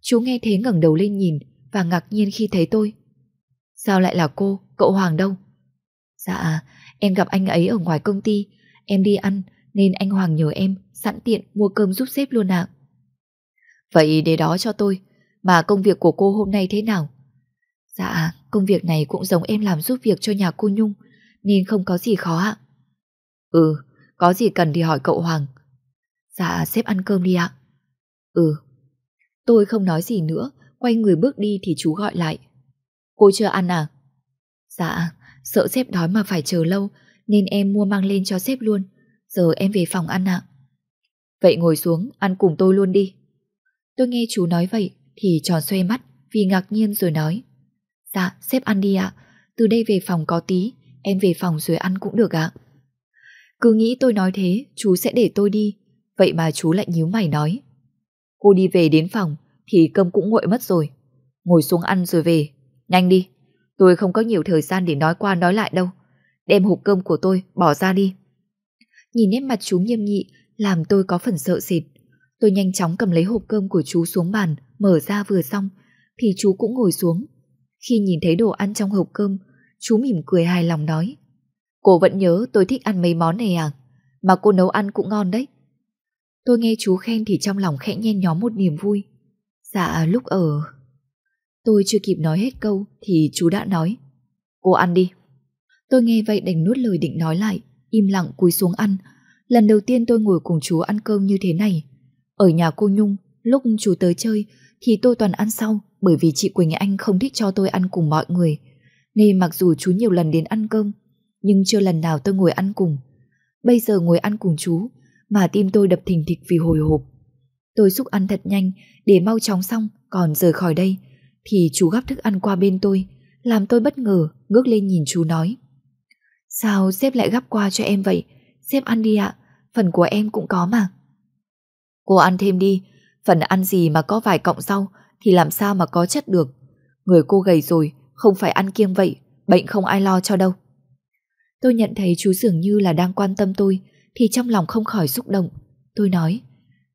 S3: Chú nghe thế ngẩng đầu lên nhìn và ngạc nhiên khi thấy tôi. Sao lại là cô, cậu Hoàng đâu? Dạ, em gặp anh ấy ở ngoài công ty, em đi ăn nên anh Hoàng nhờ em sẵn tiện mua cơm giúp sếp luôn ạ. Vậy để đó cho tôi, mà công việc của cô hôm nay thế nào? Dạ, công việc này cũng giống em làm giúp việc cho nhà cô Nhung, nên không có gì khó ạ. Ừ, có gì cần thì hỏi cậu Hoàng. Dạ, xếp ăn cơm đi ạ. Ừ. Tôi không nói gì nữa, quay người bước đi thì chú gọi lại. Cô chưa ăn à? Dạ, sợ sếp đói mà phải chờ lâu, nên em mua mang lên cho sếp luôn. Giờ em về phòng ăn ạ. Vậy ngồi xuống, ăn cùng tôi luôn đi. Tôi nghe chú nói vậy, thì tròn xoay mắt, vì ngạc nhiên rồi nói. Dạ, sếp ăn đi ạ. Từ đây về phòng có tí, em về phòng rồi ăn cũng được ạ. Cứ nghĩ tôi nói thế, chú sẽ để tôi đi. Vậy mà chú lại nhíu mày nói. Cô đi về đến phòng, thì cơm cũng nguội mất rồi. Ngồi xuống ăn rồi về. Nhanh đi, tôi không có nhiều thời gian để nói qua nói lại đâu. Đem hộp cơm của tôi, bỏ ra đi. Nhìn nét mặt chú nghiêm nghị, làm tôi có phần sợ sệt. Tôi nhanh chóng cầm lấy hộp cơm của chú xuống bàn, mở ra vừa xong, thì chú cũng ngồi xuống, khi nhìn thấy đồ ăn trong hộp cơm, chú mỉm cười hài lòng nói. Cô vẫn nhớ tôi thích ăn mấy món này à? Mà cô nấu ăn cũng ngon đấy. Tôi nghe chú khen thì trong lòng khẽ nhen nhóm một niềm vui. Dạ lúc ở... Tôi chưa kịp nói hết câu thì chú đã nói. Cô ăn đi. Tôi nghe vậy đành nuốt lời định nói lại, im lặng cúi xuống ăn. Lần đầu tiên tôi ngồi cùng chú ăn cơm như thế này. Ở nhà cô Nhung, lúc chú tới chơi thì tôi toàn ăn sau, bởi vì chị Quỳnh Anh không thích cho tôi ăn cùng mọi người. Nên mặc dù chú nhiều lần đến ăn cơm, nhưng chưa lần nào tôi ngồi ăn cùng. Bây giờ ngồi ăn cùng chú, mà tim tôi đập thình thịch vì hồi hộp. Tôi xúc ăn thật nhanh để mau chóng xong, còn rời khỏi đây, thì chú gắp thức ăn qua bên tôi, làm tôi bất ngờ, ngước lên nhìn chú nói. Sao sếp lại gắp qua cho em vậy? Sếp ăn đi ạ, phần của em cũng có mà. Cô ăn thêm đi, phần ăn gì mà có vài cọng rau thì làm sao mà có chất được. Người cô gầy rồi, không phải ăn kiêng vậy, bệnh không ai lo cho đâu. Tôi nhận thấy chú dường như là đang quan tâm tôi, thì trong lòng không khỏi xúc động. Tôi nói,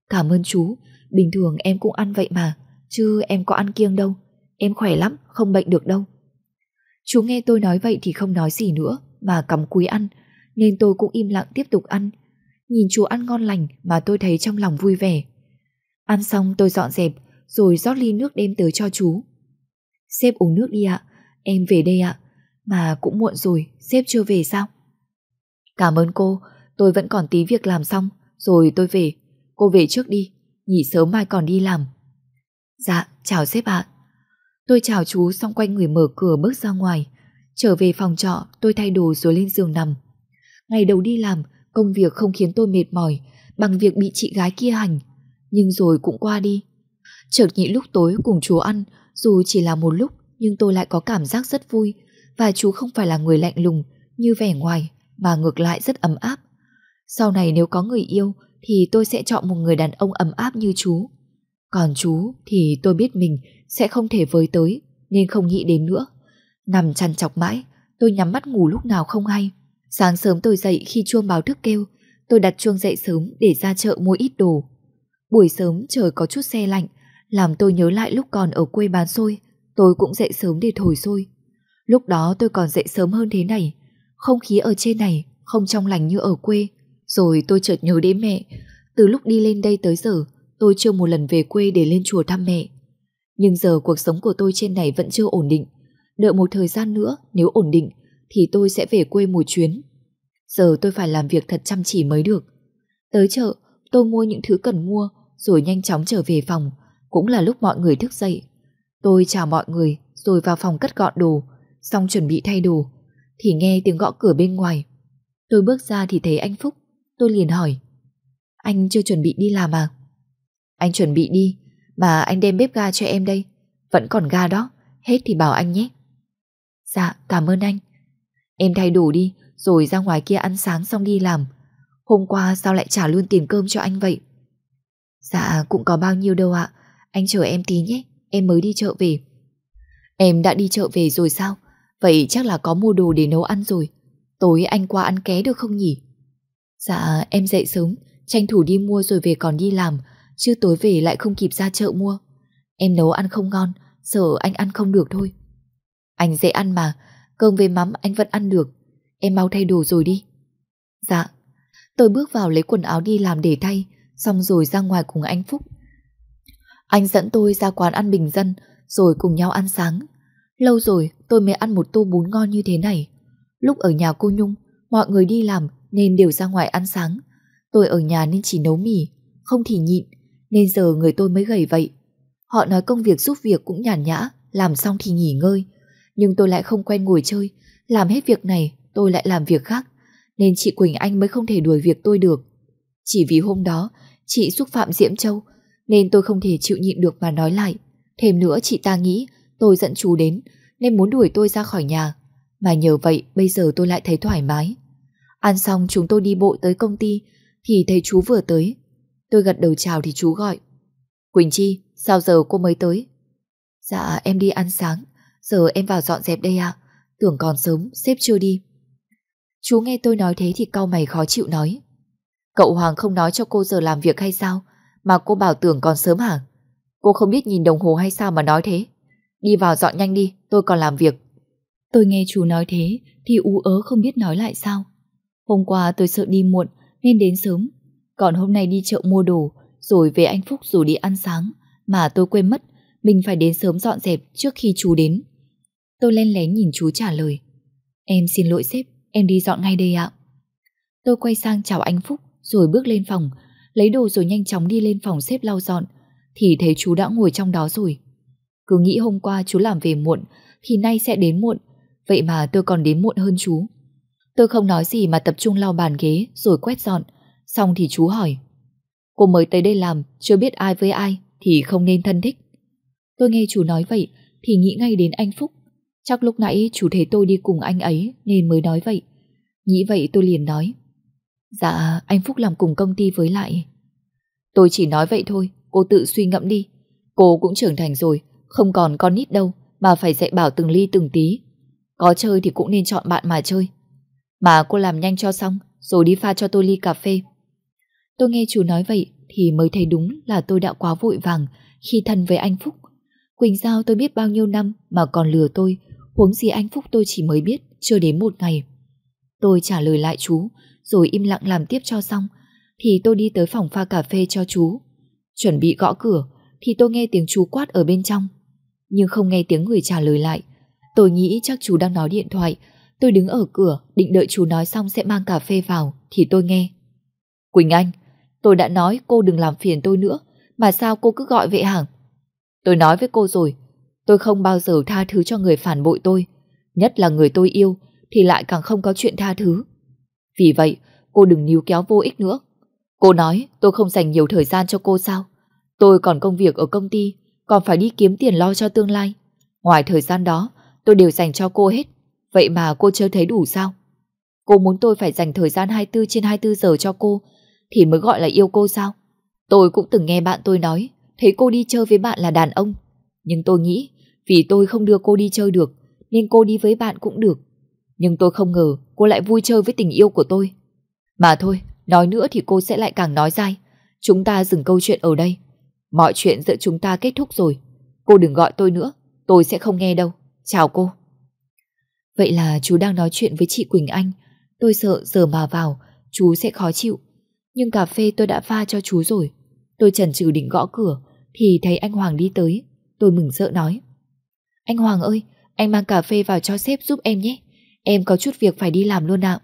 S3: cảm ơn chú, bình thường em cũng ăn vậy mà, chứ em có ăn kiêng đâu, em khỏe lắm, không bệnh được đâu. Chú nghe tôi nói vậy thì không nói gì nữa, mà cầm cúi ăn, nên tôi cũng im lặng tiếp tục ăn. Nhìn chú ăn ngon lành mà tôi thấy trong lòng vui vẻ. Ăn xong tôi dọn dẹp, rồi rót ly nước đem tới cho chú. Sếp uống nước đi ạ, em về đây ạ. Mà cũng muộn rồi, sếp chưa về sao? Cảm ơn cô, tôi vẫn còn tí việc làm xong, rồi tôi về. Cô về trước đi, nghỉ sớm mai còn đi làm. Dạ, chào sếp ạ. Tôi chào chú xong quanh người mở cửa bước ra ngoài. Trở về phòng trọ, tôi thay đồ rồi lên giường nằm. Ngày đầu đi làm, công việc không khiến tôi mệt mỏi bằng việc bị chị gái kia hành. Nhưng rồi cũng qua đi. Chợt nghĩ lúc tối cùng chú ăn, dù chỉ là một lúc, nhưng tôi lại có cảm giác rất vui, và chú không phải là người lạnh lùng như vẻ ngoài, mà ngược lại rất ấm áp. Sau này nếu có người yêu, thì tôi sẽ chọn một người đàn ông ấm áp như chú. Còn chú thì tôi biết mình sẽ không thể với tới, nên không nghĩ đến nữa. Nằm chăn chọc mãi, tôi nhắm mắt ngủ lúc nào không hay. Sáng sớm tôi dậy khi chuông báo thức kêu, tôi đặt chuông dậy sớm để ra chợ mua ít đồ. Buổi sớm trời có chút xe lạnh, làm tôi nhớ lại lúc còn ở quê bán xôi, tôi cũng dậy sớm để thổi xôi. Lúc đó tôi còn dậy sớm hơn thế này, không khí ở trên này không trong lành như ở quê. Rồi tôi chợt nhớ đến mẹ, từ lúc đi lên đây tới giờ, tôi chưa một lần về quê để lên chùa thăm mẹ. Nhưng giờ cuộc sống của tôi trên này vẫn chưa ổn định. Đợi một thời gian nữa, nếu ổn định, thì tôi sẽ về quê một chuyến. Giờ tôi phải làm việc thật chăm chỉ mới được. Tới chợ, tôi mua những thứ cần mua, rồi nhanh chóng trở về phòng, cũng là lúc mọi người thức dậy. Tôi chào mọi người rồi vào phòng cất gọn đồ, xong chuẩn bị thay đồ, thì nghe tiếng gõ cửa bên ngoài. Tôi bước ra thì thấy anh Phúc, tôi liền hỏi. Anh chưa chuẩn bị đi làm à? Anh chuẩn bị đi, mà anh đem bếp ga cho em đây. Vẫn còn ga đó, hết thì bảo anh nhé. Dạ, cảm ơn anh. Em thay đủ đi, rồi ra ngoài kia ăn sáng xong đi làm. Hôm qua sao lại trả luôn tiền cơm cho anh vậy? Dạ, cũng có bao nhiêu đâu ạ. Anh chờ em tí nhé, em mới đi chợ về. Em đã đi chợ về rồi sao? Vậy chắc là có mua đồ để nấu ăn rồi. Tối anh qua ăn ké được không nhỉ? Dạ, em dậy sớm, tranh thủ đi mua rồi về còn đi làm, chứ tối về lại không kịp ra chợ mua. Em nấu ăn không ngon, sợ anh ăn không được thôi. Anh dễ ăn mà, cơm với mắm anh vẫn ăn được. Em mau thay đồ rồi đi. Dạ. Tôi bước vào lấy quần áo đi làm để thay, xong rồi ra ngoài cùng anh Phúc. Anh dẫn tôi ra quán ăn bình dân, rồi cùng nhau ăn sáng. Lâu rồi tôi mới ăn một tô bún ngon như thế này. Lúc ở nhà cô Nhung, mọi người đi làm nên đều ra ngoài ăn sáng. Tôi ở nhà nên chỉ nấu mì, không thì nhịn, nên giờ người tôi mới gầy vậy. Họ nói công việc giúp việc cũng nhàn nhã, làm xong thì nghỉ ngơi. Nhưng tôi lại không quen ngồi chơi, làm hết việc này tôi lại làm việc khác, nên chị Quỳnh Anh mới không thể đuổi việc tôi được. Chỉ vì hôm đó chị xúc phạm Diễm Châu, nên tôi không thể chịu nhịn được mà nói lại. Thêm nữa chị ta nghĩ tôi dẫn chú đến, nên muốn đuổi tôi ra khỏi nhà. Mà nhờ vậy bây giờ tôi lại thấy thoải mái. Ăn xong chúng tôi đi bộ tới công ty, thì thấy chú vừa tới. Tôi gật đầu chào thì chú gọi. Quỳnh Chi, sao giờ cô mới tới? Dạ em đi ăn sáng, giờ em vào dọn dẹp đây ạ. Tưởng còn sớm, sếp chưa đi. Chú nghe tôi nói thế thì cau mày khó chịu nói. Cậu Hoàng không nói cho cô giờ làm việc hay sao? Mà cô bảo tưởng còn sớm hả? Cô không biết nhìn đồng hồ hay sao mà nói thế? Đi vào dọn nhanh đi, tôi còn làm việc. Tôi nghe chú nói thế thì ú ớ không biết nói lại sao. Hôm qua tôi sợ đi muộn nên đến sớm. Còn hôm nay đi chợ mua đồ rồi về anh Phúc rủ đi ăn sáng mà tôi quên mất mình phải đến sớm dọn dẹp trước khi chú đến. Tôi len lén nhìn chú trả lời. Em xin lỗi sếp, em đi dọn ngay đây ạ. Tôi quay sang chào anh Phúc rồi bước lên phòng, lấy đồ rồi nhanh chóng đi lên phòng xếp lau dọn, thì thấy chú đã ngồi trong đó rồi. Cứ nghĩ hôm qua chú làm về muộn, thì nay sẽ đến muộn, vậy mà tôi còn đến muộn hơn chú. Tôi không nói gì mà tập trung lau bàn ghế rồi quét dọn, xong thì chú hỏi. Cô mới tới đây làm, chưa biết ai với ai, thì không nên thân thích. Tôi nghe chú nói vậy, thì nghĩ ngay đến anh Phúc. Chắc lúc nãy chú thấy tôi đi cùng anh ấy nên mới nói vậy. Nghĩ vậy tôi liền nói. Dạ, anh Phúc làm cùng công ty với lại. Tôi chỉ nói vậy thôi, cô tự suy ngẫm đi. Cô cũng trưởng thành rồi, không còn con nít đâu, mà phải dạy bảo từng ly từng tí. Có chơi thì cũng nên chọn bạn mà chơi. Mà cô làm nhanh cho xong, rồi đi pha cho tôi ly cà phê. Tôi nghe chú nói vậy thì mới thấy đúng là tôi đã quá vội vàng khi thân với anh Phúc. Quỳnh Giao tôi biết bao nhiêu năm mà còn lừa tôi, huống gì anh Phúc tôi chỉ mới biết chưa đến một ngày. Tôi trả lời lại chú, rồi im lặng làm tiếp cho xong, thì tôi đi tới phòng pha cà phê cho chú. Chuẩn bị gõ cửa, thì tôi nghe tiếng chú quát ở bên trong. Nhưng không nghe tiếng người trả lời lại. Tôi nghĩ chắc chú đang nói điện thoại. Tôi đứng ở cửa, định đợi chú nói xong sẽ mang cà phê vào, thì tôi nghe. Quỳnh Anh, tôi đã nói cô đừng làm phiền tôi nữa, mà sao cô cứ gọi vậy hả? Tôi nói với cô rồi, tôi không bao giờ tha thứ cho người phản bội tôi. Nhất là người tôi yêu, thì lại càng không có chuyện tha thứ. Vì vậy, cô đừng níu kéo vô ích nữa. Cô nói tôi không dành nhiều thời gian cho cô sao? Tôi còn công việc ở công ty, còn phải đi kiếm tiền lo cho tương lai. Ngoài thời gian đó, tôi đều dành cho cô hết. Vậy mà cô chưa thấy đủ sao? Cô muốn tôi phải dành thời gian 24 trên 24 giờ cho cô, thì mới gọi là yêu cô sao? Tôi cũng từng nghe bạn tôi nói, thấy cô đi chơi với bạn là đàn ông. Nhưng tôi nghĩ, vì tôi không đưa cô đi chơi được, nên cô đi với bạn cũng được. Nhưng tôi không ngờ cô lại vui chơi với tình yêu của tôi. Mà thôi, nói nữa thì cô sẽ lại càng nói dai. Chúng ta dừng câu chuyện ở đây. Mọi chuyện giữa chúng ta kết thúc rồi. Cô đừng gọi tôi nữa, tôi sẽ không nghe đâu. Chào cô. Vậy là chú đang nói chuyện với chị Quỳnh Anh. Tôi sợ giờ mà vào, chú sẽ khó chịu. Nhưng cà phê tôi đã pha cho chú rồi. Tôi chần chừ định gõ cửa, thì thấy anh Hoàng đi tới. Tôi mừng sợ nói. Anh Hoàng ơi, anh mang cà phê vào cho sếp giúp em nhé. Em có chút việc phải đi làm luôn ạ.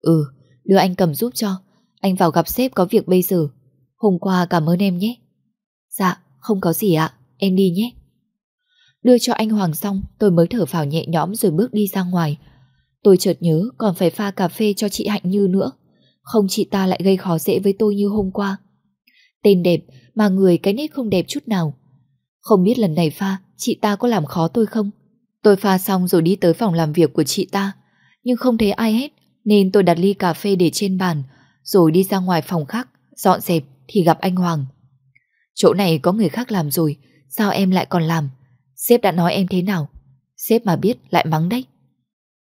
S3: Ừ, đưa anh cầm giúp cho. Anh vào gặp sếp có việc bây giờ. Hôm qua cảm ơn em nhé. Dạ, không có gì ạ, em đi nhé. Đưa cho anh Hoàng xong, tôi mới thở phào nhẹ nhõm rồi bước đi ra ngoài. Tôi chợt nhớ còn phải pha cà phê cho chị Hạnh Như nữa. Không chị ta lại gây khó dễ với tôi như hôm qua. Tên đẹp mà người cái nét không đẹp chút nào. Không biết lần này pha chị ta có làm khó tôi không? Tôi pha xong rồi đi tới phòng làm việc của chị ta. Nhưng không thấy ai hết nên tôi đặt ly cà phê để trên bàn rồi đi ra ngoài phòng khác dọn dẹp thì gặp anh Hoàng. Chỗ này có người khác làm rồi sao em lại còn làm? Sếp đã nói em thế nào? Sếp mà biết lại mắng đấy.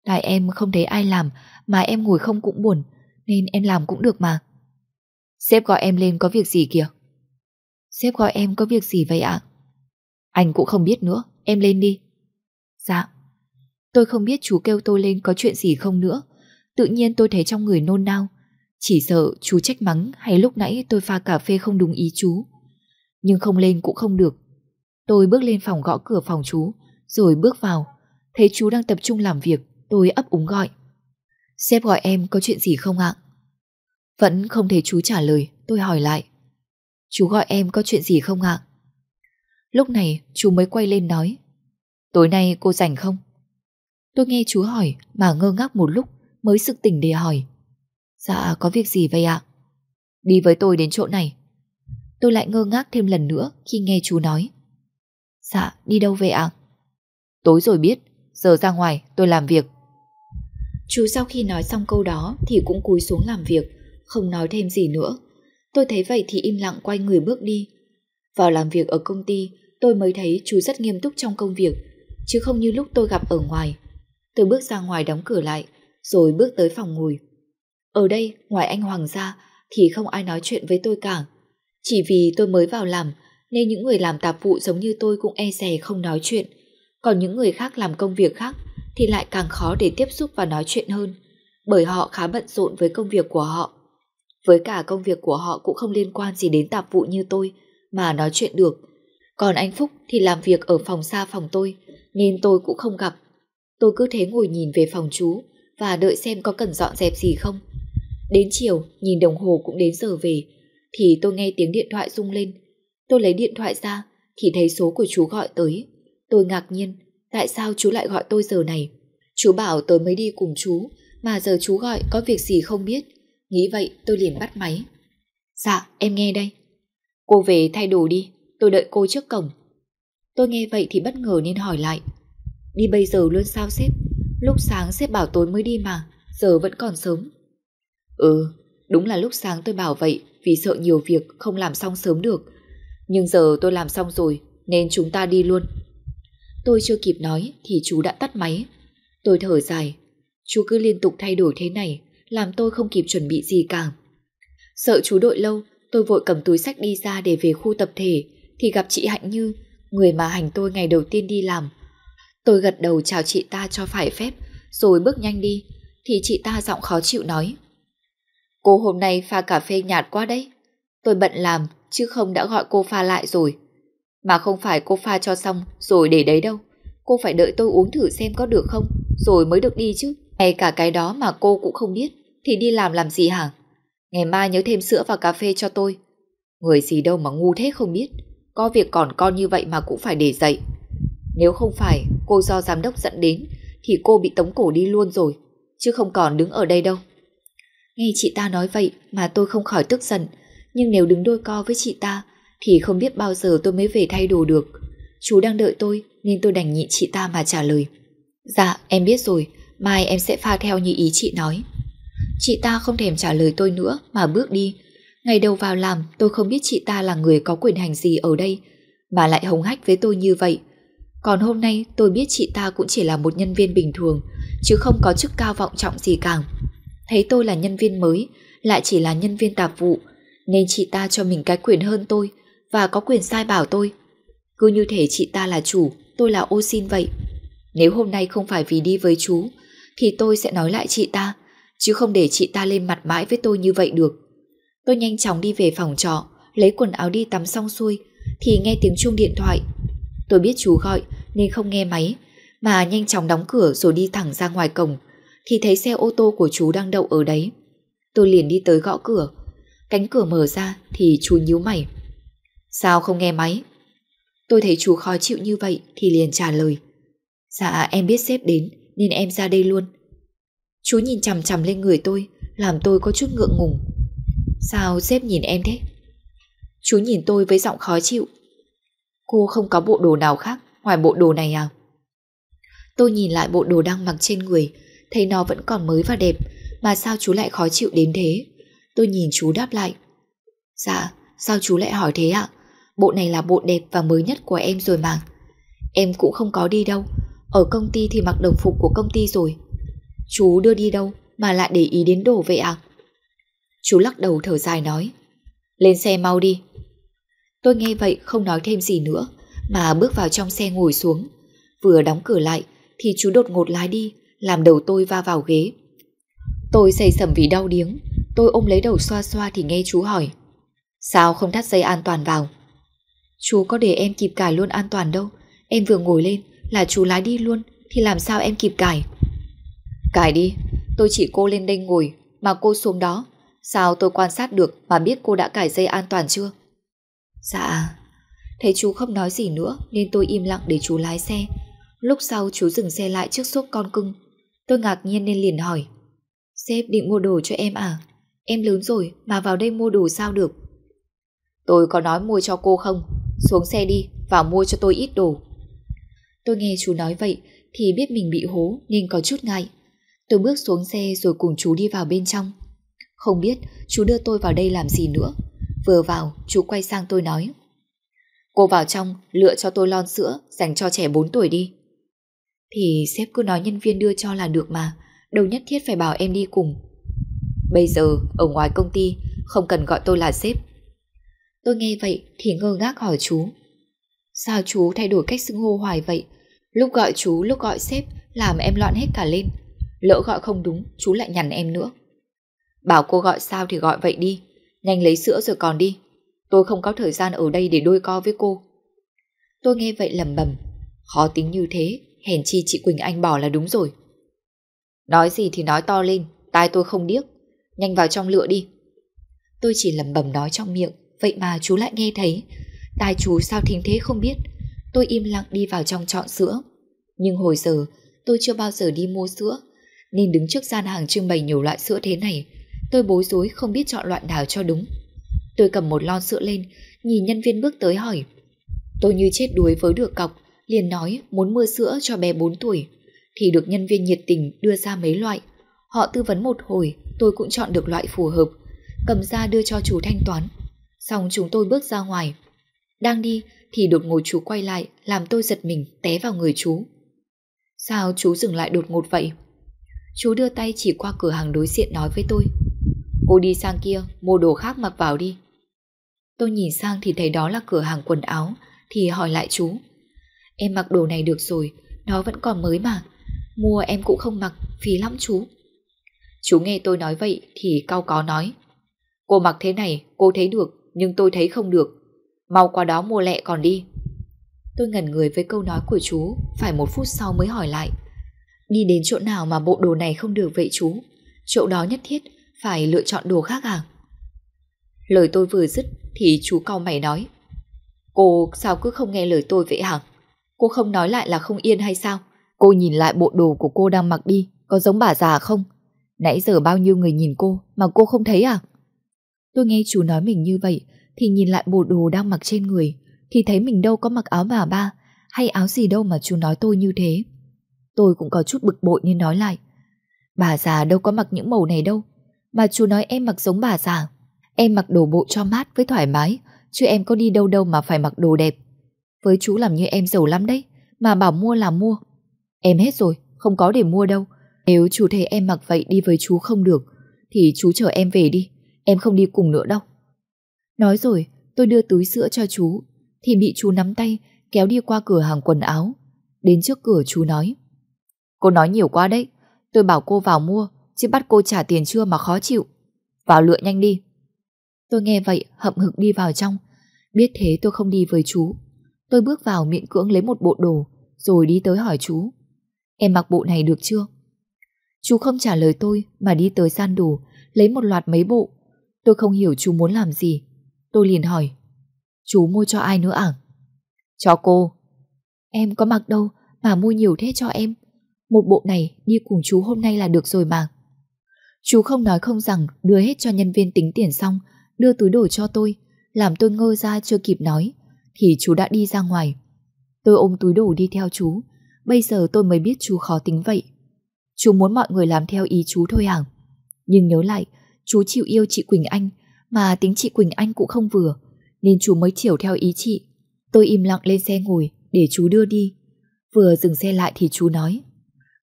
S3: Tại em không thấy ai làm mà em ngồi không cũng buồn nên em làm cũng được mà. Sếp gọi em lên có việc gì kìa? Sếp gọi em có việc gì vậy ạ? Anh cũng không biết nữa, em lên đi. Dạ. Tôi không biết chú kêu tôi lên có chuyện gì không nữa. Tự nhiên tôi thấy trong người nôn nao. Chỉ sợ chú trách mắng hay lúc nãy tôi pha cà phê không đúng ý chú. Nhưng không lên cũng không được. Tôi bước lên phòng gõ cửa phòng chú, rồi bước vào. Thấy chú đang tập trung làm việc, tôi ấp úng gọi. Sếp gọi em có chuyện gì không ạ? Vẫn không thấy chú trả lời, tôi hỏi lại. Chú gọi em có chuyện gì không ạ? Lúc này chú mới quay lên nói. Tối nay cô rảnh không? Tôi nghe chú hỏi mà ngơ ngác một lúc mới sực tỉnh để hỏi. Dạ có việc gì vậy ạ? Đi với tôi đến chỗ này. Tôi lại ngơ ngác thêm lần nữa khi nghe chú nói. Dạ đi đâu vậy ạ? Tối rồi biết, giờ ra ngoài tôi làm việc. Chú sau khi nói xong câu đó thì cũng cúi xuống làm việc, không nói thêm gì nữa. Tôi thấy vậy thì im lặng quay người bước đi. Vào làm việc ở công ty, tôi mới thấy chú rất nghiêm túc trong công việc, chứ không như lúc tôi gặp ở ngoài. Tôi bước ra ngoài đóng cửa lại, rồi bước tới phòng ngồi. Ở đây, ngoài anh Hoàng ra, thì không ai nói chuyện với tôi cả. Chỉ vì tôi mới vào làm, nên những người làm tạp vụ giống như tôi cũng e rè không nói chuyện. Còn những người khác làm công việc khác thì lại càng khó để tiếp xúc và nói chuyện hơn, bởi họ khá bận rộn với công việc của họ. Với cả công việc của họ cũng không liên quan gì đến tạp vụ như tôi mà nói chuyện được. Còn anh Phúc thì làm việc ở phòng xa phòng tôi, nên tôi cũng không gặp. Tôi cứ thế ngồi nhìn về phòng chú và đợi xem có cần dọn dẹp gì không. Đến chiều, nhìn đồng hồ cũng đến giờ về, thì tôi nghe tiếng điện thoại rung lên. Tôi lấy điện thoại ra, thì thấy số của chú gọi tới. Tôi ngạc nhiên, tại sao chú lại gọi tôi giờ này? Chú bảo tôi mới đi cùng chú, mà giờ chú gọi có việc gì không biết. Nghĩ vậy tôi liền bắt máy. Dạ, em nghe đây. Cô về thay đồ đi, tôi đợi cô trước cổng. Tôi nghe vậy thì bất ngờ nên hỏi lại. Đi bây giờ luôn sao sếp? Lúc sáng sếp bảo tối mới đi mà, giờ vẫn còn sớm. Ừ, đúng là lúc sáng tôi bảo vậy vì sợ nhiều việc không làm xong sớm được. Nhưng giờ tôi làm xong rồi nên chúng ta đi luôn. Tôi chưa kịp nói thì chú đã tắt máy. Tôi thở dài. Chú cứ liên tục thay đổi thế này làm tôi không kịp chuẩn bị gì cả. Sợ chú đội lâu, tôi vội cầm túi sách đi ra để về khu tập thể thì gặp chị Hạnh Như, người mà hành tôi ngày đầu tiên đi làm. Tôi gật đầu chào chị ta cho phải phép, rồi bước nhanh đi thì chị ta giọng khó chịu nói Cô hôm nay pha cà phê nhạt quá đấy. Tôi bận làm, chứ không đã gọi cô pha lại rồi. Mà không phải cô pha cho xong, rồi để đấy đâu. Cô phải đợi tôi uống thử xem có được không, rồi mới được đi chứ. Ngay cả cái đó mà cô cũng không biết, thì đi làm làm gì hả? Ngày mai nhớ thêm sữa và cà phê cho tôi. Người gì đâu mà ngu thế không biết. Có việc còn con như vậy mà cũng phải để dậy. Nếu không phải cô do giám đốc dẫn đến thì cô bị tống cổ đi luôn rồi. Chứ không còn đứng ở đây đâu. Nghe chị ta nói vậy mà tôi không khỏi tức giận. Nhưng nếu đứng đôi co với chị ta thì không biết bao giờ tôi mới về thay đồ được. Chú đang đợi tôi nên tôi đành nhịn chị ta mà trả lời. Dạ em biết rồi, mai em sẽ pha theo như ý chị nói. Chị ta không thèm trả lời tôi nữa mà bước đi. Ngày đầu vào làm tôi không biết chị ta là người có quyền hành gì ở đây mà lại hống hách với tôi như vậy. Còn hôm nay tôi biết chị ta cũng chỉ là một nhân viên bình thường chứ không có chức cao vọng trọng gì cả. Thấy tôi là nhân viên mới lại chỉ là nhân viên tạp vụ nên chị ta cho mình cái quyền hơn tôi và có quyền sai bảo tôi. Cứ như thể chị ta là chủ, tôi là ô xin vậy. Nếu hôm nay không phải vì đi với chú thì tôi sẽ nói lại chị ta chứ không để chị ta lên mặt mãi với tôi như vậy được. Tôi nhanh chóng đi về phòng trọ, lấy quần áo đi tắm xong xuôi, thì nghe tiếng chuông điện thoại. Tôi biết chú gọi, nên không nghe máy, mà nhanh chóng đóng cửa rồi đi thẳng ra ngoài cổng, thì thấy xe ô tô của chú đang đậu ở đấy. Tôi liền đi tới gõ cửa. Cánh cửa mở ra thì chú nhíu mày. Sao không nghe máy? Tôi thấy chú khó chịu như vậy thì liền trả lời. Dạ em biết sếp đến, nên em ra đây luôn. Chú nhìn chằm chằm lên người tôi,
S2: làm tôi có chút ngượng ngùng. Sao sếp nhìn em thế? Chú nhìn tôi với giọng khó chịu. Cô không có bộ đồ nào khác ngoài bộ đồ này à? Tôi nhìn lại bộ đồ đang mặc trên người, thấy nó vẫn còn mới và đẹp, mà sao chú lại khó chịu đến thế? Tôi nhìn chú đáp lại. Dạ, sao chú lại hỏi thế ạ? Bộ này là bộ đẹp và mới nhất của em rồi mà. Em cũng không có đi đâu, ở công ty thì mặc đồng phục của công ty rồi. Chú đưa đi đâu mà lại để ý đến đồ vậy ạ? Chú lắc đầu thở dài nói. Lên xe mau đi. Tôi nghe vậy không nói thêm gì nữa, mà bước vào trong xe ngồi xuống. Vừa đóng cửa lại thì chú đột ngột lái đi, làm đầu tôi va vào ghế. Tôi say sầm vì đau điếng, tôi ôm lấy đầu xoa xoa thì nghe chú hỏi. Sao không thắt dây an toàn vào? Chú có để em kịp cài luôn an toàn đâu, em vừa ngồi lên là chú lái đi luôn, thì làm sao em kịp cài? Cài đi, tôi chỉ cô lên đây ngồi, mà cô xuống đó. Sao tôi quan sát được mà biết cô đã cài dây an toàn chưa? Dạ, thấy chú không nói gì nữa nên tôi im lặng để chú lái xe. Lúc sau chú dừng xe lại trước xốp con cưng. Tôi ngạc nhiên nên liền hỏi. Sếp định mua đồ cho em à? Em lớn rồi mà vào đây mua đồ sao được? Tôi có nói mua cho cô không? Xuống xe đi, vào mua cho tôi ít đồ. Tôi nghe chú nói vậy thì biết mình bị hố nên có chút ngại. Tôi bước xuống xe rồi cùng chú đi vào bên trong. Không biết chú đưa tôi vào đây làm gì nữa. Vừa vào, chú quay sang tôi nói. Cô vào trong, lựa cho tôi lon sữa dành cho trẻ 4 tuổi đi. Thì sếp cứ nói nhân viên đưa cho là được mà, đâu nhất thiết phải bảo em đi cùng. Bây giờ, ở ngoài công ty, không cần gọi tôi là sếp. Tôi nghe vậy thì ngơ ngác hỏi chú. Sao chú thay đổi cách xưng hô hoài vậy? Lúc gọi chú, lúc gọi sếp, làm em loạn hết cả lên. Lỡ gọi không đúng, chú lại nhằn em nữa. Bảo cô gọi sao thì gọi vậy đi, nhanh lấy sữa rồi còn đi. Tôi không có thời gian ở đây để đôi co với cô. Tôi nghe vậy lầm bầm, khó tính như thế, hèn chi chị Quỳnh Anh bỏ là đúng rồi. Nói gì thì nói to lên, tai tôi không điếc, nhanh vào trong lựa đi. Tôi chỉ lầm bầm nói trong miệng, vậy mà chú lại nghe thấy. Tai chú sao thính thế không biết. Tôi im lặng đi vào trong chọn sữa. Nhưng hồi giờ tôi chưa bao giờ đi mua sữa, nên đứng trước gian hàng trưng bày nhiều loại sữa thế này, tôi bối rối không biết chọn loại nào cho đúng. Tôi cầm một lon sữa lên, nhìn nhân viên bước tới hỏi. Tôi như chết đuối với được cọc, liền nói muốn mua sữa cho bé 4 tuổi. Thì được nhân viên nhiệt tình đưa ra mấy loại. Họ tư vấn một hồi, tôi cũng chọn được loại phù hợp. Cầm ra đưa cho chú thanh toán. Xong chúng tôi bước ra ngoài. Đang đi thì đột ngột chú quay lại làm tôi giật mình té vào người chú. Sao chú dừng lại đột ngột vậy? Chú đưa tay chỉ qua cửa hàng đối diện nói với tôi. Cô đi sang kia mua đồ khác mặc vào đi. Tôi nhìn sang thì thấy đó là cửa hàng quần áo thì hỏi lại chú. Em mặc đồ này được rồi, nó vẫn còn mới mà. Mua em cũng không mặc, phí lắm chú. Chú nghe tôi nói vậy thì cao có nói. Cô mặc thế này, cô thấy được, nhưng tôi thấy không được. Mau qua đó mua lẹ còn đi. Tôi ngẩn người với câu nói của chú, phải một phút sau mới hỏi lại. Đi đến chỗ nào mà bộ đồ này không được vậy chú? Chỗ đó nhất thiết phải lựa chọn đồ khác à? Lời tôi vừa dứt thì chú cau mày nói. Cô sao cứ không nghe lời tôi vậy hả? Cô không nói lại là không yên hay sao? Cô nhìn lại bộ đồ của cô đang mặc đi, có giống bà già không? Nãy giờ bao nhiêu người nhìn cô mà cô không thấy à? Tôi nghe chú nói mình như vậy thì nhìn lại bộ đồ đang mặc trên người thì thấy mình đâu có mặc áo bà ba hay áo gì đâu mà chú nói tôi như thế. Tôi cũng có chút bực bội nên nói lại. Bà già đâu có mặc những màu này đâu mà chú nói em mặc giống bà già. Em mặc đồ bộ cho mát với thoải mái chứ em có đi đâu đâu mà phải mặc đồ đẹp. Với chú làm như em giàu lắm đấy mà bảo mua là mua. Em hết rồi, không có để mua đâu. Nếu chú thấy em mặc vậy đi với chú không được thì chú chở em về đi. Em không đi cùng nữa đâu. Nói rồi, tôi đưa túi sữa cho chú thì bị chú nắm tay kéo đi qua cửa hàng quần áo. Đến trước cửa chú nói Cô nói nhiều quá đấy. Tôi bảo cô vào mua chứ bắt cô trả tiền chưa mà khó chịu. Vào lựa nhanh đi. Tôi nghe vậy, hậm hực đi vào trong. Biết thế tôi không đi với chú. Tôi bước vào miệng cưỡng lấy một bộ đồ, rồi đi tới hỏi chú. Em mặc bộ này được chưa? Chú không trả lời tôi, mà đi tới gian đồ, lấy một loạt mấy bộ. Tôi không hiểu chú muốn làm gì. Tôi liền hỏi. Chú mua cho ai nữa à? Cho cô. Em có mặc đâu, mà mua nhiều thế cho em. Một bộ này đi cùng chú hôm nay là được rồi mà.
S3: Chú không nói không rằng đưa hết cho nhân viên tính tiền xong, đưa túi đồ cho tôi, làm tôi ngơ ra chưa kịp nói, thì chú đã đi ra ngoài. Tôi ôm túi đồ đi theo chú, bây giờ tôi mới biết chú khó tính vậy. Chú muốn mọi người làm theo ý chú thôi à? Nhưng nhớ lại, chú chịu yêu chị Quỳnh Anh, mà tính chị Quỳnh Anh cũng không vừa, nên chú mới chiều theo ý chị. Tôi im lặng lên xe ngồi để chú đưa đi. Vừa dừng xe lại thì chú nói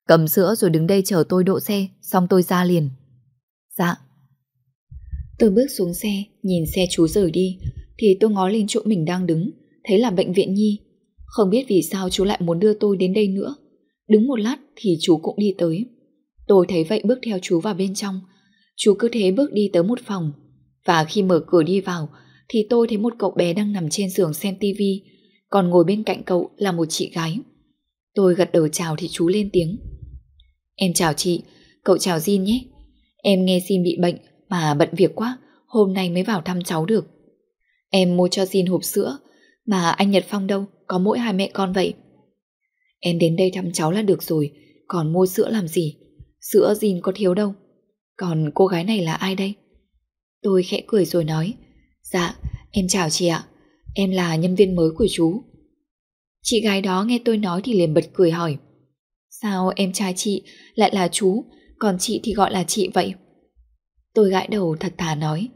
S3: Cầm sữa rồi đứng đây chờ tôi độ xe Xong tôi ra liền Dạ.
S2: Tôi bước xuống xe Nhìn xe chú rời đi Thì tôi ngó lên chỗ mình đang đứng Thấy là bệnh viện Nhi. Không biết vì sao chú lại muốn đưa tôi đến đây nữa. Đứng một lát thì chú cũng đi tới. Tôi thấy vậy bước theo chú vào bên trong. Chú cứ thế bước đi tới một phòng. Và khi mở cửa đi vào Thì tôi thấy một cậu bé đang nằm trên giường xem tivi Còn ngồi bên cạnh cậu là một chị gái. Tôi gật đầu chào thì chú lên tiếng. Em chào chị, cậu chào Jin nhé. Em nghe xin bị bệnh mà bận việc quá, hôm nay mới vào thăm cháu được. Em mua cho xin hộp sữa, mà anh Nhật Phong đâu, có mỗi hai mẹ con vậy. Em đến đây thăm cháu là được rồi, còn mua sữa làm gì? Sữa Jin có thiếu đâu. Còn cô gái này là ai đây? Tôi khẽ cười rồi nói, dạ, em chào chị ạ, em là nhân viên mới của chú. Chị gái đó nghe tôi nói thì liền bật cười hỏi Sao em trai chị lại là chú còn chị thì gọi là chị vậy. Tôi gãi đầu thật thà nói.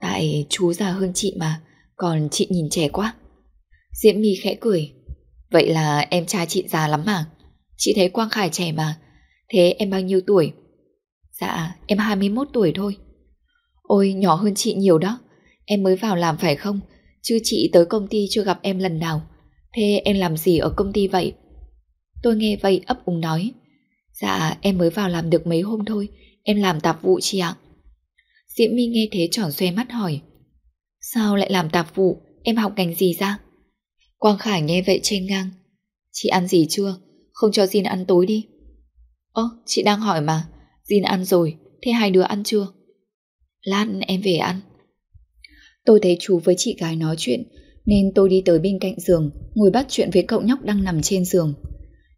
S2: Tại chú già hơn chị mà, Còn chị nhìn trẻ quá. Diễm My khẽ cười. Vậy là em trai chị già lắm mà. Chị thấy Quang Khải trẻ mà. Thế em bao nhiêu tuổi? Dạ em 21 tuổi thôi. Ôi, nhỏ hơn chị nhiều đó. Em mới vào làm phải không? Chứ chị tới công ty chưa gặp em lần nào. Thế em làm gì ở công ty vậy? Tôi nghe vậy ấp úng nói. Dạ em mới vào làm được mấy hôm thôi. Em làm tạp vụ chị ạ. Diễm My nghe thế tròn xoe mắt hỏi. Sao lại làm tạp vụ? Em học ngành gì ra? Quang Khải nghe vậy trên ngang. Chị ăn gì chưa? Không cho Jin ăn tối đi. Ơ chị đang hỏi mà. Jin ăn rồi. Thế hai đứa ăn chưa? Lát em về ăn. Tôi thấy chú với chị gái nói chuyện nên tôi đi tới bên cạnh giường, ngồi bắt chuyện với cậu nhóc đang nằm trên giường.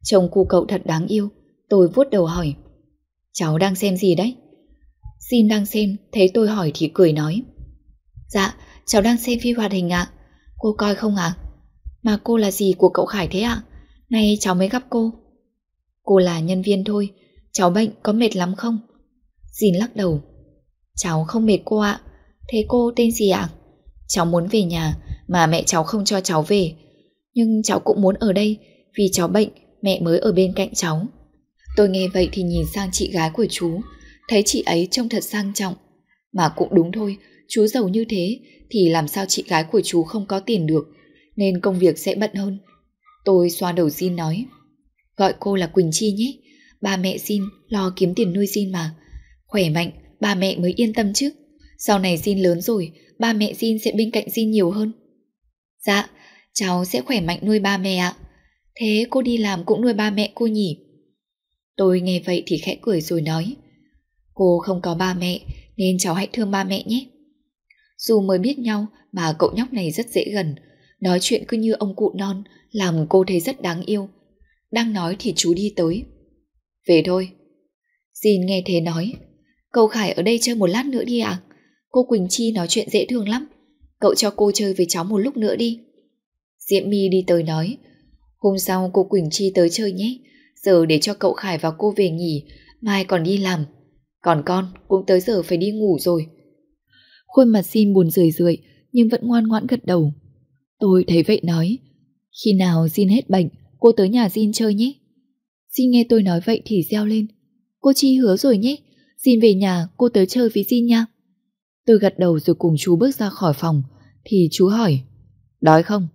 S2: Chồng cu cậu thật đáng yêu, tôi vuốt đầu hỏi. Cháu đang xem gì đấy? Xin đang xem, thấy tôi hỏi thì cười nói. Dạ, cháu đang xem phim hoạt hình ạ. Cô coi không ạ? Mà cô là gì của cậu Khải thế ạ? Nay cháu mới gặp cô. Cô là nhân viên thôi, cháu bệnh có mệt lắm không? Jin lắc đầu. Cháu không mệt cô ạ. Thế cô tên gì ạ? Cháu muốn về nhà, mà mẹ cháu không cho cháu về. Nhưng cháu cũng muốn ở đây vì cháu bệnh, mẹ mới ở bên cạnh cháu. Tôi nghe vậy thì nhìn sang chị gái của chú, thấy chị ấy trông thật sang trọng. Mà cũng đúng thôi, chú giàu như thế thì làm sao chị gái của chú không có tiền được, nên công việc sẽ bận hơn. Tôi xoa đầu Jin nói, gọi cô là Quỳnh Chi nhé, ba mẹ Jin lo kiếm tiền nuôi Jin mà. Khỏe mạnh, ba mẹ mới yên tâm chứ. Sau này Jin lớn rồi, ba mẹ Jin sẽ bên cạnh Jin nhiều hơn. Dạ, cháu sẽ khỏe mạnh nuôi ba mẹ ạ. Thế cô đi làm cũng nuôi ba mẹ cô nhỉ? Tôi nghe vậy thì khẽ cười rồi nói. Cô không có ba mẹ nên cháu hãy thương ba mẹ nhé. Dù mới biết nhau mà cậu nhóc này rất dễ gần, nói chuyện cứ như ông cụ non, làm cô thấy rất đáng yêu. Đang nói thì chú đi tới. Về thôi. Jin nghe thế nói. Cậu Khải ở đây chơi một lát nữa đi ạ. Cô Quỳnh Chi nói chuyện dễ thương lắm. Cậu cho cô chơi với cháu một lúc nữa đi Diễm My đi tới nói Hôm sau cô Quỳnh Chi tới chơi nhé Giờ để cho cậu Khải và cô về nghỉ, Mai còn đi làm. Còn con, cũng tới giờ phải đi ngủ rồi.
S3: Khuôn mặt xin buồn rười rượi, Nhưng vẫn ngoan ngoãn gật đầu. Tôi thấy vậy nói, Khi nào Jin hết bệnh, Cô tới nhà Jin chơi nhé. Jin nghe tôi nói vậy thì reo lên, Cô Chi hứa rồi nhé, Jin về nhà, cô tới chơi với Jin nha. Tôi gật đầu rồi cùng chú bước ra khỏi phòng, Thì chú hỏi, Đói không?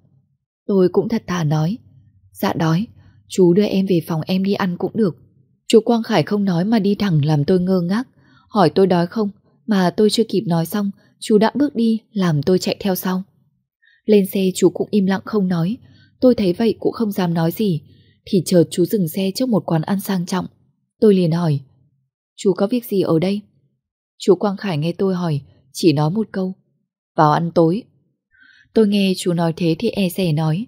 S3: Tôi cũng thật thà nói Dạ đói Chú đưa em về phòng em đi ăn cũng được. Chú Quang Khải không nói mà đi thẳng làm tôi ngơ ngác. Hỏi tôi đói không? Mà tôi chưa kịp nói xong, Chú đã bước đi, làm tôi chạy theo sau. Lên xe chú cũng im lặng không nói. Tôi thấy vậy cũng không dám nói gì. Thì chợt chú dừng xe trước một quán ăn sang trọng. Tôi liền hỏi, Chú có việc gì ở đây? Chú Quang Khải nghe tôi hỏi, chỉ nói một câu, Vào ăn tối. Tôi nghe chú nói thế thì e rẻ nói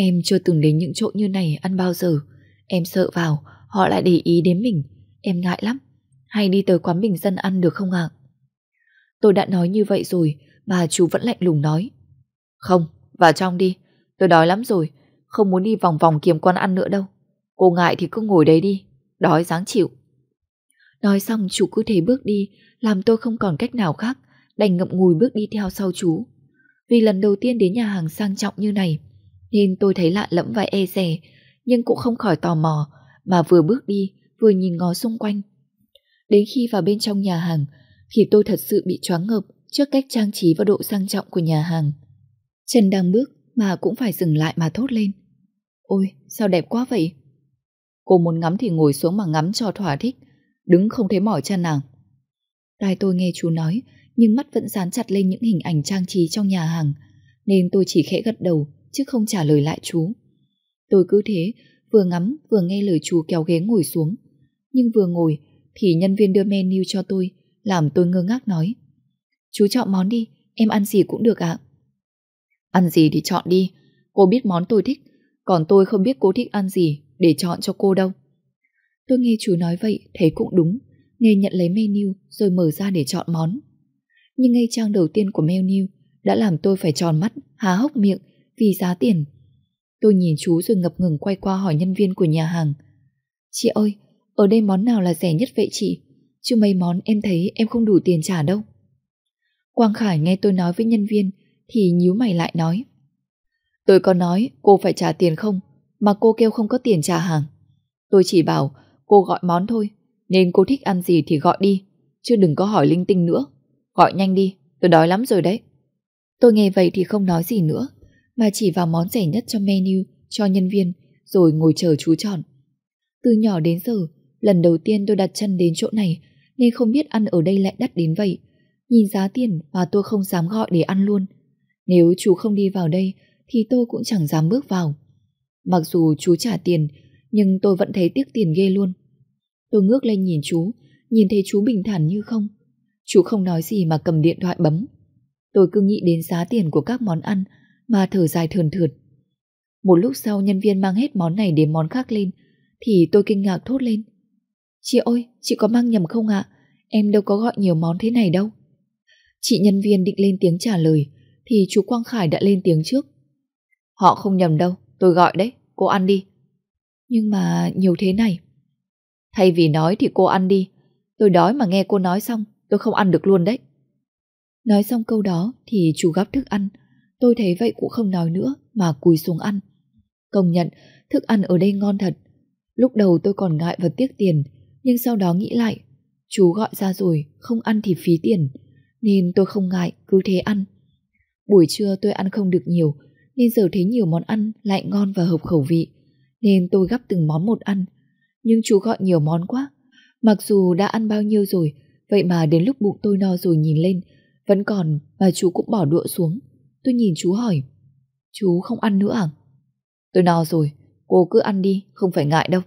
S3: Em chưa từng đến những chỗ như này ăn bao giờ Em sợ vào Họ lại để ý đến mình Em ngại lắm hay đi tới quán bình dân ăn được không ạ? Tôi đã nói như vậy rồi mà chú vẫn lạnh lùng nói. Không, vào trong đi, tôi đói lắm rồi, không muốn đi vòng vòng kiếm quán ăn nữa đâu. Cô ngại thì cứ ngồi đấy đi, đói dáng chịu. Nói xong chú cứ thế bước đi, làm tôi không còn cách nào khác, đành ngậm ngùi bước đi theo sau chú. Vì lần đầu tiên đến nhà hàng sang trọng như này, nên tôi thấy lạ lẫm và e rẻ, nhưng cũng không khỏi tò mò, mà vừa bước đi, vừa nhìn ngó xung quanh. Đến khi vào bên trong nhà hàng, thì tôi thật sự bị choáng ngợp trước cách trang trí và độ sang trọng của nhà hàng. chân đang bước mà cũng phải dừng lại mà thốt lên. Ôi, sao đẹp quá vậy? Cô muốn ngắm thì ngồi xuống mà ngắm cho thỏa thích, đứng không thấy mỏi chân nàng. Tai tôi nghe chú nói, nhưng mắt vẫn dán chặt lên những hình ảnh trang trí trong nhà hàng, nên tôi chỉ khẽ gật đầu chứ không trả lời lại chú. Tôi cứ thế, vừa ngắm vừa nghe lời chú kéo ghế ngồi xuống. Nhưng vừa ngồi thì nhân viên đưa menu cho tôi, làm tôi ngơ ngác nói. Chú chọn món đi, em ăn gì cũng được ạ. Ăn gì thì chọn đi, cô biết món tôi thích, còn tôi không biết cô thích ăn gì để chọn cho cô đâu. Tôi nghe chú nói vậy, thấy cũng đúng, nên nhận lấy menu rồi mở ra để chọn món. Nhưng ngay trang đầu tiên của menu đã làm tôi phải tròn mắt, há hốc miệng vì giá tiền. Tôi nhìn chú rồi ngập ngừng quay qua hỏi nhân viên của nhà hàng. Chị ơi, ở đây món nào là rẻ nhất vậy chị? Chứ mấy món em thấy em không đủ tiền trả đâu. Quang Khải nghe tôi nói với nhân viên thì nhíu mày lại nói. Tôi có nói cô phải trả tiền không, mà cô kêu không có tiền trả hàng. Tôi chỉ bảo cô gọi món thôi, nên cô thích ăn gì thì gọi đi, chứ đừng có hỏi linh tinh nữa. Gọi nhanh đi, tôi đói lắm rồi đấy. Tôi nghe vậy thì không nói gì nữa, mà chỉ vào món rẻ nhất trong menu cho nhân viên, rồi ngồi chờ chú chọn. Từ nhỏ đến giờ, lần đầu tiên tôi đặt chân đến chỗ này, nên không biết ăn ở đây lại đắt đến vậy. Nhìn giá tiền mà tôi không dám gọi để ăn luôn. Nếu chú không đi vào đây, thì tôi cũng chẳng dám bước vào. Mặc dù chú trả tiền, nhưng tôi vẫn thấy tiếc tiền ghê luôn. Tôi ngước lên nhìn chú, nhìn thấy chú bình thản như không. Chú không nói gì mà cầm điện thoại bấm. Tôi cứ nghĩ đến giá tiền của các món ăn mà thở dài thườn thượt. Một lúc sau nhân viên mang hết món này đến món khác lên, thì tôi kinh ngạc thốt lên. Chị ơi, chị có mang nhầm không ạ? Em đâu có gọi nhiều món thế này đâu. Chị nhân viên định lên tiếng trả lời, thì chú Quang Khải đã lên tiếng trước. Họ không nhầm đâu, tôi gọi đấy, cô ăn đi. Nhưng mà nhiều thế này. Thay vì nói thì cô ăn đi, tôi đói mà nghe cô nói xong, tôi không ăn được luôn đấy. Nói xong câu đó thì chú gắp thức ăn, tôi thấy vậy cũng không nói nữa mà cúi xuống ăn. Công nhận, thức ăn ở đây ngon thật. Lúc đầu tôi còn ngại và tiếc tiền, nhưng sau đó nghĩ lại, chú gọi ra rồi, không ăn thì phí tiền, nên tôi không ngại, cứ thế ăn. Buổi trưa tôi ăn không được nhiều, nên giờ thấy nhiều món ăn lại ngon và hợp khẩu vị, nên tôi gắp từng món một ăn. Nhưng chú gọi nhiều món quá, mặc dù đã ăn bao nhiêu rồi, vậy mà đến lúc bụng tôi no rồi nhìn lên, vẫn còn mà chú cũng bỏ đũa xuống. Tôi nhìn chú hỏi, chú không ăn nữa à? Tôi no rồi, cô cứ ăn đi, không phải ngại đâu.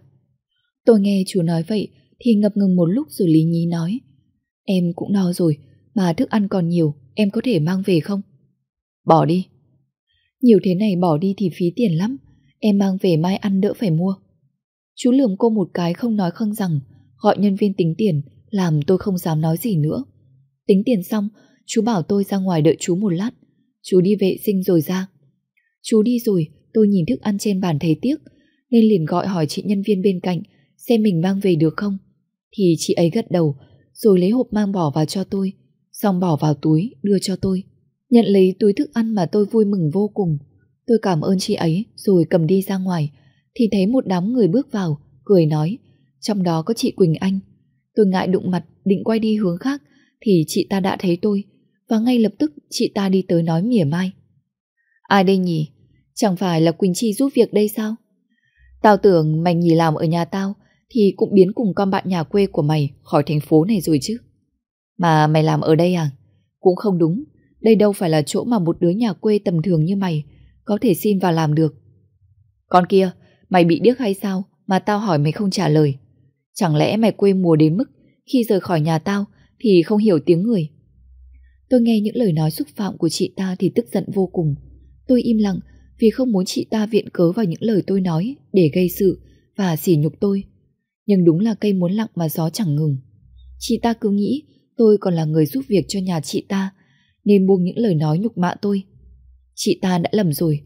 S3: Tôi nghe chú nói vậy thì ngập ngừng một lúc rồi lý nhí nói, em cũng no rồi, mà thức ăn còn nhiều, em có thể mang về không? Bỏ đi. Nhiều thế này bỏ đi thì phí tiền lắm, em mang về mai ăn đỡ phải mua. Chú lườm cô một cái không nói không rằng, gọi nhân viên tính tiền, làm tôi không dám nói gì nữa. Tính tiền xong, chú bảo tôi ra ngoài đợi chú một lát. Chú đi vệ sinh rồi ra. Chú đi rồi, tôi nhìn thức ăn trên bàn thấy tiếc, nên liền gọi hỏi chị nhân viên bên cạnh xem mình mang về được không. Thì chị ấy gật đầu, rồi lấy hộp mang bỏ vào cho tôi, xong bỏ vào túi đưa cho tôi. Nhận lấy túi thức ăn mà tôi vui mừng vô cùng. Tôi cảm ơn chị ấy rồi cầm đi ra ngoài, thì thấy một đám người bước vào, cười nói, trong đó có chị Quỳnh Anh. Tôi ngại đụng mặt, định quay đi hướng khác, thì chị ta đã thấy tôi, và ngay lập tức chị ta đi tới nói mỉa mai. Ai đây nhỉ? Chẳng phải là Quỳnh Chi giúp việc đây sao? Tao tưởng mày nghỉ làm ở nhà tao thì cũng biến cùng con bạn nhà quê của mày khỏi thành phố này rồi chứ. Mà mày làm ở đây à? Cũng không đúng, đây đâu phải là chỗ mà một đứa nhà quê tầm thường như mày có thể xin vào làm được. Con kia, mày bị điếc hay sao mà tao hỏi mày không trả lời? Chẳng lẽ mày quê mùa đến mức khi rời khỏi nhà tao thì không hiểu tiếng người? Tôi nghe những lời nói xúc phạm của chị ta thì tức giận vô cùng. Tôi im lặng vì không muốn chị ta viện cớ vào những lời tôi nói để gây sự và sỉ nhục tôi. Nhưng đúng là cây muốn lặng mà gió chẳng ngừng. Chị ta cứ nghĩ tôi còn là người giúp việc cho nhà chị ta, nên buông những lời nói nhục mạ tôi. Chị ta đã lầm rồi,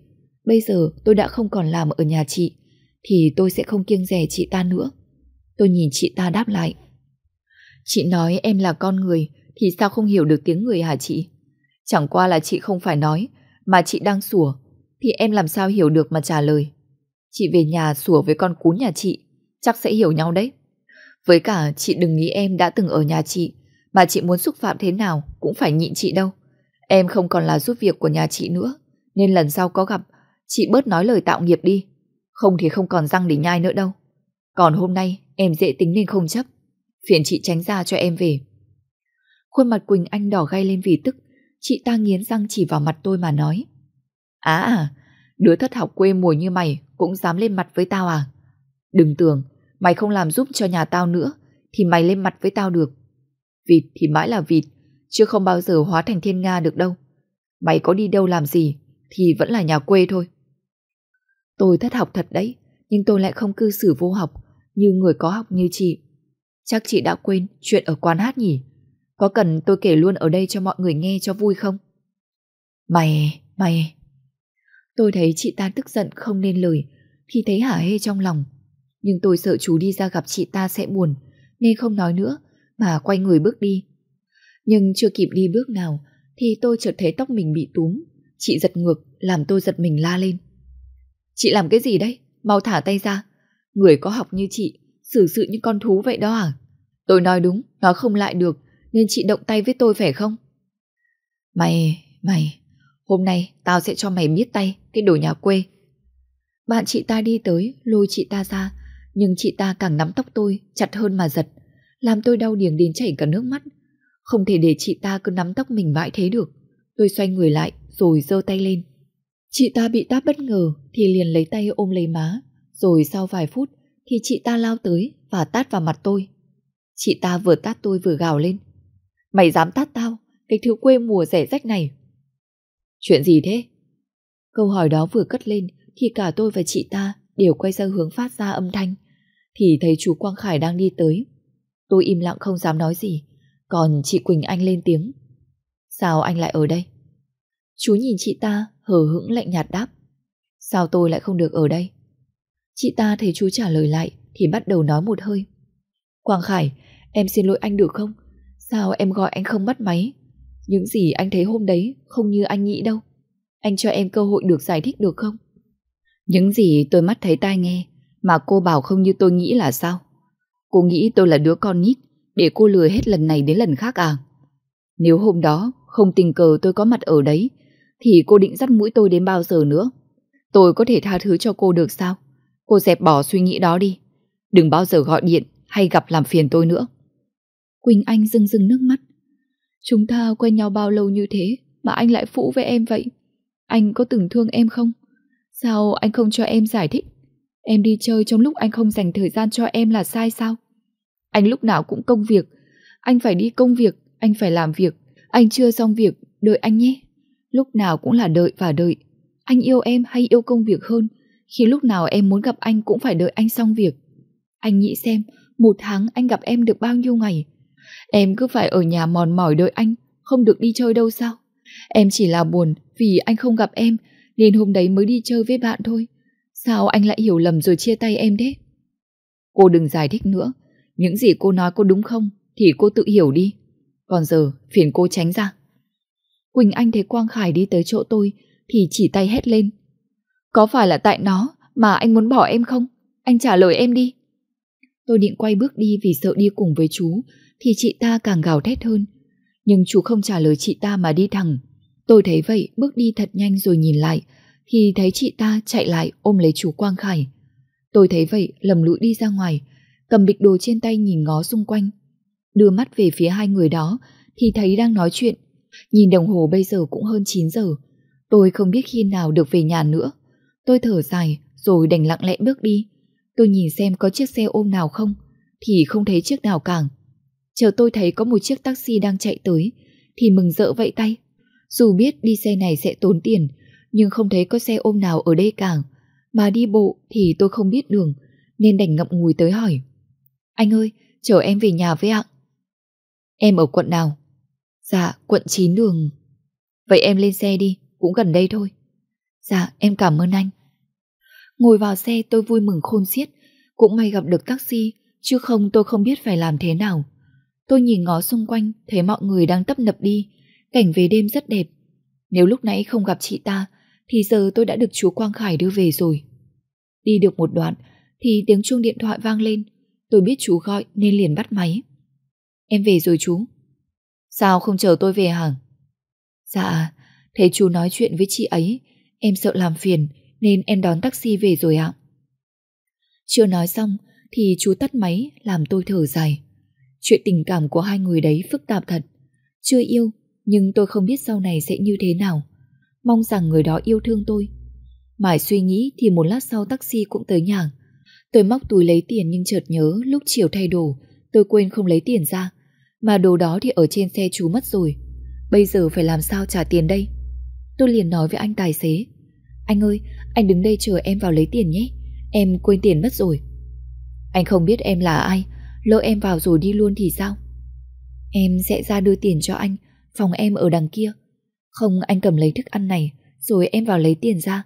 S3: bây giờ tôi đã không còn làm ở nhà chị, thì tôi sẽ không kiêng rẻ chị ta nữa. Tôi nhìn chị ta đáp lại. Chị nói em là con người, thì sao không hiểu được tiếng người hả chị? Chẳng qua là chị không phải nói, mà chị đang sủa, thì em làm sao hiểu được mà trả lời. Chị về nhà sủa với con cún nhà chị, chắc sẽ hiểu nhau đấy. Với cả chị đừng nghĩ em đã từng ở nhà chị, mà chị muốn xúc phạm thế nào cũng phải nhịn chị đâu. Em không còn là giúp việc của nhà chị nữa, nên lần sau có gặp, chị bớt nói lời tạo nghiệp đi. Không thì không còn răng để nhai nữa đâu. Còn hôm nay em dễ tính nên không chấp. Phiền chị tránh ra cho em về. Khuôn mặt Quỳnh Anh đỏ gay lên vì tức, chị ta nghiến răng chỉ vào mặt tôi mà nói. Á à, đứa thất học quê mùa như mày cũng dám lên mặt với tao à? Đừng tưởng, mày không làm giúp cho nhà tao nữa, thì mày lên mặt với tao được. Vịt thì mãi là vịt, chứ không bao giờ hóa thành thiên Nga được đâu. Mày có đi đâu làm gì, thì vẫn là nhà quê thôi. Tôi thất học thật đấy, nhưng tôi lại không cư xử vô học, như người có học như chị. Chắc chị đã quên chuyện ở quán hát nhỉ? Có cần tôi kể luôn ở đây cho mọi người nghe cho vui không? Mày, mày... Tôi thấy chị ta tức giận không nên lời, thì thấy hả hê trong lòng. Nhưng tôi sợ chú đi ra gặp chị ta sẽ buồn, nên không nói nữa, mà quay người bước đi. Nhưng chưa kịp đi bước nào, thì tôi chợt thấy tóc mình bị túm. Chị giật ngược, làm tôi giật mình la lên. Chị làm cái gì đấy? Mau thả tay ra. Người có học như chị, xử sự như con thú vậy đó à? Tôi nói đúng, nói không lại được, nên chị động tay với tôi phải không? Mày, mày, hôm nay tao sẽ cho mày biết tay, cái đồ nhà quê. Bạn chị ta đi tới, lôi chị ta ra, nhưng chị ta càng nắm tóc tôi, chặt hơn mà giật, làm tôi đau điềng đến chảy cả nước mắt. Không thể để chị ta cứ nắm tóc mình mãi thế được. Tôi xoay người lại, rồi giơ tay lên. Chị ta bị tát bất ngờ thì liền lấy tay ôm lấy má, rồi sau vài phút thì chị ta lao tới và tát vào mặt tôi. Chị ta vừa tát tôi vừa gào lên. Mày dám tát tao, cái thứ quê mùa rẻ rách này. Chuyện gì thế? Câu hỏi đó vừa cất lên thì cả tôi và chị ta đều quay ra hướng phát ra âm thanh. Thì thấy chú Quang Khải đang đi tới. Tôi im lặng không dám nói gì, còn chị Quỳnh Anh lên tiếng. Sao anh lại ở đây? Chú nhìn chị ta hờ hững lạnh nhạt đáp. Sao tôi lại không được ở đây? Chị ta thấy chú trả lời lại thì bắt đầu nói một hơi. Quang Khải, em xin lỗi anh được không? Sao em gọi anh không bắt máy? Những gì anh thấy hôm đấy không như anh nghĩ đâu. Anh cho em cơ hội được giải thích được không? Những gì tôi mắt thấy tai nghe mà cô bảo không như tôi nghĩ là sao? Cô nghĩ tôi là đứa con nít, để cô lừa hết lần này đến lần khác à? Nếu hôm đó không tình cờ tôi có mặt ở đấy, thì cô định dắt mũi tôi đến bao giờ nữa? Tôi có thể tha thứ cho cô được sao? Cô dẹp bỏ suy nghĩ đó đi. Đừng bao giờ gọi điện hay gặp làm phiền tôi nữa. Quỳnh Anh rưng rưng nước mắt. Chúng ta quen nhau bao lâu như thế mà anh lại phũ với em vậy? Anh có từng thương em không? Sao anh không cho em giải thích? Em đi chơi trong lúc anh không dành thời gian cho em là sai sao? Anh lúc nào cũng công việc. Anh phải đi công việc, anh phải làm việc. Anh chưa xong việc, đợi anh nhé. Lúc nào cũng là đợi và đợi. Anh yêu em hay yêu công việc hơn? Khi lúc nào em muốn gặp anh cũng phải đợi anh xong việc. Anh nghĩ xem, một tháng anh gặp em được bao nhiêu ngày? Em cứ phải ở nhà mòn mỏi đợi anh, không được đi chơi đâu sao? Em chỉ là buồn vì anh không gặp em, nên hôm đấy mới đi chơi với bạn thôi. Sao anh lại hiểu lầm rồi chia tay em thế? Cô đừng giải thích nữa. Những gì cô nói có đúng không thì cô tự hiểu đi. Còn giờ phiền cô tránh ra. Quỳnh Anh thấy Quang Khải đi tới chỗ tôi thì chỉ tay hét lên. Có phải là tại nó mà anh muốn bỏ em không? Anh trả lời em đi. Tôi định quay bước đi vì sợ đi cùng với chú thì chị ta càng gào thét hơn. Nhưng chú không trả lời chị ta mà đi thẳng. Tôi thấy vậy, bước đi thật nhanh rồi nhìn lại, thì thấy chị ta chạy lại ôm lấy chú Quang Khải. Tôi thấy vậy, lầm lũi đi ra ngoài, cầm bịch đồ trên tay nhìn ngó xung quanh. Đưa mắt về phía hai người đó, thì thấy đang nói chuyện. Nhìn đồng hồ bây giờ cũng hơn 9 giờ. Tôi không biết khi nào được về nhà nữa. Tôi thở dài, rồi đành lặng lẽ bước đi. Tôi nhìn xem có chiếc xe ôm nào không, thì không thấy chiếc nào càng. Chờ tôi thấy có một chiếc taxi đang chạy tới thì mừng rỡ vẫy tay. Dù biết đi xe này sẽ tốn tiền nhưng không thấy có xe ôm nào ở đây cả Mà đi bộ thì tôi không biết đường nên đành ngậm ngùi tới hỏi. Anh ơi, chở em về nhà với ạ. Em ở quận nào? Dạ, quận 9 đường. Vậy em lên xe đi, cũng gần đây thôi. Dạ, em cảm ơn anh. Ngồi vào xe tôi vui mừng khôn xiết, cũng may gặp được taxi, chứ không tôi không biết phải làm thế nào. Tôi nhìn ngó xung quanh, thấy mọi người đang tấp nập đi, cảnh về đêm rất đẹp. Nếu lúc nãy không gặp chị ta, thì giờ tôi đã được chú Quang Khải đưa về rồi. Đi được một đoạn, thì tiếng chuông điện thoại vang lên. Tôi biết chú gọi nên liền bắt máy. Em về rồi chú. Sao không chờ tôi về hả? Dạ, thấy chú nói chuyện với chị ấy, em sợ làm phiền nên em đón taxi về rồi ạ. Chưa nói xong thì chú tắt máy làm tôi thở dài. Chuyện tình cảm của hai người đấy phức tạp thật. Chưa yêu, nhưng tôi không biết sau này sẽ như thế nào. Mong rằng người đó yêu thương tôi. Mãi suy nghĩ thì một lát sau taxi cũng tới nhà. Tôi móc túi lấy tiền nhưng chợt nhớ lúc chiều thay đồ, tôi quên không lấy tiền ra. Mà đồ đó thì ở trên xe chú mất rồi. Bây giờ phải làm sao trả tiền đây? Tôi liền nói với anh tài xế. Anh ơi, anh đứng đây chờ em vào lấy tiền nhé. Em quên tiền mất rồi. Anh không biết em là ai, lỡ em vào rồi đi luôn thì sao? Em sẽ ra đưa tiền cho anh, phòng em ở đằng kia. Không anh cầm lấy thức ăn này, rồi em vào lấy tiền ra.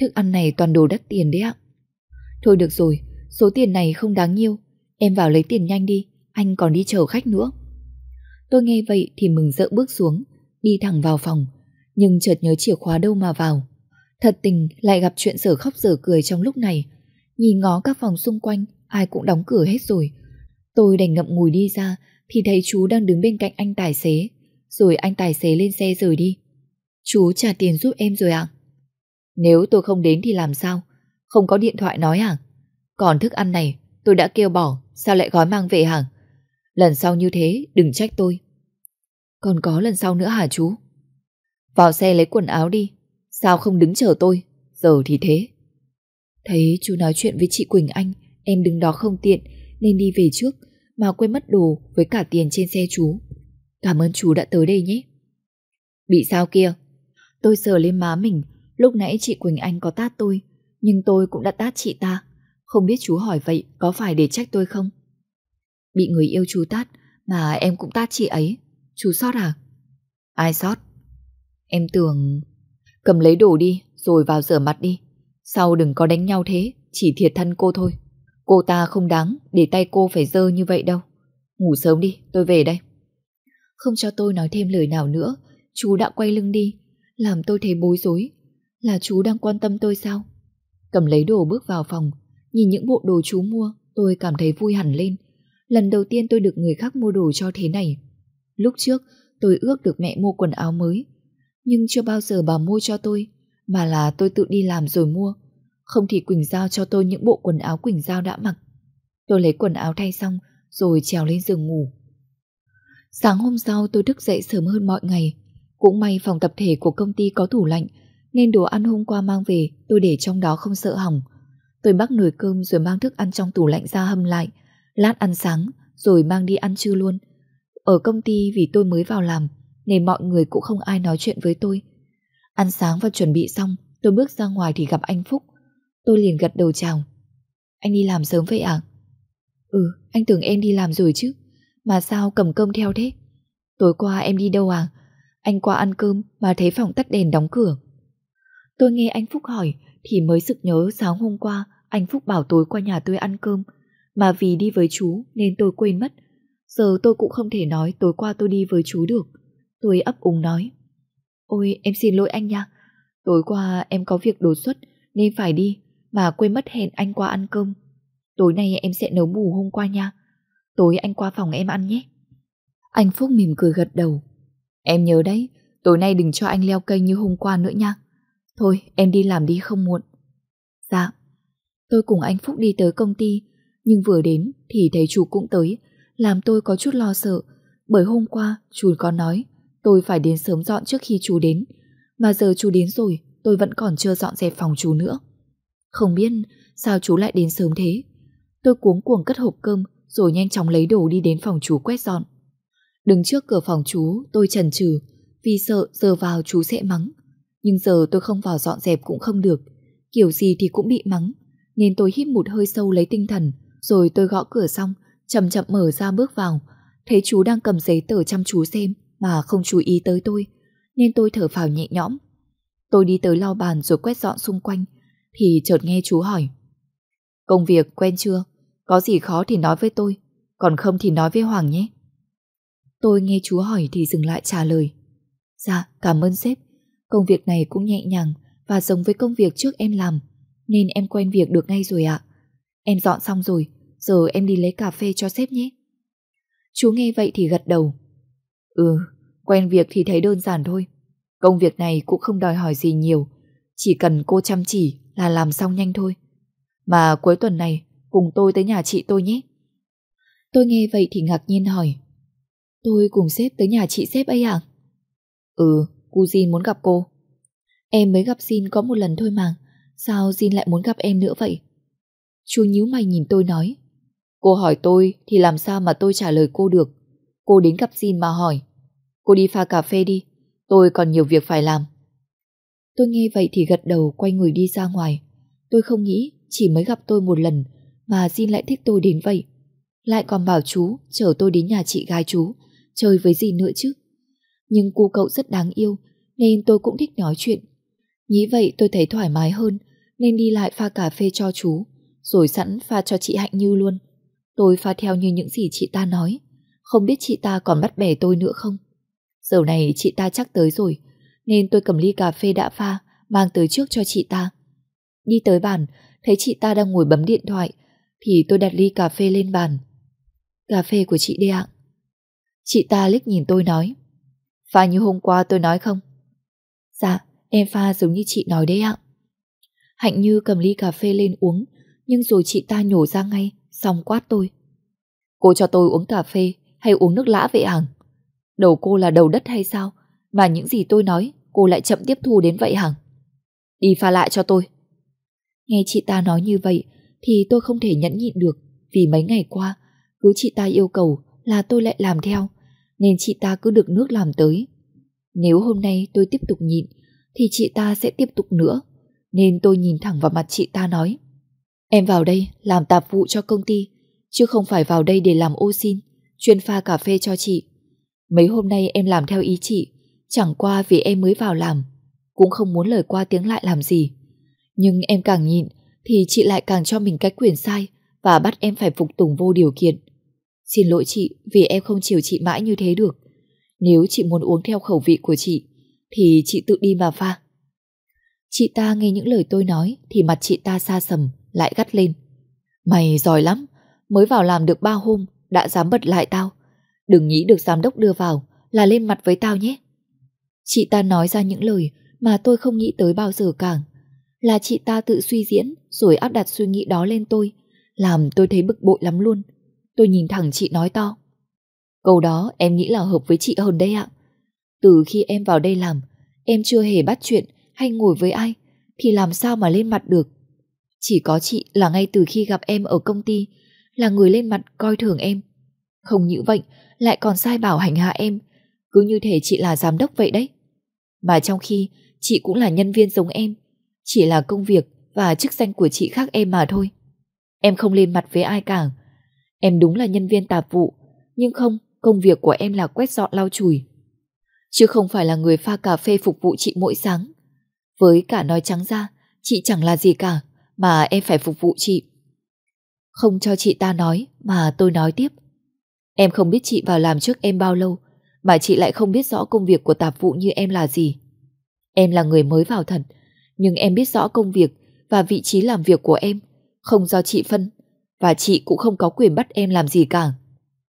S3: Thức ăn này toàn đồ đắt tiền đấy ạ. Thôi được rồi, số tiền này không đáng nhiêu. Em vào lấy tiền nhanh đi, anh còn đi chờ khách nữa. Tôi nghe vậy thì mừng rỡ bước xuống, đi thẳng vào phòng, nhưng chợt nhớ chìa khóa đâu mà vào. Thật tình lại gặp chuyện sở khóc sở cười trong lúc này. Nhìn ngó các phòng xung quanh, ai cũng đóng cửa hết rồi. Tôi đành ngậm ngùi đi ra thì thấy chú đang đứng bên cạnh anh tài xế. Rồi anh tài xế lên xe rời đi. Chú trả tiền giúp em rồi ạ. Nếu tôi không đến thì làm sao? Không có điện thoại nói à? Còn thức ăn này tôi đã kêu bỏ, sao lại gói mang về hả? Lần sau như thế đừng trách tôi. Còn có lần sau nữa hả chú? Vào xe lấy quần áo đi, sao không đứng chờ tôi, giờ thì thế. Thấy chú nói chuyện với chị Quỳnh Anh, em đứng đó không tiện nên đi về trước mà quên mất đồ với cả tiền trên xe chú. Cảm ơn chú đã tới đây nhé. Bị sao kia? Tôi sờ lên má mình, lúc nãy chị Quỳnh Anh có tát tôi, nhưng tôi cũng đã tát chị ta. Không biết chú hỏi vậy có phải để trách tôi không? Bị người yêu chú tát mà em cũng tát chị ấy. Chú sót à? Ai sót? Em tưởng... Cầm lấy đồ đi rồi vào rửa mặt đi. Sau đừng có đánh nhau thế, chỉ thiệt thân cô thôi. Cô ta không đáng để tay cô phải dơ như vậy đâu. Ngủ sớm đi, tôi về đây. Không cho tôi nói thêm lời nào nữa, chú đã quay lưng đi, làm tôi thấy bối rối. Là chú đang quan tâm tôi sao? Cầm lấy đồ bước vào phòng, nhìn những bộ đồ chú mua, tôi cảm thấy vui hẳn lên. Lần đầu tiên tôi được người khác mua đồ cho thế này. Lúc trước, tôi ước được mẹ mua quần áo mới, nhưng chưa bao giờ bà mua cho tôi, mà là tôi tự đi làm rồi mua. Không thì Quỳnh Giao cho tôi những bộ quần áo Quỳnh Giao đã mặc. Tôi lấy quần áo thay xong, rồi trèo lên giường ngủ. Sáng hôm sau tôi thức dậy sớm hơn mọi ngày. Cũng may phòng tập thể của công ty có tủ lạnh, nên đồ ăn hôm qua mang về tôi để trong đó không sợ hỏng. Tôi bắt nồi cơm rồi mang thức ăn trong tủ lạnh ra hâm lại, lát ăn sáng rồi mang đi ăn trưa luôn. Ở công ty vì tôi mới vào làm nên mọi người cũng không ai nói chuyện với tôi. Ăn sáng và chuẩn bị xong, tôi bước ra ngoài thì gặp anh Phúc. Tôi liền gật đầu chào. Anh đi làm sớm vậy à? Ừ, anh tưởng em đi làm rồi chứ. Mà sao cầm cơm theo thế? Tối qua em đi đâu à? Anh qua ăn cơm mà thấy phòng tắt đèn đóng cửa. Tôi nghe anh Phúc hỏi thì mới sực nhớ sáng hôm qua anh Phúc bảo tối qua nhà tôi ăn cơm. Mà vì đi với chú nên tôi quên mất. Giờ tôi cũng không thể nói tối qua tôi đi với chú được. Tôi ấp úng nói. Ôi em xin lỗi anh nha. Tối qua em có việc đột xuất nên phải đi mà quên mất hẹn anh qua ăn cơm. Tối nay em sẽ nấu bù hôm qua nha. Tối anh qua phòng em ăn nhé. Anh Phúc mỉm cười gật đầu. Em nhớ đấy, tối nay đừng cho anh leo cây như hôm qua nữa nha. Thôi em đi làm đi không muộn. Dạ. Tôi cùng anh Phúc đi tới công ty, nhưng vừa đến thì thấy chú cũng tới, làm tôi có chút lo sợ, bởi hôm qua chú có nói tôi phải đến sớm dọn trước khi chú đến, mà giờ chú đến rồi tôi vẫn còn chưa dọn dẹp phòng chú nữa. Không biết sao chú lại đến sớm thế. Tôi cuống cuồng cất hộp cơm rồi nhanh chóng lấy đồ đi đến phòng chú quét dọn. Đứng trước cửa phòng chú tôi chần chừ vì sợ giờ vào chú sẽ mắng. Nhưng giờ tôi không vào dọn dẹp cũng không được. Kiểu gì thì cũng bị mắng. Nên tôi hít một hơi sâu lấy tinh thần rồi tôi gõ cửa xong chậm chậm mở ra bước vào thấy chú đang cầm giấy tờ chăm chú xem mà không chú ý tới tôi, nên tôi thở phào nhẹ nhõm. Tôi đi tới lau bàn rồi quét dọn xung quanh, thì chợt nghe chú hỏi. Công việc quen chưa? Có gì khó thì nói với tôi, còn không thì nói với Hoàng nhé. Tôi nghe chú hỏi thì dừng lại trả lời. Dạ, cảm ơn sếp. Công việc này cũng nhẹ nhàng và giống với công việc trước em làm, nên em quen việc được ngay rồi ạ. Em dọn xong rồi, giờ em đi lấy cà phê cho sếp nhé. Chú nghe vậy thì gật đầu. Ừ, quen việc thì thấy đơn giản thôi. Công việc này cũng không đòi hỏi gì nhiều, chỉ cần cô chăm chỉ là làm xong nhanh thôi. Mà cuối tuần này cùng tôi tới nhà chị tôi nhé. Tôi nghe vậy thì ngạc nhiên hỏi. Tôi cùng sếp tới nhà chị sếp ấy à? Ừ, cô Jin muốn gặp cô. Em mới gặp Jin có một lần thôi mà, sao Jin lại muốn gặp em nữa vậy? Chú nhíu mày nhìn tôi nói. Cô hỏi tôi thì làm sao mà tôi trả lời cô được. Cô đến gặp Jin mà hỏi. Cô đi pha cà phê đi, tôi còn nhiều việc phải làm. Tôi nghe vậy thì gật đầu quay người đi ra ngoài. Tôi không nghĩ chỉ mới gặp tôi một lần mà Jin lại thích tôi đến vậy. Lại còn bảo chú chở tôi đến nhà chị gái chú, chơi với gì nữa chứ. Nhưng cu cậu rất đáng yêu nên tôi cũng thích nói chuyện. Nghĩ vậy tôi thấy thoải mái hơn nên đi lại pha cà phê cho chú, rồi sẵn pha cho chị Hạnh Như luôn. Tôi pha theo như những gì chị ta nói, không biết chị ta còn bắt bẻ tôi nữa không. Giờ này chị ta chắc tới rồi, nên tôi cầm ly cà phê đã pha, mang tới trước cho chị ta. Đi tới bàn, thấy chị ta đang ngồi bấm điện thoại, thì tôi đặt ly cà phê lên bàn. Cà phê của chị đi ạ. Chị ta liếc nhìn tôi nói, pha như hôm qua tôi nói không? Dạ, em pha giống như chị nói đấy ạ. Hạnh Như cầm ly cà phê lên uống, nhưng rồi chị ta nhổ ra ngay, xong quát tôi. Cô cho tôi uống cà phê hay uống nước lã vậy hằng? Đầu cô là đầu đất hay sao? Mà những gì tôi nói, cô lại chậm tiếp thu đến vậy hằng? Đi pha lại cho tôi. Nghe chị ta nói như vậy, thì tôi không thể nhẫn nhịn được, vì mấy ngày qua, cứ chị ta yêu cầu là tôi lại làm theo, nên chị ta cứ được nước làm tới. Nếu hôm nay tôi tiếp tục nhịn, thì chị ta sẽ tiếp tục nữa, nên tôi nhìn thẳng vào mặt chị ta nói. Em vào đây làm tạp vụ cho công ty, chứ không phải vào đây để làm ô xin, chuyên pha cà phê cho chị. Mấy hôm nay em làm theo ý chị, chẳng qua vì em mới vào làm, cũng không muốn lời qua tiếng lại làm gì. Nhưng em càng nhịn, thì chị lại càng cho mình cái quyền sai và bắt em phải phục tùng vô điều kiện. Xin lỗi chị vì em không chiều chị mãi như thế được. Nếu chị muốn uống theo khẩu vị của chị, thì chị tự đi mà pha. Chị ta nghe những lời tôi nói thì mặt chị ta xa sầm, lại gắt lên. Mày giỏi lắm, mới vào làm được ba hôm, đã dám bật lại tao. Đừng nghĩ được giám đốc đưa vào là lên mặt với tao nhé. Chị ta nói ra những lời mà tôi không nghĩ tới bao giờ cả. Là chị ta tự suy diễn rồi áp đặt suy nghĩ đó lên tôi, làm tôi thấy bực bội lắm luôn. Tôi nhìn thẳng chị nói to. Câu đó em nghĩ là hợp với chị hơn đây ạ. Từ khi em vào đây làm, em chưa hề bắt chuyện hay ngồi với ai, thì làm sao mà lên mặt được. Chỉ có chị là ngay từ khi gặp em ở công ty là người lên mặt coi thường em. Không như vậy lại còn sai bảo hành hạ em, cứ như thể chị là giám đốc vậy đấy. Mà trong khi chị cũng là nhân viên giống em, chỉ là công việc và chức danh của chị khác em mà thôi. Em không lên mặt với ai cả. Em đúng là nhân viên tạp vụ, nhưng không, công việc của em là quét dọn lau chùi. Chứ không phải là người pha cà phê phục vụ chị mỗi sáng. Với cả nói trắng ra, chị chẳng là gì cả mà em phải phục vụ chị. Không cho chị ta nói mà tôi nói tiếp. Em không biết chị vào làm trước em bao lâu mà chị lại không biết rõ công việc của tạp vụ như em là gì. Em là người mới vào thật, nhưng em biết rõ công việc và vị trí làm việc của em không do chị phân và chị cũng không có quyền bắt em làm gì cả.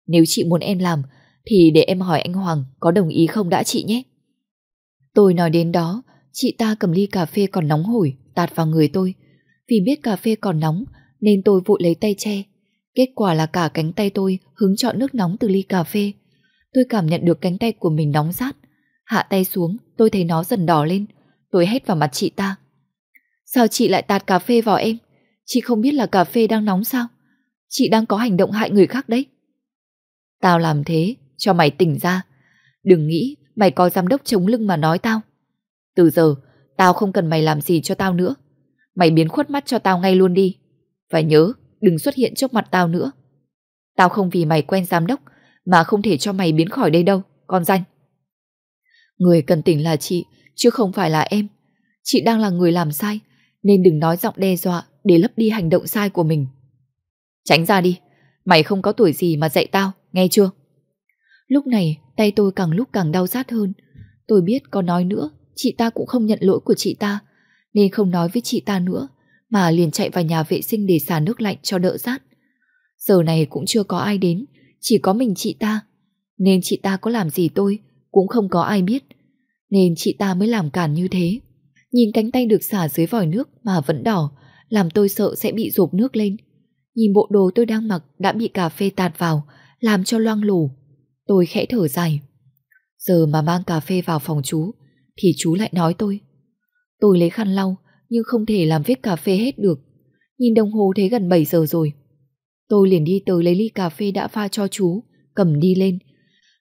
S3: Nếu chị muốn em làm thì để em hỏi anh Hoàng có đồng ý không đã chị nhé. Tôi nói đến đó, chị ta cầm ly cà phê còn nóng hổi tạt vào người tôi vì biết cà phê còn nóng nên tôi vội lấy tay che. Kết quả là cả cánh tay tôi hứng chọn nước nóng từ ly cà phê. Tôi cảm nhận được cánh tay của mình nóng rát. Hạ tay xuống, tôi thấy nó dần đỏ lên. Tôi hét vào mặt chị ta. Sao chị lại tạt cà phê vào em? Chị không biết là cà phê đang nóng sao? Chị đang có hành động hại người khác đấy. Tao làm thế, cho mày tỉnh ra. Đừng nghĩ mày có giám đốc chống lưng mà nói tao. Từ giờ, tao không cần mày làm gì cho tao nữa. Mày biến khuất mắt cho tao ngay luôn đi. Và nhớ, đừng xuất hiện trước mặt tao nữa. Tao không vì mày quen giám đốc mà không thể cho mày biến khỏi đây đâu, con danh. Người cần tỉnh là chị, chứ không phải là em. Chị đang là người làm sai, nên đừng nói giọng đe dọa để lấp đi hành động sai của mình. Tránh ra đi, mày không có tuổi gì mà dạy tao, nghe chưa? Lúc này, tay tôi càng lúc càng đau rát hơn. Tôi biết có nói nữa, chị ta cũng không nhận lỗi của chị ta, nên không nói với chị ta nữa, mà liền chạy vào nhà vệ sinh để xả nước lạnh cho đỡ rát. Giờ này cũng chưa có ai đến, chỉ có mình chị ta. Nên chị ta có làm gì tôi, cũng không có ai biết. Nên chị ta mới làm cản như thế. Nhìn cánh tay được xả dưới vòi nước mà vẫn đỏ, làm tôi sợ sẽ bị rộp nước lên. Nhìn bộ đồ tôi đang mặc đã bị cà phê tạt vào, làm cho loang lổ. Tôi khẽ thở dài. Giờ mà mang cà phê vào phòng chú, thì chú lại nói tôi. Tôi lấy khăn lau, nhưng không thể làm vết cà phê hết được. Nhìn đồng hồ thấy gần 7 giờ rồi. Tôi liền đi tới lấy ly cà phê đã pha cho chú, cầm đi lên.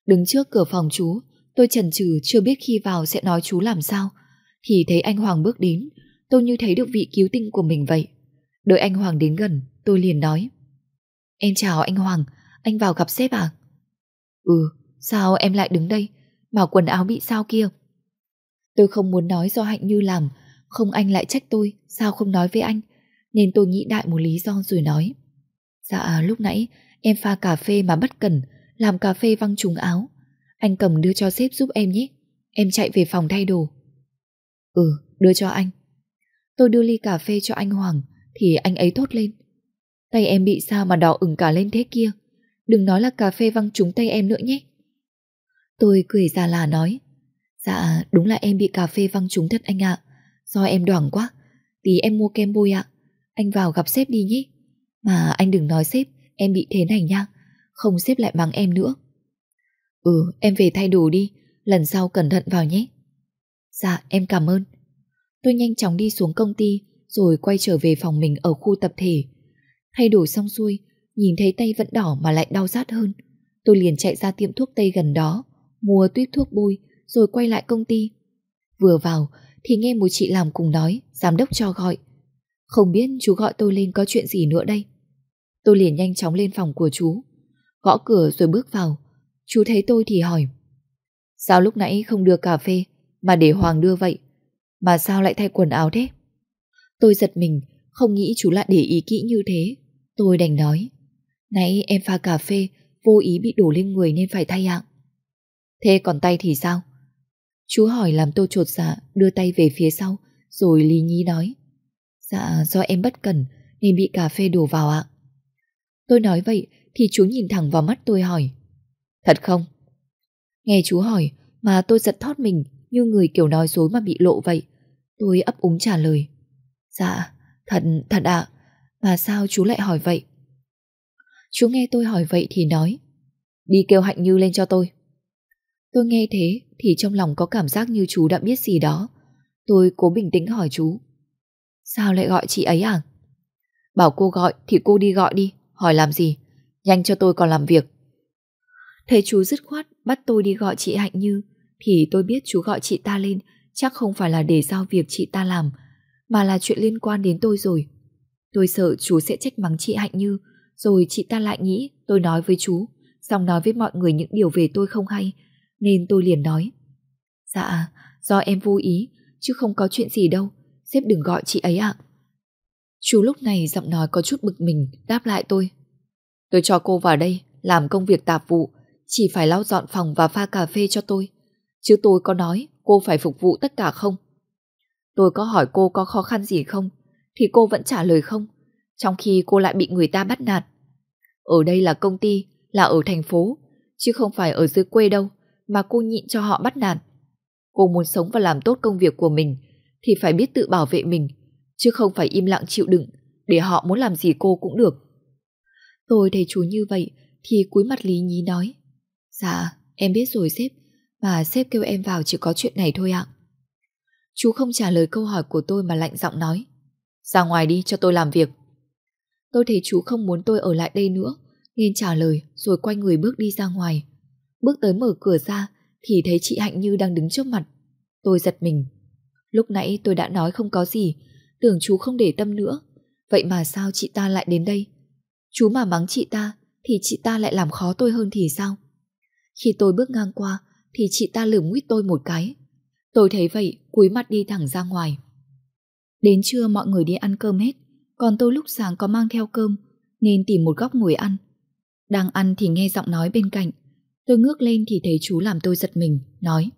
S3: Đứng trước cửa phòng chú, tôi chần chừ chưa biết khi vào sẽ nói chú làm sao. Thì thấy anh Hoàng bước đến, tôi như thấy được vị cứu tinh của mình vậy. Đợi anh Hoàng đến gần, tôi liền nói. Em chào anh Hoàng, anh vào gặp sếp à? Ừ, sao em lại đứng đây? Mà quần áo bị sao kia? Tôi không muốn nói do Hạnh Như làm, không anh lại trách tôi, sao không nói với anh? Nên tôi nghĩ đại một lý do rồi nói. Dạ lúc nãy em pha cà phê mà bất cần, làm cà phê văng trúng áo. Anh cầm đưa cho sếp giúp em nhé. Em chạy về phòng thay đồ. Ừ, đưa cho anh. Tôi đưa ly cà phê cho anh Hoàng, thì anh ấy thốt lên. Tay em bị sao mà đỏ ửng cả lên thế kia. Đừng nói là cà phê văng trúng tay em nữa nhé. Tôi cười già là nói. Dạ, đúng là em bị cà phê văng trúng thật anh ạ. Do em đoảng quá. Tí em mua kem bôi ạ. Anh vào gặp sếp đi nhé. Mà anh đừng nói sếp, em bị thế này nha. Không sếp lại mắng em nữa. Ừ, em về thay đồ đi. Lần sau cẩn thận vào nhé. Dạ, em cảm ơn. Tôi nhanh chóng đi xuống công ty, rồi quay trở về phòng mình ở khu tập thể. Thay đổi xong xuôi, nhìn thấy tay vẫn đỏ mà lại đau rát hơn. Tôi liền chạy ra tiệm thuốc tây gần đó, mua tuyết thuốc bôi, rồi quay lại công ty. Vừa vào thì nghe một chị làm cùng nói, giám đốc cho gọi. Không biết chú gọi tôi lên có chuyện gì nữa đây. Tôi liền nhanh chóng lên phòng của chú, gõ cửa rồi bước vào. Chú thấy tôi thì hỏi. Sao lúc nãy không đưa cà phê mà để Hoàng đưa vậy? Mà sao lại thay quần áo thế? Tôi giật mình, không nghĩ chú lại để ý kỹ như thế. Tôi đành nói. Nãy em pha cà phê, vô ý bị đổ lên người nên phải thay ạ. Thế còn tay thì sao? Chú hỏi làm tôi trột dạ, đưa tay về phía sau, rồi lý nhí nói. Dạ, do em bất cẩn nên bị cà phê đổ vào ạ. Tôi nói vậy thì chú nhìn thẳng vào mắt tôi hỏi. Thật không? Nghe chú hỏi mà tôi giật thót mình như người kiểu nói dối mà bị lộ vậy. Tôi ấp úng trả lời. Dạ, thật, thật ạ. Mà sao chú lại hỏi vậy? Chú nghe tôi hỏi vậy thì nói. Đi kêu Hạnh Như lên cho tôi. Tôi nghe thế thì trong lòng có cảm giác như chú đã biết gì đó. Tôi cố bình tĩnh hỏi chú. Sao lại gọi chị ấy à? Bảo cô gọi thì cô đi gọi đi, hỏi làm gì? Nhanh cho tôi còn làm việc. Thấy chú dứt khoát bắt tôi đi gọi chị Hạnh Như thì tôi biết chú gọi chị ta lên chắc không phải là để giao việc chị ta làm mà là chuyện liên quan đến tôi rồi. Tôi sợ chú sẽ trách mắng chị Hạnh Như rồi chị ta lại nghĩ tôi nói với chú xong nói với mọi người những điều về tôi không hay nên tôi liền nói Dạ, do em vô ý chứ không có chuyện gì đâu Sếp đừng gọi chị ấy ạ Chú lúc này giọng nói có chút bực mình Đáp lại tôi. Tôi cho cô vào đây làm công việc tạp vụ Chỉ phải lau dọn phòng và pha cà phê cho tôi. Chứ tôi có nói cô phải phục vụ tất cả không? Tôi có hỏi cô có khó khăn gì không Thì cô vẫn trả lời không Trong khi cô lại bị người ta bắt nạt. Ở đây là công ty Là ở thành phố Chứ không phải ở dưới quê đâu Mà cô nhịn cho họ bắt nạt. Cô muốn sống và làm tốt công việc của mình thì phải biết tự bảo vệ mình, chứ không phải im lặng chịu đựng để họ muốn làm gì cô cũng được. Tôi thấy chú như vậy thì cúi mặt lý nhí nói Dạ, em biết rồi sếp, mà sếp kêu em vào chỉ có chuyện này thôi ạ. Chú không trả lời câu hỏi của tôi mà lạnh giọng nói Ra ngoài đi cho tôi làm việc. Tôi thấy chú không muốn tôi ở lại đây nữa nên trả lời rồi quay người bước đi ra ngoài. Bước tới mở cửa ra thì thấy chị Hạnh Như đang đứng trước mặt. Tôi giật mình. Lúc nãy tôi đã nói không có gì, tưởng chú không để tâm nữa. Vậy mà sao chị ta lại đến đây? Chú mà mắng chị ta, thì chị ta lại làm khó tôi hơn thì sao? Khi tôi bước ngang qua thì chị ta lườm nguyết tôi một cái. Tôi thấy vậy, cúi mặt đi thẳng ra ngoài. Đến trưa mọi người đi ăn cơm hết, còn tôi lúc sáng có mang theo cơm, nên tìm một góc ngồi ăn. Đang ăn thì nghe giọng nói bên cạnh. Tôi ngước lên thì thấy chú làm tôi giật mình, nói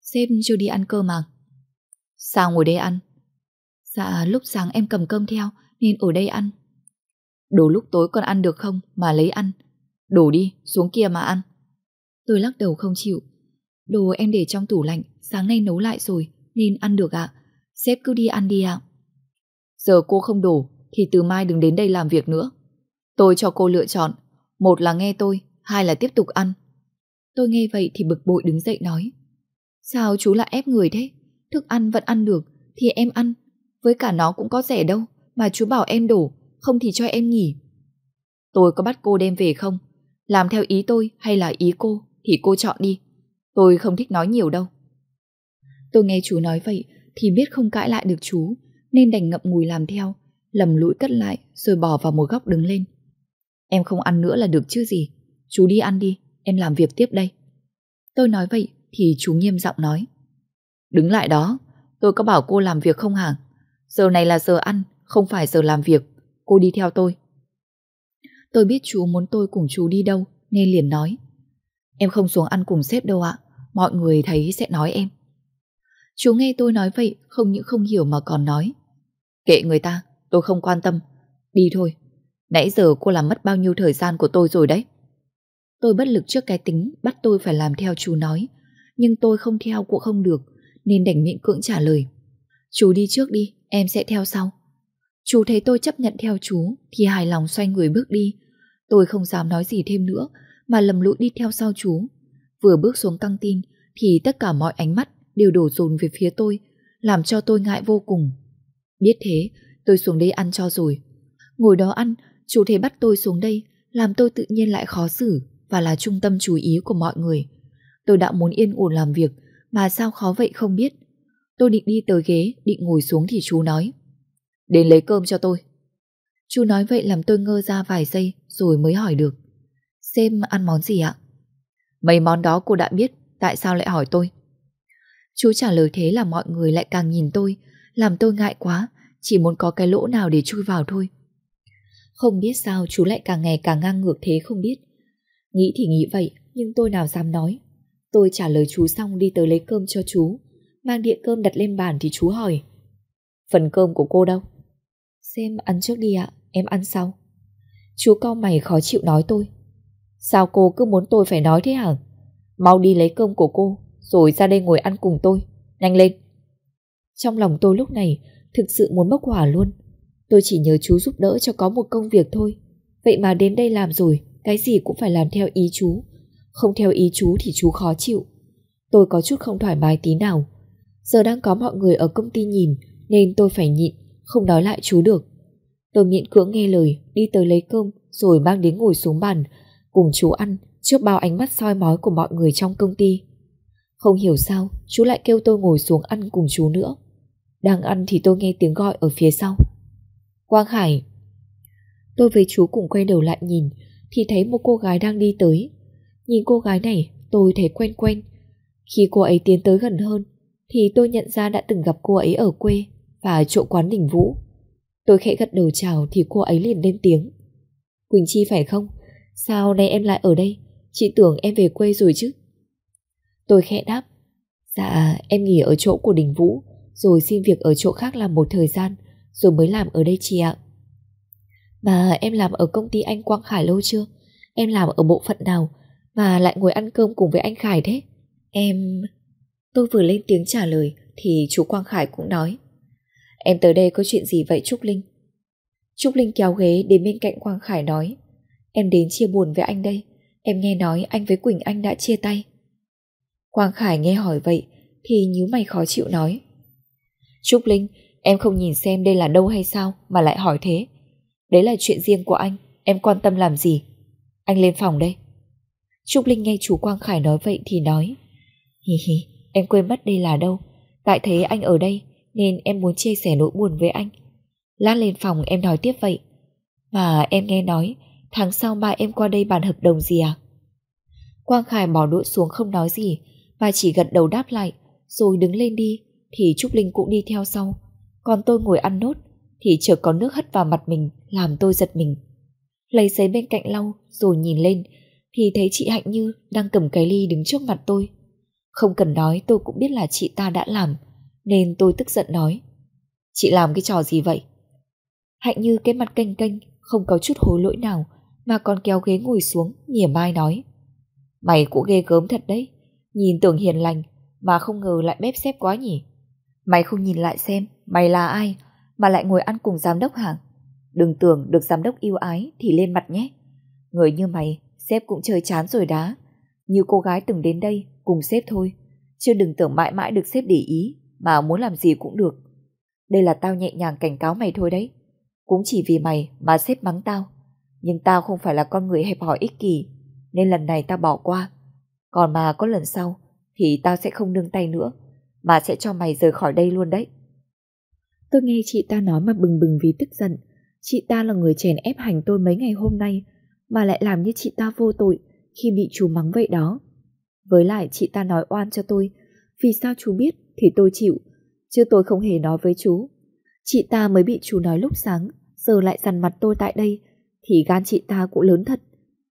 S3: Sếp chưa đi ăn cơm à? Sao ngồi đây ăn? Dạ lúc sáng em cầm cơm theo nên ở đây ăn. Đồ lúc tối còn ăn được không mà lấy ăn. Đổ đi, xuống kia mà ăn. Tôi lắc đầu không chịu. Đồ em để trong tủ lạnh, sáng nay nấu lại rồi, nên ăn được ạ. Sếp cứ đi ăn đi ạ. Giờ cô không đổ, thì từ mai đừng đến đây làm việc nữa. Tôi cho cô lựa chọn, một là nghe tôi, hai là tiếp tục ăn. Tôi nghe vậy thì bực bội đứng dậy nói. Sao chú lại ép người thế? Thức ăn vẫn ăn được, thì em ăn. Với cả nó cũng có rẻ đâu, mà chú bảo em đổ, không thì cho em nghỉ. Tôi có bắt cô đem về không? Làm theo ý tôi hay là ý cô, thì cô chọn đi. Tôi không thích nói nhiều đâu. Tôi nghe chú nói vậy thì biết không cãi lại được chú, nên đành ngậm ngùi làm theo, lầm lũi cất lại rồi bỏ vào một góc đứng lên. Em không ăn nữa là được chứ gì. Chú đi ăn đi, em làm việc tiếp đây. Tôi nói vậy thì chú nghiêm giọng nói. Đứng lại đó, tôi có bảo cô làm việc không hả? Giờ này là giờ ăn, không phải giờ làm việc. Cô đi theo tôi. Tôi biết chú muốn tôi cùng chú đi đâu, nên liền nói. Em không xuống ăn cùng sếp đâu ạ, mọi người thấy sẽ nói em. Chú nghe tôi nói vậy, không những không hiểu mà còn nói. Kệ người ta, tôi không quan tâm. Đi thôi, nãy giờ cô làm mất bao nhiêu thời gian của tôi rồi đấy. Tôi bất lực trước cái tính bắt tôi phải làm theo chú nói, nhưng tôi không theo cũng không được, nên đành miệng cưỡng trả lời. Chú đi trước đi, em sẽ theo sau. Chú thấy tôi chấp nhận theo chú thì hài lòng xoay người bước đi. Tôi không dám nói gì thêm nữa mà lầm lũi đi theo sau chú. Vừa bước xuống căng tin thì tất cả mọi ánh mắt đều đổ dồn về phía tôi, làm cho tôi ngại vô cùng. Biết thế, tôi xuống đây ăn cho rồi. Ngồi đó ăn, chú thấy bắt tôi xuống đây, làm tôi tự nhiên lại khó xử và là trung tâm chú ý của mọi người. Tôi đã muốn yên ổn làm việc, mà sao khó vậy không biết. Tôi định đi tới ghế, định ngồi xuống thì chú nói. Đến lấy cơm cho tôi. Chú nói vậy làm tôi ngơ ra vài giây rồi mới hỏi được. Xem ăn món gì ạ? Mấy món đó cô đã biết, tại sao lại hỏi tôi? Chú trả lời thế là mọi người lại càng nhìn tôi, làm tôi ngại quá, chỉ muốn có cái lỗ nào để chui vào thôi. Không biết sao chú lại càng ngày càng ngang ngược thế không biết. Nghĩ thì nghĩ vậy, nhưng tôi nào dám nói. Tôi trả lời chú xong đi tới lấy cơm cho chú. Mang đĩa cơm đặt lên bàn thì chú hỏi. Phần cơm của cô đâu? Xem ăn trước đi ạ, em ăn sau. Chú cao mày khó chịu nói tôi. Sao cô cứ muốn tôi phải nói thế hả? Mau đi lấy cơm của cô, rồi ra đây ngồi ăn cùng tôi. Nhanh lên. Trong lòng tôi lúc này thực sự muốn bốc hỏa luôn. Tôi chỉ nhớ chú giúp đỡ cho có một công việc thôi. Vậy mà đến đây làm rồi, cái gì cũng phải làm theo ý chú. Không theo ý chú thì chú khó chịu. Tôi có chút không thoải mái tí nào. Giờ đang có mọi người ở công ty nhìn nên tôi phải nhịn, không nói lại chú được. Tôi miễn cưỡng nghe lời, đi tới lấy cơm rồi mang đến ngồi xuống bàn, cùng chú ăn trước bao ánh mắt soi mói của mọi người trong công ty. Không hiểu sao, chú lại kêu tôi ngồi xuống ăn cùng chú nữa. Đang ăn thì tôi nghe tiếng gọi ở phía sau. Quang Hải. Tôi với chú cùng quay đầu lại nhìn, thì thấy một cô gái đang đi tới. Nhìn cô gái này, tôi thấy quen quen. Khi cô ấy tiến tới gần hơn, thì tôi nhận ra đã từng gặp cô ấy ở quê và chỗ quán đỉnh vũ. Tôi khẽ gật đầu chào thì cô ấy liền lên tiếng. Quỳnh Chi phải không? Sao nay em lại ở đây? Chị tưởng em về quê rồi chứ? Tôi khẽ đáp. Dạ, em nghỉ ở chỗ của Đình Vũ, rồi xin việc ở chỗ khác làm một thời gian, rồi mới làm ở đây chị ạ. Mà em làm ở công ty anh Quang Khải lâu chưa? Em làm ở bộ phận nào mà lại ngồi ăn cơm cùng với anh Khải thế? Em... Tôi vừa lên tiếng trả lời thì chú Quang Khải cũng nói. Em tới đây có chuyện gì vậy Trúc Linh? Trúc Linh kéo ghế đến bên cạnh Quang Khải nói. Em đến chia buồn với anh đây. Em nghe nói anh với Quỳnh Anh đã chia tay. Quang Khải nghe hỏi vậy thì nhíu mày khó chịu nói. Trúc Linh, em không nhìn xem đây là đâu hay sao mà lại hỏi thế. Đấy là chuyện riêng của anh, em quan tâm làm gì? Anh lên phòng đây. Trúc Linh nghe chú Quang Khải nói vậy thì nói. Hi hi, em quên mất đây là đâu. Tại thấy anh ở đây nên em muốn chia sẻ nỗi buồn với anh. Lát lên phòng em nói tiếp vậy. Mà em nghe nói tháng sau ba em qua đây bàn hợp đồng gì à?
S2: Quang Khải bỏ đũa xuống không nói gì, mà chỉ gật đầu đáp lại, rồi đứng lên đi, thì Trúc Linh cũng đi theo sau. Còn tôi ngồi ăn nốt, thì chợt có nước hất vào mặt mình, làm tôi giật mình. Lấy giấy bên cạnh lau, rồi nhìn lên, thì thấy chị Hạnh Như đang cầm cái ly đứng trước mặt tôi. Không cần nói tôi cũng biết là chị ta đã làm, nên tôi tức giận nói. Chị làm cái trò gì vậy? Hạnh Như cái mặt canh canh, không có chút hối lỗi nào, mà còn kéo ghế ngồi xuống, mỉa mai nói. Mày cũng ghê gớm thật đấy, nhìn tưởng hiền lành, mà không ngờ lại bếp xếp quá nhỉ. Mày không nhìn lại xem, mày là ai, mà lại ngồi ăn cùng giám đốc hả? Đừng tưởng được giám đốc yêu ái thì lên mặt nhé. Người như mày, sếp cũng chơi chán rồi đá. Như cô gái từng đến đây, cùng sếp thôi. Chứ đừng tưởng mãi mãi được sếp để ý, mà muốn làm gì cũng được. Đây là tao nhẹ nhàng cảnh cáo mày thôi đấy. Cũng chỉ vì mày mà sếp mắng tao. Nhưng tao không phải là con người hẹp hòi ích kỷ, nên lần này tao bỏ qua. Còn mà có lần sau, thì tao sẽ không nương tay nữa, mà sẽ cho mày rời khỏi đây luôn đấy. Tôi nghe chị ta nói mà bừng bừng vì tức giận. Chị ta là người chèn ép hành tôi mấy ngày hôm nay, mà lại làm như chị ta vô tội khi bị chú mắng vậy đó. Với lại chị ta nói oan cho tôi, vì sao chú biết thì tôi chịu, chứ tôi không hề nói với chú. Chị ta mới bị chú nói lúc sáng, giờ lại dằn mặt tôi tại đây, thì gan chị ta cũng lớn thật.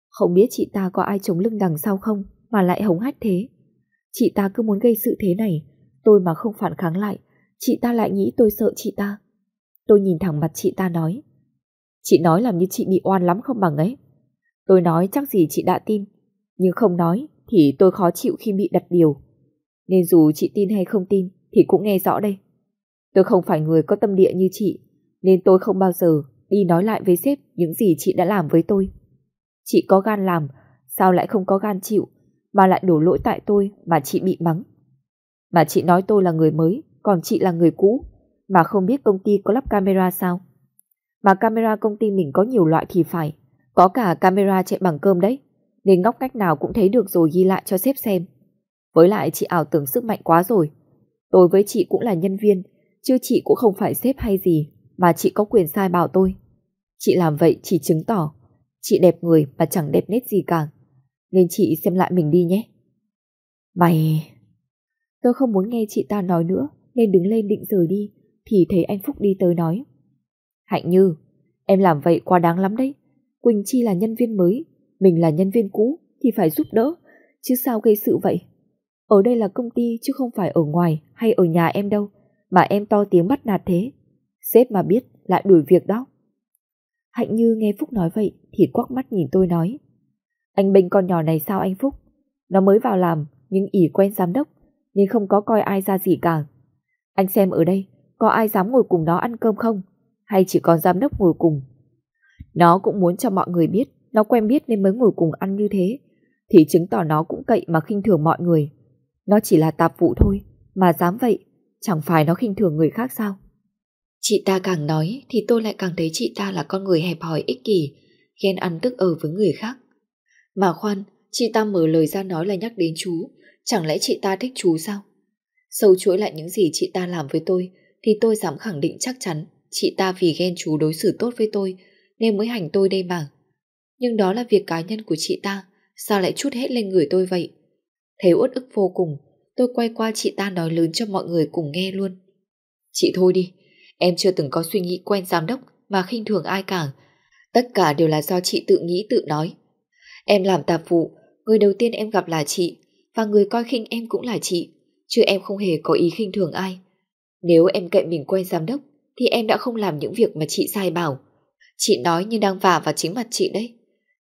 S2: Không biết chị ta có ai chống lưng đằng sau không mà lại hống hách thế. Chị ta cứ muốn gây sự thế này, tôi mà không phản kháng lại, chị ta lại nghĩ tôi sợ chị ta. Tôi nhìn thẳng mặt chị ta nói. Chị nói làm như chị bị oan lắm không bằng ấy. Tôi nói chắc gì chị đã tin, nhưng không nói thì tôi khó chịu khi bị đặt điều. Nên dù chị tin hay không tin thì cũng nghe rõ đây. Tôi không phải người có tâm địa như chị, nên tôi không bao giờ đi nói lại với sếp những gì chị đã làm với tôi. Chị có gan làm, sao lại không có gan chịu, mà lại đổ lỗi tại tôi mà chị bị mắng. Mà chị nói tôi là người mới, còn chị là người cũ, mà không biết công ty có lắp camera sao? Mà camera công ty mình có nhiều loại thì phải, có cả camera chạy bằng cơm đấy, nên ngóc cách nào cũng thấy được rồi ghi lại cho sếp xem. Với lại chị ảo tưởng sức mạnh quá rồi. Tôi với chị cũng là nhân viên, chứ chị cũng không phải sếp hay gì, mà chị có quyền sai bảo tôi. Chị làm vậy chỉ chứng tỏ chị đẹp người mà chẳng đẹp nét gì cả. Nên chị xem lại mình đi nhé. Mày... Tôi không muốn nghe chị ta nói nữa, nên đứng lên định rời đi, thì thấy anh Phúc đi tới nói. Hạnh Như, em làm vậy quá đáng lắm đấy. Quỳnh Chi là nhân viên mới, mình là nhân viên cũ thì phải giúp đỡ, chứ sao gây sự vậy? Ở đây là công ty chứ không phải ở ngoài hay ở nhà em đâu, mà em to tiếng bắt nạt thế. Sếp mà biết lại đuổi việc đó. Hạnh Như nghe Phúc nói vậy thì quắc mắt nhìn tôi nói. Anh bình con nhỏ này sao anh Phúc? Nó mới vào làm nhưng ỉ quen giám đốc nên không có coi ai ra gì cả. Anh xem ở đây có ai dám ngồi cùng nó ăn cơm không? Hay chỉ còn giám đốc ngồi cùng? Nó cũng muốn cho mọi người biết nó quen biết nên mới ngồi cùng ăn như thế thì chứng tỏ nó cũng cậy mà khinh thường mọi người. Nó chỉ là tạp vụ thôi mà dám vậy chẳng phải nó khinh thường người khác sao? Chị ta càng nói thì tôi lại càng thấy chị ta là con người hẹp hòi ích kỷ, ghen ăn tức ở với người khác. Mà khoan, chị ta mở lời ra nói là nhắc đến chú, chẳng lẽ chị ta thích chú sao? Sâu chuỗi lại những gì chị ta làm với tôi, thì tôi dám khẳng định chắc chắn chị ta vì ghen chú đối xử tốt với tôi, nên mới hành tôi đây mà. Nhưng đó là việc cá nhân của chị ta, sao lại chút hết lên người tôi vậy? Thấy uất ức vô cùng, tôi quay qua chị ta nói lớn cho mọi người cùng nghe luôn. Chị thôi đi, em chưa từng có suy nghĩ quen giám đốc mà khinh thường ai cả. Tất cả đều là do chị tự nghĩ tự nói. Em làm tạp vụ, người đầu tiên em gặp là chị, và người coi khinh em cũng là chị, chứ em không hề có ý khinh thường ai. Nếu em cậy mình quen giám đốc, thì em đã không làm những việc mà chị sai bảo. Chị nói như đang vả vào chính mặt chị đấy.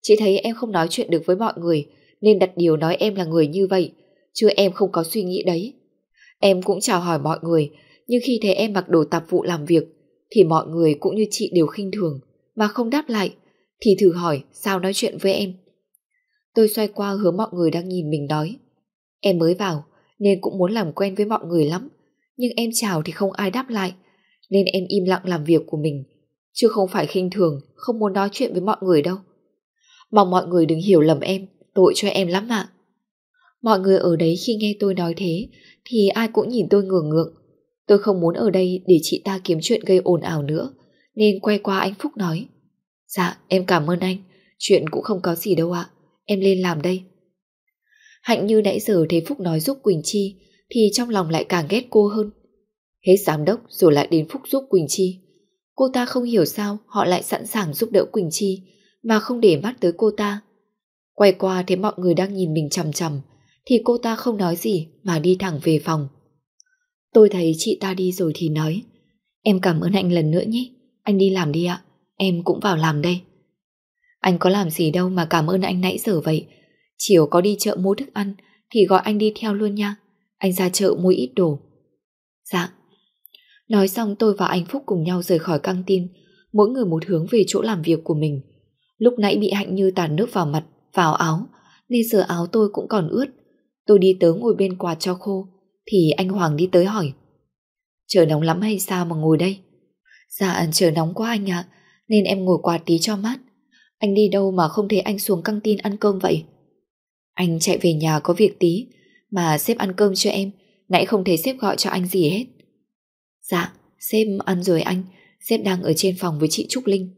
S2: Chị thấy em không nói chuyện được với mọi người, nên đặt điều nói em là người như vậy, chứ em không có suy nghĩ đấy. Em cũng chào hỏi mọi người, nhưng khi thấy em mặc đồ tạp vụ làm việc, thì mọi người cũng như chị đều khinh thường, mà không đáp lại, thì thử hỏi sao nói chuyện với em. Tôi xoay qua hướng mọi người đang nhìn mình nói. Em mới vào, nên cũng muốn làm quen với mọi người lắm, nhưng em chào thì không ai đáp lại, nên em im lặng làm việc của mình, chứ không phải khinh thường, không muốn nói chuyện với mọi người đâu. Mong mọi người đừng hiểu lầm em, tội cho em lắm ạ. Mọi người ở đấy khi nghe tôi nói thế, thì ai cũng nhìn tôi ngường ngượng. Tôi không muốn ở đây để chị ta kiếm chuyện gây ồn ào nữa, nên quay qua anh Phúc nói. Dạ, em cảm ơn anh, chuyện cũng không có gì đâu ạ, em lên làm đây. Hạnh như nãy giờ thấy Phúc nói giúp Quỳnh Chi thì trong lòng lại càng ghét cô hơn. Hết giám đốc rồi lại đến Phúc giúp Quỳnh Chi. Cô ta không hiểu sao họ lại sẵn sàng giúp đỡ Quỳnh Chi mà không để mắt tới cô ta. Quay qua thấy mọi người đang nhìn mình chầm chầm, thì cô ta không nói gì mà đi thẳng về phòng. Tôi thấy chị ta đi rồi thì nói Em cảm ơn anh lần nữa nhé Anh đi làm đi ạ Em cũng vào làm đây Anh có làm gì đâu mà cảm ơn anh nãy giờ vậy Chiều có đi chợ mua thức ăn Thì gọi anh đi theo luôn nha Anh ra chợ mua ít đồ Dạ Nói xong tôi và anh Phúc cùng nhau rời khỏi căng tin Mỗi người một hướng về chỗ làm việc của mình Lúc nãy bị Hạnh Như tàn nước vào mặt, Vào áo Nên giờ áo tôi cũng còn ướt. Tôi đi tới ngồi bên quạt cho khô, Thì anh Hoàng đi tới hỏi, Trời nóng lắm hay sao mà ngồi đây? Dạ trời nóng quá anh ạ, Nên em ngồi quạt tí cho mát. Anh đi đâu mà không thấy anh xuống căng tin ăn cơm vậy? Anh chạy về nhà có việc tí, Mà sếp ăn cơm cho em, Nãy không thấy sếp gọi cho anh gì hết. Dạ sếp ăn rồi anh, Sếp đang ở trên phòng với chị Trúc Linh.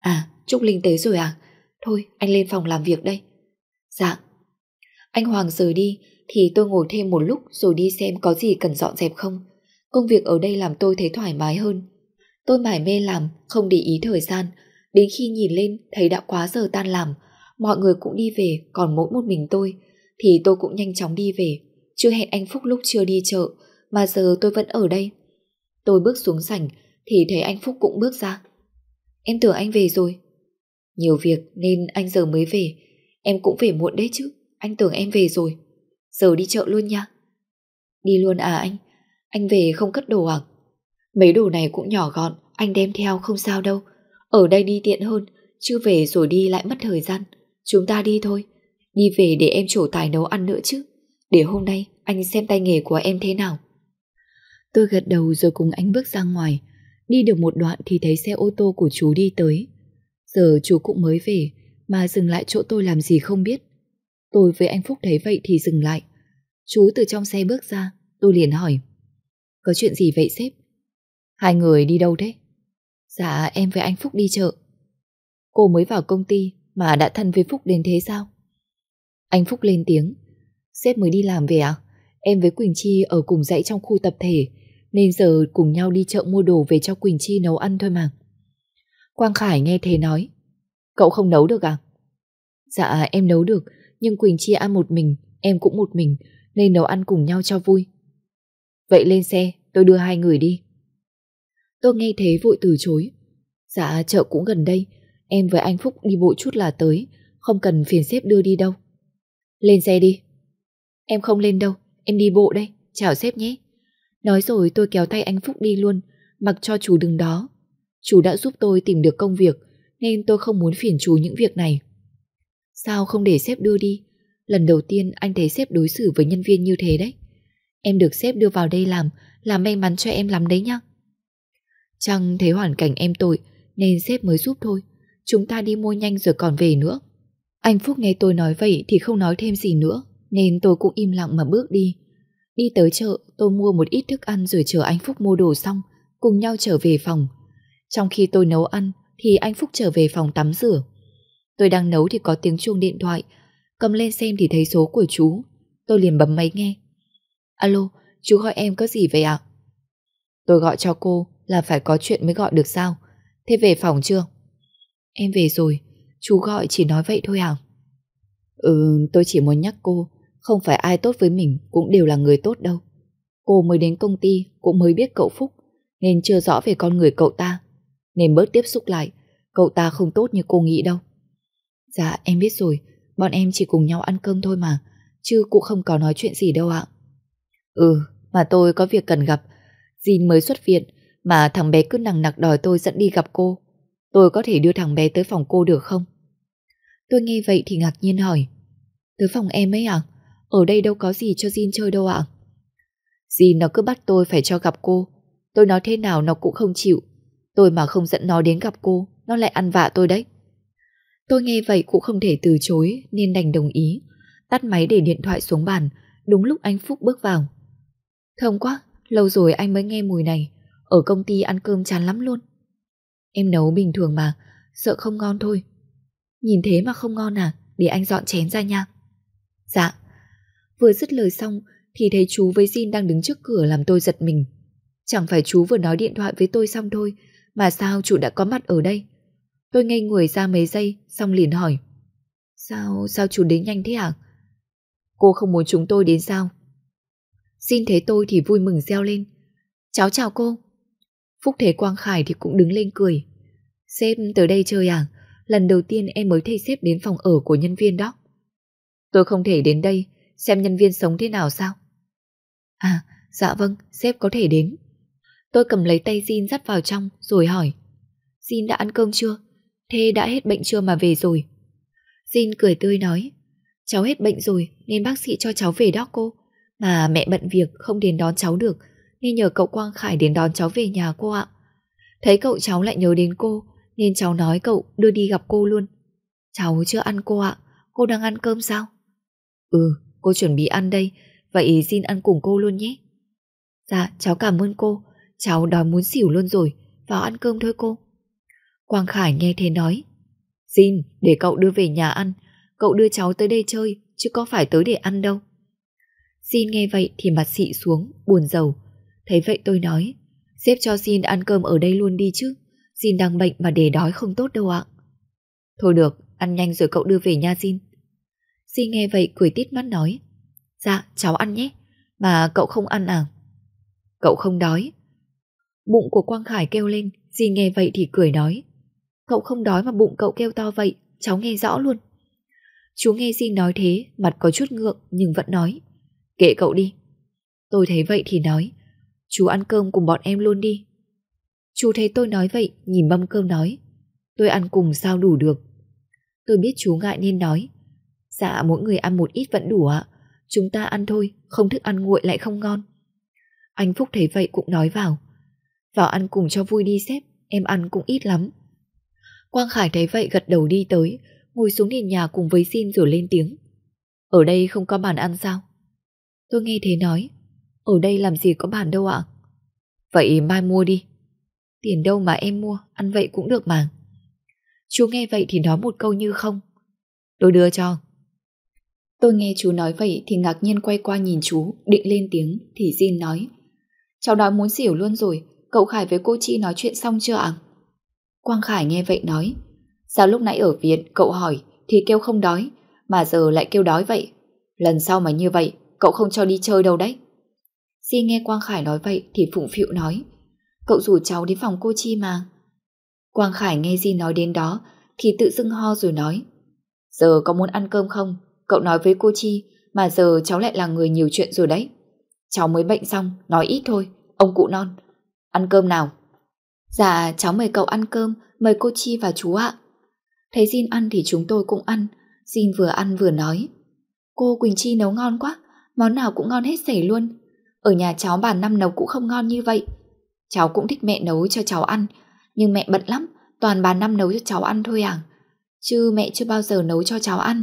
S2: À Trúc Linh tới rồi à Thôi anh lên phòng làm việc đây Dạ Anh Hoàng rời đi Thì tôi ngồi thêm một lúc rồi đi xem có gì cần dọn dẹp không Công việc ở đây làm tôi thấy thoải mái hơn. Tôi mải mê làm, không để ý thời gian. Đến khi nhìn lên thấy đã quá giờ tan làm, mọi người cũng đi về, còn mỗi một mình tôi, thì tôi cũng nhanh chóng đi về. Chưa hẹn anh Phúc lúc chưa đi chợ, mà giờ tôi vẫn ở đây. Tôi bước xuống sảnh, thì thấy anh Phúc cũng bước ra. Em tưởng anh về rồi. Nhiều việc nên anh giờ mới về. Em cũng về muộn đấy chứ, anh tưởng em về rồi. Giờ đi chợ luôn nha. Đi luôn à anh? Anh về không cất đồ à? Mấy đồ này cũng nhỏ gọn, anh đem theo không sao đâu. Ở đây đi tiện hơn, chứ về rồi đi lại mất thời gian. Chúng ta đi thôi. Đi về để em trổ tài nấu ăn nữa chứ. Để hôm nay anh xem tay nghề của em thế nào.
S3: Tôi gật đầu rồi cùng anh bước ra ngoài. Đi được một đoạn thì thấy xe ô tô của chú đi tới. Giờ chú cũng mới về, mà dừng lại chỗ tôi làm gì không biết. Tôi với anh Phúc thấy vậy thì dừng lại. Chú từ trong xe bước ra, tôi liền hỏi. Có chuyện gì vậy sếp? Hai người đi đâu thế? Dạ em với anh Phúc đi chợ. Cô mới vào công ty mà đã thân với Phúc đến thế sao? Anh Phúc lên tiếng. Sếp mới đi làm về à? Em với Quỳnh Chi ở cùng dãy trong khu tập thể nên giờ cùng nhau đi chợ mua đồ về cho Quỳnh Chi nấu ăn thôi mà. Quang Khải nghe thế nói. Cậu không nấu được à? Dạ em nấu được nhưng Quỳnh Chi ăn một mình, em cũng một mình nên nấu ăn cùng nhau cho vui. Vậy lên xe, tôi đưa hai người đi. Tôi nghe thế vội từ chối. Dạ, chợ cũng gần đây, em với anh Phúc đi bộ chút là tới, không cần phiền xếp đưa đi đâu. Lên xe đi. Em không lên đâu, em đi bộ đây, chào xếp nhé. Nói rồi tôi kéo tay anh Phúc đi luôn, mặc cho chú đứng đó. Chú đã giúp tôi tìm được công việc, nên tôi không muốn phiền chú những việc này. Sao không để sếp đưa đi? Lần đầu tiên anh thấy sếp đối xử với nhân viên như thế đấy. Em được sếp đưa vào đây làm Là may mắn cho em lắm đấy nhá Chẳng thấy hoàn cảnh em tội Nên sếp mới giúp thôi Chúng ta đi mua nhanh rồi còn về nữa Anh Phúc nghe tôi nói vậy thì không nói thêm gì nữa Nên tôi cũng im lặng mà bước đi Đi tới chợ tôi mua một ít thức ăn Rồi chờ anh Phúc mua đồ xong Cùng nhau trở về phòng trong khi tôi nấu ăn Thì anh Phúc trở về phòng tắm rửa Tôi đang nấu thì có tiếng chuông điện thoại Cầm lên xem thì thấy số của chú Tôi liền bấm máy nghe Alo, chú gọi em có gì vậy ạ? Tôi gọi cho cô là phải có chuyện mới gọi được sao? Thế về phòng chưa? Em về rồi, chú gọi chỉ nói vậy thôi à? Ừ, tôi chỉ muốn nhắc cô, không phải ai tốt với mình cũng đều là người tốt đâu. Cô mới đến công ty cũng mới biết cậu Phúc, nên chưa rõ về con người cậu ta. Nên bớt tiếp xúc lại, cậu ta không tốt như cô nghĩ đâu. Dạ, em biết rồi, bọn em chỉ cùng nhau ăn cơm thôi mà, chứ cũng không có nói chuyện gì đâu ạ. Ừ, mà tôi có việc cần gặp. Jin mới xuất viện, mà thằng bé cứ nằng nặc đòi tôi dẫn đi gặp cô. Tôi có thể đưa thằng bé tới phòng cô được không? Tôi nghe vậy thì ngạc nhiên hỏi. Tới phòng em ấy à? Ở đây đâu có gì cho Jin chơi đâu ạ? À? Jin nó cứ bắt tôi phải cho gặp cô. Tôi nói thế nào nó cũng không chịu. Tôi mà không dẫn nó đến gặp cô, nó lại ăn vạ tôi đấy. Tôi nghe vậy cũng không thể từ chối nên đành đồng ý. Tắt máy để điện thoại xuống bàn, đúng lúc anh Phúc bước vào. Thơm quá, lâu rồi anh mới nghe mùi này. Ở công ty ăn cơm chán lắm luôn. Em nấu bình thường mà, sợ không ngon thôi. Nhìn thế mà không ngon à, để anh dọn chén ra nha.
S2: Dạ. Vừa dứt lời xong thì thấy chú với Jin đang đứng trước cửa làm tôi giật mình. Chẳng phải chú vừa nói điện thoại với tôi xong thôi, mà sao chủ đã có mặt ở đây? Tôi ngây người ra mấy giây, xong liền hỏi. Sao, sao chủ đến nhanh thế hả? Cô không muốn chúng tôi đến sao? Xin thấy tôi thì vui mừng reo lên. Cháu chào cô. Phúc thấy Quang Khải thì cũng đứng lên cười. Sếp tới đây chơi à? Lần đầu tiên em mới thấy sếp đến phòng ở của nhân viên đó. Tôi không thể đến đây xem nhân viên sống thế nào sao? À, dạ vâng, sếp có thể đến. Tôi cầm lấy tay Jin dắt vào trong rồi hỏi. Jin đã ăn cơm chưa? Thế đã hết bệnh chưa mà về rồi? Jin cười tươi nói. Cháu hết bệnh rồi nên bác sĩ cho cháu về đó cô. Mà mẹ bận việc không đến đón cháu được nên nhờ cậu Quang Khải đến đón cháu về nhà cô ạ. Thấy cậu cháu lại nhớ đến cô nên cháu nói cậu đưa đi gặp cô luôn. Cháu chưa ăn cô ạ, cô đang ăn cơm sao? Ừ, cô chuẩn bị ăn đây, vậy xin ăn cùng cô luôn nhé. Dạ, cháu cảm ơn cô, cháu đói muốn xỉu luôn rồi, vào ăn cơm thôi cô. Quang Khải nghe thế nói, Xin, để cậu đưa về nhà ăn, cậu đưa cháu tới đây chơi, chứ có phải tới để ăn đâu. Xin nghe vậy thì mặt xị xuống, buồn rầu. Thấy vậy tôi nói, xếp cho Xin ăn cơm ở đây luôn đi chứ. Xin đang bệnh mà để đói không tốt đâu ạ. Thôi được, ăn nhanh rồi cậu đưa về nha Xin. Xin nghe vậy cười tít mắt nói, dạ cháu ăn nhé, mà cậu không ăn à? Cậu không đói. Bụng của Quang Khải kêu lên, Xin nghe vậy thì cười nói, cậu không đói mà bụng cậu kêu to vậy, cháu nghe rõ luôn. Chú nghe Xin nói thế, mặt có chút ngượng nhưng vẫn nói, kệ cậu đi. Tôi thấy vậy thì nói, chú ăn cơm cùng bọn em luôn đi. Chú thấy tôi nói vậy, nhìn mâm cơm nói, tôi ăn cùng sao đủ được. Tôi biết chú ngại nên nói, dạ mỗi người ăn một ít vẫn đủ ạ, chúng ta ăn thôi, không thức ăn nguội lại không ngon. Anh Phúc thấy vậy cũng nói vào, vào ăn cùng cho vui đi xếp, em ăn cũng ít lắm. Quang Khải thấy vậy gật đầu đi tới, ngồi xuống nền nhà cùng với xin rồi lên tiếng. Ở đây không có bàn ăn sao? Tôi nghe thế nói, ở đây làm gì có bàn đâu ạ? Vậy mai mua đi. Tiền đâu mà em mua, ăn vậy cũng được mà. Chú nghe vậy thì nói một câu như không. Tôi đưa cho. Tôi nghe chú nói vậy thì ngạc nhiên quay qua nhìn chú, định lên tiếng thì Jin nói. Cháu nói muốn xỉu luôn rồi, cậu Khải với cô Chi nói chuyện xong chưa ạ? Quang Khải nghe vậy nói. Sao lúc nãy ở viện cậu hỏi thì kêu không đói, mà giờ lại kêu đói vậy? Lần sau mà như vậy, cậu không cho đi chơi đâu đấy. Di nghe Quang Khải nói vậy thì phụng phịu nói. Cậu rủ cháu đến phòng cô Chi mà. Quang Khải nghe Di nói đến đó thì tự dưng ho rồi nói. Giờ có muốn ăn cơm không? Cậu nói với cô Chi mà giờ cháu lại là người nhiều chuyện rồi đấy. Cháu mới bệnh xong, nói ít thôi, ông cụ non. Ăn cơm nào? Dạ, cháu mời cậu ăn cơm, mời cô Chi và chú ạ. Thấy Jin ăn thì chúng tôi cũng ăn. Jin vừa ăn vừa nói. Cô Quỳnh Chi nấu ngon quá, món nào cũng ngon hết sảy luôn. Ở nhà cháu bà Năm nấu cũng không ngon như vậy. Cháu cũng thích mẹ nấu cho cháu ăn, nhưng mẹ bận lắm, toàn bà Năm nấu cho cháu ăn thôi à. Chứ mẹ chưa bao giờ nấu cho cháu ăn.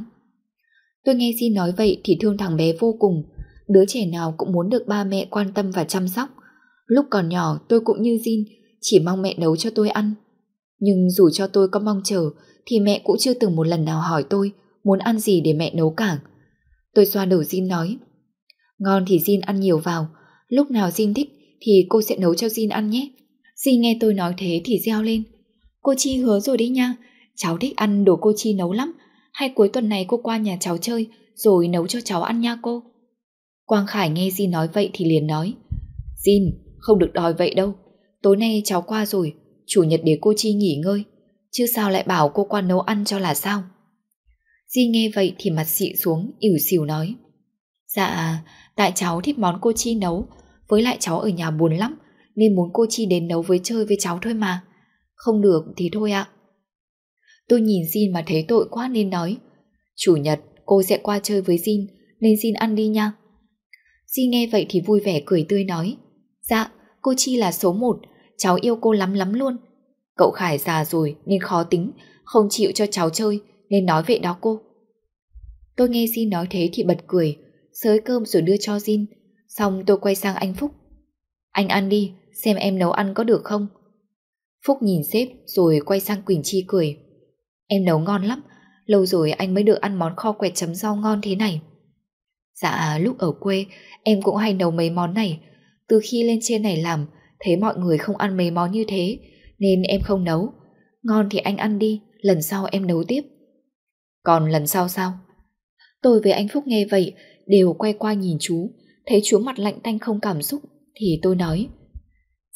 S2: Tôi nghe Jin nói vậy thì thương thằng bé vô cùng. Đứa trẻ nào cũng muốn được ba mẹ quan tâm và chăm sóc. Lúc còn nhỏ tôi cũng như Jin, chỉ mong mẹ nấu cho tôi ăn. Nhưng dù cho tôi có mong chờ thì mẹ cũng chưa từng một lần nào hỏi tôi muốn ăn gì để mẹ nấu cả. Tôi xoa đầu Jin nói Ngon thì Jin ăn nhiều vào Lúc nào Jin thích thì cô sẽ nấu cho Jin ăn nhé Jin nghe tôi nói thế thì reo lên Cô Chi hứa rồi đấy nha Cháu thích ăn đồ cô Chi nấu lắm Hay cuối tuần này cô qua nhà cháu chơi Rồi nấu cho cháu ăn nha cô Quang Khải nghe Jin nói vậy thì liền nói Jin không được đòi vậy đâu. Tối nay cháu qua rồi, Chủ nhật để cô Chi nghỉ ngơi. Chứ sao lại bảo cô qua nấu ăn cho là sao? Di nghe vậy thì mặt xị xuống, ỉu xìu nói. Dạ Tại cháu thích món cô Chi nấu. Với lại cháu ở nhà buồn lắm, Nên muốn cô Chi đến nấu với chơi với cháu thôi mà. Không được thì thôi ạ. Tôi nhìn Jin mà thấy tội quá nên nói. Chủ nhật, cô sẽ qua chơi với Jin, Nên Jin ăn đi nha. Jin nghe vậy thì vui vẻ cười tươi nói. Dạ cô Chi là số một. Cháu yêu cô lắm lắm luôn. Cậu Khải già rồi nên khó tính, Không chịu cho cháu chơi, Nên nói vậy đó cô. Tôi nghe Jin nói thế thì bật cười, Sới cơm rồi đưa cho Jin. Xong tôi quay sang anh Phúc. Anh ăn đi, xem em nấu ăn có được không? Phúc nhìn sếp Rồi quay sang Quỳnh Chi cười. Em nấu ngon lắm, Lâu rồi anh mới được ăn món kho quẹt chấm rau ngon thế này. Dạ lúc ở quê, em cũng hay nấu mấy món này. Từ khi lên trên này làm thấy mọi người không ăn mấy món như thế nên em không nấu. Ngon thì anh ăn đi, lần sau em nấu tiếp.
S1: Còn lần sau sao?
S2: Tôi với anh Phúc nghe vậy đều quay qua nhìn chú, thấy chú mặt lạnh tanh không cảm xúc thì tôi nói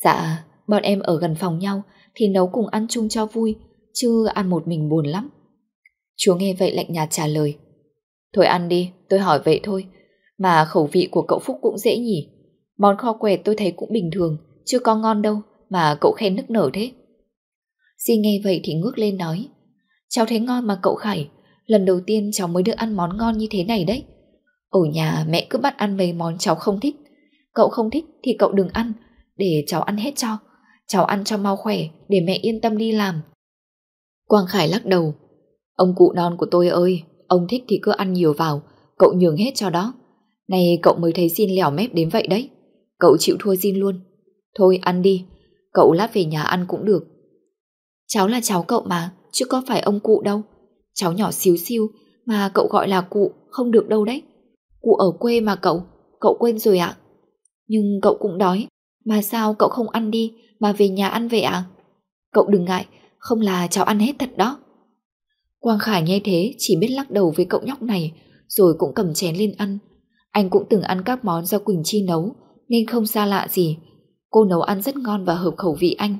S2: Dạ, bọn em ở gần phòng nhau thì nấu cùng ăn chung cho vui, chứ ăn một mình buồn lắm. Chú nghe vậy lạnh nhạt trả lời
S1: Thôi ăn đi, tôi hỏi vậy thôi. Mà khẩu vị của cậu Phúc cũng dễ nhỉ. Món kho quẹt tôi thấy cũng bình thường, chưa có ngon đâu, mà cậu khen nức nở thế.
S2: Di nghe vậy thì ngước lên nói Cháu thấy ngon mà cậu Khải Lần đầu tiên cháu mới được ăn món ngon như thế này đấy. Ở nhà mẹ cứ bắt ăn mấy món cháu không thích. Cậu không thích thì cậu đừng ăn Để cháu ăn hết cho. Cháu ăn cho mau khỏe Để mẹ yên tâm đi làm.
S1: Quang Khải lắc đầu Ông cụ non của tôi ơi Ông thích thì cứ ăn nhiều vào Cậu nhường hết cho đó. Này cậu mới thấy xin lèo mép đến vậy đấy. Cậu chịu thua xin luôn. Thôi, ăn đi. Cậu lát về nhà ăn cũng được.
S2: Cháu là cháu cậu mà, Chứ có phải ông cụ đâu. Cháu nhỏ xíu xiu Mà cậu gọi là cụ, không được đâu đấy. Cụ ở quê mà cậu Cậu quên rồi ạ. Nhưng cậu cũng đói. Mà sao cậu không ăn đi, Mà về nhà ăn vậy ạ? Cậu đừng ngại, Không là cháu ăn hết thật đó. Quang Khải nghe thế, chỉ biết lắc đầu với cậu nhóc này, Rồi cũng cầm chén lên ăn. Anh cũng từng ăn các món do Quỳnh Chi nấu nên không xa lạ gì. Cô nấu ăn rất ngon và hợp khẩu vị anh.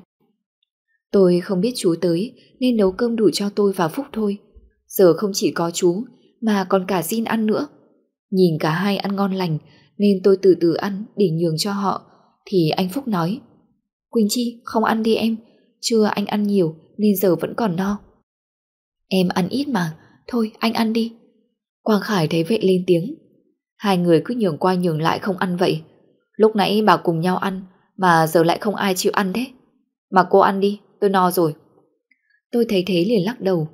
S2: Tôi không biết chú tới, Nên nấu cơm đủ cho tôi và Phúc thôi. Giờ không chỉ có chú, Mà còn cả Jin ăn nữa. Nhìn cả hai ăn ngon lành, Nên tôi từ từ ăn để nhường cho họ. Thì anh Phúc nói, Quỳnh Chi, không ăn đi em. Chưa anh ăn nhiều, nên giờ vẫn còn no. Em ăn ít mà. Thôi, anh ăn đi. Quang Khải thấy vậy lên tiếng. Hai người cứ nhường qua nhường lại không ăn vậy. Lúc nãy bảo cùng nhau ăn, Mà giờ lại không ai chịu ăn thế. Mà cô ăn đi, tôi no rồi. Tôi thấy thế liền lắc đầu.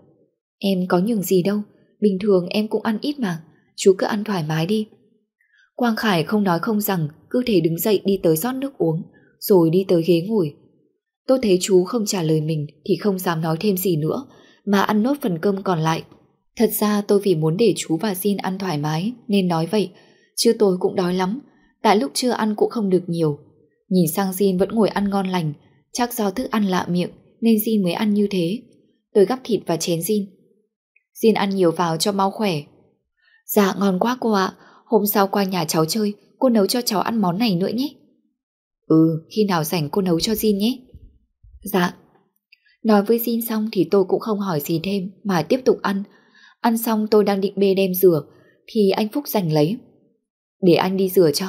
S2: Em có nhường gì đâu, Bình thường em cũng ăn ít mà, Chú cứ ăn thoải mái đi. Quang Khải không nói không rằng, Cứ thể đứng dậy đi tới rót nước uống, Rồi đi tới ghế ngồi. Tôi thấy chú không trả lời mình Thì không dám nói thêm gì nữa, Mà ăn nốt phần cơm còn lại. Thật ra tôi vì muốn để chú và Jin ăn thoải mái Nên nói vậy, Chứ tôi cũng đói lắm. Tại lúc chưa ăn cũng không được nhiều. Nhìn sang Jin vẫn ngồi ăn ngon lành, Chắc do thức ăn lạ miệng Nên Jin mới ăn như thế. Tôi gắp thịt và chén Jin. Jin ăn nhiều vào cho mau khỏe. Dạ ngon quá cô ạ. Hôm sau qua nhà cháu chơi, Cô nấu cho cháu ăn món này nữa nhé. Ừ khi nào rảnh cô nấu cho Jin nhé. Dạ. Nói với Jin xong thì tôi cũng không hỏi gì thêm, Mà tiếp tục ăn. Ăn xong tôi đang định bê đem rửa Thì anh Phúc giành lấy. Để anh đi rửa cho.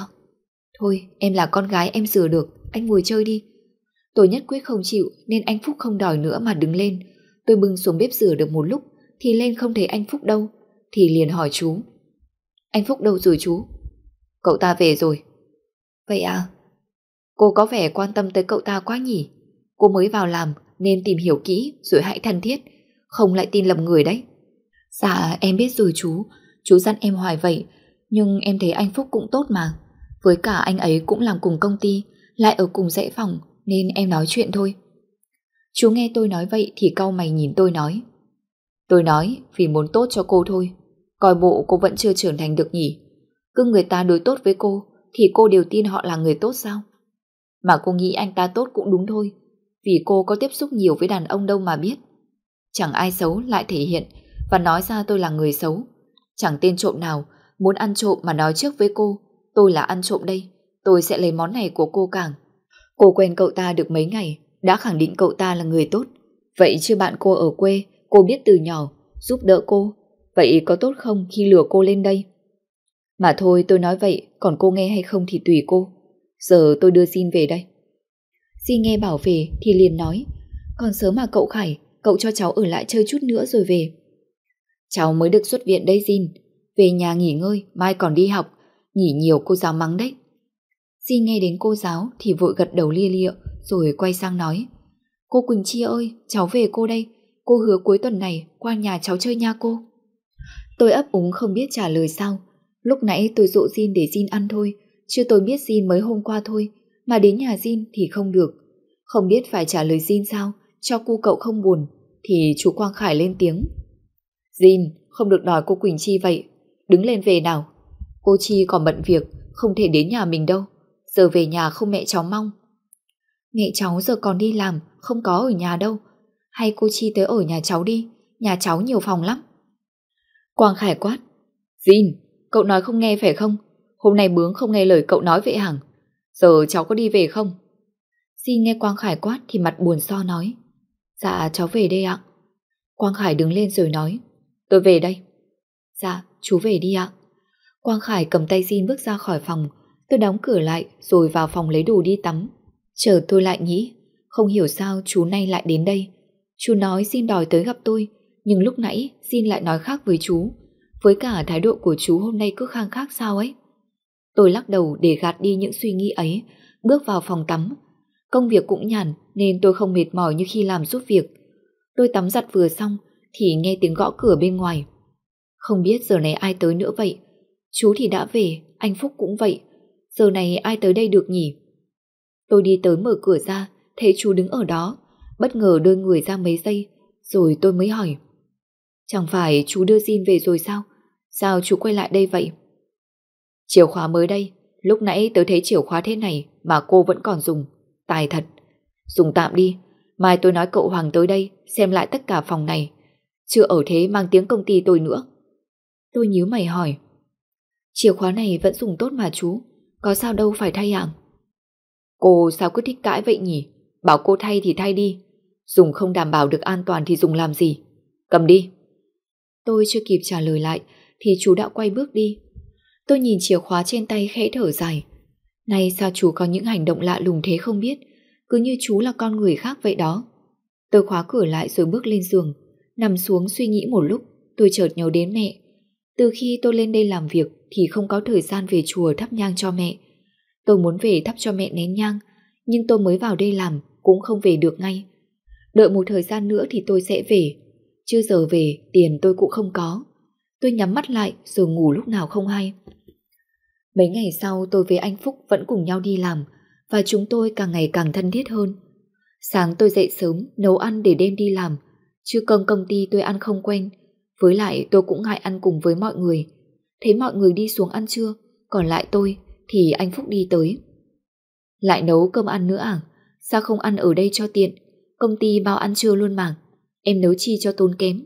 S2: Thôi, em là con gái, em rửa được. Anh ngồi chơi đi. Tôi nhất quyết không chịu, nên anh Phúc không đòi nữa mà đứng lên. Tôi bưng xuống bếp rửa được một lúc, Thì lên không thấy anh Phúc đâu, Thì liền hỏi chú. Anh Phúc đâu rồi chú? Cậu ta về rồi. Vậy à? Cô có vẻ quan tâm tới cậu ta quá nhỉ? Cô mới vào làm, nên tìm hiểu kỹ, Rồi hãy thân thiết. Không lại tin lầm người đấy. Dạ em biết rồi chú. Chú dặn em hoài vậy, Nhưng em thấy anh Phúc cũng tốt mà. Với cả anh ấy cũng làm cùng công ty, Lại ở cùng dãy phòng, Nên em nói chuyện thôi. Chú nghe tôi nói vậy thì cau mày nhìn tôi nói. Tôi nói vì muốn tốt cho cô thôi, Coi bộ cô vẫn chưa trưởng thành được nhỉ. Cứ người ta đối tốt với cô Thì cô đều tin họ là người tốt sao? Mà cô nghĩ anh ta tốt cũng đúng thôi, Vì cô có tiếp xúc nhiều với đàn ông đâu mà biết. Chẳng ai xấu lại thể hiện Và nói ra tôi là người xấu. Chẳng tên trộm nào Muốn ăn trộm mà nói trước với cô Tôi là ăn trộm đây. Tôi sẽ lấy món này của cô Cảng. Cô quen cậu ta được mấy ngày Đã khẳng định cậu ta là người tốt. Vậy chứ bạn cô ở quê Cô biết từ nhỏ Giúp đỡ cô. Vậy có tốt không khi lừa cô lên đây? Mà thôi tôi nói vậy Còn cô nghe hay không thì tùy cô. Giờ tôi đưa xin về đây. Xin nghe bảo về thì liền nói Còn sớm mà cậu Khải Cậu cho cháu ở lại chơi chút nữa rồi về. Cháu mới được xuất viện đây xin, Về nhà nghỉ ngơi Mai còn đi học. Nghỉ nhiều cô giáo mắng đấy. Di nghe đến cô giáo thì vội gật đầu lia lịa, Rồi quay sang nói. Cô Quỳnh Chi ơi, cháu về cô đây. Cô hứa cuối tuần này qua nhà cháu chơi nha cô. Tôi ấp úng không biết trả lời sao. Lúc nãy tôi dụ Jin để Jin ăn thôi. Chưa tôi biết Jin mới hôm qua thôi. Mà đến nhà Jin thì không được. Không biết phải trả lời Jin sao, Cho cu cậu không buồn, Thì chú Quang Khải lên tiếng. Jin, không được đòi cô Quỳnh Chi vậy. Đứng lên về nào.
S1: Cô Chi còn bận việc, không thể đến nhà mình đâu. Giờ về nhà không mẹ cháu mong.
S2: Mẹ cháu giờ còn đi làm, không có ở nhà đâu. Hay cô Chi tới ở nhà cháu đi, nhà cháu nhiều phòng lắm.
S1: Quang Khải quát. Jin, cậu nói không nghe phải không? Hôm nay bướng không nghe lời cậu nói vậy hằng. Giờ cháu có đi về không?
S2: Jin nghe Quang Khải quát thì mặt buồn so nói. Dạ cháu về đây ạ. Quang Khải đứng lên rồi nói.
S1: Tôi về đây.
S2: Dạ, chú về đi ạ. Quang Khải cầm tay Jin bước ra khỏi phòng. Tôi đóng cửa lại rồi vào phòng lấy đồ đi tắm. Chờ tôi lại nghĩ, không hiểu sao chú nay lại đến đây. Chú nói xin đòi tới gặp tôi, nhưng lúc nãy xin lại nói khác với chú. Với cả thái độ của chú hôm nay cứ khang khác sao ấy. Tôi lắc đầu để gạt đi những suy nghĩ ấy, bước vào phòng tắm. Công việc cũng nhàn nên tôi không mệt mỏi như khi làm giúp việc. Tôi tắm giặt vừa xong thì nghe tiếng gõ cửa bên ngoài. Không biết giờ này ai tới nữa vậy. Chú thì đã về, anh Phúc cũng vậy. Giờ này ai tới đây được nhỉ? Tôi đi tới mở cửa ra, thấy chú đứng ở đó, bất ngờ đưa người ra mấy giây, rồi tôi mới hỏi. Chẳng phải chú đưa xin về rồi sao? Sao chú quay lại đây vậy?
S1: Chìa khóa mới đây, lúc nãy tớ thấy chìa khóa thế này mà cô vẫn còn dùng. Tài thật. Dùng tạm đi, mai tôi nói cậu Hoàng tới đây xem lại tất cả phòng này. Chưa ở thế mang tiếng công ty tôi nữa.
S2: Tôi nhíu mày hỏi. Chìa khóa này vẫn dùng tốt mà chú, có sao đâu phải thay ạ
S1: Cô sao cứ thích cãi vậy nhỉ? Bảo cô thay thì thay đi. Dùng không đảm bảo được an toàn thì dùng làm gì? Cầm đi.
S2: Tôi chưa kịp trả lời lại thì chú đã quay bước đi. Tôi nhìn chìa khóa trên tay khẽ thở dài. Này sao chú có những hành động lạ lùng thế không biết? Cứ như chú là con người khác vậy đó. Tôi khóa cửa lại rồi bước lên giường. Nằm xuống suy nghĩ một lúc, tôi chợt nhớ đến mẹ. Từ khi tôi lên đây làm việc thì không có thời gian về chùa thắp nhang cho mẹ. Tôi muốn về thắp cho mẹ nén nhang, nhưng tôi mới vào đây làm cũng không về được ngay. Đợi một thời gian nữa thì tôi sẽ về, chứ giờ về tiền tôi cũng không có. Tôi nhắm mắt lại rồi ngủ lúc nào không hay. Mấy ngày sau tôi với anh Phúc vẫn cùng nhau đi làm và chúng tôi càng ngày càng thân thiết hơn. Sáng tôi dậy sớm nấu ăn để đêm đi làm, chứ cơm công ty tôi ăn không quen. Với lại tôi cũng ngại ăn cùng với mọi người. Thấy mọi người đi xuống ăn trưa, còn lại tôi thì anh Phúc đi tới. Lại nấu cơm ăn nữa à? Sao không ăn ở đây cho tiện? Công ty bao ăn trưa luôn mà. Em nấu chi cho tốn kém.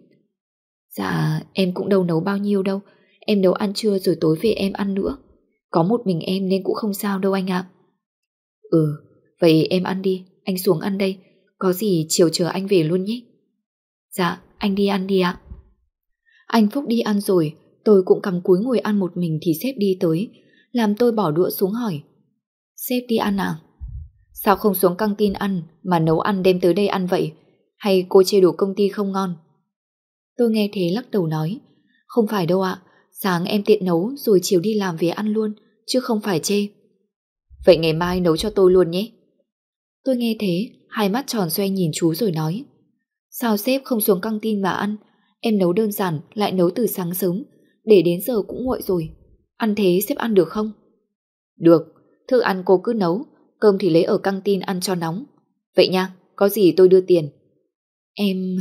S2: Dạ, em cũng đâu nấu bao nhiêu đâu. Em nấu ăn trưa rồi tối về em ăn nữa. Có một mình em nên cũng không sao đâu anh ạ. Ừ, vậy em ăn đi, anh xuống ăn đây. Có gì chiều chờ anh về luôn nhé. Dạ, anh đi ăn đi ạ. Anh Phúc đi ăn rồi, tôi cũng cầm cúi ngồi ăn một mình thì sếp đi tới, làm tôi bỏ đũa xuống hỏi. Sếp đi ăn à? Sao không xuống căng tin ăn mà nấu ăn đem tới đây ăn vậy? Hay cô chê đồ công ty không ngon? Tôi nghe thế lắc đầu nói. Không phải đâu ạ, sáng em tiện nấu rồi chiều đi làm về ăn luôn, chứ không phải chê.
S1: Vậy ngày mai nấu cho tôi luôn nhé.
S2: Tôi nghe thế, hai mắt tròn xoay nhìn chú rồi nói. Sao sếp không xuống căng tin mà ăn? Em nấu đơn giản, lại nấu từ sáng sớm, để đến giờ cũng nguội rồi. Ăn thế xếp ăn được không?
S1: Được, thức ăn cô cứ nấu, cơm thì lấy ở căng tin ăn cho nóng. Vậy nha, có gì tôi đưa tiền.
S2: Em...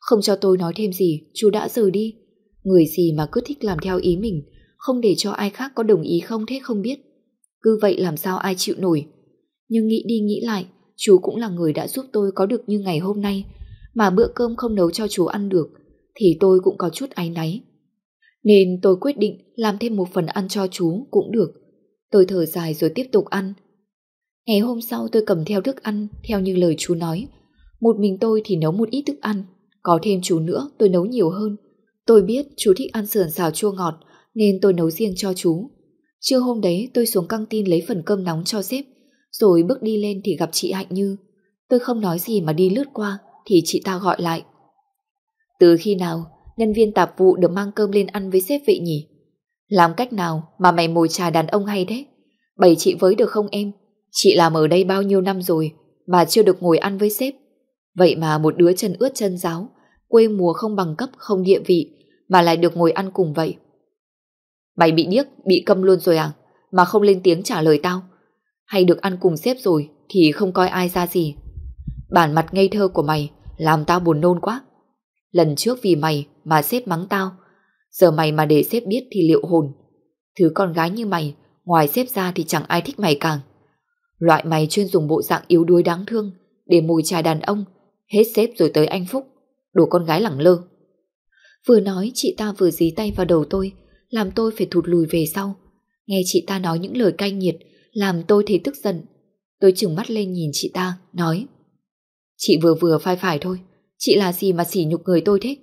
S2: Không cho tôi nói thêm gì, chú đã rời đi. Người gì mà cứ thích làm theo ý mình, không để cho ai khác có đồng ý không thế không biết. Cứ vậy làm sao ai chịu nổi. Nhưng nghĩ đi nghĩ lại, chú cũng là người đã giúp tôi có được như ngày hôm nay, mà bữa cơm không nấu cho chú ăn được, thì tôi cũng có chút áy náy. Nên tôi quyết định làm thêm một phần ăn cho chú cũng được. Tôi thở dài rồi tiếp tục ăn. Ngày hôm sau tôi cầm theo thức ăn, theo như lời chú nói. Một mình tôi thì nấu một ít thức ăn. Có thêm chú nữa tôi nấu nhiều hơn. Tôi biết chú thích ăn sườn xào chua ngọt, nên tôi nấu riêng cho chú. Trưa hôm đấy tôi xuống căng tin lấy phần cơm nóng cho sếp, rồi bước đi lên thì gặp chị Hạnh Như. Tôi không nói gì mà đi lướt qua thì chị ta gọi lại. Từ khi nào nhân viên tạp vụ được mang cơm lên ăn với sếp vậy nhỉ? Làm cách nào mà mày mồi trà đàn ông hay thế? Bày chị với được không em? Chị làm ở đây bao nhiêu năm rồi mà chưa được ngồi ăn với sếp. Vậy mà một đứa chân ướt chân giáo, quê mùa không bằng cấp, không địa vị mà lại được ngồi ăn cùng vậy. Mày bị điếc, bị câm luôn rồi à? Mà không lên tiếng trả lời tao. Hay được ăn cùng sếp rồi thì không coi ai ra gì. Bản mặt ngây thơ của mày làm tao buồn nôn quá. Lần trước vì mày mà sếp mắng tao. Giờ mày mà để sếp biết thì liệu hồn.
S1: Thứ con gái như mày, ngoài xếp ra thì chẳng ai thích mày càng. Loại mày chuyên dùng bộ dạng yếu đuối đáng thương để mùi trà đàn ông, hết xếp rồi tới anh Phúc, đồ con gái lẳng lơ.
S2: Vừa nói chị ta vừa dí tay vào đầu tôi, làm tôi phải thụt lùi về sau. Nghe chị ta nói những lời cay nghiệt, làm tôi thấy tức giận. Tôi trừng mắt lên nhìn chị ta, nói Chị vừa vừa phai phải thôi, chị là gì mà sỉ nhục người tôi thế?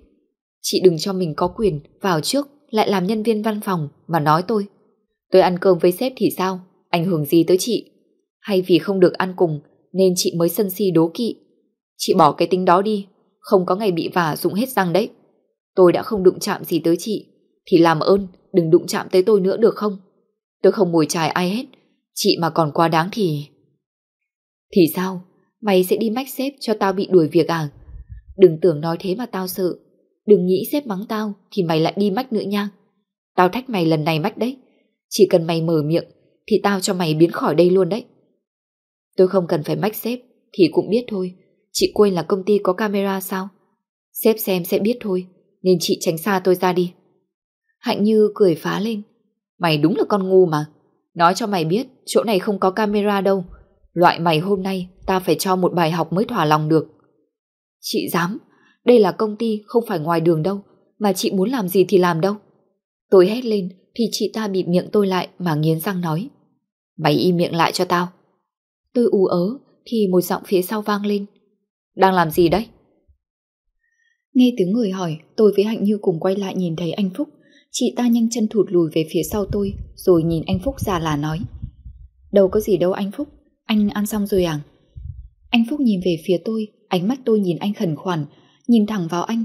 S2: Chị đừng cho mình có quyền vào trước lại làm nhân viên văn phòng mà nói tôi. Tôi ăn cơm với sếp thì sao? Ảnh hưởng gì tới chị? Hay vì không được ăn cùng nên chị mới sân si đố kỵ? Chị bỏ cái tính đó đi, không có ngày bị vả dụng hết răng đấy. Tôi đã không đụng chạm gì tới chị, thì làm ơn đừng đụng chạm tới tôi nữa được không? Tôi không mùi chài ai hết, chị mà còn quá đáng thì... Thì sao? Mày sẽ đi mách sếp cho tao bị đuổi việc à? Đừng tưởng nói thế mà tao sợ. Đừng nghĩ xếp mắng tao thì mày lại đi mách nữa nha. Tao thách mày lần này mách đấy. Chỉ cần mày mở miệng thì tao cho mày biến khỏi đây luôn đấy. Tôi không cần phải mách sếp thì cũng biết thôi. Chị quên là công ty có camera sao? Sếp xem sẽ biết thôi. Nên chị tránh xa tôi ra đi. Hạnh Như cười phá lên. Mày đúng là con ngu mà. Nói cho mày biết, chỗ này không có camera đâu. Loại mày hôm nay ta phải cho một bài học mới thỏa lòng được. Chị dám, đây là công ty không phải ngoài đường đâu, mà chị muốn làm gì thì làm đâu. Tôi hét lên thì chị ta bịt miệng tôi lại mà nghiến răng nói. Mày im miệng lại cho tao. Tôi ú ớ thì một giọng phía sau vang lên. Đang làm gì đấy? Nghe tiếng người hỏi, tôi với Hạnh Như cùng quay lại nhìn thấy anh Phúc. Chị ta nhanh chân thụt lùi về phía sau tôi, rồi nhìn anh Phúc già là nói. Đâu có gì đâu anh Phúc, anh ăn xong rồi à? Anh Phúc nhìn về phía tôi, ánh mắt tôi nhìn anh khẩn khoản, nhìn thẳng vào anh.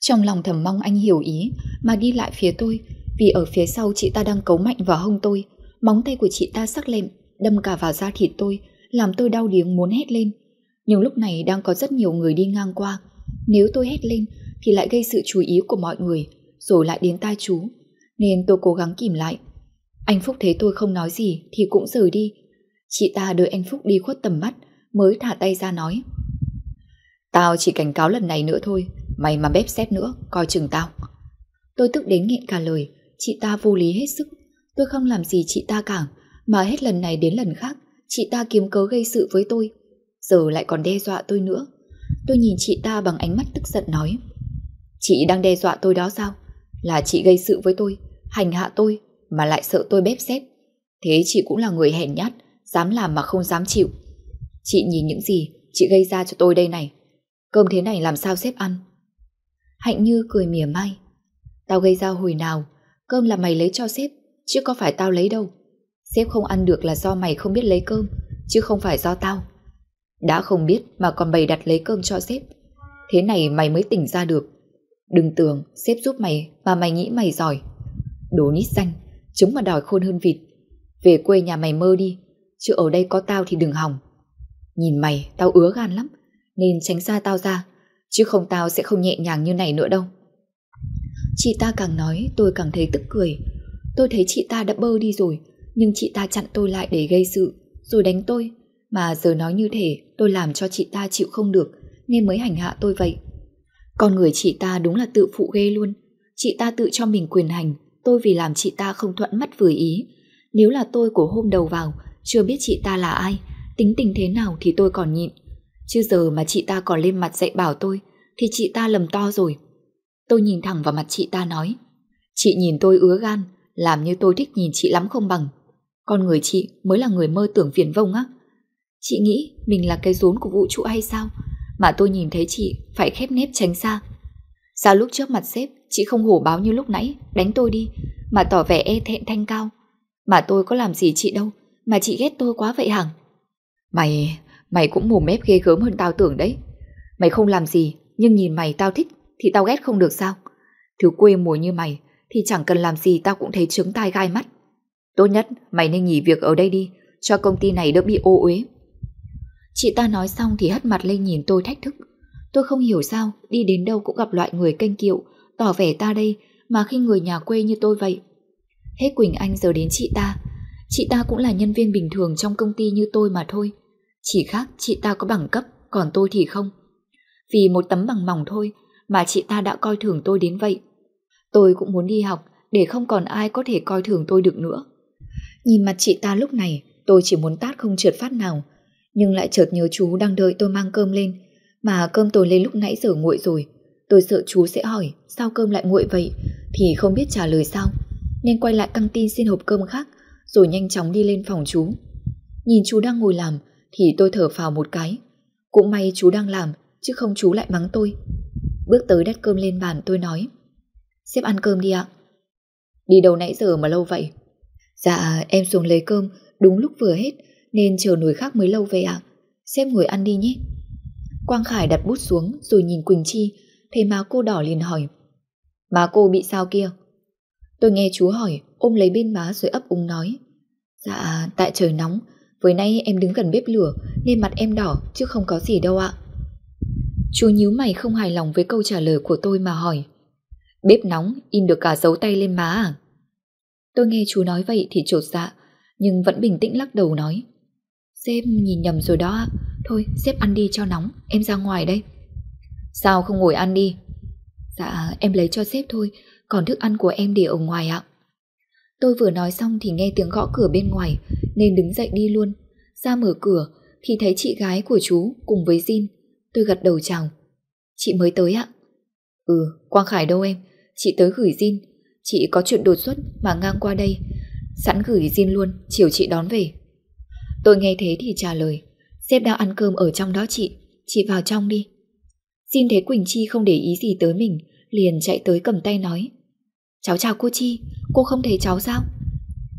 S2: Trong lòng thầm mong anh hiểu ý, mà đi lại phía tôi, vì ở phía sau chị ta đang cấu mạnh vào hông tôi. Móng tay của chị ta sắc lẹm, đâm cả vào da thịt tôi, làm tôi đau điếng muốn hét lên. Nhưng lúc này đang có rất nhiều người đi ngang qua. Nếu tôi hét lên thì lại gây sự chú ý của mọi người, rồi lại đến tai chú. Nên tôi cố gắng kìm lại. Anh Phúc thấy tôi không nói gì thì cũng rời đi. Chị ta đợi anh Phúc đi khuất tầm mắt mới thả tay ra nói. Tao chỉ cảnh cáo lần này nữa thôi, mày mà bếp xét nữa, coi chừng tao. Tôi tức đến nghẹn cả lời, chị ta vô lý hết sức. Tôi không làm gì chị ta cả, mà hết lần này đến lần khác, chị ta kiếm cớ gây sự với tôi. Giờ lại còn đe dọa tôi nữa. Tôi nhìn chị ta bằng ánh mắt tức giận nói. Chị đang đe dọa tôi đó sao? Là chị gây sự với tôi, hành hạ tôi, mà lại sợ tôi bếp xét. Thế chị cũng là người hèn nhát, dám làm mà không dám chịu. Chị nhìn những gì chị gây ra cho tôi đây này. Cơm thế này làm sao xếp ăn? Hạnh Như cười mỉa mai. Tao gây ra hồi nào, cơm là mày lấy cho sếp, chứ có phải tao lấy đâu. Sếp không ăn được là do mày không biết lấy cơm, chứ không phải do tao. Đã không biết mà còn bày đặt lấy cơm cho sếp. Thế này mày mới tỉnh ra được. Đừng tưởng sếp giúp mày mà mày nghĩ mày giỏi. Đồ nít xanh, chúng mà đòi khôn hơn vịt. Về quê nhà mày mơ đi, chứ ở đây có tao thì đừng hỏng. Nhìn mày, tao ứa gan lắm, nên tránh xa tao ra, chứ không tao sẽ không nhẹ nhàng như này nữa đâu. Chị ta càng nói tôi càng thấy tức cười. Tôi thấy chị ta đã bơ đi rồi, nhưng chị ta chặn tôi lại để gây sự, rồi đánh tôi. Mà giờ nói như thế tôi làm cho chị ta chịu không được, nên mới hành hạ tôi vậy. Con người chị ta đúng là tự phụ ghê luôn. Chị ta tự cho mình quyền hành, tôi vì làm chị ta không thuận mắt vừa ý. Nếu là tôi của hôm đầu vào, chưa biết chị ta là ai, tính tình thế nào thì tôi còn nhịn. Chứ giờ mà chị ta còn lên mặt dạy bảo tôi, Thì chị ta lầm to rồi. Tôi nhìn thẳng vào mặt chị ta nói, Chị nhìn tôi ứa gan, Làm như tôi thích nhìn chị lắm không bằng. Con người chị mới là người mơ tưởng viển vông á. Chị nghĩ mình là cái rốn của vũ trụ hay sao? Mà tôi nhìn thấy chị Phải khép nếp tránh xa. Sao lúc trước mặt sếp, Chị không hổ báo như lúc nãy, Đánh tôi đi, Mà tỏ vẻ e thẹn thanh cao. Mà tôi có làm gì chị đâu, Mà chị ghét tôi quá vậy hằng Mày Mày cũng mồm mép ghê gớm hơn tao tưởng đấy. Mày không làm gì, nhưng nhìn mày tao thích thì tao ghét không được sao? Thứ quê mùa như mày thì chẳng cần làm gì tao cũng thấy trứng tai gai mắt. Tốt nhất mày nên nghỉ việc ở đây đi, cho công ty này đỡ bị ô uế. Chị ta nói xong thì hất mặt lên nhìn tôi thách thức. Tôi không hiểu sao đi đến đâu cũng gặp loại người canh kiệu, tỏ vẻ ta đây mà khi người nhà quê như tôi vậy. Hết Quỳnh Anh giờ đến chị ta. Chị ta cũng là nhân viên bình thường trong công ty như tôi mà thôi. Chỉ khác chị ta có bằng cấp, còn tôi thì không. Vì một tấm bằng mỏng thôi mà chị ta đã coi thường tôi đến vậy. Tôi cũng muốn đi học
S1: để không còn ai có thể coi thường tôi được nữa.
S2: Nhìn mặt chị ta lúc này, tôi chỉ muốn tát không trượt phát nào, nhưng lại chợt nhớ chú đang đợi tôi mang cơm lên, mà cơm tôi lên lúc nãy giờ nguội rồi. Tôi sợ chú sẽ hỏi sao cơm lại nguội vậy, thì không biết trả lời sao, nên quay lại căng tin xin hộp cơm khác, rồi nhanh chóng đi lên phòng chú. Nhìn chú đang ngồi làm, thì tôi thở phào một cái. Cũng may chú đang làm, chứ không chú lại mắng tôi. Bước tới đặt cơm lên bàn tôi nói Xếp ăn cơm đi ạ. Đi đâu nãy giờ mà lâu vậy? Dạ em xuống lấy cơm Đúng lúc vừa hết Nên chờ nồi khác mới lâu về ạ. Xếp ngồi ăn đi nhé. Quang Khải đặt bút xuống rồi nhìn Quỳnh Chi Thấy má cô đỏ liền hỏi Má cô bị sao kia? Tôi nghe chú hỏi Ôm lấy bên má rồi ấp úng nói Dạ tại trời nóng với nay em đứng gần bếp lửa, Nên mặt em đỏ, chứ không có gì đâu ạ. Chú nhíu mày không hài lòng với câu trả lời của tôi mà hỏi. Bếp nóng, in được cả dấu tay lên má à? Tôi nghe chú nói vậy thì trột dạ Nhưng vẫn bình tĩnh lắc đầu nói. Sếp nhìn nhầm rồi đó Thôi, sếp ăn đi cho nóng, Em ra ngoài đây. Sao không ngồi ăn đi? Dạ em lấy cho sếp thôi, Còn thức ăn của em để ở ngoài ạ. Tôi vừa nói xong thì nghe tiếng gõ cửa bên ngoài Nên đứng dậy đi luôn Ra mở cửa thì thấy chị gái của chú cùng với Jin Tôi gật đầu chào. Chị mới tới ạ? Ừ, Quang Khải đâu em? Chị tới gửi Jin. Chị có chuyện đột xuất mà ngang qua đây. Sẵn gửi Jin luôn, chiều chị đón về. Tôi nghe thế thì trả lời. Sếp đang ăn cơm ở trong đó chị. Chị vào trong đi. Jin thấy Quỳnh Chi không để ý gì tới mình, liền chạy tới cầm tay nói. Cháu chào cô Chi, cô không thấy cháu sao?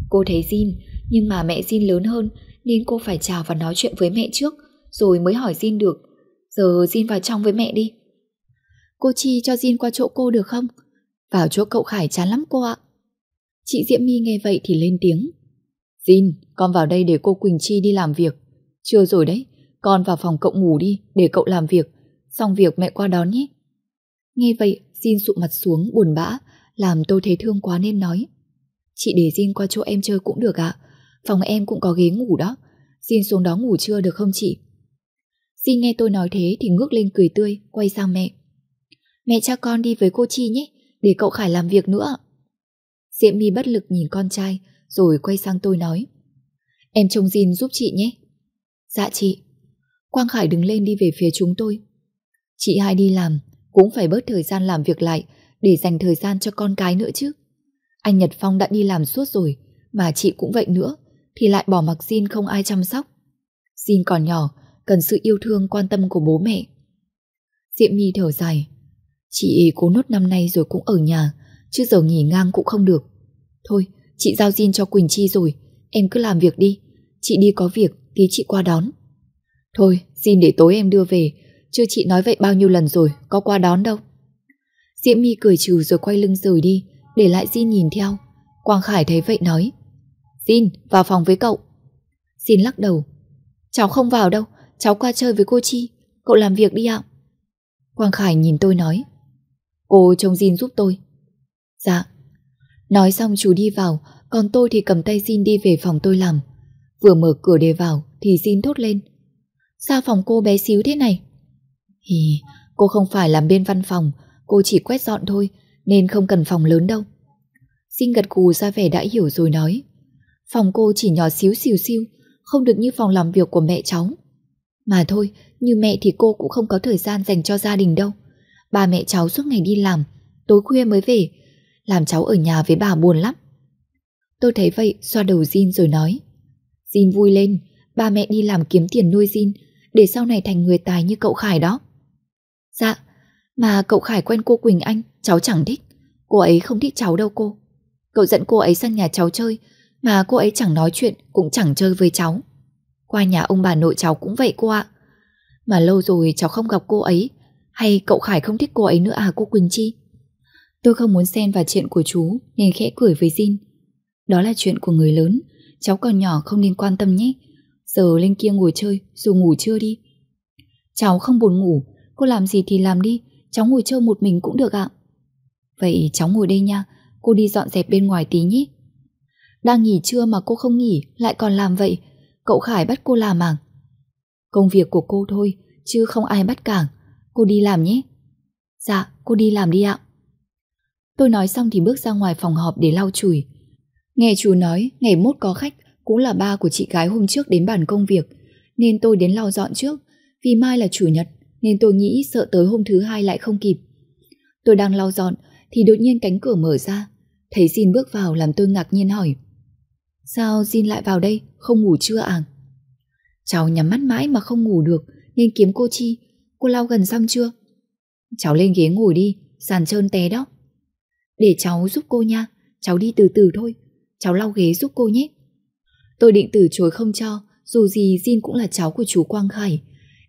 S2: Cô thấy Jin, nhưng mà mẹ Jin lớn hơn nên cô phải chào và nói chuyện với mẹ trước, rồi mới hỏi Jin được. Giờ Jin vào trong với mẹ đi. Cô Chi cho Jin qua chỗ cô được không? Vào chỗ cậu Khải chán lắm cô ạ. Chị Diễm My nghe vậy thì lên tiếng. Jin, con vào đây để cô Quỳnh Chi đi làm việc. Chưa rồi đấy Con vào phòng cậu ngủ đi để cậu làm việc. Xong việc mẹ qua đón nhé. Nghe vậy Jin sụ mặt xuống buồn bã. Làm tôi thấy thương quá nên nói Chị để Jin qua chỗ em chơi cũng được ạ Phòng em cũng có ghế ngủ đó Jin xuống đó ngủ chưa được không chị Jin nghe tôi nói thế thì ngước lên cười tươi, quay sang mẹ. Mẹ cho con đi với cô Chi nhé, để cậu Khải làm việc nữa. Diệm My bất lực nhìn con trai, rồi quay sang tôi nói. Em trông Jin giúp chị nhé. Dạ chị. Quang Khải đứng lên đi về phía chúng tôi. Chị hai đi làm, cũng phải bớt thời gian làm việc lại, để dành thời gian cho con cái nữa chứ. Anh Nhật Phong đã đi làm suốt rồi, mà chị cũng vậy nữa, thì lại bỏ mặc Jin không ai chăm sóc. Jin còn nhỏ, cần sự yêu thương quan tâm của bố mẹ. Diệm My thở dài, chị cố nốt năm nay rồi cũng ở nhà, chứ giờ nghỉ ngang cũng không được. Thôi, chị giao Jin cho Quỳnh Chi rồi, em cứ làm việc đi, chị đi có việc, tí chị qua đón. Thôi, Jin để tối em đưa về, chưa chị nói vậy bao nhiêu lần rồi, có qua đón đâu. Diễm My cười trừ rồi quay lưng rời đi, để lại Jin nhìn theo. Quang Khải thấy vậy nói, Jin, vào phòng với cậu. Jin lắc đầu, cháu không vào đâu, Cháu qua chơi với cô Chi Cậu làm việc đi ạ. Quang Khải nhìn tôi nói Cô trông Jin giúp tôi. Dạ. Nói xong chú đi vào Còn tôi thì cầm tay Jin đi về phòng tôi làm. Vừa mở cửa để vào Thì Jin thốt lên Sao phòng cô bé xíu thế này? Hì cô không phải làm bên văn phòng Cô chỉ quét dọn thôi Nên không cần phòng lớn đâu xin gật gù ra vẻ đã hiểu rồi nói Phòng cô chỉ nhỏ xíu xìu xiu Không được như phòng làm việc của mẹ cháu mà thôi, như mẹ thì cô cũng không có thời gian dành cho gia đình đâu. Ba mẹ cháu suốt ngày đi làm, tối khuya mới về, làm cháu ở nhà với bà buồn lắm. Tôi thấy vậy, xoa đầu Jin rồi nói. Jin vui lên, ba mẹ đi làm kiếm tiền nuôi Jin, để sau này thành người tài như cậu Khải đó. Dạ, mà cậu Khải quen cô Quỳnh Anh, cháu chẳng thích. Cô ấy không thích cháu đâu cô. Cậu dẫn cô ấy sang nhà cháu chơi, mà cô ấy chẳng nói chuyện, cũng chẳng chơi với cháu. Qua nhà ông bà nội cháu cũng vậy cô ạ. Mà lâu rồi cháu không gặp cô ấy, hay cậu Khải không thích cô ấy nữa à cô Quỳnh Chi? Tôi không muốn xen vào chuyện của chú nên khẽ cười với Jin. Đó là chuyện của người lớn, cháu còn nhỏ không nên quan tâm nhé. Giờ lên kia ngồi chơi, dù ngủ chưa đi. Cháu không buồn ngủ, cô làm gì thì làm đi, cháu ngồi chơi một mình cũng được ạ. Vậy cháu ngồi đây nha, cô đi dọn dẹp bên ngoài tí nhé. Đang nghỉ trưa mà cô không nghỉ, lại còn làm vậy, Cậu Khải bắt cô làm à? Công việc của cô thôi, chứ không ai bắt cảng. Cô đi làm nhé. Dạ, cô đi làm đi ạ.
S1: Tôi nói xong thì bước ra ngoài phòng họp để lau chùi. Nghe chú nói ngày mốt có khách cũng là ba của chị gái hôm trước đến bàn công việc nên tôi đến lau dọn trước vì mai là chủ nhật nên tôi nghĩ sợ tới hôm thứ hai lại không kịp. Tôi đang lau dọn thì đột nhiên cánh cửa mở ra. Thấy Jin bước vào làm tôi ngạc nhiên hỏi Sao Jin lại vào đây, không ngủ chưa à? Cháu nhắm mắt mãi mà không ngủ được nên kiếm cô Chi. Cô lau gần xong chưa? Cháu lên ghế ngồi đi, sàn trơn té đó. Để cháu giúp cô nha, cháu đi từ từ thôi. Cháu lau ghế giúp cô nhé. Tôi định từ chối không cho, dù gì Jin cũng là cháu của chú Quang Khải.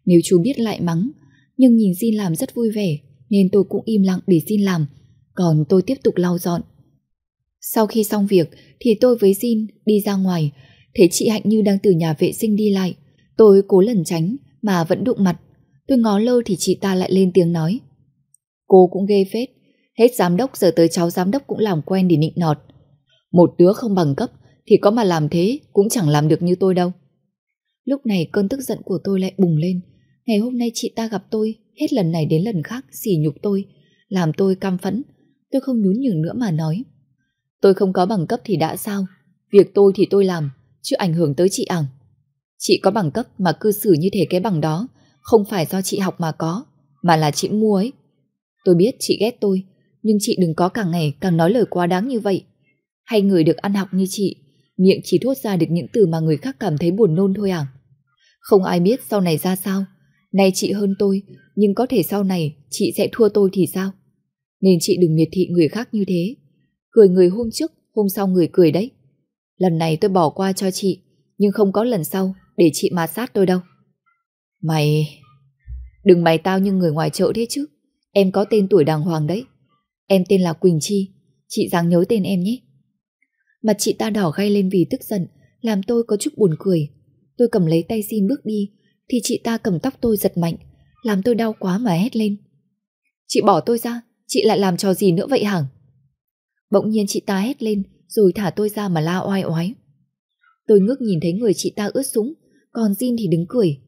S1: Nếu chú biết lại mắng, nhưng nhìn Xin làm rất vui vẻ, nên tôi cũng im lặng để Xin làm, còn tôi tiếp tục lau dọn. Sau khi xong việc thì tôi với Jin đi ra ngoài, thấy chị Hạnh Như đang từ nhà vệ sinh đi lại. Tôi cố lẩn tránh mà vẫn đụng mặt. Tôi ngó lơ thì chị ta lại lên tiếng nói. Cô cũng ghê phết, hết giám đốc giờ tới cháu giám đốc cũng làm quen để nịnh nọt. Một đứa không bằng cấp thì có mà làm thế cũng chẳng làm được như tôi đâu. Lúc này cơn tức giận của tôi lại bùng lên. Ngày hôm nay chị ta gặp tôi, hết lần này đến lần khác xỉ nhục tôi, làm tôi cam phẫn. Tôi không nhún nhường nữa mà nói. Tôi không có bằng cấp thì đã sao? Việc tôi thì tôi làm, chứ ảnh hưởng tới chị ẳng. Chị có bằng cấp mà cư xử như thế cái bằng đó, không phải do chị học mà có, mà là chị mua ấy. Tôi biết chị ghét tôi, nhưng chị đừng có càng ngày càng nói lời quá đáng như vậy. Hay người được ăn học như chị, miệng chỉ thốt ra được những từ mà người khác cảm thấy buồn nôn thôi à? Không ai biết sau này ra sao. Nay chị hơn tôi, nhưng có thể sau này chị sẽ thua tôi thì sao? Nên chị đừng miệt thị người khác như thế. Cười người hôm trước, hôm sau người cười đấy. Lần này tôi bỏ qua cho chị, nhưng không có lần sau để chị mà sát tôi đâu. Mày... Đừng mày tao như người ngoài chợ thế chứ. Em có tên tuổi đàng hoàng đấy. Em tên là Quỳnh Chi. Chị dáng nhớ tên em nhé. Mặt chị ta đỏ gay lên vì tức giận, làm tôi có chút buồn cười. Tôi cầm lấy tay xin bước đi, thì chị ta cầm tóc tôi giật mạnh, làm tôi đau quá mà hét lên. Chị bỏ tôi ra, chị lại làm trò gì nữa vậy hả? Bỗng nhiên chị ta hét lên, rồi thả tôi ra mà la oai oái. Tôi ngước nhìn thấy người chị ta ướt súng, còn Jin thì đứng cười.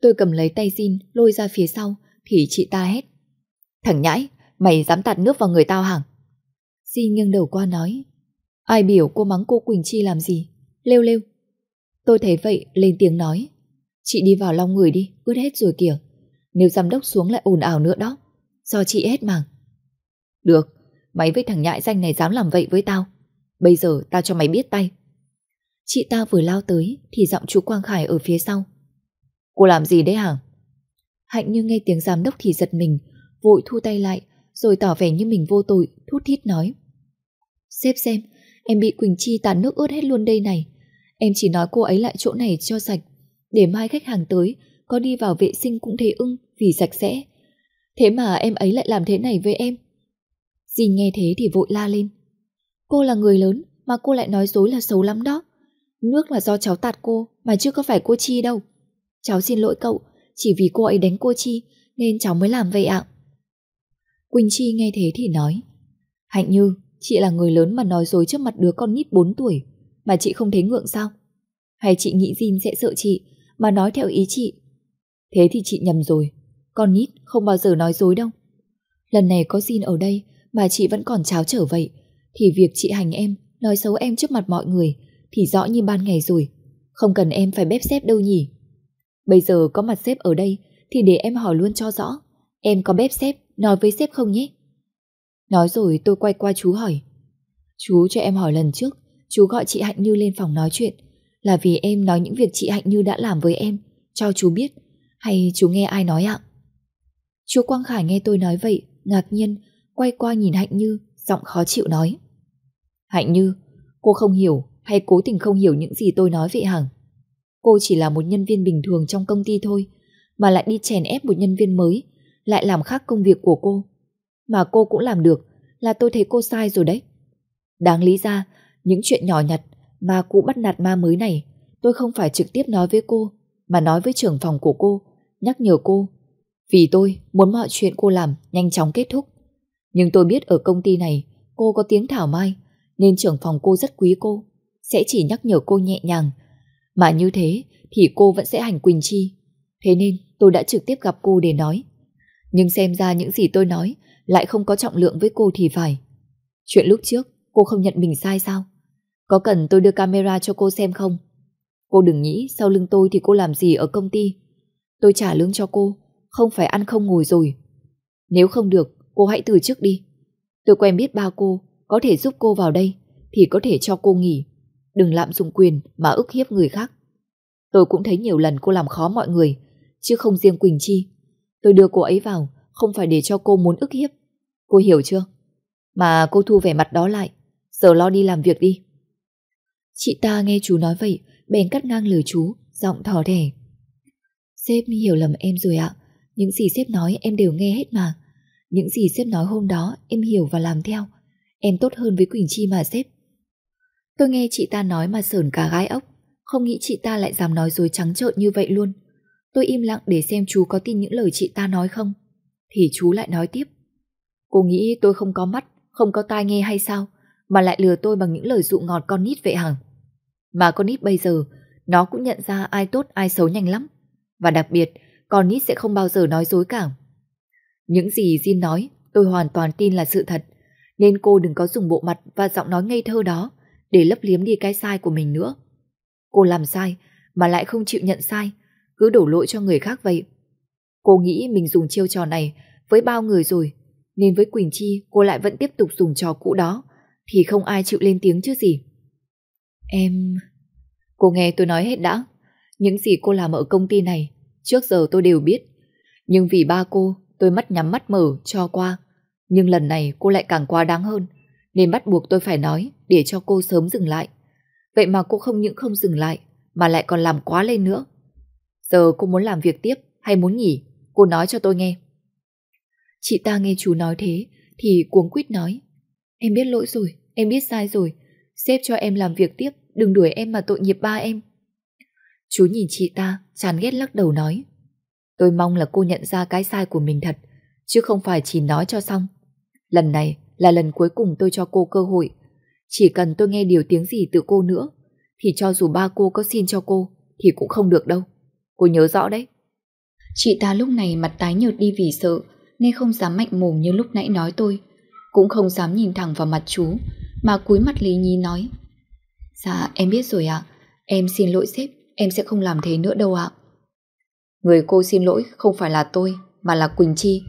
S1: Tôi cầm lấy tay Jin, lôi ra phía sau, thì chị ta hét. Thằng nhãi, mày dám tạt nước vào người tao hả? Jin nghiêng đầu qua nói. Ai biểu cô mắng cô Quỳnh Chi làm gì? Lêu lêu. Tôi thấy vậy, lên tiếng nói. Chị đi vào long người đi, ướt hết rồi kìa. Nếu giám đốc xuống lại ồn ào nữa đó. Do chị hết màng. Được, mày với thằng nhãi danh này dám làm vậy với tao. Bây giờ tao cho mày biết tay. Chị ta vừa lao tới thì giọng chú Quang Khải ở phía sau. Cô làm gì đấy hả? Hạnh như nghe tiếng giám đốc thì giật mình, vội thu tay lại, rồi tỏ vẻ như mình vô tội, thút thít nói. Xếp xem, em bị Quỳnh Chi tàn nước ướt hết luôn đây này. Em chỉ nói cô ấy lại chỗ này cho sạch, để mai khách hàng tới, có đi vào vệ sinh cũng thế ưng vì sạch sẽ. Thế mà em ấy lại làm thế này với em. Dì nghe thế thì vội la lên. Cô là người lớn mà cô lại nói dối là xấu lắm đó. Nước là do cháu tạt cô mà chưa có phải cô Chi đâu. Cháu xin lỗi cậu, chỉ vì cô ấy đánh cô Chi nên cháu mới làm vậy ạ. Quỳnh Chi nghe thế thì nói Hạnh Như, chị là người lớn mà nói dối trước mặt đứa con nít 4 tuổi mà chị không thấy ngượng sao? Hay chị nghĩ Jin sẽ sợ chị mà nói theo ý chị? Thế thì chị nhầm rồi, con nít không bao giờ nói dối đâu. Lần này có Jin ở đây mà chị vẫn còn cháo trở vậy thì việc chị hành em, nói xấu em trước mặt mọi người thì rõ như ban ngày rồi. Không cần em phải bếp xếp đâu nhỉ. Bây giờ có mặt sếp ở đây thì để em hỏi luôn cho rõ. Em có bếp xếp, nói với sếp không nhé? Nói rồi tôi quay qua chú hỏi. Chú cho em hỏi lần trước, chú gọi chị Hạnh Như lên phòng nói chuyện là vì em nói những việc chị Hạnh Như đã làm với em, cho chú biết, hay chú nghe ai nói ạ? Chú Quang Khải nghe tôi nói vậy, ngạc nhiên, quay qua nhìn Hạnh Như, giọng khó chịu nói. Hạnh Như, cô không hiểu hay cố tình không hiểu những gì tôi nói vậy hằng? Cô chỉ là một nhân viên bình thường trong công ty thôi, mà lại đi chèn ép một nhân viên mới, lại làm khác công việc của cô. Mà cô cũng làm được, là tôi thấy cô sai rồi đấy. Đáng lý ra, những chuyện nhỏ nhặt ma cũ bắt nạt ma mới này, tôi không phải trực tiếp nói với cô, mà nói với trưởng phòng của cô, nhắc nhở cô. Vì tôi muốn mọi chuyện cô làm nhanh chóng kết thúc. Nhưng tôi biết ở công ty này cô có tiếng thảo mai, nên trưởng phòng cô rất quý cô, sẽ chỉ nhắc nhở cô nhẹ nhàng. Mà như thế thì cô vẫn sẽ hành Quỳnh Chi. Thế nên tôi đã trực tiếp gặp cô để nói. Nhưng xem ra những gì tôi nói lại không có trọng lượng với cô thì phải.
S3: Chuyện lúc trước, cô không nhận mình sai sao? Có cần tôi đưa camera cho cô xem không? Cô đừng nghĩ sau lưng tôi thì cô làm gì ở công ty. Tôi trả lương cho cô, không phải ăn không ngồi rồi. Nếu không được, cô hãy từ chức đi. Tôi quen biết ba cô, có thể giúp cô vào đây, thì có thể cho cô nghỉ. Đừng lạm dụng quyền mà ức hiếp người khác. Tôi cũng thấy nhiều lần cô làm khó mọi người, chứ không riêng Quỳnh Chi. Tôi đưa cô ấy vào, không phải để cho cô muốn ức hiếp. Cô hiểu chưa? Mà cô thu vẻ mặt đó lại, giờ lo đi làm việc đi.
S2: Chị ta nghe chú nói vậy, bèn cắt ngang lời chú, giọng thỏ đẻ. Sếp hiểu lầm em rồi ạ, những gì sếp nói em đều nghe hết mà. Những gì sếp nói hôm đó em hiểu và làm theo. Em tốt hơn với Quỳnh Chi mà sếp. Tôi nghe chị ta nói mà sờn cả gái ốc, không nghĩ chị ta lại dám nói dối trắng trợn như vậy luôn. Tôi im lặng để xem chú có tin những lời chị ta nói không. Thì chú lại nói tiếp. Cô nghĩ tôi không có mắt, không có tai nghe hay sao, mà lại lừa tôi bằng những lời dụ ngọt con nít vậy hằng. Mà con nít bây giờ, nó cũng nhận ra ai tốt ai xấu nhanh lắm. Và đặc biệt, con nít sẽ không bao giờ nói dối cả. Những gì Jin nói, tôi hoàn toàn tin là sự thật, nên cô đừng có dùng bộ mặt và giọng nói ngây thơ đó để lấp liếm đi cái sai của mình nữa. Cô làm sai mà lại không chịu nhận sai, cứ đổ lỗi cho người khác vậy. Cô nghĩ mình dùng chiêu trò này với bao người rồi, nên với Quỳnh Chi cô lại vẫn tiếp tục dùng trò cũ đó, thì không ai chịu lên tiếng chứ gì. Em... Cô nghe tôi nói hết đã. Những gì cô làm ở công ty này, trước giờ tôi đều biết. Nhưng vì ba cô, tôi mắt nhắm mắt mở cho qua. Nhưng lần này cô lại càng quá đáng hơn, nên bắt buộc tôi phải nói để cho cô sớm dừng lại. Vậy mà cô không những không dừng lại, mà lại còn làm quá lên nữa. Giờ cô muốn làm việc tiếp hay muốn nghỉ? Cô nói cho tôi nghe. Chị ta nghe chú nói thế thì cuống quýt nói. Em biết lỗi rồi, em biết sai rồi. Xếp cho em làm việc tiếp, đừng đuổi em mà tội nghiệp ba em. Chú nhìn chị ta, chán ghét lắc đầu nói. Tôi mong là cô nhận ra cái sai của mình thật, chứ không phải chỉ nói cho xong. Lần này là lần cuối cùng tôi cho cô cơ hội. Chỉ cần tôi nghe điều tiếng gì từ cô nữa, thì cho dù ba cô có xin cho cô, thì cũng không được đâu. Cô nhớ rõ đấy. Chị ta lúc này mặt tái nhợt đi vì sợ, nên không dám mạnh mồm như lúc nãy nói tôi. Cũng không dám nhìn thẳng vào mặt chú, mà cúi mặt lý nhi nói. Dạ, em biết rồi ạ. Em xin lỗi sếp, em sẽ không làm thế nữa đâu ạ. Người cô xin lỗi không phải là tôi, mà là Quỳnh Chi.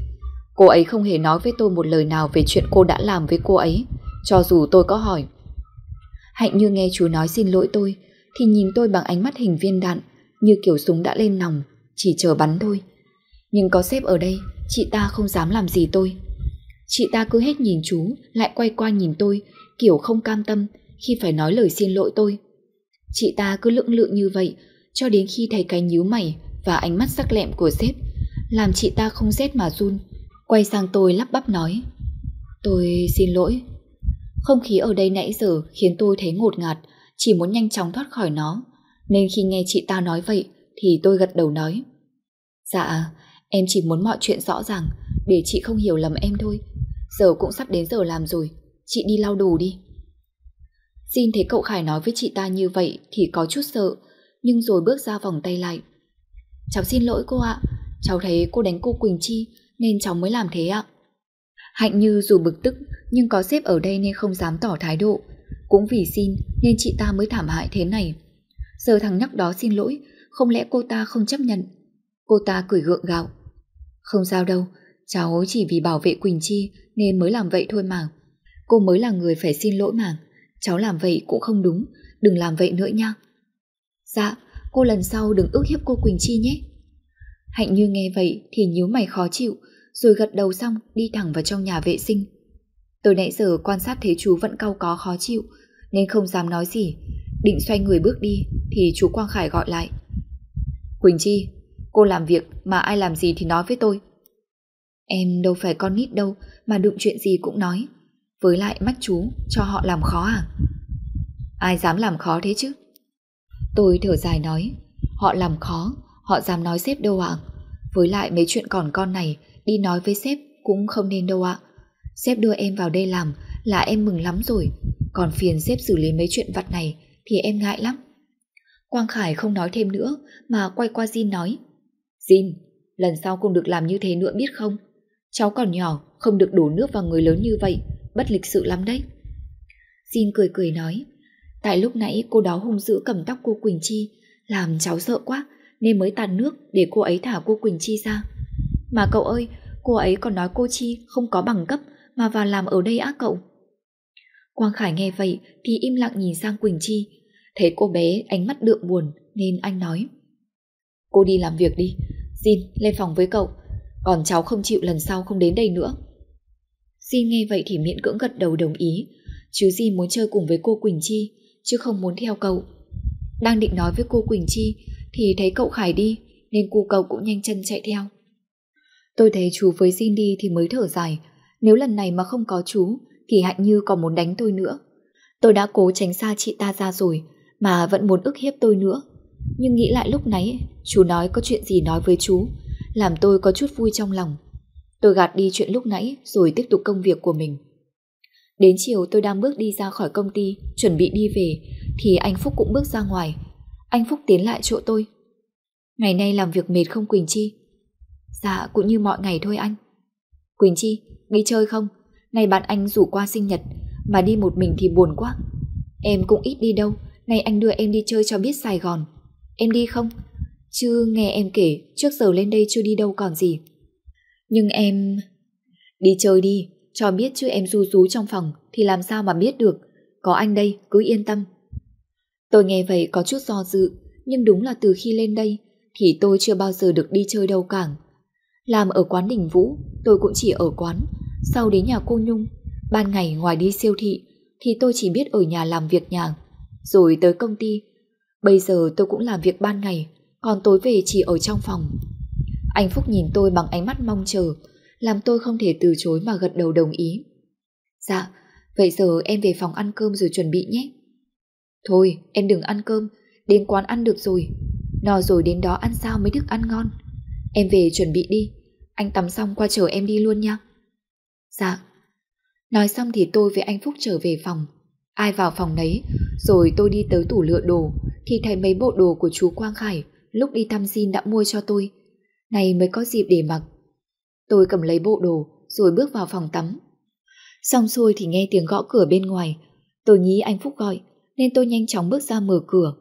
S2: Cô ấy không hề nói với tôi một lời nào về chuyện cô đã làm với cô ấy, cho dù tôi có hỏi. Hạnh như nghe chú nói xin lỗi tôi, thì nhìn tôi bằng ánh mắt hình viên đạn, như kiểu súng đã lên nòng, chỉ chờ bắn thôi. Nhưng có sếp ở đây, chị ta không dám làm gì tôi. Chị ta cứ hết nhìn chú, lại quay qua nhìn tôi, kiểu không cam tâm khi phải nói lời xin lỗi tôi. Chị ta cứ lưỡng lự như vậy, cho đến khi thấy cái nhíu mày và ánh mắt sắc lẹm của sếp, làm chị ta không rét mà run. Quay sang tôi lắp bắp nói, tôi xin lỗi. Không khí ở đây nãy giờ khiến tôi thấy ngột ngạt, chỉ muốn nhanh chóng thoát khỏi nó. Nên khi nghe chị ta nói vậy, thì tôi gật đầu nói. Dạ, em chỉ muốn mọi chuyện rõ ràng, để chị không hiểu lầm em thôi. Giờ cũng sắp đến giờ làm rồi, chị đi lau đồ đi. Xin thấy cậu Khải nói với chị ta như vậy thì có chút sợ, nhưng rồi bước ra vòng tay lại. Cháu xin lỗi cô ạ, cháu thấy cô đánh cô Quỳnh Chi nên cháu mới làm thế ạ. Hạnh Như dù bực tức nhưng có sếp ở đây nên không dám tỏ thái độ. Cũng vì xin nên chị ta mới thảm hại thế này. Giờ thằng nhóc đó xin lỗi, không lẽ cô ta không chấp nhận? Cô ta cười gượng gạo. Không sao đâu, cháu chỉ vì bảo vệ Quỳnh Chi nên mới làm vậy thôi mà. Cô mới là người phải xin lỗi mà. Cháu làm vậy cũng không đúng, đừng làm vậy nữa nha. Dạ, cô lần sau đừng ước hiếp cô Quỳnh Chi nhé. Hạnh như nghe vậy thì nhíu mày khó chịu, rồi gật đầu xong đi thẳng vào trong nhà vệ sinh. Từ nãy giờ quan sát thấy chú vẫn cau có khó chịu, nên không dám nói gì. Định xoay người bước đi, thì chú Quang Khải gọi lại. Quỳnh Chi, cô làm việc mà ai làm gì thì nói với tôi. Em đâu phải con nít đâu mà đụng chuyện gì cũng nói. Với lại mắt chú cho họ làm khó à? Ai dám làm khó thế chứ? Tôi thở dài nói, họ làm khó, họ dám nói sếp đâu ạ. Với lại mấy chuyện còn con này, đi nói với sếp cũng không nên đâu ạ. Sếp đưa em vào đây làm là em mừng lắm rồi, còn phiền sếp xử lý mấy chuyện vặt này thì em ngại lắm. Quang Khải không nói thêm nữa mà quay qua Jin nói. Jin, lần sau không được làm như thế nữa biết không? Cháu còn nhỏ, không được đổ nước vào người lớn như vậy, bất lịch sự lắm đấy. Xin cười cười nói, tại lúc nãy cô đó hung dữ cầm tóc cô Quỳnh Chi, làm cháu sợ quá, nên mới tàn nước để cô ấy thả cô Quỳnh Chi ra. Mà cậu ơi, cô ấy còn nói cô Chi không có bằng cấp mà vào làm ở đây á cậu. Quang Khải nghe vậy thì im lặng nhìn sang Quỳnh Chi, thấy cô bé ánh mắt đượm buồn nên anh nói. Cô đi làm việc đi, Xin lên phòng với cậu, còn cháu không chịu lần sau không đến đây nữa. Xin nghe vậy thì miễn cưỡng gật đầu đồng ý, chứ Jin muốn chơi cùng với cô Quỳnh Chi, chứ không muốn theo cậu. Đang định nói với cô Quỳnh Chi thì thấy cậu Khải đi, nên cô cậu cũng nhanh chân chạy theo. Tôi thấy chú với Jin đi thì mới thở dài, nếu lần này mà không có chú thì Hạnh Như còn muốn đánh tôi nữa. Tôi đã cố tránh xa chị ta ra rồi, mà vẫn muốn ức hiếp tôi nữa. Nhưng nghĩ lại lúc nãy, chú nói có chuyện gì nói với chú, làm tôi có chút vui trong lòng. Tôi gạt đi chuyện lúc nãy rồi tiếp tục công việc của mình. Đến chiều tôi đang bước đi ra khỏi công ty, chuẩn bị đi về, thì anh Phúc cũng bước ra ngoài. Anh Phúc tiến lại chỗ tôi. Ngày nay làm việc mệt không Quỳnh Chi? Dạ, cũng như mọi ngày thôi anh. Quỳnh Chi, đi chơi không? Nay bạn anh rủ qua sinh nhật, mà đi một mình thì buồn quá. Em cũng ít đi đâu, nay anh đưa em đi chơi cho biết Sài Gòn. Em đi không? Chứ nghe em kể trước giờ lên đây chưa đi đâu còn gì. Nhưng em... Đi chơi đi, cho biết chứ em ru rú trong phòng thì làm sao mà biết được. Có anh đây, cứ yên tâm. Tôi nghe vậy có chút do dự, nhưng đúng là từ khi lên đây thì tôi chưa bao giờ được đi chơi đâu cả. Làm ở quán đỉnh Vũ, tôi cũng chỉ ở quán. Sau đến nhà cô Nhung, ban ngày ngoài đi siêu thị thì tôi chỉ biết ở nhà làm việc nhà. Rồi tới công ty Bây giờ tôi cũng làm việc ban ngày, còn tối về chỉ ở trong phòng. Anh Phúc nhìn tôi bằng ánh mắt mong chờ, làm tôi không thể từ chối mà gật đầu đồng ý. Dạ, vậy giờ em về phòng ăn cơm rồi chuẩn bị nhé. Thôi, em đừng ăn cơm, đến quán ăn được rồi. No rồi đến đó ăn sao mới thức ăn ngon. Em về chuẩn bị đi, anh tắm xong qua chờ em đi luôn nha. Dạ. Nói xong thì tôi với anh Phúc trở về phòng. Ai vào phòng đấy, rồi tôi đi tới tủ lựa đồ, thì thấy mấy bộ đồ của chú Quang Khải lúc đi thăm xin đã mua cho tôi. Này mới có dịp để mặc. Tôi cầm lấy bộ đồ rồi bước vào phòng tắm. Xong xuôi thì nghe tiếng gõ cửa bên ngoài. Tôi nghĩ anh Phúc gọi nên tôi nhanh chóng bước ra mở cửa.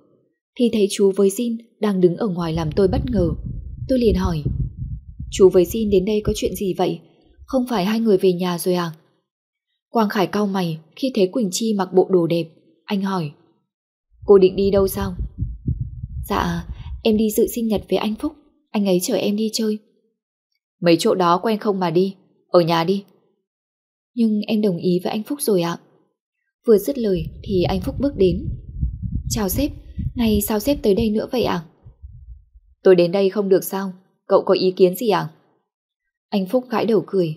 S2: Thì thấy chú với Jin đang đứng ở ngoài làm tôi bất ngờ. Tôi liền hỏi Chú với Jin đến đây có chuyện gì vậy? Không phải hai người về nhà rồi à? Quang Khải cau mày khi thấy Quỳnh Chi mặc bộ đồ đẹp. Anh hỏi Cô định đi đâu sao? Dạ, em đi dự sinh nhật với anh Phúc. Anh ấy chở em đi chơi. Mấy chỗ đó quen không mà đi. Ở nhà đi. Nhưng em đồng ý với anh Phúc rồi ạ. Vừa dứt lời thì anh Phúc bước đến. Chào sếp, này sao sếp tới đây nữa vậy ạ? Tôi đến đây không được sao? Cậu có ý kiến gì ạ? Anh Phúc gãi đầu cười.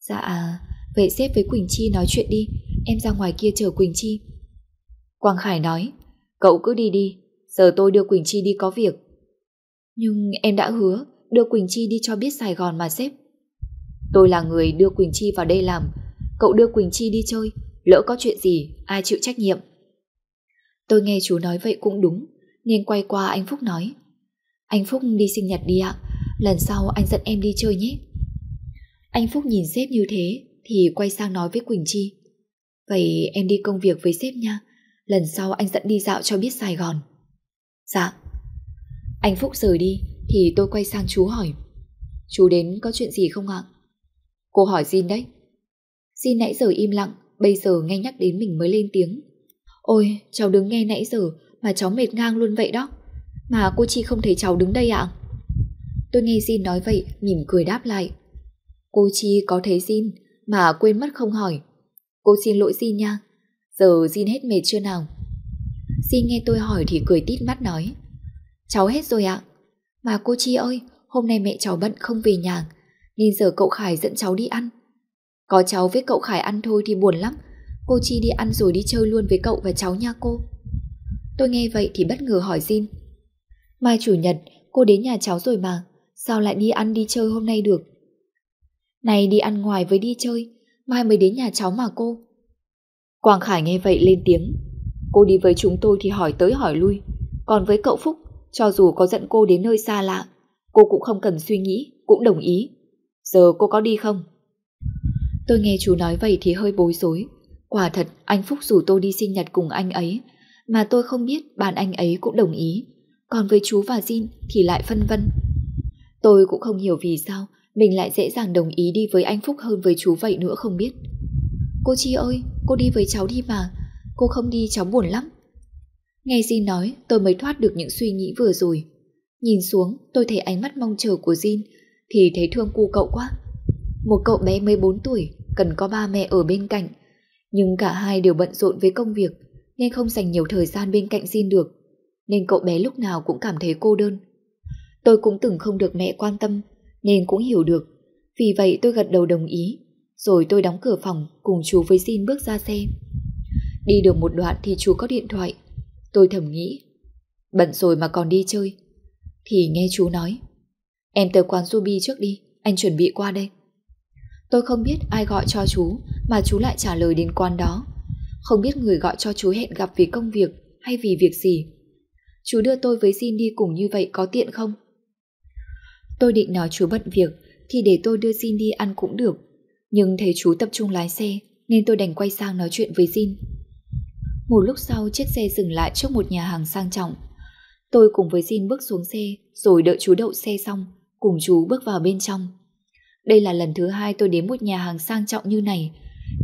S2: Dạ, vậy sếp với Quỳnh Chi nói chuyện đi, em ra ngoài kia chờ Quỳnh Chi. Quang Khải nói, Cậu cứ đi đi, giờ tôi đưa Quỳnh Chi đi có việc. Nhưng em đã hứa đưa Quỳnh Chi đi cho biết Sài Gòn mà sếp. Tôi là người đưa Quỳnh Chi vào đây làm, cậu đưa Quỳnh Chi đi chơi, lỡ có chuyện gì, ai chịu trách nhiệm. Tôi nghe chú nói vậy cũng đúng, nên quay qua anh Phúc nói. Anh Phúc đi sinh nhật đi ạ, lần sau anh dẫn em đi chơi nhé. Anh Phúc nhìn sếp như thế thì quay sang nói với Quỳnh Chi. Vậy em đi công việc với sếp nha, Lần sau anh dẫn đi dạo cho biết Sài Gòn Dạ. Anh Phúc rời đi, Thì tôi quay sang chú hỏi. Chú đến có chuyện gì không ạ? Cô hỏi Jin đấy. Jin nãy giờ im lặng, Bây giờ nghe nhắc đến mình mới lên tiếng. Ôi, cháu đứng nghe nãy giờ, Mà cháu mệt ngang luôn vậy đó. Mà cô Chi không thấy cháu đứng đây ạ? Tôi nghe Jin nói vậy, Mỉm cười đáp lại. Cô Chi có thấy Jin, Mà quên mất không hỏi. Cô xin lỗi Jin nha. Giờ Jin hết mệt chưa nào? Xin nghe tôi hỏi thì cười tít mắt nói. Cháu hết rồi ạ. Mà cô Chi ơi, Hôm nay mẹ cháu bận không về nhà, Nên giờ cậu Khải dẫn cháu đi ăn. Có cháu với cậu Khải ăn thôi thì buồn lắm. Cô Chi đi ăn rồi đi chơi luôn với cậu và cháu nha cô. Tôi nghe vậy thì bất ngờ hỏi Jin. Mai chủ nhật, cô đến nhà cháu rồi mà, Sao lại đi ăn đi chơi hôm nay được? Này đi ăn ngoài với đi chơi, Mai mới đến nhà cháu mà cô. Quang Khải nghe vậy lên tiếng. Cô đi với chúng tôi thì hỏi tới hỏi lui. Còn với cậu Phúc, cho dù có dẫn cô đến nơi xa lạ, cô cũng không cần suy nghĩ, cũng đồng ý. Giờ cô có đi không?
S1: Tôi nghe chú nói vậy thì hơi bối rối. Quả thật anh Phúc rủ tôi đi sinh nhật cùng anh ấy, mà tôi không biết bạn anh ấy cũng đồng ý. Còn với chú và Jin thì lại phân vân. Tôi cũng không hiểu vì sao mình lại dễ dàng đồng ý đi với anh Phúc hơn với chú vậy nữa không biết. Cô Chi ơi, cô đi với cháu đi mà, cô không đi cháu buồn lắm. Nghe Jin nói, tôi mới thoát được những suy nghĩ vừa rồi. Nhìn xuống, tôi thấy ánh mắt mong chờ của Jin, thì thấy thương cu cậu quá. Một cậu bé 14 tuổi, cần có ba mẹ ở bên cạnh nhưng cả hai đều bận rộn với công việc, nên không dành nhiều thời gian bên cạnh Jin được nên cậu bé lúc nào cũng cảm thấy cô đơn. Tôi cũng từng không được mẹ quan tâm, nên cũng hiểu được vì vậy tôi gật đầu đồng ý, rồi tôi đóng cửa phòng, cùng chú với Jin bước ra xe. Đi được một đoạn thì chú có điện thoại. Tôi thầm nghĩ, Bận rồi mà còn đi chơi. Thì nghe chú nói, Em tới quán Ruby trước đi, Anh chuẩn bị qua đây. Tôi không biết ai gọi cho chú, Mà chú lại trả lời đến quán đó. Không biết người gọi cho chú hẹn gặp vì công việc Hay vì việc gì. Chú đưa tôi với Jin đi cùng như vậy có tiện không? Tôi định nói chú bận việc Thì để tôi đưa Jin đi ăn cũng được, Nhưng thấy chú tập trung lái xe Nên tôi đành quay sang nói chuyện với Jin một lúc sau chiếc xe dừng lại trước một nhà hàng sang trọng. Tôi cùng với Jin bước xuống xe rồi đợi chú đậu xe xong, cùng chú bước vào bên trong. Đây là lần thứ hai tôi đến một nhà hàng sang trọng như này,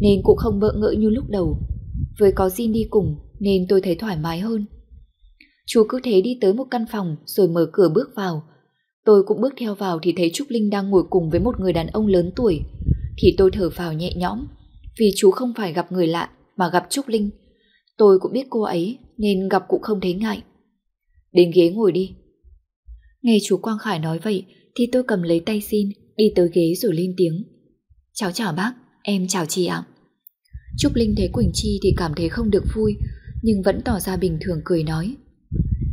S1: nên cũng không bỡ ngỡ như lúc đầu. Với có Jin đi cùng nên tôi thấy thoải mái hơn. Chú cứ thế đi tới một căn phòng rồi mở cửa bước vào. Tôi cũng bước theo vào thì thấy Trúc Linh đang ngồi cùng với một người đàn ông lớn tuổi. Thì tôi thở vào nhẹ nhõm, vì chú không phải gặp người lạ mà gặp Trúc Linh. Tôi cũng biết cô ấy nên gặp cũng không thấy ngại. Đến ghế ngồi đi. Nghe chú Quang Khải nói vậy thì tôi cầm lấy tay xin đi tới ghế rồi lên tiếng. Cháu chào bác, em chào chị ạ. Trúc Linh thấy Quỳnh Chi thì cảm thấy không được vui nhưng vẫn tỏ ra bình thường cười nói.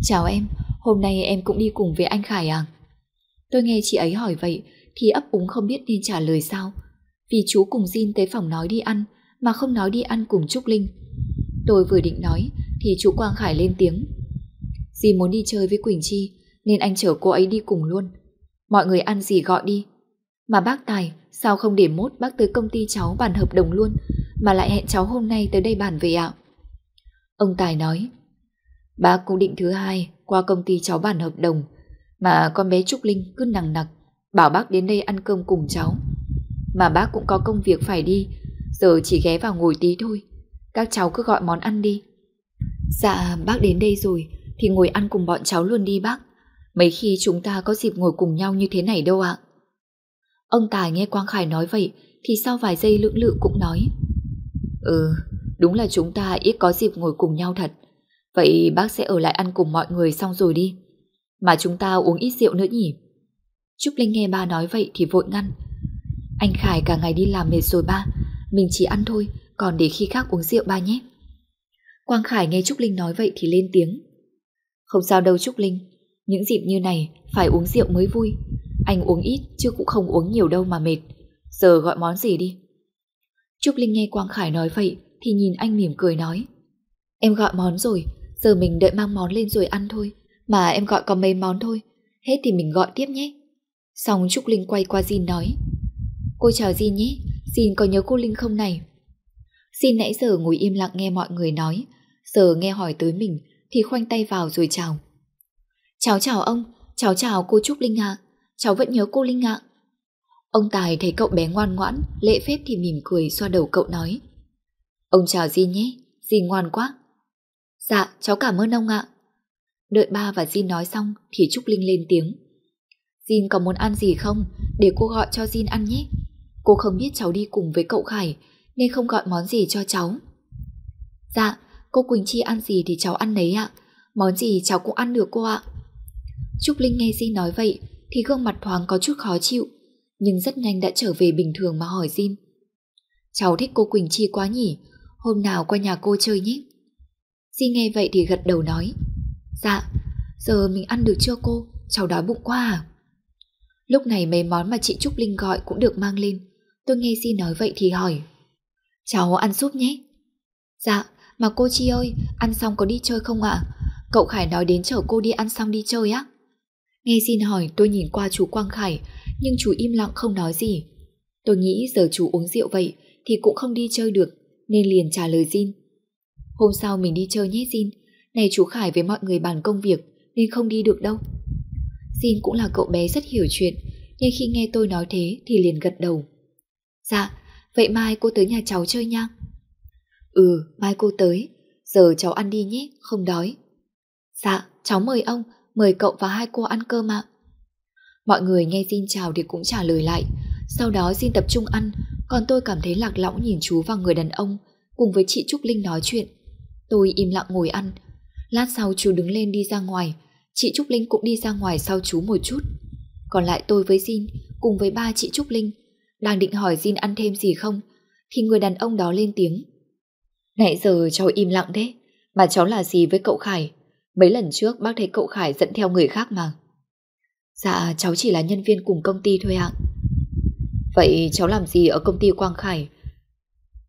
S1: Chào em, hôm nay em cũng đi cùng với anh Khải à? Tôi nghe chị ấy hỏi vậy thì ấp úng không biết nên trả lời sao. Vì chú cùng Jin tới phòng nói đi ăn mà không nói đi ăn cùng Trúc Linh. Tôi vừa định nói, thì chú Quang Khải lên tiếng. Dì muốn đi chơi với Quỳnh Chi, nên anh chở cô ấy đi cùng luôn. Mọi người ăn gì gọi đi. Mà bác Tài, sao không để mốt bác tới công ty cháu bàn hợp đồng luôn, mà lại hẹn cháu hôm nay tới đây bàn về ạ? Ông Tài nói, Bác cũng định thứ hai qua công ty cháu bàn hợp đồng, mà con bé Trúc Linh cứ nằng nặc, bảo bác đến đây ăn cơm cùng cháu. Mà bác cũng có công việc phải đi, giờ chỉ ghé vào ngồi tí thôi. Các cháu cứ gọi món ăn đi. Dạ bác đến đây rồi, Thì ngồi ăn cùng bọn cháu luôn đi bác. Mấy khi chúng ta có dịp ngồi cùng nhau như thế này đâu ạ? Ông Tài nghe Quang Khải nói vậy, Thì sau vài giây lưỡng lự cũng nói. Ừ Đúng là chúng ta ít có dịp ngồi cùng nhau thật. Vậy bác sẽ ở lại ăn cùng mọi người xong rồi đi. Mà chúng ta uống ít rượu nữa nhỉ? Trúc Linh nghe ba nói vậy thì vội ngăn. Anh Khải cả ngày đi làm mệt rồi ba, Mình chỉ ăn thôi còn để khi khác uống rượu ba nhé. Quang Khải nghe Trúc Linh nói vậy thì lên tiếng. Không sao đâu Trúc Linh, những dịp như này phải uống rượu mới vui. Anh uống ít chứ cũng không uống nhiều đâu mà mệt. Giờ gọi món gì đi? Trúc Linh nghe Quang Khải nói vậy thì nhìn anh mỉm cười nói. Em gọi món rồi, giờ mình đợi mang món lên rồi ăn thôi. Mà em gọi có mấy món thôi, hết thì mình gọi tiếp nhé. Xong Trúc Linh quay qua Jin nói. Cô chào Jin nhé, Jin có nhớ cô Linh không này? Xin nãy giờ ngồi im lặng nghe mọi người nói, giờ nghe hỏi tới mình thì khoanh tay vào rồi chào. Cháu chào ông, cháu chào cô Trúc Linh ạ, cháu vẫn nhớ cô Linh ạ. Ông Tài thấy cậu bé ngoan ngoãn, lễ phép thì mỉm cười xoa đầu cậu nói. Ông chào Di nhé, Di ngoan quá. Dạ, cháu cảm ơn ông ạ. Đợi ba và Jin nói xong thì Trúc Linh lên tiếng. Jin có muốn ăn gì không? Để cô gọi cho Jin ăn nhé. Cô không biết cháu đi cùng với cậu Khải nên không gọi món gì cho cháu. Dạ, cô Quỳnh Chi ăn gì thì cháu ăn đấy ạ. Món gì cháu cũng ăn được cô ạ. Trúc Linh nghe Jin nói vậy thì gương mặt thoáng có chút khó chịu, nhưng rất nhanh đã trở về bình thường mà hỏi Jin. Cháu thích cô Quỳnh Chi quá nhỉ, hôm nào qua nhà cô chơi nhé. Jin nghe vậy thì gật đầu nói. Dạ, giờ mình ăn được chưa cô, cháu đói bụng quá à. Lúc này mấy món mà chị Trúc Linh gọi cũng được mang lên. Tôi nghe Jin nói vậy thì hỏi. Cháu ăn súp nhé. Dạ, mà cô Chi ơi, ăn xong có đi chơi không ạ? Cậu Khải nói đến chở cô đi ăn xong đi chơi á. Nghe xin hỏi tôi nhìn qua chú Quang Khải, nhưng chú im lặng không nói gì. Tôi nghĩ giờ chú uống rượu vậy thì cũng không đi chơi được, nên liền trả lời Jin. Hôm sau mình đi chơi nhé Jin, này chú Khải với mọi người bàn công việc nên không đi được đâu. Jin cũng là cậu bé rất hiểu chuyện, nhưng khi nghe tôi nói thế thì liền gật đầu. Dạ, vậy mai cô tới nhà cháu chơi nha. Ừ, mai cô tới, giờ cháu ăn đi nhé, không đói. Dạ, cháu mời ông, mời cậu và hai cô ăn cơm ạ. Mọi người nghe xin chào thì cũng trả lời lại, sau đó xin tập trung ăn, còn tôi cảm thấy lạc lõng nhìn chú và người đàn ông, cùng với chị Trúc Linh nói chuyện. Tôi im lặng ngồi ăn, lát sau chú đứng lên đi ra ngoài, chị Trúc Linh cũng đi ra ngoài sau chú một chút. Còn lại tôi với Jin cùng với ba chị Trúc Linh đang định hỏi Jin ăn thêm gì không thì người đàn ông đó lên tiếng. Nãy giờ cháu im lặng thế, mà cháu là gì với cậu Khải? Mấy lần trước bác thấy cậu Khải dẫn theo người khác mà. Dạ cháu chỉ là nhân viên cùng công ty thôi ạ. Vậy cháu làm gì ở công ty Quang Khải?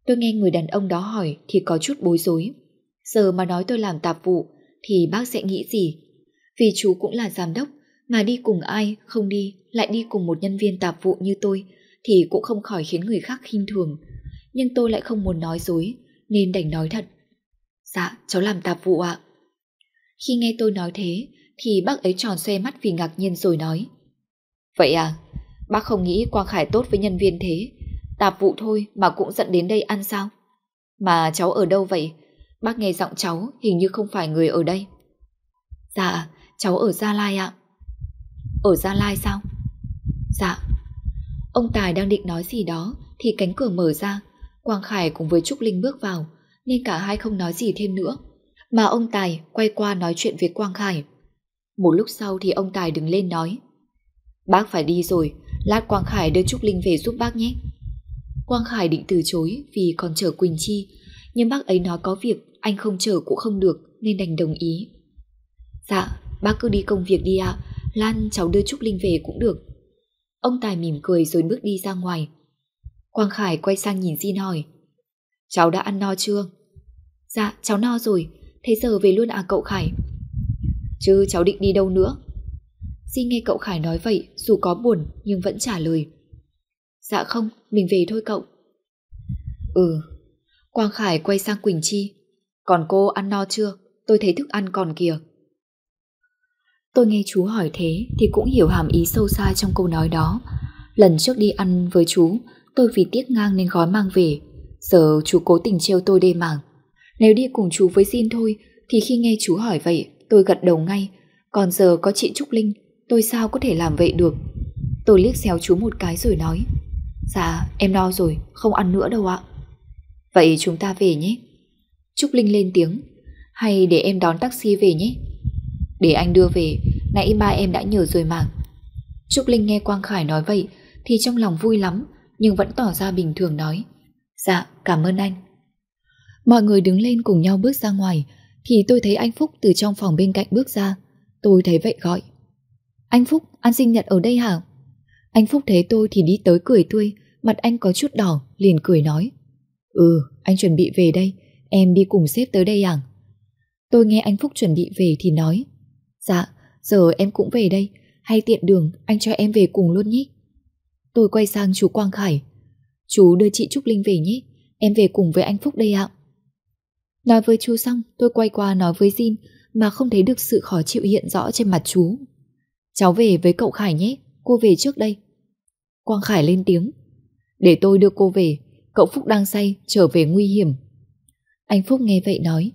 S1: Tôi nghe người đàn ông đó hỏi thì có chút bối rối. Giờ mà nói tôi làm tạp vụ thì bác sẽ nghĩ gì? Vì chú cũng là giám đốc mà đi cùng ai không đi lại đi cùng một nhân viên tạp vụ như tôi thì cũng không khỏi khiến người khác khinh thường. Nhưng tôi lại không muốn nói dối nên đành nói thật. Dạ, cháu làm tạp vụ ạ. Khi nghe tôi nói thế thì bác ấy tròn xoe mắt vì ngạc nhiên rồi nói. Vậy à, bác không nghĩ Quang Khải tốt với nhân viên thế. Tạp vụ thôi mà cũng dẫn đến đây ăn sao? Mà cháu ở đâu vậy? Bác nghe giọng cháu hình như không phải người ở đây. Dạ, cháu ở Gia Lai ạ. Ở Gia Lai sao? Dạ. Ông Tài đang định nói gì đó thì cánh cửa mở ra. Quang Khải cùng với Trúc Linh bước vào nên cả hai không nói gì thêm nữa. Mà ông Tài quay qua nói chuyện với Quang Khải. Một lúc sau thì ông Tài đứng lên nói Bác phải đi rồi, lát Quang Khải đưa Trúc Linh về giúp bác nhé. Quang Khải định từ chối vì còn chờ Quỳnh Chi, nhưng bác ấy nói có việc anh không chờ cũng không được nên đành đồng ý. Dạ, bác cứ đi công việc đi ạ, Lan cháu đưa Trúc Linh về cũng được. Ông Tài mỉm cười rồi bước đi ra ngoài. Quang Khải quay sang nhìn Jin hỏi Cháu đã ăn no chưa? Dạ, cháu no rồi, thế giờ về luôn à cậu Khải? Chứ cháu định đi đâu nữa? Jin nghe cậu Khải nói vậy dù có buồn nhưng vẫn trả lời. Dạ không, mình về thôi cậu. Ừ. Quang Khải quay sang Quỳnh Chi. Còn cô ăn no chưa? Tôi thấy thức ăn còn kìa. Tôi nghe chú hỏi thế thì cũng hiểu hàm ý sâu xa trong câu nói đó. Lần trước đi ăn với chú, tôi vì tiếc ngang nên gói mang về. Giờ chú cố tình trêu tôi đê mảng. Nếu đi cùng chú với Jin thôi thì khi nghe chú hỏi vậy tôi gật đầu ngay. Còn giờ có chị Trúc Linh, tôi sao có thể làm vậy được. Tôi liếc xéo chú một cái rồi nói Dạ em no rồi Không ăn nữa đâu ạ Vậy chúng ta về nhé Trúc Linh lên tiếng Hay để em đón taxi về nhé để anh đưa về Nãy ba em đã nhờ rồi mà Trúc Linh nghe Quang Khải nói vậy Thì trong lòng vui lắm Nhưng vẫn tỏ ra bình thường nói Dạ cảm ơn anh Mọi người đứng lên cùng nhau bước ra ngoài Thì tôi thấy anh Phúc từ trong phòng bên cạnh bước ra Tôi thấy vậy gọi Anh Phúc, ăn sinh nhật ở đây hả? Anh Phúc thấy tôi thì đi tới cười tươi, mặt anh có chút đỏ, liền cười nói. Ừ, anh chuẩn bị về đây, em đi cùng sếp tới đây à? Tôi nghe anh Phúc chuẩn bị về thì nói. Dạ, giờ em cũng về đây, hay tiện đường anh cho em về cùng luôn nhé. Tôi quay sang chú Quang Khải. Chú đưa chị Trúc Linh về nhé, em về cùng với anh Phúc đây ạ. Nói với chú xong, tôi quay qua nói với Jin mà không thấy được sự khó chịu hiện rõ trên mặt chú. Cháu về với cậu Khải nhé, cô về trước đây. Quang Khải lên tiếng. Để tôi đưa cô về, cậu Phúc đang say, trở về nguy hiểm. Anh Phúc nghe vậy nói.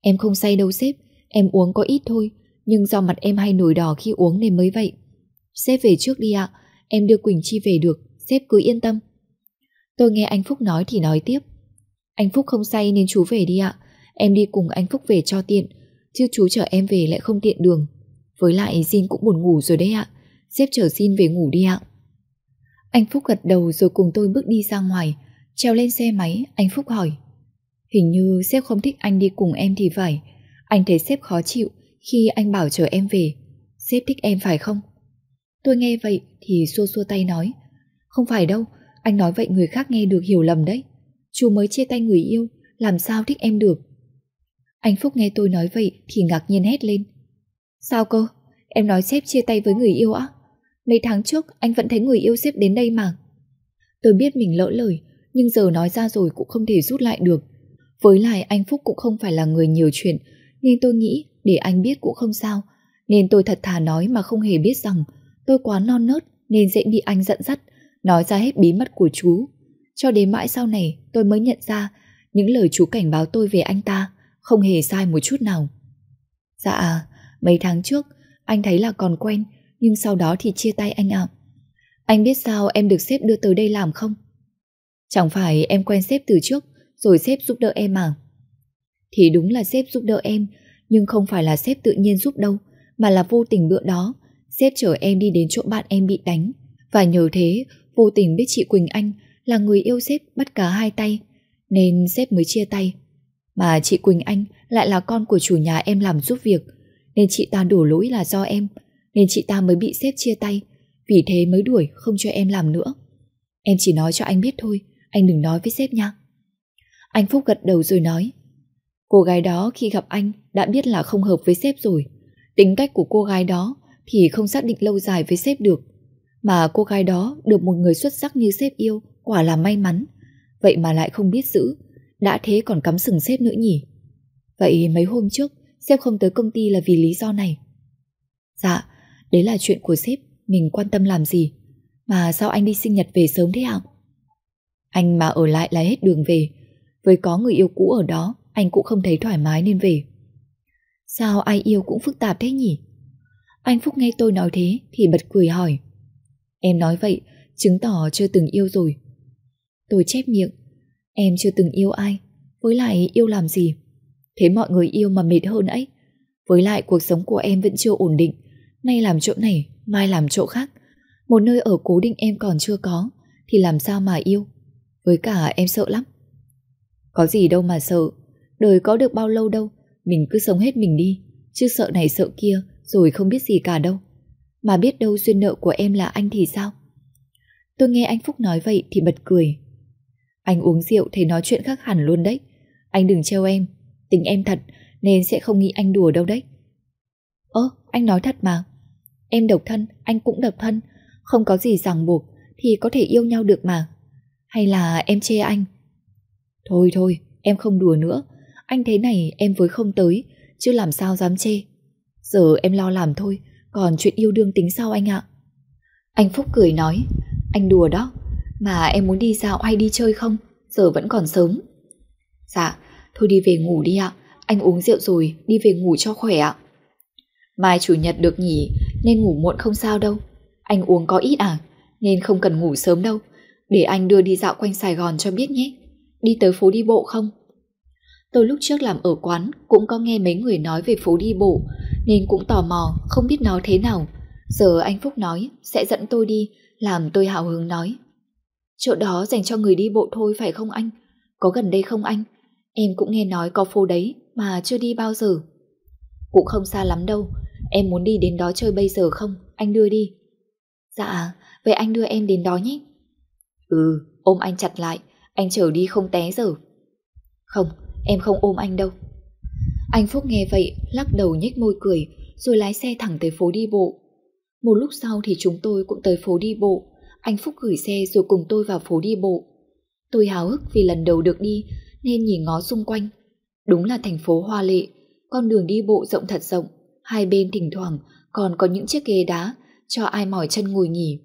S1: Em không say đâu sếp, em uống có ít thôi, nhưng do mặt em hay nổi đỏ khi uống nên mới vậy. Sếp về trước đi ạ, em đưa Quỳnh Chi về được, sếp cứ yên tâm. Tôi nghe anh Phúc nói thì nói tiếp. Anh Phúc không say nên chú về đi ạ, em đi cùng anh Phúc về cho tiện, chứ chú chở em về lại không tiện đường. Với lại Jin cũng buồn ngủ rồi đấy ạ. Xếp chở xin về ngủ đi ạ. Anh Phúc gật đầu rồi cùng tôi bước đi ra ngoài. Trèo lên xe máy, anh Phúc hỏi. Hình như sếp không thích anh đi cùng em thì phải. Anh thấy sếp khó chịu khi anh bảo chờ em về. Sếp thích em phải không? Tôi nghe vậy thì xua xua tay nói. Không phải đâu, anh nói vậy người khác nghe được hiểu lầm đấy. Chú mới chia tay người yêu, làm sao thích em được. Anh Phúc nghe tôi nói vậy thì ngạc nhiên hét lên. Sao cơ? Em nói sếp chia tay với người yêu á? Mấy tháng trước anh vẫn thấy người yêu xếp đến đây mà.
S3: Tôi biết mình lỡ lời, nhưng giờ nói ra rồi cũng không thể rút lại được. Với lại anh Phúc cũng không phải là người nhiều chuyện, nên tôi nghĩ để anh biết cũng không sao. Nên tôi thật thà nói mà không hề biết rằng tôi quá non nớt nên dễ bị anh giận dắt, nói ra hết bí mật của chú. Cho đến mãi sau này tôi mới nhận ra những lời chú cảnh báo tôi về anh ta không hề sai một chút nào. Dạ, mấy tháng trước anh thấy là còn quen nhưng sau đó thì chia tay anh ạ. Anh biết sao em được sếp đưa tới đây làm không? Chẳng phải em quen sếp từ trước rồi sếp giúp đỡ em à? Thì đúng là sếp giúp đỡ em nhưng không phải là sếp tự nhiên giúp đâu, mà là vô tình bữa đó sếp chở em đi đến chỗ bạn em bị đánh và nhờ thế, vô tình biết chị Quỳnh Anh là người yêu sếp bắt cả hai tay, nên sếp mới chia tay. Mà chị Quỳnh Anh lại là con của chủ nhà em làm giúp việc, nên chị ta đổ lỗi là do em, nên chị ta mới bị sếp chia tay vì thế mới đuổi, không cho em làm nữa. Em chỉ nói cho anh biết thôi, anh đừng nói với sếp nha. Anh Phúc gật đầu rồi nói Cô gái đó khi gặp anh đã biết là không hợp với sếp rồi. Tính cách của cô gái đó thì không xác định lâu dài với sếp được. Mà cô gái đó được một người xuất sắc như sếp yêu quả là may mắn. Vậy mà lại không biết giữ, đã thế còn cắm sừng sếp nữa nhỉ. Vậy mấy hôm trước sếp không tới công ty là vì lý do này. Dạ, đấy là chuyện của sếp, mình quan tâm làm gì. Mà sao anh đi sinh nhật về sớm thế ạ? Anh mà ở lại là hết đường về. Với có người yêu cũ ở đó, anh cũng không thấy thoải mái nên về. Sao ai yêu cũng phức tạp thế nhỉ? Anh Phúc nghe tôi nói thế thì bật cười hỏi. Em nói vậy, chứng tỏ chưa từng yêu rồi. Tôi chép miệng. Em chưa từng yêu ai, với lại yêu làm gì? Thế mọi người yêu mà mệt hơn ấy. Với lại cuộc sống của em vẫn chưa ổn định, nay làm chỗ này, mai làm chỗ khác. Một nơi ở cố định em còn chưa có, thì làm sao mà yêu? Với cả em sợ lắm. Có gì đâu mà sợ, đời có được bao lâu đâu, mình cứ sống hết mình đi, chứ sợ này sợ kia rồi không biết gì cả đâu. Mà biết đâu duyên nợ của em là anh thì sao? Tôi nghe anh Phúc nói vậy thì bật cười. Anh uống rượu thấy nói chuyện khác hẳn luôn đấy. Anh đừng trêu em, tính em thật nên sẽ không nghĩ anh đùa đâu đấy. Ơ, anh nói thật mà. Em độc thân, anh cũng độc thân, không có gì ràng buộc thì có thể yêu nhau được mà. Hay là em chê anh? Thôi thôi, em không đùa nữa. Anh thế này em với không tới, chứ làm sao dám chê. Giờ em lo làm thôi, còn chuyện yêu đương tính sau anh ạ? Anh Phúc cười nói, anh đùa đó, mà em muốn đi dạo hay đi chơi không? Giờ vẫn còn sớm. Dạ, thôi đi về ngủ đi ạ, anh uống rượu rồi, đi về ngủ cho khỏe ạ. Mai chủ nhật được nghỉ, nên ngủ muộn không sao đâu. Anh uống có ít à, nên không cần ngủ sớm đâu. Để anh đưa đi dạo quanh Sài Gòn cho biết nhé. Đi tới phố đi bộ không? Tôi lúc trước làm ở quán cũng có nghe mấy người nói về phố đi bộ nên cũng tò mò không biết nó thế nào. Giờ anh Phúc nói sẽ dẫn tôi đi làm tôi hào hứng nói. Chỗ đó dành cho người đi bộ thôi phải không anh? Có gần đây không anh? Em cũng nghe nói có phố đấy mà chưa đi bao giờ. Cũng không xa lắm đâu. Em muốn đi đến đó chơi bây giờ không? Anh đưa đi. Dạ, vậy anh đưa em đến đó nhé. Ừ, ôm anh chặt lại. Anh chở đi không té giờ. Không, em không ôm anh đâu. Anh Phúc nghe vậy, lắc đầu nhếch môi cười, rồi lái xe thẳng tới phố đi bộ. Một lúc sau thì chúng tôi cũng tới phố đi bộ. Anh Phúc gửi xe rồi cùng tôi vào phố đi bộ. Tôi háo hức vì lần đầu được đi, nên nhìn ngó xung quanh. Đúng là thành phố hoa lệ, con đường đi bộ rộng thật rộng, hai bên thỉnh thoảng còn có những chiếc ghế đá cho ai mỏi chân ngồi nghỉ.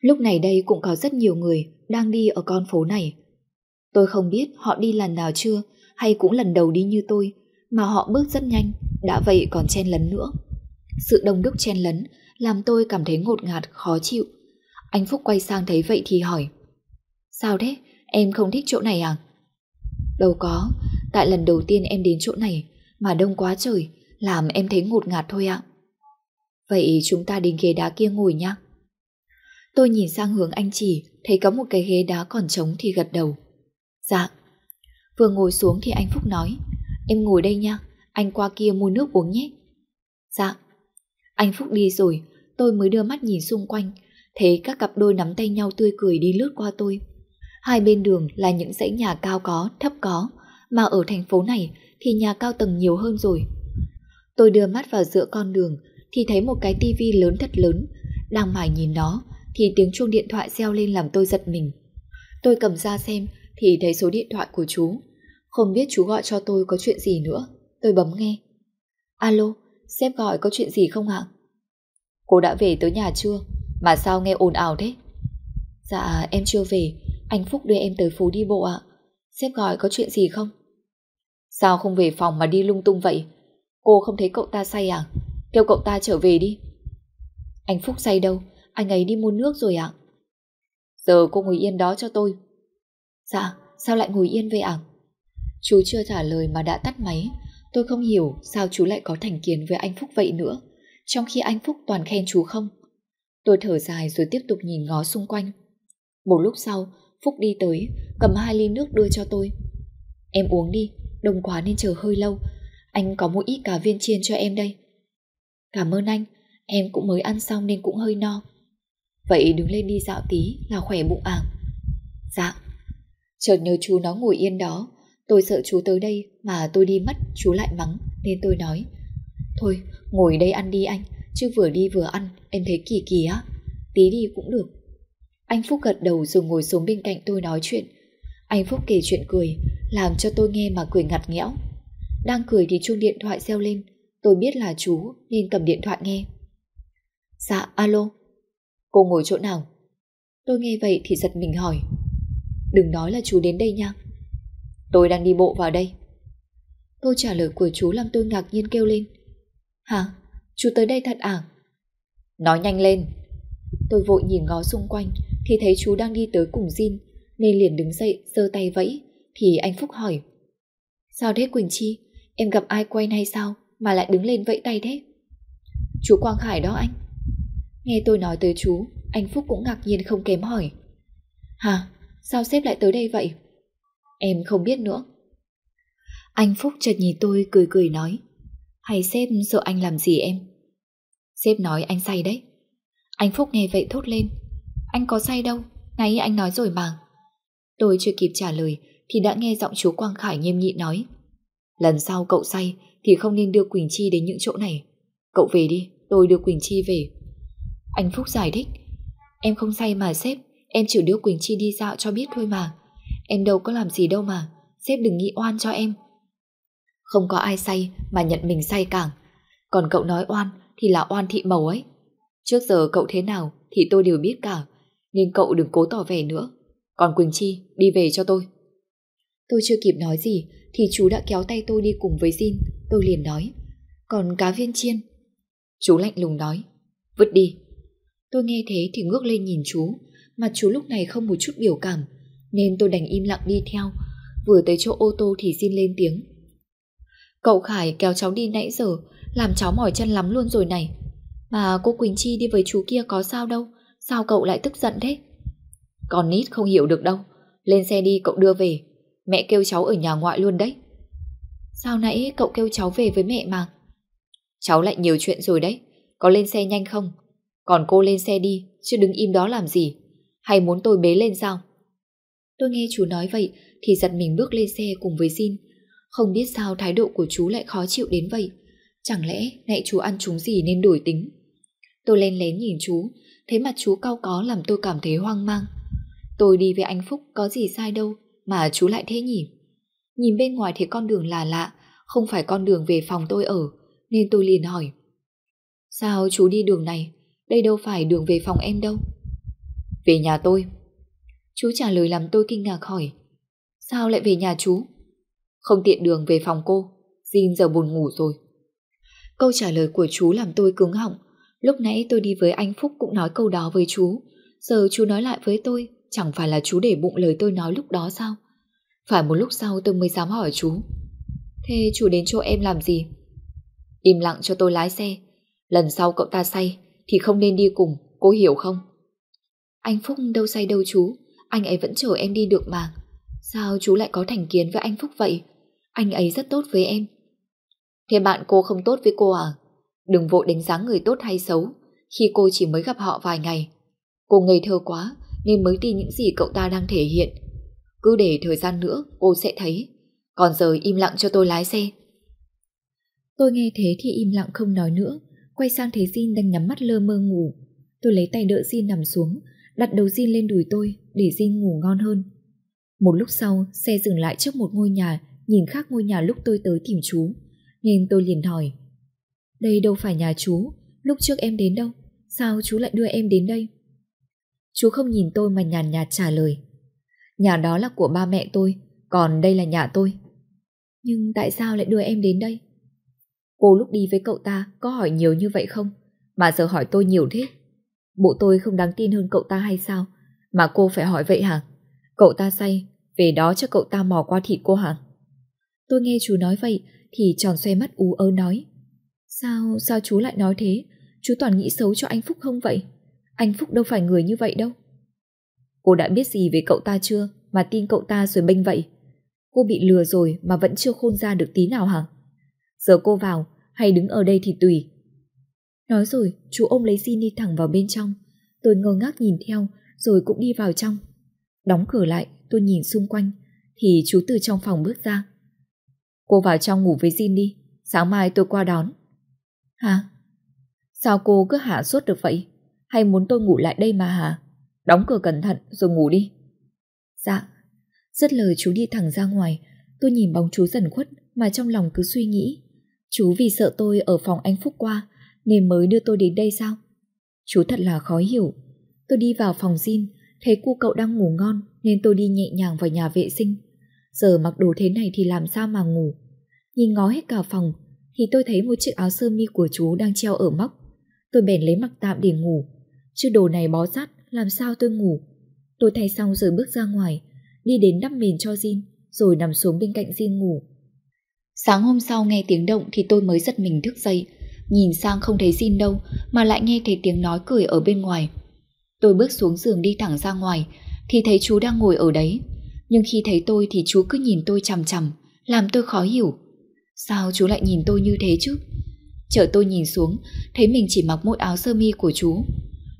S3: Lúc này đây cũng có rất nhiều người đang đi ở con phố này. Tôi không biết họ đi lần nào chưa hay cũng lần đầu đi như tôi, mà họ bước rất nhanh, đã vậy còn chen lấn nữa. Sự đông đúc chen lấn làm tôi cảm thấy ngột ngạt, khó chịu. Anh Phúc quay sang thấy vậy thì hỏi Sao thế? Em không thích chỗ này à? Đâu có, tại lần đầu tiên em đến chỗ này mà đông quá trời, làm em thấy ngột ngạt thôi ạ. Vậy chúng ta đến ghế đá kia ngồi nhé. Tôi nhìn sang hướng anh chỉ, thấy có một cái ghế đá còn trống thì gật đầu. Dạ. Vừa ngồi xuống thì anh Phúc nói, em ngồi đây nha, anh qua kia mua nước uống nhé. Dạ. Anh Phúc đi rồi, tôi mới đưa mắt nhìn xung quanh, thấy các cặp đôi nắm tay nhau tươi cười đi lướt qua tôi. Hai bên đường là những dãy nhà cao có, thấp có, mà ở thành phố này thì nhà cao tầng nhiều hơn rồi. Tôi đưa mắt vào giữa con đường thì thấy một cái tivi lớn thật lớn, đang mải nhìn nó
S1: thì tiếng chuông điện thoại reo lên làm tôi giật mình. Tôi cầm ra xem thì thấy số điện thoại của chú. Không biết chú gọi cho tôi có chuyện gì nữa. Tôi bấm nghe. Alo, sếp gọi có chuyện gì không ạ? Cô đã về tới nhà chưa? Mà sao nghe ồn ào thế? Dạ em chưa về, anh Phúc đưa em tới phố đi bộ ạ. Sếp gọi có chuyện gì không? Sao không về phòng mà đi lung tung vậy? Cô không thấy cậu ta say à? Kêu cậu ta trở về đi. Anh Phúc say đâu? Anh ấy đi mua nước rồi ạ. Giờ cô ngồi yên đó cho tôi. Dạ, sao lại ngồi yên vậy ạ? Chú chưa trả lời mà đã tắt máy. Tôi không hiểu sao chú lại có thành kiến với anh Phúc vậy nữa, trong khi anh Phúc toàn khen chú không. Tôi thở dài rồi tiếp tục nhìn ngó xung quanh. Một lúc sau, Phúc đi tới, cầm hai ly nước đưa cho tôi. Em uống đi, đông quá nên chờ hơi lâu. Anh có một ít cà viên chiên cho em đây. Cảm ơn anh, em cũng mới ăn xong nên cũng hơi no. Vậy đứng lên đi dạo tí là khỏe bụng ảng. Dạ. Chợt nhớ chú nó ngồi yên đó, tôi sợ chú tới đây mà tôi đi mất chú lại mắng nên tôi nói. Thôi, ngồi đây ăn đi anh, chứ vừa đi vừa ăn em thấy kỳ kỳ á. Tí đi cũng được. Anh Phúc gật đầu rồi ngồi xuống bên cạnh tôi nói chuyện. Anh Phúc kể chuyện cười, làm cho tôi nghe mà cười ngặt nghẽo. Đang cười thì chuông điện thoại reo lên, tôi biết là chú nên cầm điện thoại nghe. Dạ, alo. Cô ngồi chỗ nào? Tôi nghe vậy thì giật mình hỏi. Đừng nói là chú đến đây nha. Tôi đang đi bộ vào đây. Câu trả lời của chú làm tôi ngạc nhiên kêu lên. Hả? Chú tới đây thật à? Nói nhanh lên. Tôi vội nhìn ngó xung quanh thì thấy chú đang đi tới cùng Jin nên liền đứng dậy giơ tay vẫy thì anh Phúc hỏi. Sao thế Quỳnh Chi? Em gặp ai quen hay sao mà lại đứng lên vẫy tay thế? Chú Quang Khải đó anh. Nghe tôi nói tới chú, anh Phúc cũng ngạc nhiên không kém hỏi. Hả? Sao sếp lại tới đây vậy? Em không biết nữa. Anh Phúc chợt nhìn tôi cười cười nói. Hay sếp sợ anh làm gì em? Sếp nói anh say đấy. Anh Phúc nghe vậy thốt lên. Anh có say đâu, nãy anh nói rồi mà. Tôi chưa kịp trả lời thì đã nghe giọng chú Quang Khải nghiêm nghị nói. Lần sau cậu say thì không nên đưa Quỳnh Chi đến những chỗ này. Cậu về đi, tôi đưa Quỳnh Chi về. Anh Phúc giải thích. Em không say mà sếp, em chỉ đưa Quỳnh Chi đi dạo cho biết thôi mà. Em đâu có làm gì đâu mà, sếp đừng nghĩ oan cho em. Không có ai say mà nhận mình say càng. Còn cậu nói oan thì là oan thị màu ấy. Trước giờ cậu thế nào thì tôi đều biết cả, nên cậu đừng cố tỏ vẻ nữa. Còn Quỳnh Chi, đi về cho tôi. Tôi chưa kịp nói gì thì chú đã kéo tay tôi đi cùng với Jin. Tôi liền nói. Còn cá viên chiên? Chú lạnh lùng nói. Vứt đi. Tôi nghe thế thì ngước lên nhìn chú. Mặt chú lúc này không một chút biểu cảm. Nên tôi đành im lặng đi theo. Vừa tới chỗ ô tô thì xin lên tiếng. Cậu Khải kéo cháu đi nãy giờ, Làm cháu mỏi chân lắm luôn rồi này Mà cô Quỳnh Chi đi với chú kia có sao đâu, Sao cậu lại tức giận thế Con nít không hiểu được đâu, Lên xe đi cậu đưa về Mẹ kêu cháu ở nhà ngoại luôn đấy Sao nãy cậu kêu cháu về với mẹ mà Cháu lại nhiều chuyện rồi đấy, Có lên xe nhanh không Còn cô lên xe đi, Chứ đứng im đó làm gì hay muốn tôi bế lên sao? Tôi nghe chú nói vậy Thì giật mình bước lên xe cùng với Jin. Không biết sao thái độ của chú lại khó chịu đến vậy. Chẳng lẽ nãy chú ăn trúng gì nên đổi tính? Tôi len lén nhìn chú, Thấy mặt chú cao có làm tôi cảm thấy hoang mang. Tôi đi với anh Phúc có gì sai đâu Mà chú lại thế nhỉ? Nhìn bên ngoài thấy con đường là lạ, Không phải con đường về phòng tôi ở, Nên tôi liền hỏi. Sao chú đi đường này? Đây đâu phải đường về phòng em đâu? Về nhà tôi. Chú trả lời làm tôi kinh ngạc hỏi, Sao lại về nhà chú? Không tiện đường về phòng cô Jin giờ buồn ngủ rồi. Câu trả lời của chú làm tôi cứng họng. Lúc nãy tôi đi với anh Phúc cũng nói câu đó với chú. Giờ chú nói lại với tôi, Chẳng phải là chú để bụng lời tôi nói lúc đó sao? Phải một lúc sau tôi mới dám hỏi chú. Thế chú đến chỗ em làm gì? Im lặng cho tôi lái xe. Lần sau cậu ta say Thì không nên đi cùng, Cô hiểu không? Anh Phúc đâu say đâu chú. Anh ấy vẫn chờ em đi được mà. Sao chú lại có thành kiến với anh Phúc vậy? Anh ấy rất tốt với em. Thế bạn cô không tốt với cô à? Đừng vội đánh giá người tốt hay xấu. Khi cô chỉ mới gặp họ vài ngày Cô ngây thơ quá Nên mới tin những gì cậu ta đang thể hiện. Cứ để thời gian nữa cô sẽ thấy. Còn giờ im lặng cho tôi lái xe. Tôi nghe thế thì im lặng không nói nữa. Quay sang thấy Jin đang nhắm mắt lơ mơ ngủ.
S2: Tôi lấy tay đỡ Jin nằm xuống, đặt đầu Jin lên đùi tôi để Jin ngủ ngon hơn. Một lúc sau, xe dừng lại trước một ngôi nhà, nhìn khác ngôi nhà lúc tôi tới tìm chú, nên tôi liền hỏi. Đây đâu phải nhà chú, lúc trước em đến đâu, sao chú lại đưa em đến đây? Chú không nhìn tôi mà nhàn nhạt trả lời. Nhà đó là của ba mẹ tôi, còn đây là nhà tôi. Nhưng tại sao lại đưa em đến đây? Cô lúc đi với cậu ta có hỏi nhiều như vậy không? Mà giờ hỏi tôi nhiều thế. Bộ tôi không đáng tin hơn cậu ta hay sao? Mà cô phải hỏi vậy hả? Cậu ta say, về đó cho cậu ta mò qua thịt cô hả? Tôi nghe chú nói vậy thì tròn xoay mắt ú ớ nói. Sao, sao chú lại nói thế? Chú toàn nghĩ xấu cho anh Phúc không vậy? Anh Phúc đâu phải người như vậy đâu. Cô đã biết gì về cậu ta chưa mà tin cậu ta rồi bênh vậy? Cô bị lừa rồi mà vẫn chưa khôn ra được tí nào hả? Giờ cô vào hay đứng ở đây thì tùy. Nói rồi, chú ôm lấy Jin đi thẳng vào bên trong. Tôi ngơ ngác nhìn theo, rồi cũng đi vào trong. Đóng cửa lại, tôi nhìn xung quanh, thì chú từ trong phòng bước ra. Cô vào trong ngủ với Jin đi, sáng mai tôi qua đón. Hả? Sao cô cứ hạ suốt được vậy? Hay muốn tôi ngủ lại đây mà hả? Đóng cửa cẩn thận rồi ngủ đi. Dạ. Rất lời chú đi thẳng ra ngoài, tôi nhìn bóng chú dần khuất mà trong lòng cứ suy nghĩ. Chú vì sợ tôi ở phòng anh Phúc qua nên mới đưa tôi đến đây sao? Chú thật là khó hiểu. Tôi đi vào phòng Jin, thấy cô cậu đang ngủ ngon nên tôi đi nhẹ nhàng vào nhà vệ sinh. Giờ mặc đồ thế này thì làm sao mà ngủ? Nhìn ngó hết cả phòng thì tôi thấy một chiếc áo sơ mi của chú đang treo ở móc. Tôi bèn lấy mặc tạm để ngủ. Chứ đồ này bó sát làm sao tôi ngủ? Tôi thay xong rồi bước ra ngoài, đi đến đắp mền cho Jin, rồi nằm xuống bên cạnh Jin ngủ. Sáng hôm sau nghe tiếng động thì tôi mới giật mình thức dậy, nhìn sang không thấy Jin đâu mà lại nghe thấy tiếng nói cười ở bên ngoài. Tôi bước xuống giường đi thẳng ra ngoài thì thấy chú đang ngồi ở đấy. Nhưng khi thấy tôi thì chú cứ nhìn tôi chằm chằm, làm tôi khó hiểu. Sao chú lại nhìn tôi như thế chứ? Chợ tôi nhìn xuống, thấy mình chỉ mặc mỗi áo sơ mi của chú.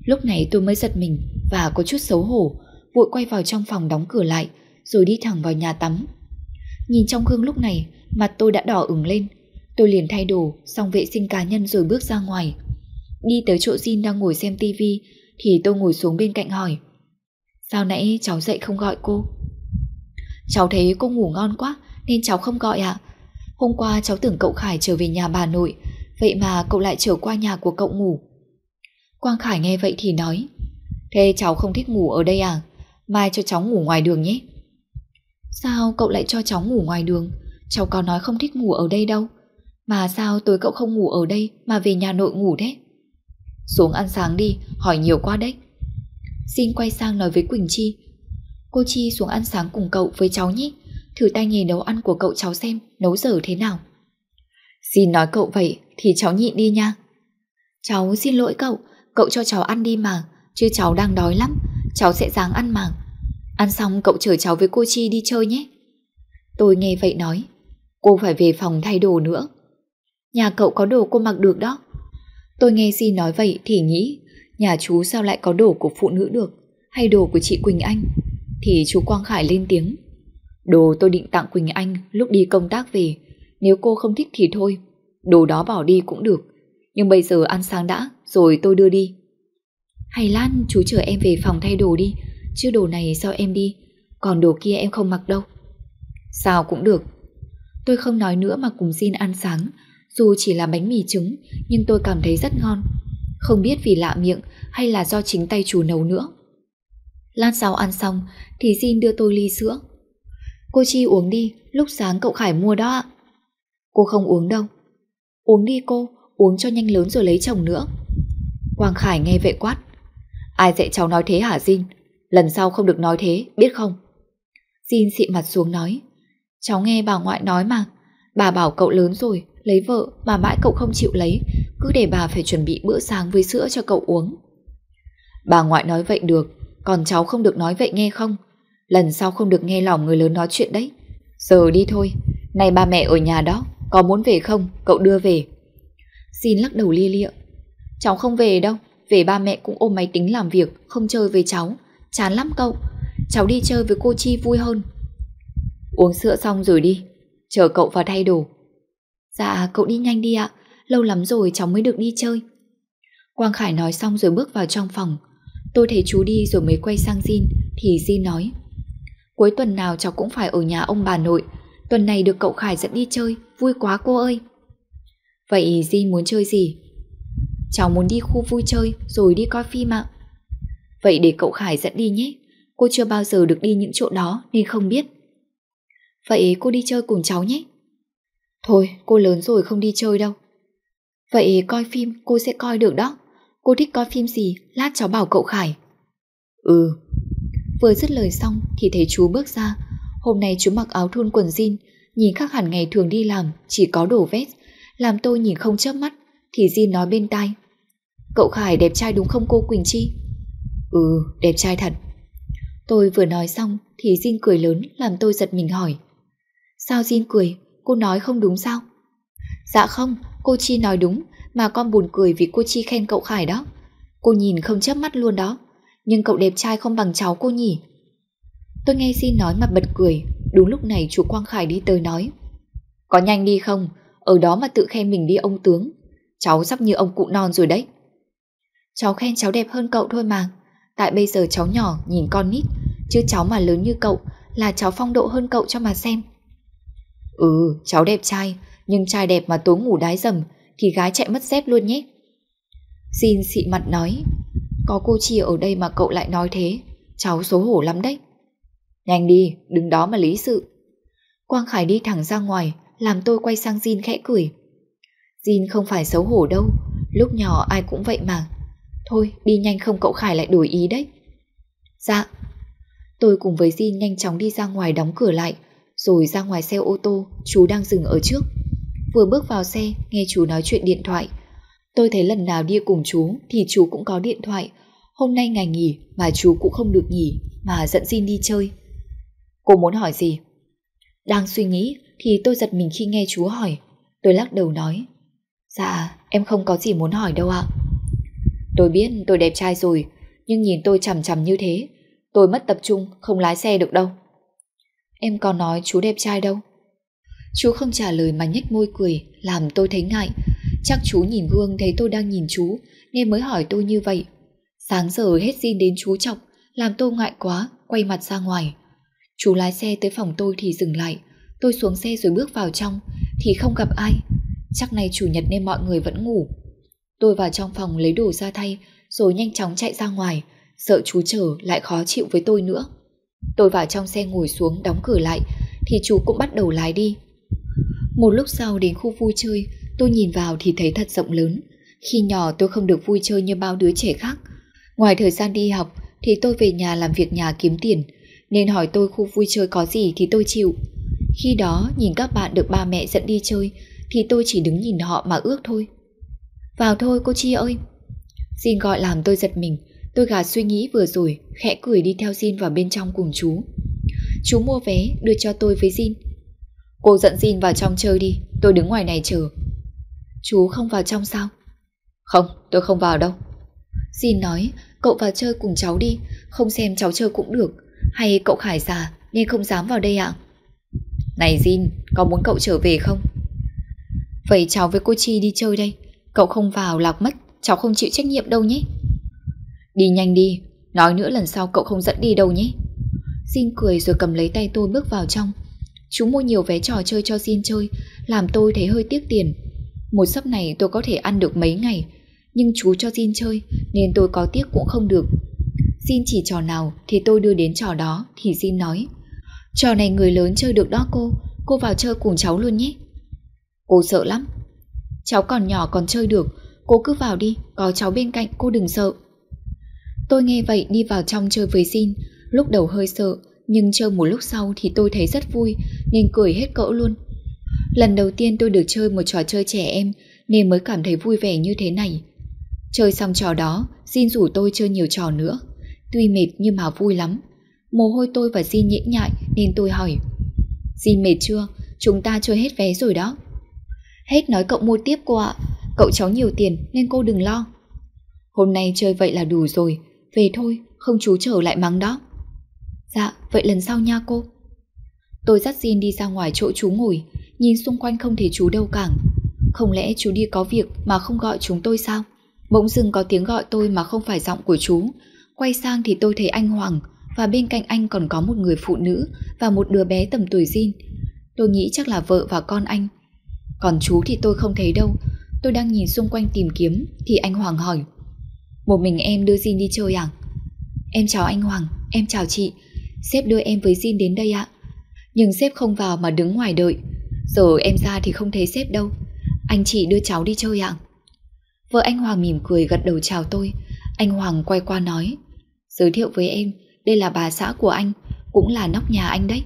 S2: Lúc này tôi mới giật mình và có chút xấu hổ, vội quay vào trong phòng đóng cửa lại, rồi đi thẳng vào nhà tắm. Nhìn trong gương lúc này, mặt tôi đã đỏ ửng lên. Tôi liền thay đồ, xong vệ sinh cá nhân rồi bước ra ngoài. Đi tới chỗ Jin đang ngồi xem tivi, thì tôi ngồi xuống bên cạnh hỏi. Sao nãy cháu dậy không gọi cô? Cháu thấy cô ngủ ngon quá, nên cháu không gọi ạ. Hôm qua cháu tưởng cậu Khải trở về nhà bà nội, vậy mà cậu lại trở qua nhà của cậu ngủ. Quang Khải nghe vậy thì nói, Thế cháu không thích ngủ ở đây à? Mai cho cháu ngủ ngoài đường nhé. Sao cậu lại cho cháu ngủ ngoài đường? Cháu có nói không thích ngủ ở đây đâu. Mà sao tối cậu không ngủ ở đây mà về nhà nội ngủ đấy Xuống ăn sáng đi, hỏi nhiều quá đấy. Xin quay sang nói với Quỳnh Chi. Cô Chi xuống ăn sáng cùng cậu với cháu nhé. Thử tay nghề nấu ăn của cậu cháu xem nấu dở thế nào. Xin nói cậu vậy thì cháu nhịn đi nha. Cháu xin lỗi cậu, cậu cho cháu ăn đi mà, chứ cháu đang đói lắm, cháu sẽ dáng ăn mà. Ăn xong cậu chở cháu với cô Chi đi chơi nhé. Tôi nghe vậy nói, cô phải về phòng thay đồ nữa. Nhà cậu có đồ cô mặc được đó. Tôi nghe Si nói vậy thì nghĩ, nhà chú sao lại có đồ của phụ nữ được, hay đồ của chị Quỳnh Anh? Thì chú Quang Khải lên tiếng. Đồ tôi định tặng Quỳnh Anh lúc đi công tác về, nếu cô không thích thì thôi, đồ đó bỏ đi cũng được. Nhưng bây giờ ăn sáng đã, rồi tôi đưa đi. Hay Lan, chú chờ em về phòng thay đồ đi, chứ đồ này sao em đi, còn đồ kia em không mặc đâu. Sao cũng được. Tôi không nói nữa mà cùng xin ăn sáng, dù chỉ là bánh mì trứng, nhưng tôi cảm thấy rất ngon. Không biết vì lạ miệng hay là do chính tay chú nấu nữa. Lát sau ăn xong thì Jin đưa tôi ly sữa. Cô Chi uống đi, lúc sáng cậu Khải mua đó ạ. Cô không uống đâu. Uống đi cô, uống cho nhanh lớn rồi lấy chồng nữa. Quang Khải nghe vậy quát. Ai dạy cháu nói thế hả Jin? Lần sau không được nói thế, biết không? Jin xị mặt xuống nói. Cháu nghe bà ngoại nói mà. Bà bảo cậu lớn rồi, lấy vợ mà mãi cậu không chịu lấy, cứ để bà phải chuẩn bị bữa sáng với sữa cho cậu uống. Bà ngoại nói vậy được, còn cháu không được nói vậy nghe không? Lần sau không được nghe lòng người lớn nói chuyện đấy. Giờ đi thôi, này ba mẹ ở nhà đó, có muốn về không, cậu đưa về. Xin lắc đầu lia lịa. Cháu không về đâu, về ba mẹ cũng ôm máy tính làm việc, không chơi với cháu. Chán lắm cậu, cháu đi chơi với cô Chi vui hơn. Uống sữa xong rồi đi, chờ cậu vào thay đồ. Dạ, cậu đi nhanh đi ạ, lâu lắm rồi cháu mới được đi chơi.
S1: Quang Khải nói xong rồi bước vào trong phòng. Tôi thấy chú đi rồi mới quay sang Jin thì Jin nói Cuối tuần nào cháu cũng phải ở nhà ông bà nội. Tuần này được cậu Khải dẫn đi chơi Vui quá cô ơi. Vậy Jin muốn chơi gì? Cháu muốn đi khu vui chơi rồi đi coi phim ạ. Vậy để cậu Khải dẫn đi nhé. Cô chưa bao giờ được đi những chỗ đó nên không biết. Vậy cô đi chơi cùng cháu nhé. Thôi cô lớn rồi không đi chơi đâu. Vậy coi phim cô sẽ coi được đó. Cô thích coi phim gì Lát cháu bảo cậu Khải. Ừ. Vừa dứt lời xong thì thấy chú bước ra. Hôm nay chú mặc áo thun quần jean Nhìn khác hẳn ngày thường đi làm Chỉ có đổ vest. Làm tôi nhìn không chớp mắt Thì jean nói bên tai. Cậu Khải đẹp trai đúng không cô Quỳnh Chi? Ừ đẹp trai thật. Tôi vừa nói xong Thì Jin cười lớn làm tôi giật mình hỏi. Sao Jin cười Cô nói không đúng sao? Dạ không, cô Chi nói đúng, Mà con buồn cười vì cô Chi khen cậu Khải đó. Cô nhìn không chớp mắt luôn đó, Nhưng cậu đẹp trai không bằng cháu cô nhỉ? Tôi nghe xin nói mà bật cười, Đúng lúc này chú Quang Khải đi tới nói. Có nhanh đi không? Ở đó mà tự khen mình đi ông tướng. Cháu sắp như ông cụ non rồi đấy. Cháu khen cháu đẹp hơn cậu thôi mà. Tại bây giờ cháu nhỏ, nhìn con nít, Chứ cháu mà lớn như cậu Là cháu phong độ hơn cậu cho mà xem. Ừ cháu đẹp trai, Nhưng trai đẹp mà tối ngủ đái dầm, Thì gái chạy mất dép luôn nhé. Xin xị mặt nói, Có cô chị ở đây mà cậu lại nói thế, Cháu xấu hổ lắm đấy. Nhanh đi đừng đó mà lý sự. Quang Khải đi thẳng ra ngoài, Làm tôi quay sang Jin khẽ cười. Jin không phải xấu hổ đâu, Lúc nhỏ ai cũng vậy mà. Thôi, đi nhanh không cậu Khải lại đổi ý đấy. Dạ. Tôi cùng với Jin nhanh chóng đi ra ngoài đóng cửa lại rồi ra ngoài xe ô tô, Chú đang dừng ở trước. Vừa bước vào xe, nghe chú nói chuyện điện thoại. Tôi thấy lần nào đi cùng chú Thì chú cũng có điện thoại. Hôm nay ngày nghỉ mà chú cũng không được nghỉ, Mà dẫn Jin đi chơi. Cô muốn hỏi gì? Đang suy nghĩ thì tôi giật mình khi nghe chú hỏi. Tôi lắc đầu nói. Dạ em không có gì muốn hỏi đâu ạ. Tôi biết tôi đẹp trai rồi, Nhưng nhìn tôi chằm chằm như thế, Tôi mất tập trung, không lái xe được đâu. Em còn nói chú đẹp trai đâu. Chú không trả lời mà nhếch môi cười, Làm tôi thấy ngại. Chắc chú nhìn gương thấy tôi đang nhìn chú, Nên mới hỏi tôi như vậy. Sáng giờ hết xin đến chú chọc, Làm tôi ngại quá, Quay mặt ra ngoài. Chú lái xe tới phòng tôi thì dừng lại. Tôi xuống xe rồi bước vào trong, Thì không gặp ai. Chắc nay chủ nhật nên mọi người vẫn ngủ. Tôi vào trong phòng lấy đồ ra thay, Rồi nhanh chóng chạy ra ngoài. Sợ chú chờ lại khó chịu với tôi nữa. Tôi vào trong xe ngồi xuống đóng cửa lại, Thì chú cũng bắt đầu lái đi. Một lúc sau đến khu vui chơi, Tôi nhìn vào thì thấy thật rộng lớn. Khi nhỏ tôi không được vui chơi như bao đứa trẻ khác. Ngoài thời gian đi học, Thì tôi về nhà làm việc nhà kiếm tiền, Nên hỏi tôi khu vui chơi có gì thì tôi chịu. Khi đó, nhìn các bạn được ba mẹ dẫn đi chơi, Thì tôi chỉ đứng nhìn họ mà ước thôi. Vào thôi cô Chi ơi. Xin gọi làm tôi giật mình. Tôi gạt suy nghĩ vừa rồi, Khẽ cười đi theo Jin vào bên trong cùng chú. Chú mua vé, đưa cho tôi với Jin. Cô dẫn Jin vào trong chơi đi, Tôi đứng ngoài này chờ. Chú không vào trong sao? Không, tôi không vào đâu. Jin nói, cậu vào chơi cùng cháu đi, Không xem cháu chơi cũng được. Hay cậu Khải già nên không dám vào đây ạ? Này Jin, Có muốn cậu trở về không? Vậy cháu với cô Chi đi chơi đây, Cậu không vào lạc mất, Cháu không chịu trách nhiệm đâu nhé. Đi nhanh đi, Nói nữa lần sau cậu không dẫn đi đâu nhé. Xin cười rồi cầm lấy tay tôi bước vào trong. Chú mua nhiều vé trò chơi cho Xin chơi, Làm tôi thấy hơi tiếc tiền. Một sấp này tôi có thể ăn được mấy ngày, Nhưng chú cho Xin chơi Nên tôi có tiếc cũng không được. Xin chỉ trò nào thì tôi đưa đến trò đó, Thì Xin nói. Trò này người lớn chơi được đó cô Cô vào chơi cùng cháu luôn nhé. Cô sợ lắm. Cháu còn nhỏ còn chơi được, Cô cứ vào đi, Có cháu bên cạnh cô đừng sợ. Tôi nghe vậy đi vào trong chơi với Jin. Lúc đầu hơi sợ, Nhưng chơi một lúc sau thì tôi thấy rất vui, Nên cười hết cỡ luôn. Lần đầu tiên tôi được chơi một trò chơi trẻ em, Nên mới cảm thấy vui vẻ như thế này. Chơi xong trò đó, Jin rủ tôi chơi nhiều trò nữa. Tuy mệt nhưng mà vui lắm. Mồ hôi tôi và Jin nhễ nhại, Nên tôi hỏi, Jin mệt chưa? Chúng ta chơi hết vé rồi đó. Hết, nói cậu mua tiếp cô ạ. Cậu cháu nhiều tiền nên cô đừng lo. Hôm nay chơi vậy là đủ rồi về thôi, không chú trở lại mắng đó Dạ vậy lần sau nha cô Tôi dắt Jin đi ra ngoài chỗ chú ngồi, Nhìn xung quanh không thấy chú đâu cả Không lẽ chú đi có việc mà không gọi chúng tôi sao Bỗng dưng có tiếng gọi tôi mà không phải giọng của chú. Quay sang thì tôi thấy anh Hoàng, và bên cạnh anh còn có một người phụ nữ và một đứa bé tầm tuổi Jin. Tôi nghĩ chắc là vợ và con anh. Còn chú thì tôi không thấy đâu. Tôi đang nhìn xung quanh tìm kiếm, thì anh Hoàng hỏi. Một mình em đưa Jin đi chơi à? Em chào anh Hoàng, em chào chị. Sếp đưa em với Jin đến đây ạ. Nhưng sếp không vào mà đứng ngoài đợi. Giờ em ra thì không thấy sếp đâu. Anh chị đưa cháu đi chơi ạ. Vợ anh Hoàng mỉm cười gật đầu chào tôi. Anh Hoàng quay qua nói. Giới thiệu với em, đây là bà xã của anh, cũng là nóc nhà anh đấy.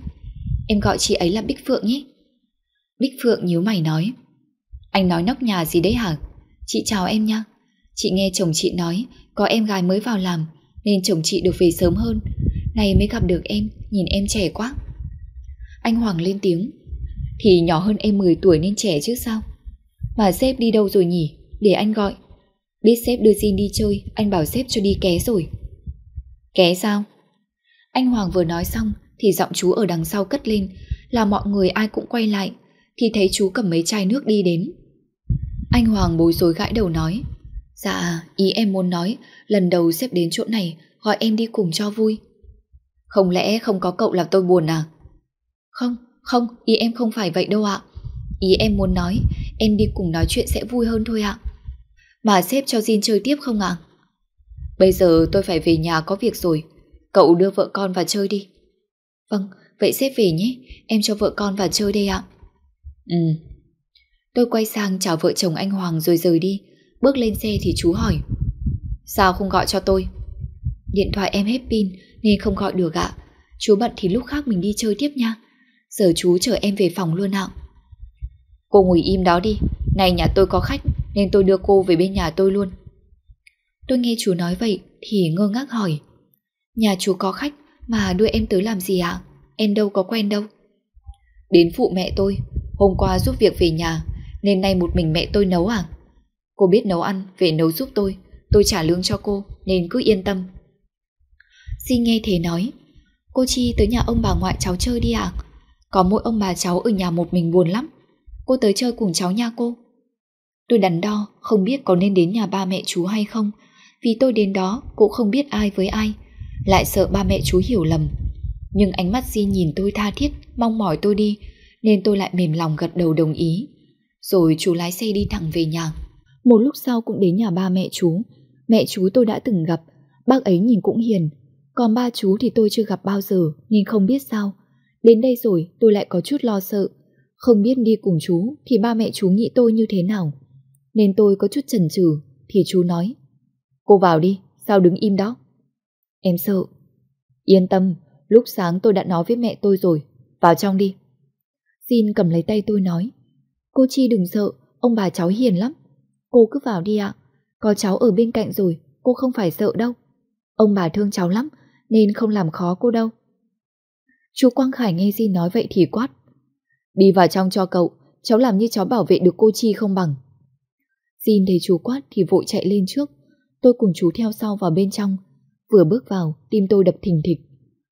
S1: Em gọi chị ấy là Bích Phượng nhé. Bích Phượng nhíu mày nói. Anh nói nóc nhà gì đấy hả? Chị chào em nha. Chị nghe chồng chị nói có em gái mới vào làm nên chồng chị được về sớm hơn. Này mới gặp được em, nhìn em trẻ quá. Anh Hoàng lên tiếng. Thì nhỏ hơn em 10 tuổi nên trẻ chứ sao? Mà sếp đi đâu rồi nhỉ? Để anh gọi. Biết sếp đưa Jin đi chơi, anh bảo sếp cho đi ké rồi. Ké sao? Anh Hoàng vừa nói xong thì giọng chú ở đằng sau cất lên, là mọi người ai cũng quay lại, thì thấy chú cầm mấy chai nước đi đến. Anh Hoàng bối rối gãi đầu nói, Dạ, ý em muốn nói, lần đầu xếp đến chỗ này, gọi em đi cùng cho vui. Không lẽ không có cậu làm tôi buồn à? Không, không, ý em không phải vậy đâu ạ. Ý em muốn nói, em đi cùng nói chuyện sẽ vui hơn thôi ạ. Mà xếp cho Jin chơi tiếp không ạ? Bây giờ tôi phải về nhà có việc rồi, cậu đưa vợ con vào chơi đi. Vâng, vậy xếp về nhé, em cho vợ con vào chơi đây ạ. Ừ. Tôi quay sang chào vợ chồng anh Hoàng rồi rời đi, bước lên xe thì chú hỏi. Sao không gọi cho tôi? Điện thoại em hết pin nên không gọi được ạ. Chú bận thì lúc khác mình đi chơi tiếp nha. Giờ chú chở em về phòng luôn ạ. Cô ngồi im đó đi. Này nhà tôi có khách nên tôi đưa cô về bên nhà tôi luôn. Tôi nghe chú nói vậy thì ngơ ngác hỏi. Nhà chú có khách mà đưa em tới làm gì ạ? Em đâu có quen đâu. Đến phụ mẹ tôi, hôm qua giúp việc về nhà nên nay một mình mẹ tôi nấu à? Cô biết nấu ăn, về nấu giúp tôi. Tôi trả lương cho cô nên cứ yên tâm. Di nghe thế nói Cô Chi tới nhà ông bà ngoại cháu chơi đi ạ. Có mỗi ông bà cháu ở nhà một mình buồn lắm. Cô tới chơi cùng cháu nha cô. Tôi đắn đo Không biết có nên đến nhà ba mẹ chú hay không. Vì tôi đến đó cũng không biết ai với ai. Lại sợ ba mẹ chú hiểu lầm. Nhưng ánh mắt Di nhìn tôi tha thiết Mong mỏi tôi đi Nên tôi lại mềm lòng gật đầu đồng ý. Rồi chú lái xe đi thẳng về nhà. Một lúc sau cũng đến nhà ba mẹ chú Mẹ chú tôi đã từng gặp Bác ấy nhìn cũng hiền còn ba chú thì tôi chưa gặp bao giờ nên không biết sao. Đến đây rồi tôi lại có chút lo sợ. Không biết đi cùng chú thì ba mẹ chú nghĩ tôi như thế nào. Nên tôi có chút chần chừ thì chú nói. Cô vào đi, sao đứng im đó? Em sợ. Yên tâm, lúc sáng tôi đã nói với mẹ tôi rồi. Vào trong đi. Xin cầm lấy tay tôi nói. Cô Chi đừng sợ, ông bà cháu hiền lắm. Cô cứ vào đi ạ. Có cháu ở bên cạnh rồi, cô không phải sợ đâu. Ông bà thương cháu lắm, nên không làm khó cô đâu. Chú Quang Khải nghe Di nói vậy thì quát. Đi vào trong cho cậu, cháu làm như cháu bảo vệ được cô Chi không bằng. Jin thấy chú quát thì vội chạy lên trước, tôi cùng chú theo sau vào bên trong. Vừa bước vào, tim tôi đập thình thịch.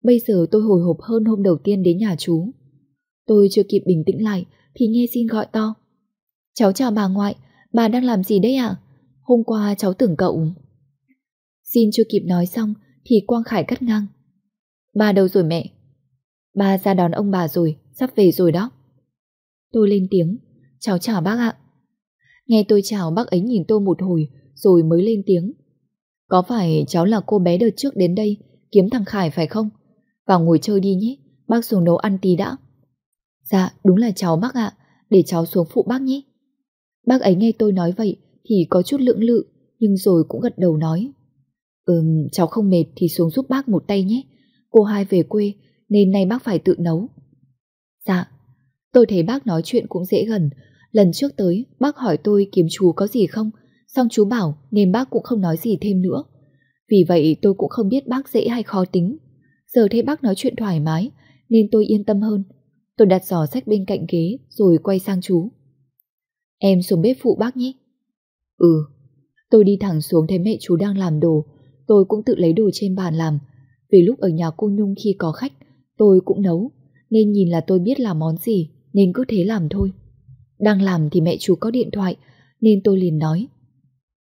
S1: Bây giờ tôi hồi hộp hơn hôm đầu tiên đến nhà chú. Tôi chưa kịp bình tĩnh lại thì nghe Jin gọi to. Cháu chào bà ngoại, bà đang làm gì đấy ạ? Hôm qua cháu tưởng cậu... xin chưa kịp nói xong thì Quang Khải cắt ngang. bà đâu rồi mẹ? bà ra đón ông bà rồi, sắp về rồi đó. Tôi lên tiếng, cháu chào bác ạ. Nghe tôi chào bác ấy nhìn tôi một hồi rồi mới lên tiếng. Có phải cháu là cô bé đợt trước đến đây kiếm thằng Khải phải không? Vào ngồi chơi đi nhé, bác xuống nấu ăn tí đã. Dạ, đúng là cháu bác ạ, để cháu xuống phụ bác nhé. Bác ấy nghe tôi nói vậy thì có chút lưỡng lự, nhưng rồi cũng gật đầu nói. Ừm, cháu không mệt thì xuống giúp bác một tay nhé. Cô hai về quê nên nay bác phải tự nấu. Dạ, tôi thấy bác nói chuyện cũng dễ gần. Lần trước tới, bác hỏi tôi kiếm chú có gì không, xong chú bảo nên bác cũng không nói gì thêm nữa. Vì vậy tôi cũng không biết bác dễ hay khó tính. Giờ thấy bác nói chuyện thoải mái nên tôi yên tâm hơn. Tôi đặt giỏ sách bên cạnh ghế rồi quay sang chú. Em xuống bếp phụ bác nhé. Ừ, tôi đi thẳng xuống thấy mẹ chú đang làm đồ tôi cũng tự lấy đồ trên bàn làm. Vì lúc ở nhà cô Nhung khi có khách, tôi cũng nấu, nên nhìn là tôi biết làm món gì, nên cứ thế làm thôi. Đang làm thì mẹ chú có điện thoại, nên tôi liền nói.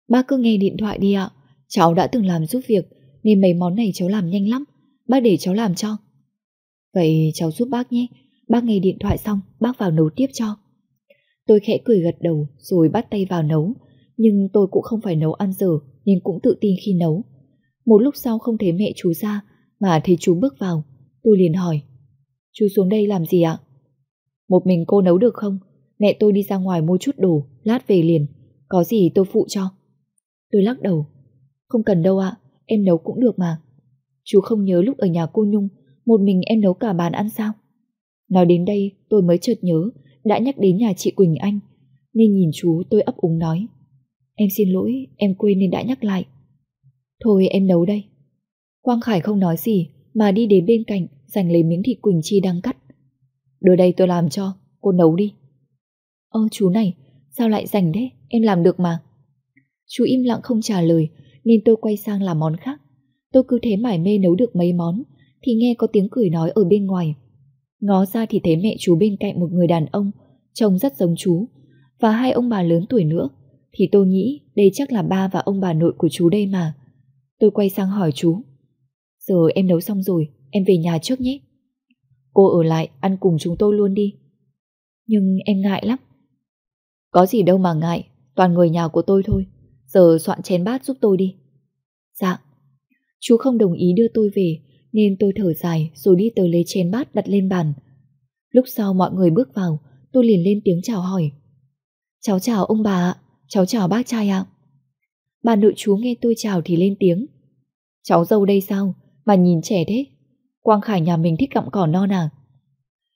S2: Bác cứ nghe điện thoại đi ạ. Cháu đã từng làm giúp việc nên mấy món này cháu làm nhanh lắm. Bác để cháu làm cho. Vậy cháu giúp bác nhé. Bác nghe điện thoại xong, bác vào nấu tiếp cho. Tôi khẽ cười gật đầu rồi bắt tay vào nấu. Nhưng tôi cũng không phải nấu ăn giờ nên cũng tự tin khi nấu. Một lúc sau không thấy mẹ chú ra mà thấy chú bước vào. Tôi liền hỏi. Chú xuống đây làm gì ạ? Một mình cô nấu được không? Mẹ tôi đi ra ngoài mua chút đồ, lát về liền. Có gì tôi phụ cho. Tôi lắc đầu. Không cần đâu ạ, em nấu cũng được mà. Chú không nhớ lúc ở nhà cô Nhung, một mình em nấu cả bàn ăn sao? Nói đến đây tôi mới chợt nhớ đã nhắc đến nhà chị Quỳnh Anh, nên nhìn chú tôi ấp úng nói. Em xin lỗi, em quên nên đã nhắc lại. Thôi em nấu đây. Quang Khải không nói gì mà đi đến bên cạnh giành lấy miếng thịt Quỳnh Chi đang cắt. Đưa đây tôi làm cho, cô nấu đi. Ơ chú này, sao lại giành thế, em làm được mà. Chú im lặng không trả lời nên tôi quay sang làm món khác. Tôi cứ thế mải mê nấu được mấy món thì nghe có tiếng cười nói ở bên ngoài. Ngó ra thì thấy mẹ chú bên cạnh một người đàn ông trông rất giống chú và hai ông bà lớn tuổi nữa thì tôi nghĩ đây chắc là ba và ông bà nội của chú đây mà. Tôi quay sang hỏi chú. Giờ em nấu xong rồi, em về nhà trước nhé. Cô ở lại ăn cùng chúng tôi luôn đi. Nhưng em ngại lắm. Có gì đâu mà ngại, toàn người nhà của tôi thôi. Giờ soạn chén bát giúp tôi đi. Dạ. Chú không đồng ý đưa tôi về, nên tôi thở dài rồi đi tới lấy chén bát đặt lên bàn. Lúc sau mọi người bước vào, tôi liền lên tiếng chào hỏi. Cháu chào ông bà ạ, cháu chào bác trai ạ. Bà nội chú nghe tôi chào thì lên tiếng. Cháu dâu đây sao, mà nhìn trẻ thế? Quang Khải nhà mình thích gặm cỏ non à?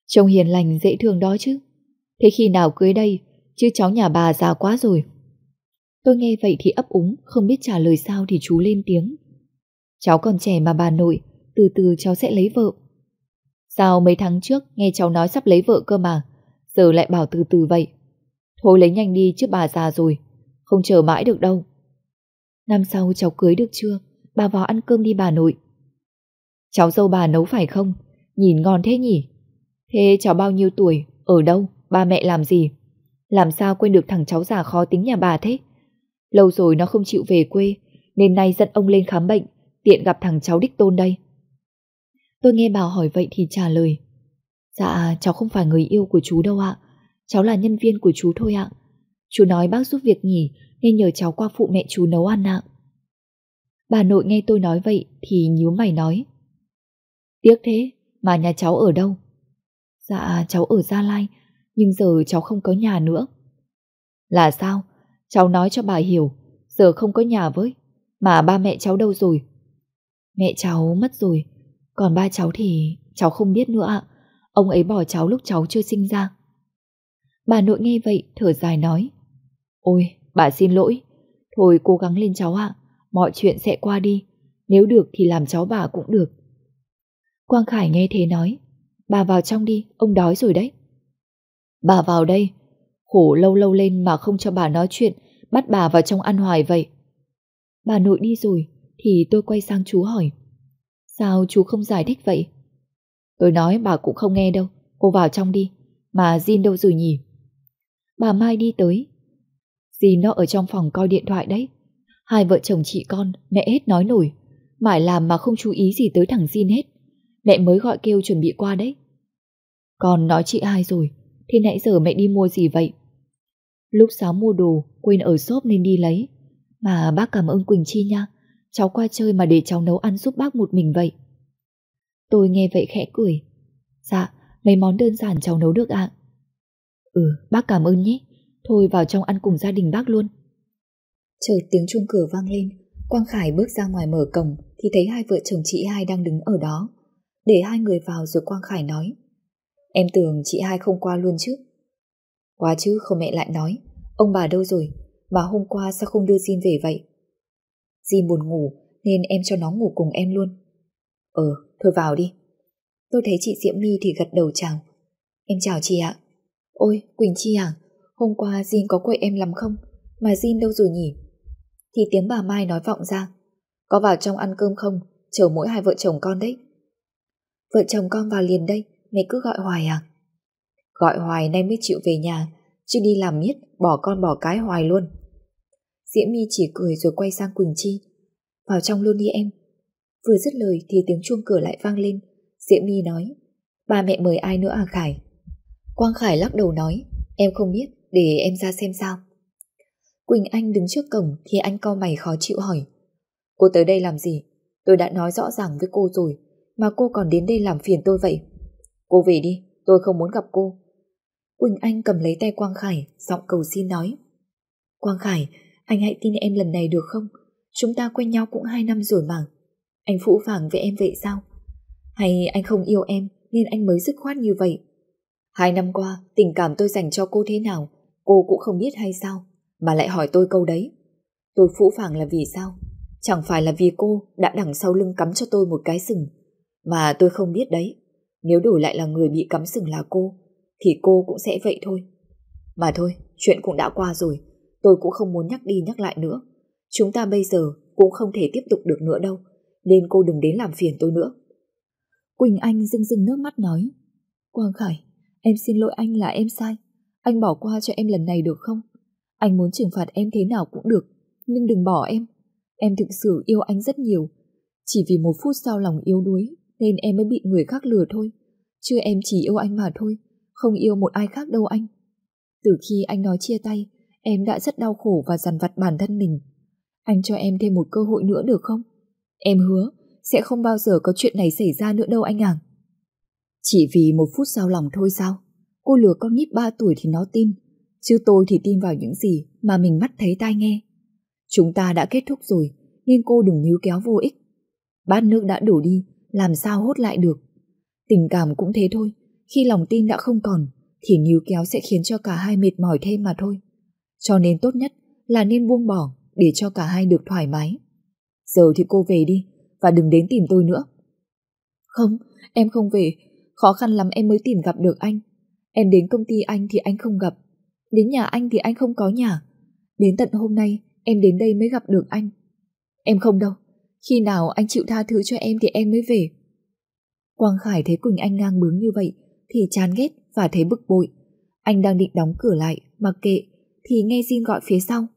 S2: Trông hiền lành dễ thương đó chứ. Thế khi nào cưới đây, chứ cháu nhà bà già quá rồi. Tôi nghe vậy thì ấp úng, không biết trả lời sao thì chú lên tiếng. Cháu còn trẻ mà bà nội, từ từ cháu sẽ lấy vợ. Sao mấy tháng trước nghe cháu nói sắp lấy vợ cơ mà, giờ lại bảo từ từ vậy. Thôi lấy nhanh đi chứ bà già rồi, không chờ mãi được đâu. Năm sau cháu cưới được chưa? Bà vào ăn cơm đi bà nội. Cháu dâu bà nấu phải không? Nhìn ngon thế nhỉ? Thế cháu bao nhiêu tuổi? Ở đâu? Ba mẹ làm gì? Làm sao quên được thằng cháu già khó tính nhà bà thế? Lâu rồi nó không chịu về quê, nên nay dẫn ông lên khám bệnh, tiện gặp thằng cháu đích tôn đây. Tôi nghe bà hỏi vậy thì trả lời. Dạ, cháu không phải người yêu của chú đâu ạ. Cháu là nhân viên của chú thôi ạ. Chú nói bác giúp việc nghỉ nên nhờ cháu qua phụ mẹ chú nấu ăn ạ. Bà nội nghe tôi nói vậy thì nhíu mày nói. Tiếc thế, mà nhà cháu ở đâu? Dạ, cháu ở Gia Lai, nhưng giờ cháu không có nhà nữa. Là sao? Cháu nói cho bà hiểu, giờ không có nhà với, mà ba mẹ cháu đâu rồi? Mẹ cháu mất rồi, còn ba cháu thì cháu không biết nữa ạ. Ông ấy bỏ cháu lúc cháu chưa sinh ra. Bà nội nghe vậy thở dài nói. Ôi, bà xin lỗi. Thôi cố gắng lên cháu ạ. Mọi chuyện sẽ qua đi. Nếu được thì làm cháu bà cũng được. Quang Khải nghe thế nói. Bà vào trong đi, ông đói rồi đấy. Bà vào đây. Khổ lâu lâu lên mà không cho bà nói chuyện, bắt bà vào trong ăn hoài vậy. Bà nội đi rồi, thì tôi quay sang chú hỏi. Sao chú không giải thích vậy? Tôi nói bà cũng không nghe đâu, cô vào trong đi. Mà Jin đâu rồi nhỉ? Bà Mai đi tới. Jin nó ở trong phòng coi điện thoại đấy. Hai vợ chồng chị con, mẹ hết nói nổi. Mãi làm mà không chú ý gì tới thằng Jin hết. Mẹ mới gọi kêu chuẩn bị qua đấy. Con nói chị hai rồi, thì nãy giờ mẹ đi mua gì vậy? Lúc sáng mua đồ, quên ở shop nên đi lấy. Mà bác cảm ơn Quỳnh Chi nha. Cháu qua chơi mà để cháu nấu ăn giúp bác một mình vậy. Tôi nghe vậy khẽ cười. Dạ, mấy món đơn giản cháu nấu được ạ. Ừ, bác cảm ơn nhé. Thôi vào trong ăn cùng gia đình bác luôn.
S1: Chợt tiếng chuông cửa vang lên, Quang Khải bước ra ngoài mở cổng thì thấy hai vợ chồng chị hai đang đứng ở đó. Để hai người vào rồi Quang Khải nói. Em tưởng chị hai không qua luôn chứ. Quá chứ không mẹ lại nói. Ông bà đâu rồi? Mà hôm qua sao không đưa xin về vậy? Jin buồn ngủ nên em cho nó ngủ cùng em luôn. Ờ, thôi vào đi. Tôi thấy chị Diễm My thì gật đầu chào. Em chào chị ạ. Ôi, Quỳnh Chi à, hôm qua Jin có quậy em lắm không? Mà Jin đâu rồi nhỉ? Thì tiếng bà Mai nói vọng ra. Có vào trong ăn cơm không? Chờ mỗi hai vợ chồng con đấy. Vợ chồng con vào liền đây, mẹ cứ gọi hoài à? Gọi hoài nay mới chịu về nhà, chứ đi làm miết, bỏ con bỏ cái hoài luôn.
S2: Diễm My chỉ cười rồi quay sang Quỳnh Chi. Vào trong luôn đi em. Vừa dứt lời thì tiếng chuông cửa lại vang lên. Diễm My nói, ba mẹ mời ai nữa à Khải? Quang Khải lắc đầu nói, em không biết, để em ra xem sao. Quỳnh Anh đứng trước cổng thì anh co mày khó chịu hỏi. Cô tới đây làm gì? Tôi đã nói rõ ràng với cô rồi, mà cô còn đến đây làm phiền tôi vậy. Cô về đi, tôi không muốn gặp cô. Quỳnh Anh cầm lấy tay Quang Khải, giọng cầu xin nói. Quang Khải, anh hãy tin em lần này được không? Chúng ta quen nhau cũng hai năm rồi mà. Anh phũ phàng với em vậy sao? Hay anh không yêu em nên anh mới dứt khoát như vậy? Hai năm qua, tình cảm tôi dành cho cô thế nào, cô cũng không biết hay sao, mà lại hỏi tôi câu đấy. Tôi phũ phàng là vì sao? Chẳng phải là vì cô đã đằng sau lưng cắm cho tôi một cái sừng, mà tôi không biết đấy. Nếu đổi lại là người bị cắm sừng là cô, thì cô cũng sẽ vậy thôi. Mà thôi, chuyện cũng đã qua rồi, tôi cũng không muốn nhắc đi nhắc lại nữa. Chúng ta bây giờ cũng không thể tiếp tục được nữa đâu, nên cô đừng đến làm phiền tôi nữa.
S3: Quỳnh Anh rưng rưng nước mắt nói, Quang Khải, em xin lỗi anh là em sai, anh bỏ qua cho em lần này được không? Anh muốn trừng phạt em thế nào cũng được, nhưng đừng bỏ em. Em thực sự yêu anh rất nhiều, chỉ vì một phút sau lòng yếu đuối nên em mới bị người khác lừa thôi. Chứ em chỉ yêu anh mà thôi, không yêu một ai khác đâu anh. Từ khi anh nói chia tay, em đã rất đau khổ và dằn vặt bản thân mình. Anh cho em thêm một cơ hội nữa được không? Em hứa sẽ không bao giờ có chuyện này xảy ra nữa đâu anh à. Chỉ vì một phút sao lòng thôi sao? Cô lừa con nhít 3 tuổi thì nó tin, chứ tôi thì tin vào những gì mà mình mắt thấy tai nghe. Chúng ta đã kết thúc rồi, nên cô đừng níu kéo vô ích. Bát nước đã đổ đi, làm sao hốt lại được. Tình cảm cũng thế thôi, khi lòng tin đã không còn, thì níu kéo sẽ khiến cho cả hai mệt mỏi thêm mà thôi. Cho nên tốt nhất là nên buông bỏ để cho cả hai được thoải mái. Giờ thì cô về đi, và đừng đến tìm tôi nữa. Không, em không về, khó khăn lắm em mới tìm gặp được anh. Em đến công ty anh thì anh không gặp, đến nhà anh thì anh không có nhà. Đến tận hôm nay em đến đây mới gặp được anh. Em không đâu, khi nào anh chịu tha thứ cho em thì em mới về. Quang Khải thấy Quỳnh Anh ngang bướng như vậy thì chán ghét và thấy bực bội. Anh đang định đóng cửa lại, mặc kệ, thì nghe Jin gọi phía sau.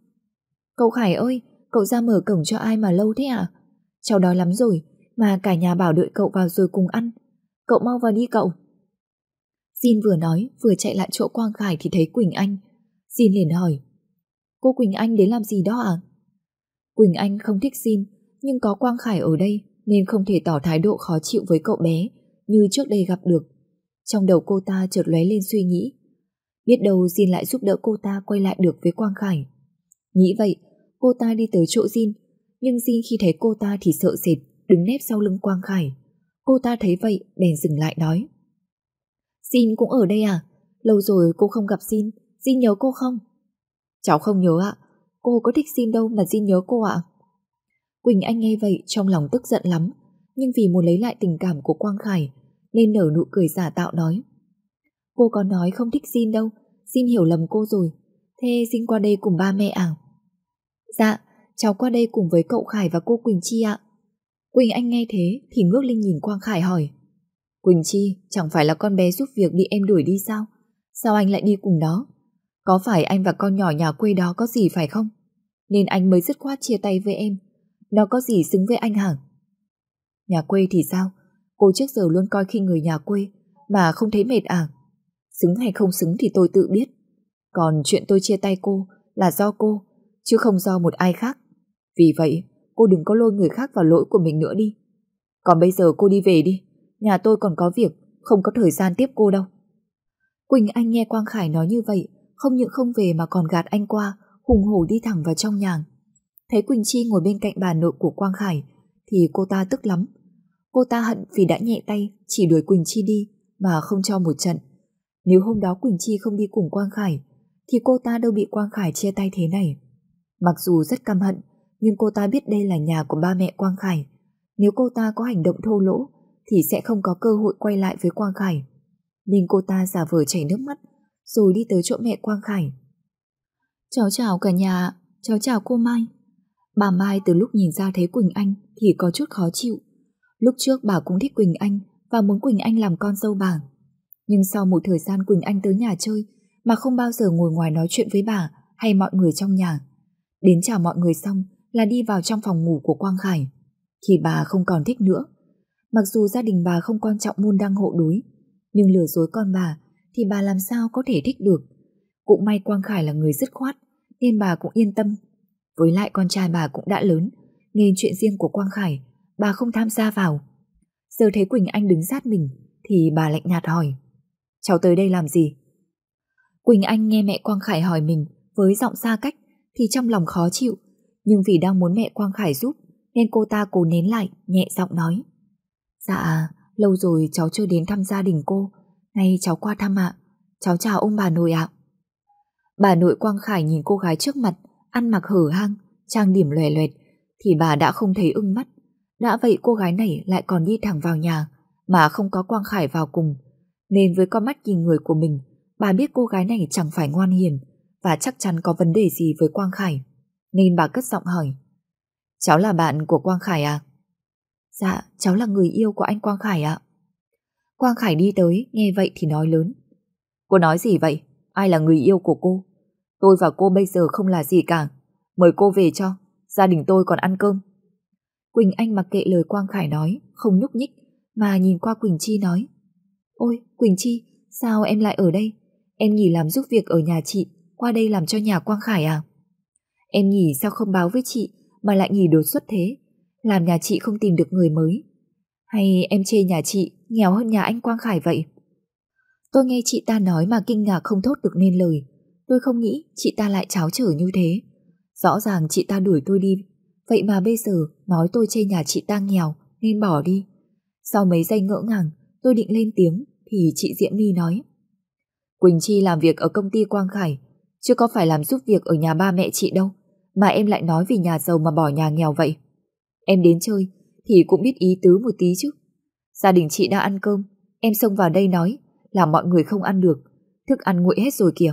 S3: Cậu Khải ơi, cậu ra mở cổng cho ai mà lâu thế à? Cháu đói lắm rồi, mà cả nhà bảo đợi cậu vào rồi cùng ăn. Cậu mau vào đi cậu. Jin vừa nói, vừa chạy lại chỗ Quang Khải thì thấy Quỳnh Anh. Jin liền hỏi, cô Quỳnh Anh đến làm gì đó à? Quỳnh Anh không thích Jin, nhưng có Quang Khải ở đây nên không thể tỏ thái độ khó chịu với cậu bé như trước đây gặp được. Trong đầu cô ta chợt lóe lên suy nghĩ. Biết đâu Jin lại giúp đỡ cô ta quay lại được với Quang Khải. Nghĩ vậy, cô ta đi tới chỗ Jin, nhưng Jin khi thấy cô ta thì sợ sệt, đứng nép sau lưng Quang Khải. Cô ta thấy vậy, bèn dừng lại nói. Jin cũng ở đây à? Lâu rồi cô không gặp Jin, Jin nhớ cô không? Cháu không nhớ ạ, cô có thích Jin đâu mà Jin nhớ cô ạ. Quỳnh Anh nghe vậy trong lòng tức giận lắm, nhưng vì muốn lấy lại tình cảm của Quang Khải, nên nở nụ cười giả tạo nói. Cô có nói không thích Jin đâu, xin hiểu lầm cô rồi, thế xin qua đây cùng ba mẹ à? Dạ, cháu qua đây cùng với cậu Khải và cô Quỳnh Chi ạ. Quỳnh Anh nghe thế thì ngước lên nhìn Quang Khải hỏi. Quỳnh Chi chẳng phải là con bé giúp việc bị em đuổi đi sao? Sao anh lại đi cùng đó? Có phải anh và con nhỏ nhà quê đó có gì phải không? Nên anh mới dứt khoát chia tay với em. Nó có gì xứng với anh hả? Nhà quê thì sao? Cô trước giờ luôn coi khi người nhà quê mà không thấy mệt à? Xứng hay không xứng thì tôi tự biết. Còn chuyện tôi chia tay cô là do cô, chứ không do một ai khác. Vì vậy, cô đừng có lôi người khác vào lỗi của mình nữa đi. Còn bây giờ cô đi về đi, nhà tôi còn có việc, không có thời gian tiếp cô đâu. Quỳnh Anh nghe Quang Khải nói như vậy, không những không về mà còn gạt anh qua, hùng hổ đi thẳng vào trong nhà. Thấy Quỳnh Chi ngồi bên cạnh bà nội của Quang Khải, thì cô ta tức lắm. Cô ta hận vì đã nhẹ tay chỉ đuổi Quỳnh Chi đi mà không cho một trận. Nếu hôm đó Quỳnh Chi không đi cùng Quang Khải, thì cô ta đâu bị Quang Khải che tay thế này. Mặc dù rất căm hận, nhưng cô ta biết đây là nhà của ba mẹ Quang Khải. Nếu cô ta có hành động thô lỗ, thì sẽ không có cơ hội quay lại với Quang Khải. Nên cô ta giả vờ chảy nước mắt, rồi đi tới chỗ mẹ Quang Khải. Cháu chào cả nhà, cháu chào cô Mai. Bà Mai từ lúc nhìn ra thấy Quỳnh Anh thì có chút khó chịu. Lúc trước bà cũng thích Quỳnh Anh và muốn Quỳnh Anh làm con dâu bà. Nhưng sau một thời gian Quỳnh Anh tới nhà chơi mà không bao giờ ngồi ngoài nói chuyện với bà hay mọi người trong nhà, Đến chào mọi người xong là đi vào trong phòng ngủ của Quang Khải. Thì bà không còn thích nữa. Mặc dù gia đình bà không quan trọng môn đăng hộ đối, nhưng lừa dối con bà thì bà làm sao có thể thích được. Cũng may Quang Khải là người dứt khoát, nên bà cũng yên tâm. Với lại con trai bà cũng đã lớn, nên chuyện riêng của Quang Khải bà không tham gia vào. Giờ thấy Quỳnh Anh đứng sát mình thì bà lạnh nhạt hỏi Cháu tới đây làm gì? Quỳnh Anh nghe mẹ Quang Khải hỏi mình với giọng xa cách thì trong lòng khó chịu nhưng vì đang muốn mẹ Quang Khải giúp nên cô ta cố nén lại nhẹ giọng nói. Dạ, lâu rồi cháu chưa đến thăm gia đình cô. Nay cháu qua thăm ạ. Cháu chào ông bà nội ạ. Bà nội Quang Khải nhìn cô gái trước mặt ăn mặc hở hang, trang điểm lòe loẹt thì bà đã không thấy ưng mắt. Đã vậy cô gái này lại còn đi thẳng vào nhà mà không có Quang Khải vào cùng. Nên với con mắt nhìn người của mình, bà biết cô gái này chẳng phải ngoan hiền và chắc chắn có vấn đề gì với Quang Khải. Nên bà cất giọng hỏi. Cháu là bạn của Quang Khải à? Dạ, cháu là người yêu của anh Quang Khải ạ. Quang Khải đi tới, nghe vậy thì nói lớn. Cô nói gì vậy? Ai là người yêu của cô? Tôi và cô bây giờ không là gì cả. Mời cô về cho, gia đình tôi còn ăn cơm. Quỳnh Anh mặc kệ lời Quang Khải nói, không nhúc nhích, mà nhìn qua Quỳnh Chi nói. Ôi, Quỳnh Chi, sao em lại ở đây? Em nghỉ làm giúp việc ở nhà chị, qua đây làm cho nhà Quang Khải à? Em nghỉ sao không báo với chị, mà lại nghỉ đột xuất thế? Làm nhà chị không tìm được người mới? Hay em chê nhà chị nghèo hơn nhà anh Quang Khải vậy? Tôi nghe chị ta nói mà kinh ngạc không thốt được nên lời. Tôi không nghĩ chị ta lại cháo trở như thế. Rõ ràng chị ta đuổi tôi đi Vậy mà bây giờ nói tôi chê nhà chị ta nghèo nên bỏ đi. Sau mấy giây ngỡ ngàng, tôi định lên tiếng thì chị Diễm My nói Quỳnh Chi làm việc ở công ty Quang Khải chứ có phải làm giúp việc ở nhà ba mẹ chị đâu mà em lại nói vì nhà giàu mà bỏ nhà nghèo vậy. Em đến chơi thì cũng biết ý tứ một tí chứ. Gia đình chị đã ăn cơm, em xông vào đây nói là mọi người không ăn được, thức ăn nguội hết rồi kìa.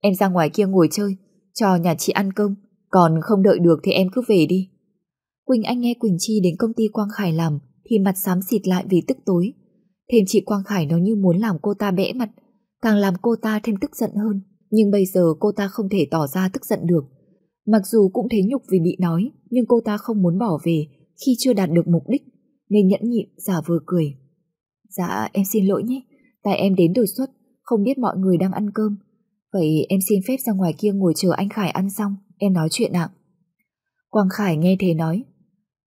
S3: Em ra ngoài kia ngồi chơi, cho nhà chị ăn cơm, còn không đợi được thì em cứ về đi. Quỳnh Anh nghe Quỳnh Chi đến công ty Quang Khải làm thì mặt xám xịt lại vì tức tối. Thêm chị Quang Khải nó như muốn làm cô ta bẽ mặt, càng làm cô ta thêm tức giận hơn. Nhưng bây giờ cô ta không thể tỏ ra tức giận được. Mặc dù cũng thấy nhục vì bị nói, nhưng cô ta không muốn bỏ về khi chưa đạt được mục đích, nên nhẫn nhịn giả vừa cười. Dạ em xin lỗi nhé, tại em đến đột xuất, không biết mọi người đang ăn cơm. Vậy em xin phép ra ngoài kia ngồi chờ anh Khải ăn xong, em nói chuyện ạ. Quang Khải nghe thế nói,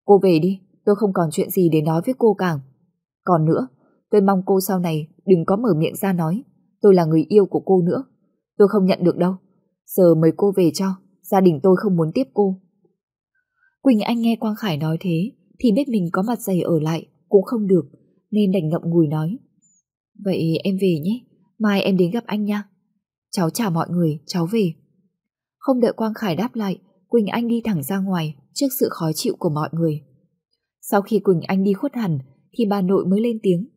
S3: cô về đi, tôi không còn chuyện gì để nói với cô cả. Còn nữa, tôi mong cô sau này đừng có mở miệng ra nói, tôi là người yêu của cô nữa. Tôi không nhận được đâu. Giờ mời cô về cho, gia đình tôi không muốn tiếp cô. Quỳnh Anh nghe Quang Khải nói thế, thì biết mình có mặt dày ở lại, cũng không được, nên đành ngậm ngùi nói. Vậy em về nhé, mai em đến gặp anh nha. Cháu chào mọi người, cháu về. Không đợi Quang Khải đáp lại, Quỳnh Anh đi thẳng ra ngoài trước sự khó chịu của mọi người. Sau khi Quỳnh Anh đi khuất hẳn thì bà nội mới lên tiếng.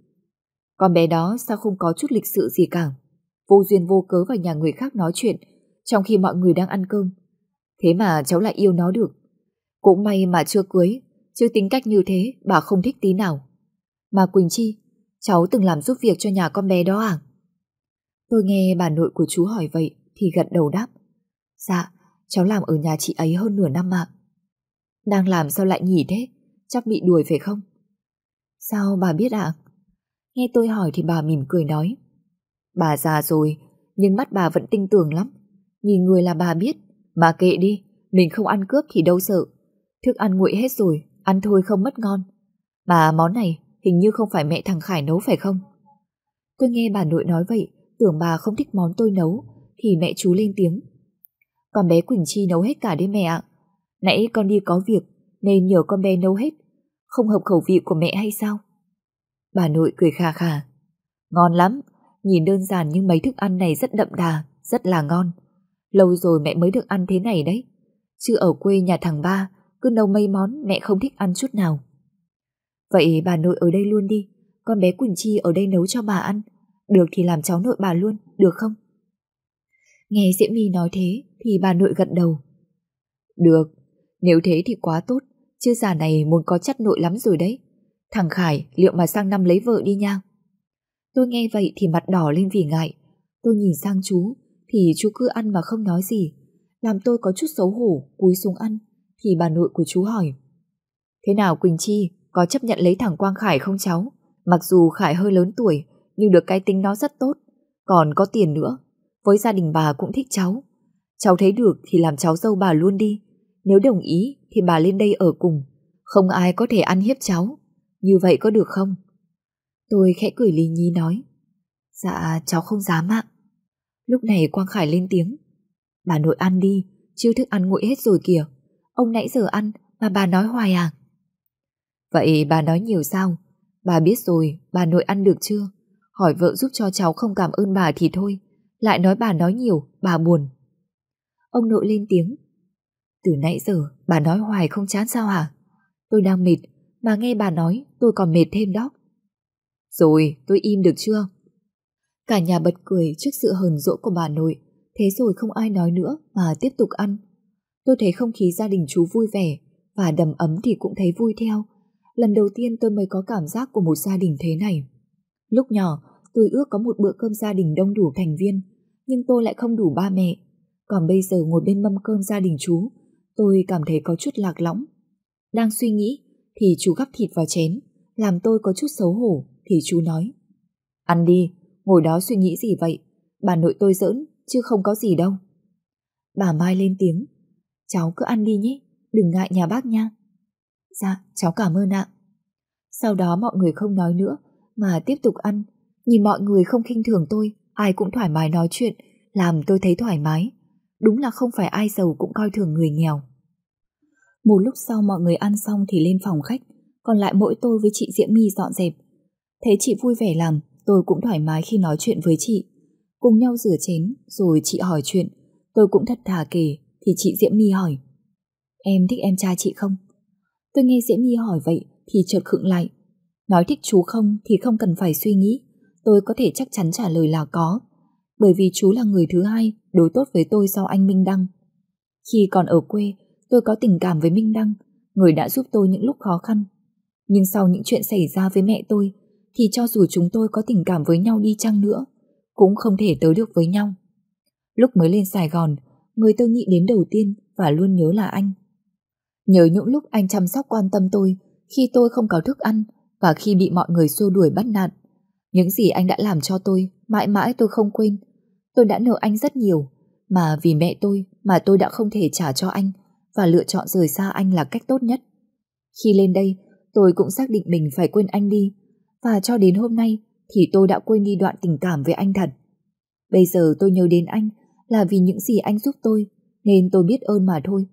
S3: Con bé đó sao không có chút lịch sự gì cả. Vô duyên vô cớ vào nhà người khác nói chuyện trong khi mọi người đang ăn cơm. Thế mà cháu lại yêu nó được. Cũng may mà chưa cưới, chứ tính cách như thế bà không thích tí nào. Mà Quỳnh Chi, cháu từng làm giúp việc cho nhà con bé đó à? Tôi nghe bà nội của chú hỏi vậy thì gật đầu đáp. Dạ, cháu làm ở nhà chị ấy hơn nửa năm ạ. Đang làm sao lại nghỉ thế? Chắc bị đuổi phải không? Sao bà biết ạ? Nghe tôi hỏi thì bà mỉm cười nói. Bà già rồi, nhưng mắt bà vẫn tinh tường lắm. Nhìn người là bà biết, Bà kệ đi, mình không ăn cướp thì đâu sợ. Thức ăn nguội hết rồi, ăn thôi không mất ngon. Bà món này hình như không phải mẹ thằng Khải nấu phải không? Tôi nghe bà nội nói vậy, tưởng bà không thích món tôi nấu, thì mẹ chú lên tiếng. Con bé Quỳnh Chi nấu hết cả đấy mẹ ạ. Nãy con đi có việc nên nhờ con bé nấu hết. Không hợp khẩu vị của mẹ hay sao? Bà nội cười khà khà. Ngon lắm. Nhìn đơn giản nhưng mấy thức ăn này rất đậm đà, rất là ngon. Lâu rồi mẹ mới được ăn thế này đấy. Chứ ở quê nhà thằng ba, cứ nấu mấy món mẹ không thích ăn chút nào. Vậy bà nội ở đây luôn đi. Con bé Quỳnh Chi ở đây nấu cho bà ăn. Được thì làm cháu nội bà luôn, được không? Nghe Diễm My nói thế thì bà nội gật đầu. Được, nếu thế thì quá tốt, chứ già này muốn có chất nội lắm rồi đấy. Thằng Khải liệu mà sang năm lấy vợ đi nha. Tôi nghe vậy thì mặt đỏ lên vì ngại. Tôi nhìn sang chú, thì chú cứ ăn mà không nói gì. làm tôi có chút xấu hổ, cúi xuống ăn, thì bà nội của chú hỏi. Thế nào Quỳnh Chi, có chấp nhận lấy thằng Quang Khải không cháu? Mặc dù Khải hơi lớn tuổi, nhưng được cái tính nó rất tốt, còn có tiền nữa. Với gia đình bà cũng thích cháu. Cháu thấy được thì làm cháu dâu bà luôn đi. Nếu đồng ý thì bà lên đây ở cùng. Không ai có thể ăn hiếp cháu. Như vậy có được không? Tôi khẽ cười lý nhí nói. Dạ cháu không dám ạ. Lúc này Quang Khải lên tiếng. Bà nội ăn đi, chưa thức ăn nguội hết rồi kìa. Ông nãy giờ ăn mà bà nói hoài à? Vậy bà nói nhiều sao? Bà biết rồi, bà nội ăn được chưa? Hỏi vợ giúp cho cháu không cảm ơn bà thì thôi. Lại nói bà nói nhiều, bà buồn. Ông nội lên tiếng. Từ nãy giờ, bà nói hoài không chán sao hả? Tôi đang mệt, mà nghe bà nói tôi còn mệt thêm đó. Rồi, tôi im được chưa? Cả nhà bật cười trước sự hờn dỗi của bà nội. Thế rồi không ai nói nữa mà tiếp tục ăn. Tôi thấy không khí gia đình chú vui vẻ và đầm ấm thì cũng thấy vui theo. Lần đầu tiên tôi mới có cảm giác của một gia đình thế này. Lúc nhỏ, tôi ước có một bữa cơm gia đình đông đủ thành viên, nhưng tôi lại không đủ ba mẹ. Còn bây giờ ngồi bên mâm cơm gia đình chú, tôi cảm thấy có chút lạc lõng. Đang suy nghĩ, thì chú gắp thịt vào chén, làm tôi có chút xấu hổ, thì chú nói. Ăn đi, ngồi đó suy nghĩ gì vậy? Bà nội tôi giỡn, chứ không có gì đâu. Bà Mai lên tiếng, cháu cứ ăn đi nhé, đừng ngại nhà bác nha. Dạ, cháu cảm ơn ạ. Sau đó mọi người không nói nữa, mà tiếp tục ăn. Nhìn mọi người không khinh thường tôi, ai cũng thoải mái nói chuyện, làm tôi thấy thoải mái. Đúng là không phải ai giàu cũng coi thường người nghèo. Một lúc sau mọi người ăn xong thì lên phòng khách, còn lại mỗi tôi với chị Diễm My dọn dẹp. Thấy chị vui vẻ làm, tôi cũng thoải mái khi nói chuyện với chị. Cùng nhau rửa chén, rồi chị hỏi chuyện. Tôi cũng thật thà kể, thì chị Diễm My hỏi. Em thích em trai chị không? Tôi nghe Diễm My hỏi vậy thì chợt khựng lại. Nói thích chú không thì không cần phải suy nghĩ. Tôi có thể chắc chắn trả lời là có. Bởi vì chú là người thứ hai đối tốt với tôi sau anh Minh Đăng. Khi còn ở quê, tôi có tình cảm với Minh Đăng, người đã giúp tôi những lúc khó khăn. Nhưng sau những chuyện xảy ra với mẹ tôi, thì cho dù chúng tôi có tình cảm với nhau đi chăng nữa, cũng không thể tới được với nhau. Lúc mới lên Sài Gòn, người tôi nghĩ đến đầu tiên và luôn nhớ là anh. Nhớ những lúc anh chăm sóc quan tâm tôi khi tôi không có thức ăn và khi bị mọi người xua đuổi bắt nạt. Những gì anh đã làm cho tôi, mãi mãi tôi không quên. Tôi đã nợ anh rất nhiều, mà vì mẹ tôi mà tôi đã không thể trả cho anh và lựa chọn rời xa anh là cách tốt nhất. Khi lên đây, tôi cũng xác định mình phải quên anh đi, và cho đến hôm nay thì tôi đã quên đi đoạn tình cảm với anh thật. Bây giờ tôi nhớ đến anh là vì những gì anh giúp tôi, nên tôi biết ơn mà thôi.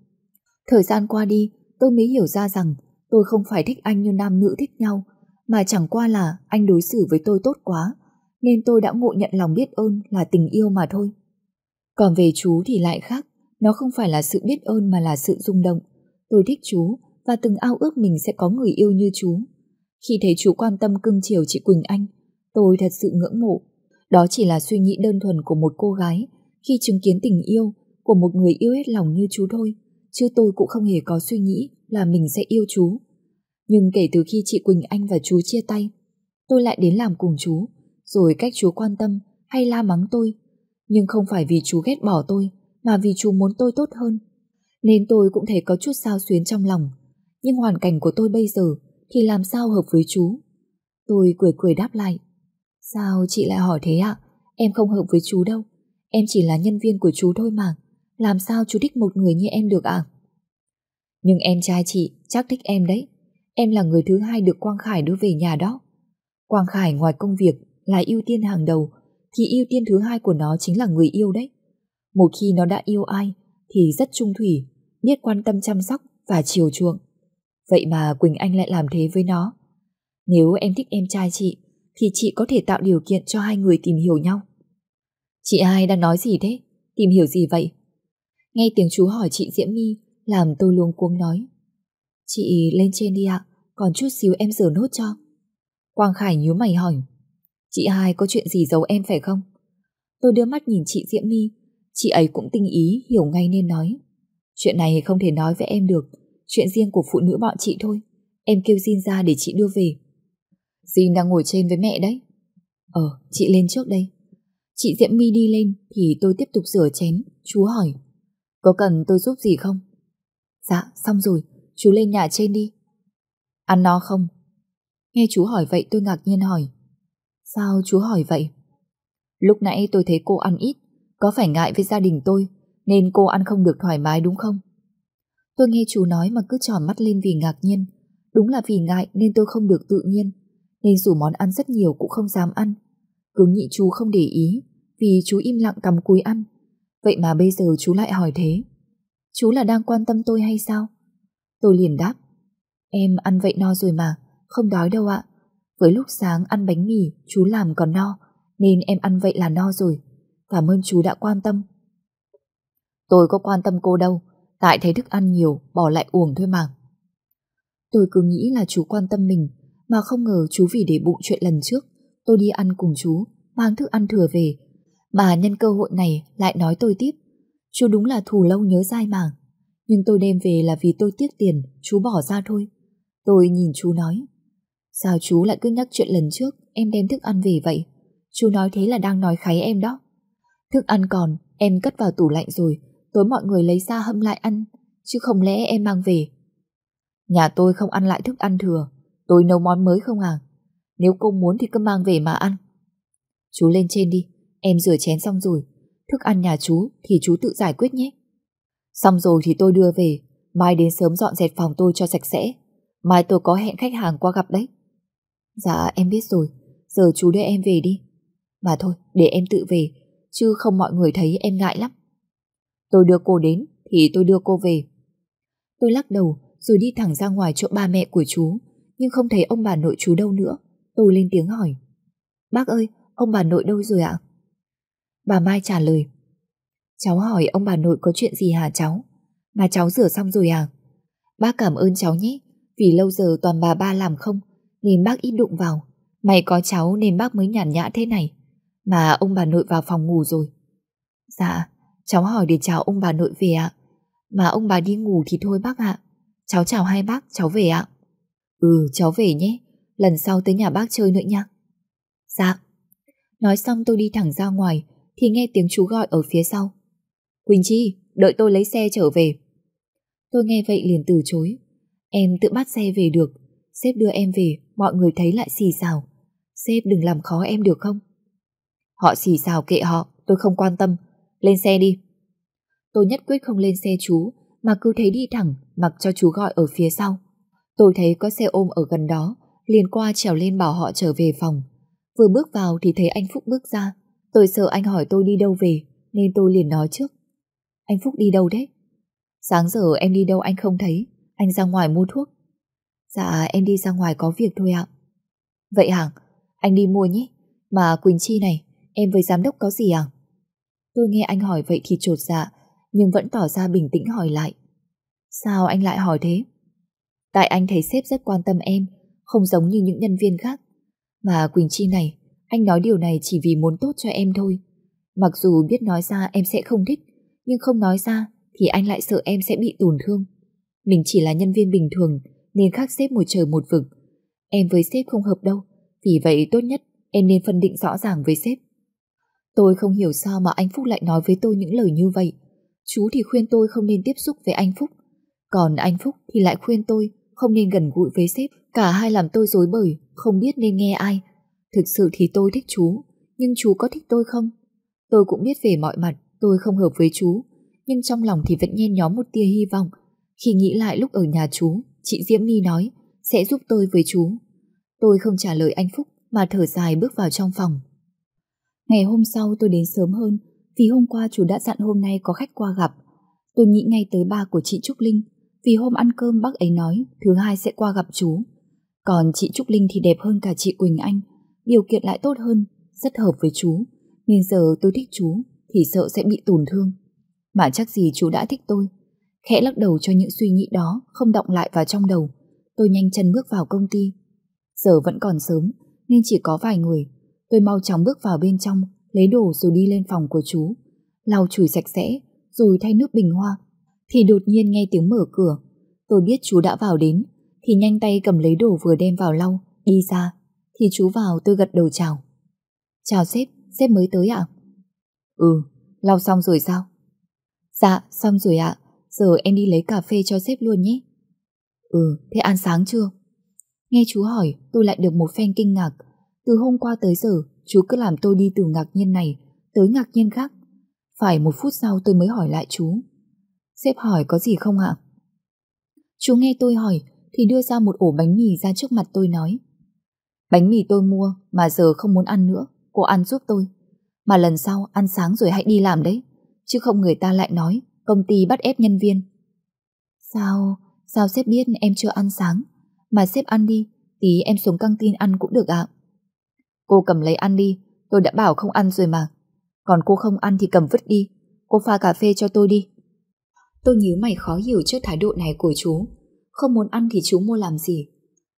S3: Thời gian qua đi, tôi mới hiểu ra rằng tôi không phải thích anh như nam nữ thích nhau, mà chẳng qua là anh đối xử với tôi tốt quá, nên tôi đã ngộ nhận lòng biết ơn là tình yêu mà thôi. Còn về chú thì lại khác, nó không phải là sự biết ơn mà là sự rung động. Tôi thích chú và từng ao ước mình sẽ có người yêu như chú. Khi thấy chú quan tâm cưng chiều chị Quỳnh Anh, tôi thật sự ngưỡng mộ. Đó chỉ là suy nghĩ đơn thuần của một cô gái khi chứng kiến tình yêu của một người yêu hết lòng như chú thôi, chứ tôi cũng không hề có suy nghĩ là mình sẽ yêu chú. Nhưng kể từ khi chị Quỳnh Anh và chú chia tay, tôi lại đến làm cùng chú, rồi cách chú quan tâm hay la mắng tôi. Nhưng không phải vì chú ghét bỏ tôi, mà vì chú muốn tôi tốt hơn. Nên tôi cũng thấy có chút sao xuyến trong lòng. Nhưng hoàn cảnh của tôi bây giờ thì làm sao hợp với chú? Tôi cười cười đáp lại. Sao chị lại hỏi thế ạ? Em không hợp với chú đâu. Em chỉ là nhân viên của chú thôi mà. Làm sao chú thích một người như em được ạ? Nhưng em trai chị chắc thích em đấy. Em là người thứ hai được Quang Khải đưa về nhà đó. Quang Khải ngoài công việc là ưu tiên hàng đầu, thì ưu tiên thứ hai của nó chính là người yêu đấy. Một khi nó đã yêu ai, thì rất trung thủy, biết quan tâm chăm sóc và chiều chuộng. Vậy mà Quỳnh Anh lại làm thế với nó. Nếu em thích em trai chị, thì chị có thể tạo điều kiện cho hai người tìm hiểu nhau. Chị ai đang nói gì thế? Tìm hiểu gì vậy? Nghe tiếng chú hỏi chị Diễm My, làm tôi luống cuống nói. Chị lên trên đi ạ, còn chút xíu em rửa nốt cho. Quang Khải nhíu mày hỏi. Chị hai có chuyện gì giấu em phải không? Tôi đưa mắt nhìn chị Diễm My, chị ấy cũng tinh ý hiểu ngay nên nói. Chuyện này không thể nói với em được, chuyện riêng của phụ nữ bọn chị thôi. Em kêu Jin ra để chị đưa về. Jin đang ngồi trên với mẹ đấy. Ờ, chị lên trước đây. Chị Diễm My đi lên thì tôi tiếp tục rửa chén, chú hỏi. Có cần tôi giúp gì không? Dạ, xong rồi, chú lên nhà trên đi. Ăn no không? Nghe chú hỏi vậy tôi ngạc nhiên hỏi. Sao chú hỏi vậy? Lúc nãy tôi thấy cô ăn ít, có phải ngại với gia đình tôi, nên cô ăn không được thoải mái đúng không? Tôi nghe chú nói mà cứ tròn mắt lên vì ngạc nhiên. Đúng là vì ngại nên tôi không được tự nhiên, nên dù món ăn rất nhiều cũng không dám ăn. Cứ nhị chú không để ý, vì chú im lặng cầm cúi ăn. Vậy mà bây giờ chú lại hỏi thế. Chú là đang quan tâm tôi hay sao? Tôi liền đáp. Em ăn vậy no rồi mà, không đói đâu ạ. Với lúc sáng ăn bánh mì, chú làm còn no, nên em ăn vậy là no rồi. Cảm ơn chú đã quan tâm. Tôi có quan tâm cô đâu, tại thấy thức ăn nhiều, bỏ lại uổng thôi mà. Tôi cứ nghĩ là chú quan tâm mình, mà không ngờ chú vì để bụng chuyện lần trước. Tôi đi ăn cùng chú, mang thức ăn thừa về. Bà nhân cơ hội này lại nói tôi tiếp. Chú đúng là thù lâu nhớ dai màng. Nhưng tôi đem về là vì tôi tiếc tiền, chú bỏ ra thôi. Tôi nhìn chú nói. Sao chú lại cứ nhắc chuyện lần trước em đem thức ăn về vậy? Chú nói thế là đang nói kháy em đó. Thức ăn còn, em cất vào tủ lạnh rồi, tối mọi người lấy ra hâm lại ăn, chứ không lẽ em mang về. Nhà tôi không ăn lại thức ăn thừa, tôi nấu món mới không à? Nếu cô muốn thì cứ mang về mà ăn. Chú lên trên đi, em rửa chén xong rồi, thức ăn nhà chú thì chú tự giải quyết nhé. Xong rồi thì tôi đưa về, mai đến sớm dọn dẹp phòng tôi cho sạch sẽ. Mai tôi có hẹn khách hàng qua gặp đấy. Dạ em biết rồi, giờ chú đưa em về đi. Mà thôi, để em tự về, chứ không mọi người thấy em ngại lắm. Tôi đưa cô đến, thì tôi đưa cô về. Tôi lắc đầu, rồi đi thẳng ra ngoài chỗ ba mẹ của chú, nhưng không thấy ông bà nội chú đâu nữa. Tôi lên tiếng hỏi. Bác ơi, ông bà nội đâu rồi ạ? Bà Mai trả lời. Cháu hỏi ông bà nội có chuyện gì hả cháu? Mà cháu rửa xong rồi à? Bác cảm ơn cháu nhé, vì lâu giờ toàn bà ba làm không, nên bác ít đụng vào. Mày có cháu nên bác mới nhàn nhã thế này. Mà ông bà nội vào phòng ngủ rồi. Dạ, cháu hỏi để chào ông bà nội về ạ. Mà ông bà đi ngủ thì thôi bác ạ. Cháu chào hai bác, cháu về ạ. Ừ, cháu về nhé. Lần sau tới nhà bác chơi nữa nha. Dạ. Nói xong tôi đi thẳng ra ngoài thì nghe tiếng chú gọi ở phía sau. Quỳnh Chi, đợi tôi lấy xe trở về. Tôi nghe vậy liền từ chối. Em tự bắt xe về được. Sếp đưa em về, mọi người thấy lại xì xào. Sếp đừng làm khó em được không? Họ xì xào kệ họ, tôi không quan tâm. Lên xe đi. Tôi nhất quyết không lên xe chú, mà cứ thấy đi thẳng, mặc cho chú gọi ở phía sau. Tôi thấy có xe ôm ở gần đó, liền qua trèo lên bảo họ trở về phòng. Vừa bước vào thì thấy anh Phúc bước ra. Tôi sợ anh hỏi tôi đi đâu về, nên tôi liền nói trước. Anh Phúc đi đâu đấy? Sáng giờ em đi đâu anh không thấy, anh ra ngoài mua thuốc. Dạ em đi ra ngoài có việc thôi ạ. Vậy hả? Anh đi mua nhé. Mà Quỳnh Chi này, em với giám đốc có gì à? Tôi nghe anh hỏi vậy thì trột dạ, nhưng vẫn tỏ ra bình tĩnh hỏi lại. Sao anh lại hỏi thế? Tại anh thấy sếp rất quan tâm em, không giống như những nhân viên khác. Mà Quỳnh Chi này, anh nói điều này chỉ vì muốn tốt cho em thôi. Mặc dù biết nói ra em sẽ không thích, nhưng không nói ra thì anh lại sợ em sẽ bị tổn thương. Mình chỉ là nhân viên bình thường nên khác sếp một trời một vực. Em với sếp không hợp đâu, vì vậy tốt nhất em nên phân định rõ ràng với sếp. Tôi không hiểu sao mà anh Phúc lại nói với tôi những lời như vậy. Chú thì khuyên tôi không nên tiếp xúc với anh Phúc, còn anh Phúc thì lại khuyên tôi không nên gần gũi với sếp. Cả hai làm tôi dối bời, không biết nên nghe ai. Thực sự thì tôi thích chú, nhưng chú có thích tôi không? Tôi cũng biết về mọi mặt, tôi không hợp với chú, nhưng trong lòng thì vẫn nhen nhóm một tia hy vọng. Khi nghĩ lại lúc ở nhà chú, chị Diễm My nói sẽ giúp tôi với chú. Tôi không trả lời anh Phúc mà thở dài bước vào trong phòng. Ngày hôm sau tôi đến sớm hơn vì hôm qua chú đã dặn hôm nay có khách qua gặp. Tôi nghĩ ngay tới ba của chị Trúc Linh vì hôm ăn cơm bác ấy nói thứ hai sẽ qua gặp chú. Còn chị Trúc Linh thì đẹp hơn cả chị Quỳnh Anh, điều kiện lại tốt hơn, rất hợp với chú. Nên giờ tôi thích chú thì sợ sẽ bị tổn thương. Mà chắc gì chú đã thích tôi. Khẽ lắc đầu cho những suy nghĩ đó không động lại vào trong đầu. Tôi nhanh chân bước vào công ty. Giờ vẫn còn sớm nên chỉ có vài người. Tôi mau chóng bước vào bên trong, lấy đồ rồi đi lên phòng của chú. Lau chùi sạch sẽ, rồi thay nước bình hoa. Thì đột nhiên nghe tiếng mở cửa. Tôi biết chú đã vào đến, thì nhanh tay cầm lấy đồ vừa đem vào lau, đi ra. Thì chú vào tôi gật đầu chào. Chào sếp, sếp mới tới ạ? Ừ, lau xong rồi sao? Dạ, xong rồi ạ. Giờ em đi lấy cà phê cho sếp luôn nhé. Ừ, thế ăn sáng chưa? Nghe chú hỏi, tôi lại được một phen kinh ngạc. Từ hôm qua tới giờ, chú cứ làm tôi đi từ ngạc nhiên này tới ngạc nhiên khác. Phải một phút sau tôi mới hỏi lại chú. Sếp hỏi có gì không ạ? Chú nghe tôi hỏi thì đưa ra một ổ bánh mì ra trước mặt tôi nói. Bánh mì tôi mua mà giờ không muốn ăn nữa, cô ăn giúp tôi. Mà lần sau ăn sáng rồi hãy đi làm đấy, chứ không người ta lại nói công ty bắt ép nhân viên. Sao, sao sếp biết em chưa ăn sáng? Mà sếp ăn đi, tí em xuống căng tin ăn cũng được ạ. Cô cầm lấy ăn đi, tôi đã bảo không ăn rồi mà. Còn cô không ăn thì cầm vứt đi, cô pha cà phê cho tôi đi. Tôi nhíu mày khó hiểu trước thái độ này của chú. Không muốn ăn thì chú mua làm gì?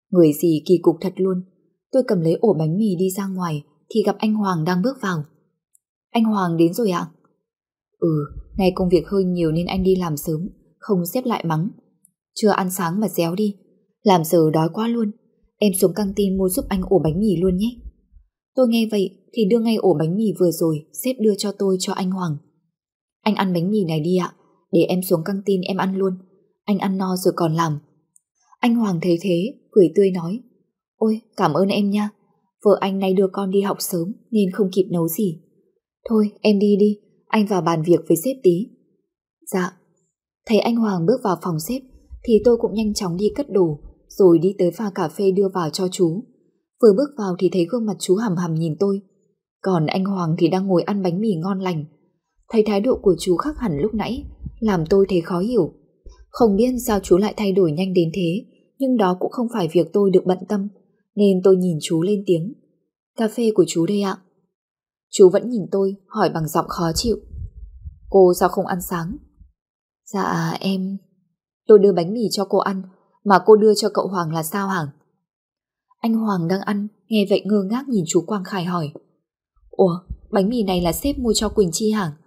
S3: Người gì kỳ cục thật luôn. Tôi cầm lấy ổ bánh mì đi ra ngoài thì gặp anh Hoàng đang bước vào. Anh Hoàng đến rồi ạ? Ừ, nay công việc hơi nhiều nên anh đi làm sớm, không xếp lại mắng. Chưa ăn sáng mà déo đi, làm giờ đói quá luôn. Em xuống căng tin mua giúp anh ổ bánh mì luôn nhé. Tôi nghe vậy thì đưa ngay ổ bánh mì vừa rồi xếp đưa cho tôi cho anh Hoàng. Anh ăn bánh mì này đi ạ, để em xuống căng tin em ăn luôn. Anh ăn no rồi còn làm. Anh Hoàng thấy thế, cười tươi nói. Ôi, cảm ơn em nha. Vợ anh nay đưa con đi học sớm nên không kịp nấu gì. Thôi, em đi đi, anh vào bàn việc với sếp tí. Dạ. Thấy anh Hoàng bước vào phòng sếp thì tôi cũng nhanh chóng đi cất đồ rồi đi tới pha cà phê đưa vào cho chú. Vừa bước vào thì thấy gương mặt chú hầm hầm nhìn tôi. Còn anh Hoàng thì đang ngồi ăn bánh mì ngon lành. Thấy thái độ của chú khác hẳn lúc nãy, làm tôi thấy khó hiểu. Không biết sao chú lại thay đổi nhanh đến thế, nhưng đó cũng không phải việc tôi được bận tâm, nên tôi nhìn chú lên tiếng. Cà phê của chú đây ạ. Chú vẫn nhìn tôi, hỏi bằng giọng khó chịu. Cô sao không ăn sáng? Dạ em... Tôi đưa bánh mì cho cô ăn, mà cô đưa cho cậu Hoàng là sao hả? Anh Hoàng đang ăn, nghe vậy ngơ ngác nhìn chú Quang Khải hỏi. Ủa, bánh mì này là sếp mua cho Quỳnh Chi hả?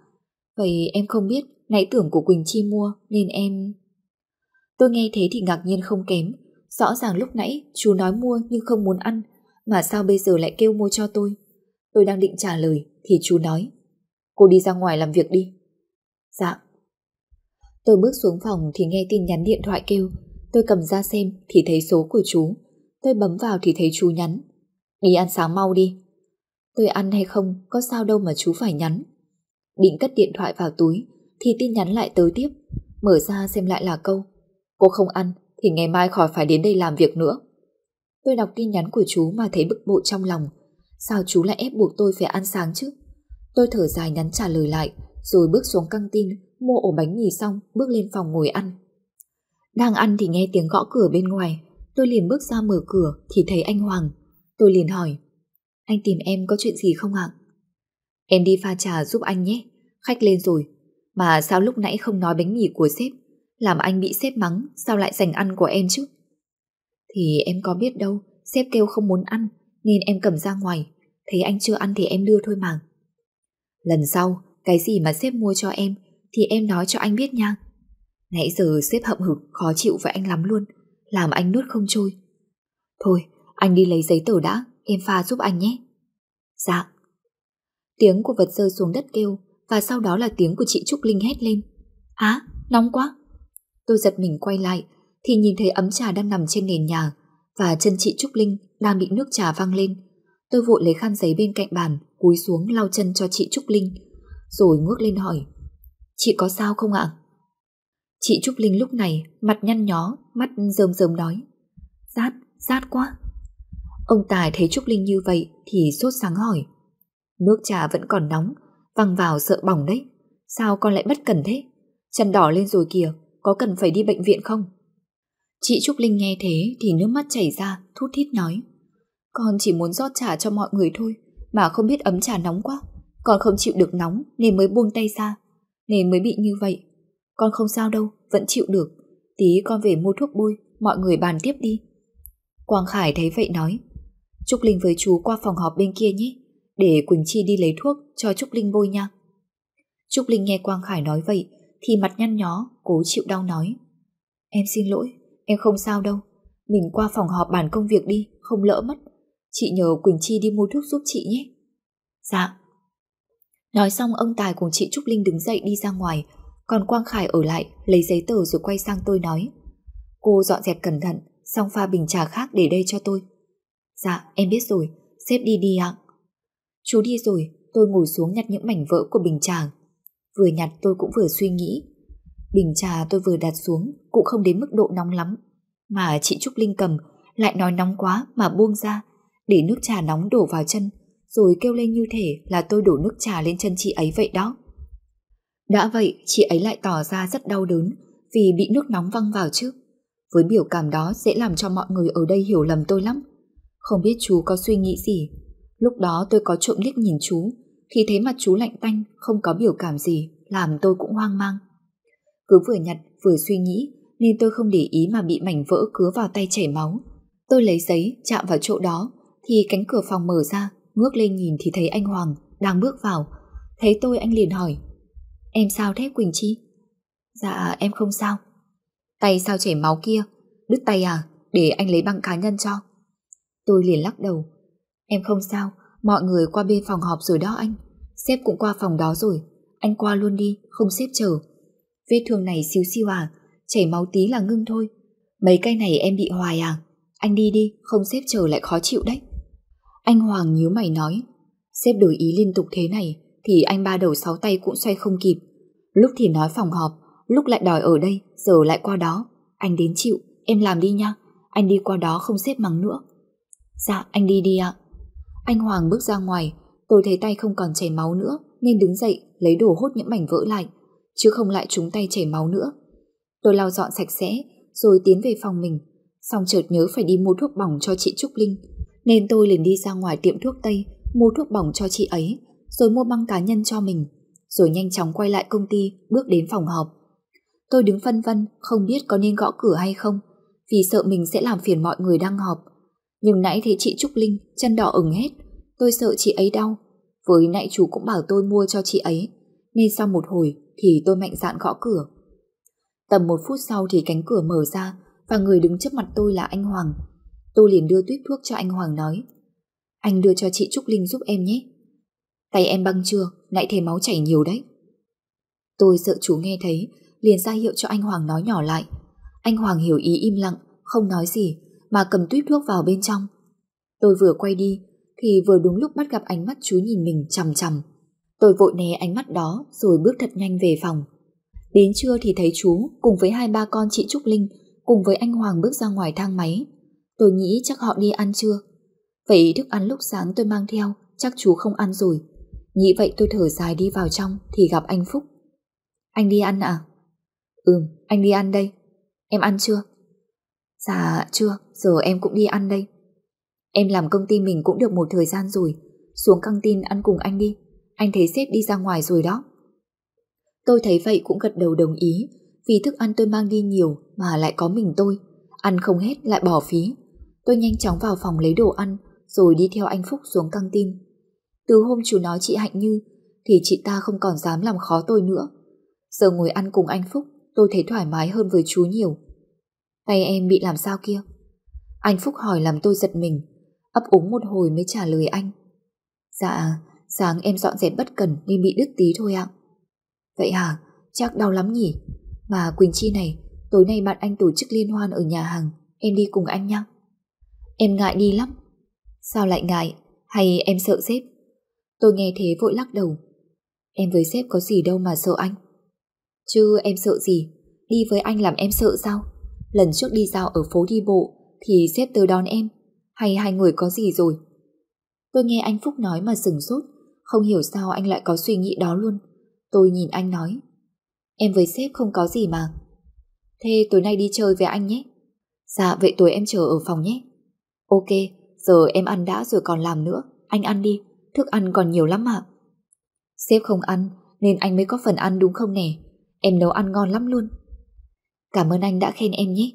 S3: Vậy em không biết, nãy tưởng của Quỳnh Chi mua nên em... Tôi nghe thế thì ngạc nhiên không kém. Rõ ràng lúc nãy chú nói mua nhưng không muốn ăn, mà sao bây giờ lại kêu mua cho tôi? Tôi đang định trả lời thì chú nói. Cô đi ra ngoài làm việc đi. Dạ. Tôi bước xuống phòng thì nghe tin nhắn điện thoại kêu. Tôi cầm ra xem thì thấy số của chú. Tôi bấm vào thì thấy chú nhắn. Đi ăn sáng mau đi. Tôi ăn hay không, có sao đâu mà chú phải nhắn. Định cất điện thoại vào túi, thì tin nhắn lại tới tiếp. Mở ra xem lại là câu. Cô không ăn, thì ngày mai khỏi phải đến đây làm việc nữa. Tôi đọc tin nhắn của chú mà thấy bực bội trong lòng. Sao chú lại ép buộc tôi phải ăn sáng chứ? Tôi thở dài nhắn trả lời lại, rồi bước xuống căng tin, mua ổ bánh mì xong, bước lên phòng ngồi ăn. Đang ăn thì nghe tiếng gõ cửa bên ngoài, Tôi liền bước ra mở cửa thì thấy anh Hoàng. Tôi liền hỏi, anh tìm em có chuyện gì không ạ? Em đi pha trà giúp anh nhé, khách lên rồi. Mà sao lúc nãy không nói bánh mì của sếp, làm anh bị sếp mắng, sao lại giành ăn của em chứ? Thì em có biết đâu, sếp kêu không muốn ăn, nên em cầm ra ngoài. Thấy anh chưa ăn thì em đưa thôi mà. Lần sau, cái gì mà sếp mua cho em, thì em nói cho anh biết nha. Nãy giờ sếp hậm hực, khó chịu với anh lắm luôn làm anh nuốt không trôi. Thôi, anh đi lấy giấy tờ đã, em pha giúp anh nhé. Dạ. Tiếng của vật rơi xuống đất kêu, và sau đó là tiếng của chị Trúc Linh hét lên. Á, nóng quá. Tôi giật mình quay lại, thì nhìn thấy ấm trà đang nằm trên nền nhà, và chân chị Trúc Linh đang bị nước trà văng lên. Tôi vội lấy khăn giấy bên cạnh bàn, cúi xuống lau chân cho chị Trúc Linh, rồi ngước lên hỏi. Chị có sao không ạ? Chị Trúc Linh lúc này mặt nhăn nhó, mắt rơm rơm nói. Rát, rát quá. Ông Tài thấy Trúc Linh như vậy thì sốt sáng hỏi. Nước trà vẫn còn nóng, văng vào sợ bỏng đấy. Sao con lại bất cần thế? Chân đỏ lên rồi kìa, có cần phải đi bệnh viện không? Chị Trúc Linh nghe thế thì nước mắt chảy ra, thút thít nói. Con chỉ muốn rót trà cho mọi người thôi, mà không biết ấm trà nóng quá. Con không chịu được nóng nên mới buông tay ra, nên mới bị như vậy. Con không sao đâu, vẫn chịu được. Tí con về mua thuốc bôi, mọi người bàn tiếp đi. Quang Khải thấy vậy nói. Trúc Linh với chú qua phòng họp bên kia nhé, để Quỳnh Chi đi lấy thuốc cho Trúc Linh bôi nha. Trúc Linh nghe Quang Khải nói vậy, thì mặt nhăn nhó, cố chịu đau nói. Em xin lỗi, em không sao đâu. Mình qua phòng họp bàn công việc đi, không lỡ mất. Chị nhờ Quỳnh Chi đi mua thuốc giúp chị nhé. Dạ. Nói xong ông Tài cùng chị Trúc Linh đứng dậy đi ra ngoài,
S2: còn Quang Khải ở lại, lấy giấy tờ rồi quay sang tôi nói. Cô dọn dẹp cẩn thận, Xong pha bình trà khác để đây cho tôi. Dạ em biết rồi, Xếp đi đi ạ. Chú đi rồi, tôi ngồi xuống nhặt những mảnh vỡ của bình trà. Vừa nhặt tôi cũng vừa suy nghĩ. Bình trà tôi vừa đặt xuống, Cũng không đến mức độ nóng lắm. Mà chị Trúc Linh cầm, Lại nói nóng quá mà buông ra, Để nước trà nóng đổ vào chân, Rồi kêu lên như thể là tôi đổ nước trà lên chân chị ấy vậy đó. Đã vậy chị ấy lại tỏ ra rất đau đớn Vì bị nước nóng văng vào chứ Với biểu cảm đó dễ làm cho mọi người ở đây hiểu lầm tôi lắm Không biết chú có suy nghĩ gì Lúc đó tôi có trộm liếc nhìn chú Khi thấy mặt chú lạnh tanh Không có biểu cảm gì Làm tôi cũng hoang mang cứ vừa nhặt vừa suy nghĩ nên tôi không để ý mà bị mảnh vỡ cứa vào tay chảy máu. Tôi lấy giấy chạm vào chỗ đó thì cánh cửa phòng mở ra, ngước lên nhìn thì thấy anh Hoàng đang bước vào. Thấy tôi anh liền hỏi Em sao thế Quỳnh Chi? Dạ em không sao. Tay sao chảy máu kia? Đứt tay à? Để anh lấy băng cá nhân cho. Tôi liền lắc đầu. Em không sao, mọi người qua bên phòng họp rồi đó anh. Sếp cũng qua phòng đó rồi. Anh qua luôn đi, không xếp chờ. Vết thương này xíu xiu à, chảy máu tí là ngưng thôi. Mấy cây này em bị hoài à? Anh đi đi, không xếp chờ lại khó chịu đấy. Anh Hoàng nhíu mày nói, xếp đổi ý liên tục thế này thì anh ba đầu sáu tay cũng xoay không kịp. Lúc thì nói phòng họp, lúc lại đòi ở đây, giờ lại qua đó. Anh đến chịu, em làm đi nha. Anh đi qua đó không xếp mắng nữa. Dạ, anh đi đi ạ. Anh Hoàng bước ra ngoài, tôi thấy tay không còn chảy máu nữa nên đứng dậy lấy đồ hốt những mảnh vỡ lại chứ không lại trúng tay chảy máu nữa. Tôi lau dọn sạch sẽ, rồi tiến về phòng mình, xong chợt nhớ phải đi mua thuốc bỏng cho chị Trúc Linh, nên tôi liền đi ra ngoài tiệm thuốc Tây, mua thuốc bỏng cho chị ấy, rồi mua băng cá nhân cho mình, rồi nhanh chóng quay lại công ty, bước đến phòng họp. Tôi đứng phân vân, không biết có nên gõ cửa hay không, vì sợ mình sẽ làm phiền mọi người đang họp. Nhưng nãy thấy chị Trúc Linh, chân đỏ ửng hết, tôi sợ chị ấy đau. Với nãy chú cũng bảo tôi mua cho chị ấy, nên sau một hồi thì tôi mạnh dạn gõ cửa. Tầm một phút sau thì cánh cửa mở ra và người đứng trước mặt tôi là anh Hoàng. Tôi liền đưa tuyết thuốc cho anh Hoàng nói Anh đưa cho chị Trúc Linh giúp em nhé. Tay em băng chưa, nãy thế máu chảy nhiều đấy. Tôi sợ chú nghe thấy, liền ra hiệu cho anh Hoàng nói nhỏ lại. Anh Hoàng hiểu ý im lặng, không nói gì, mà cầm tuyết thuốc vào bên trong. Tôi vừa quay đi, thì vừa đúng lúc bắt gặp ánh mắt chú nhìn mình chằm chằm. Tôi vội né ánh mắt đó rồi bước thật nhanh về phòng. Đến trưa thì thấy chú cùng với hai ba con chị Trúc Linh cùng với anh Hoàng bước ra ngoài thang máy. Tôi nghĩ chắc họ đi ăn trưa. Vậy thức ăn lúc sáng tôi mang theo chắc chú không ăn rồi. Nghĩ vậy tôi thở dài đi vào trong thì gặp anh Phúc. Anh đi ăn à? Ừm, anh đi ăn đây. Em ăn chưa? Dạ, chưa, giờ em cũng đi ăn đây. Em làm công ty mình cũng được một thời gian rồi, xuống căng tin ăn cùng anh đi. Anh thấy sếp đi ra ngoài rồi đó. Tôi thấy vậy cũng gật đầu đồng ý, vì thức ăn tôi mang đi nhiều mà lại có mình tôi. Ăn không hết lại bỏ phí. Tôi nhanh chóng vào phòng lấy đồ ăn, rồi đi theo anh Phúc xuống căng tin. Từ hôm chú nói chị Hạnh Như, thì chị ta không còn dám làm khó tôi nữa. Giờ ngồi ăn cùng anh Phúc, tôi thấy thoải mái hơn với chú nhiều. Tay em bị làm sao kia? Anh Phúc hỏi làm tôi giật mình, ấp úng một hồi mới trả lời anh. Dạ, Sáng em dọn dẹp bất cẩn nên bị đứt tí thôi ạ. Vậy hả? Chắc đau lắm nhỉ? Mà Quỳnh Chi này, tối nay bạn anh tổ chức liên hoan ở nhà hàng, em đi cùng anh nhé. Em ngại đi lắm. Sao lại ngại? Hay em sợ xếp Tôi nghe thế vội lắc đầu. Em với sếp có gì đâu mà sợ anh. Chứ em sợ gì? Đi với anh làm em sợ sao? Lần trước đi giao ở phố đi bộ thì sếp tới đón em. Hay hai người có gì rồi? Tôi nghe anh Phúc nói mà sừng sốt không hiểu sao anh lại có suy nghĩ đó luôn Tôi nhìn anh nói Em với sếp không có gì mà Thế tối nay đi chơi với anh nhé Dạ vậy tối em chờ ở phòng nhé Ok, Giờ em ăn đã rồi còn làm nữa Anh ăn đi Thức ăn còn nhiều lắm ạ, Sếp không ăn Nên anh mới có phần ăn đúng không nè? Em nấu ăn ngon lắm luôn. Cảm ơn anh đã khen em nhé.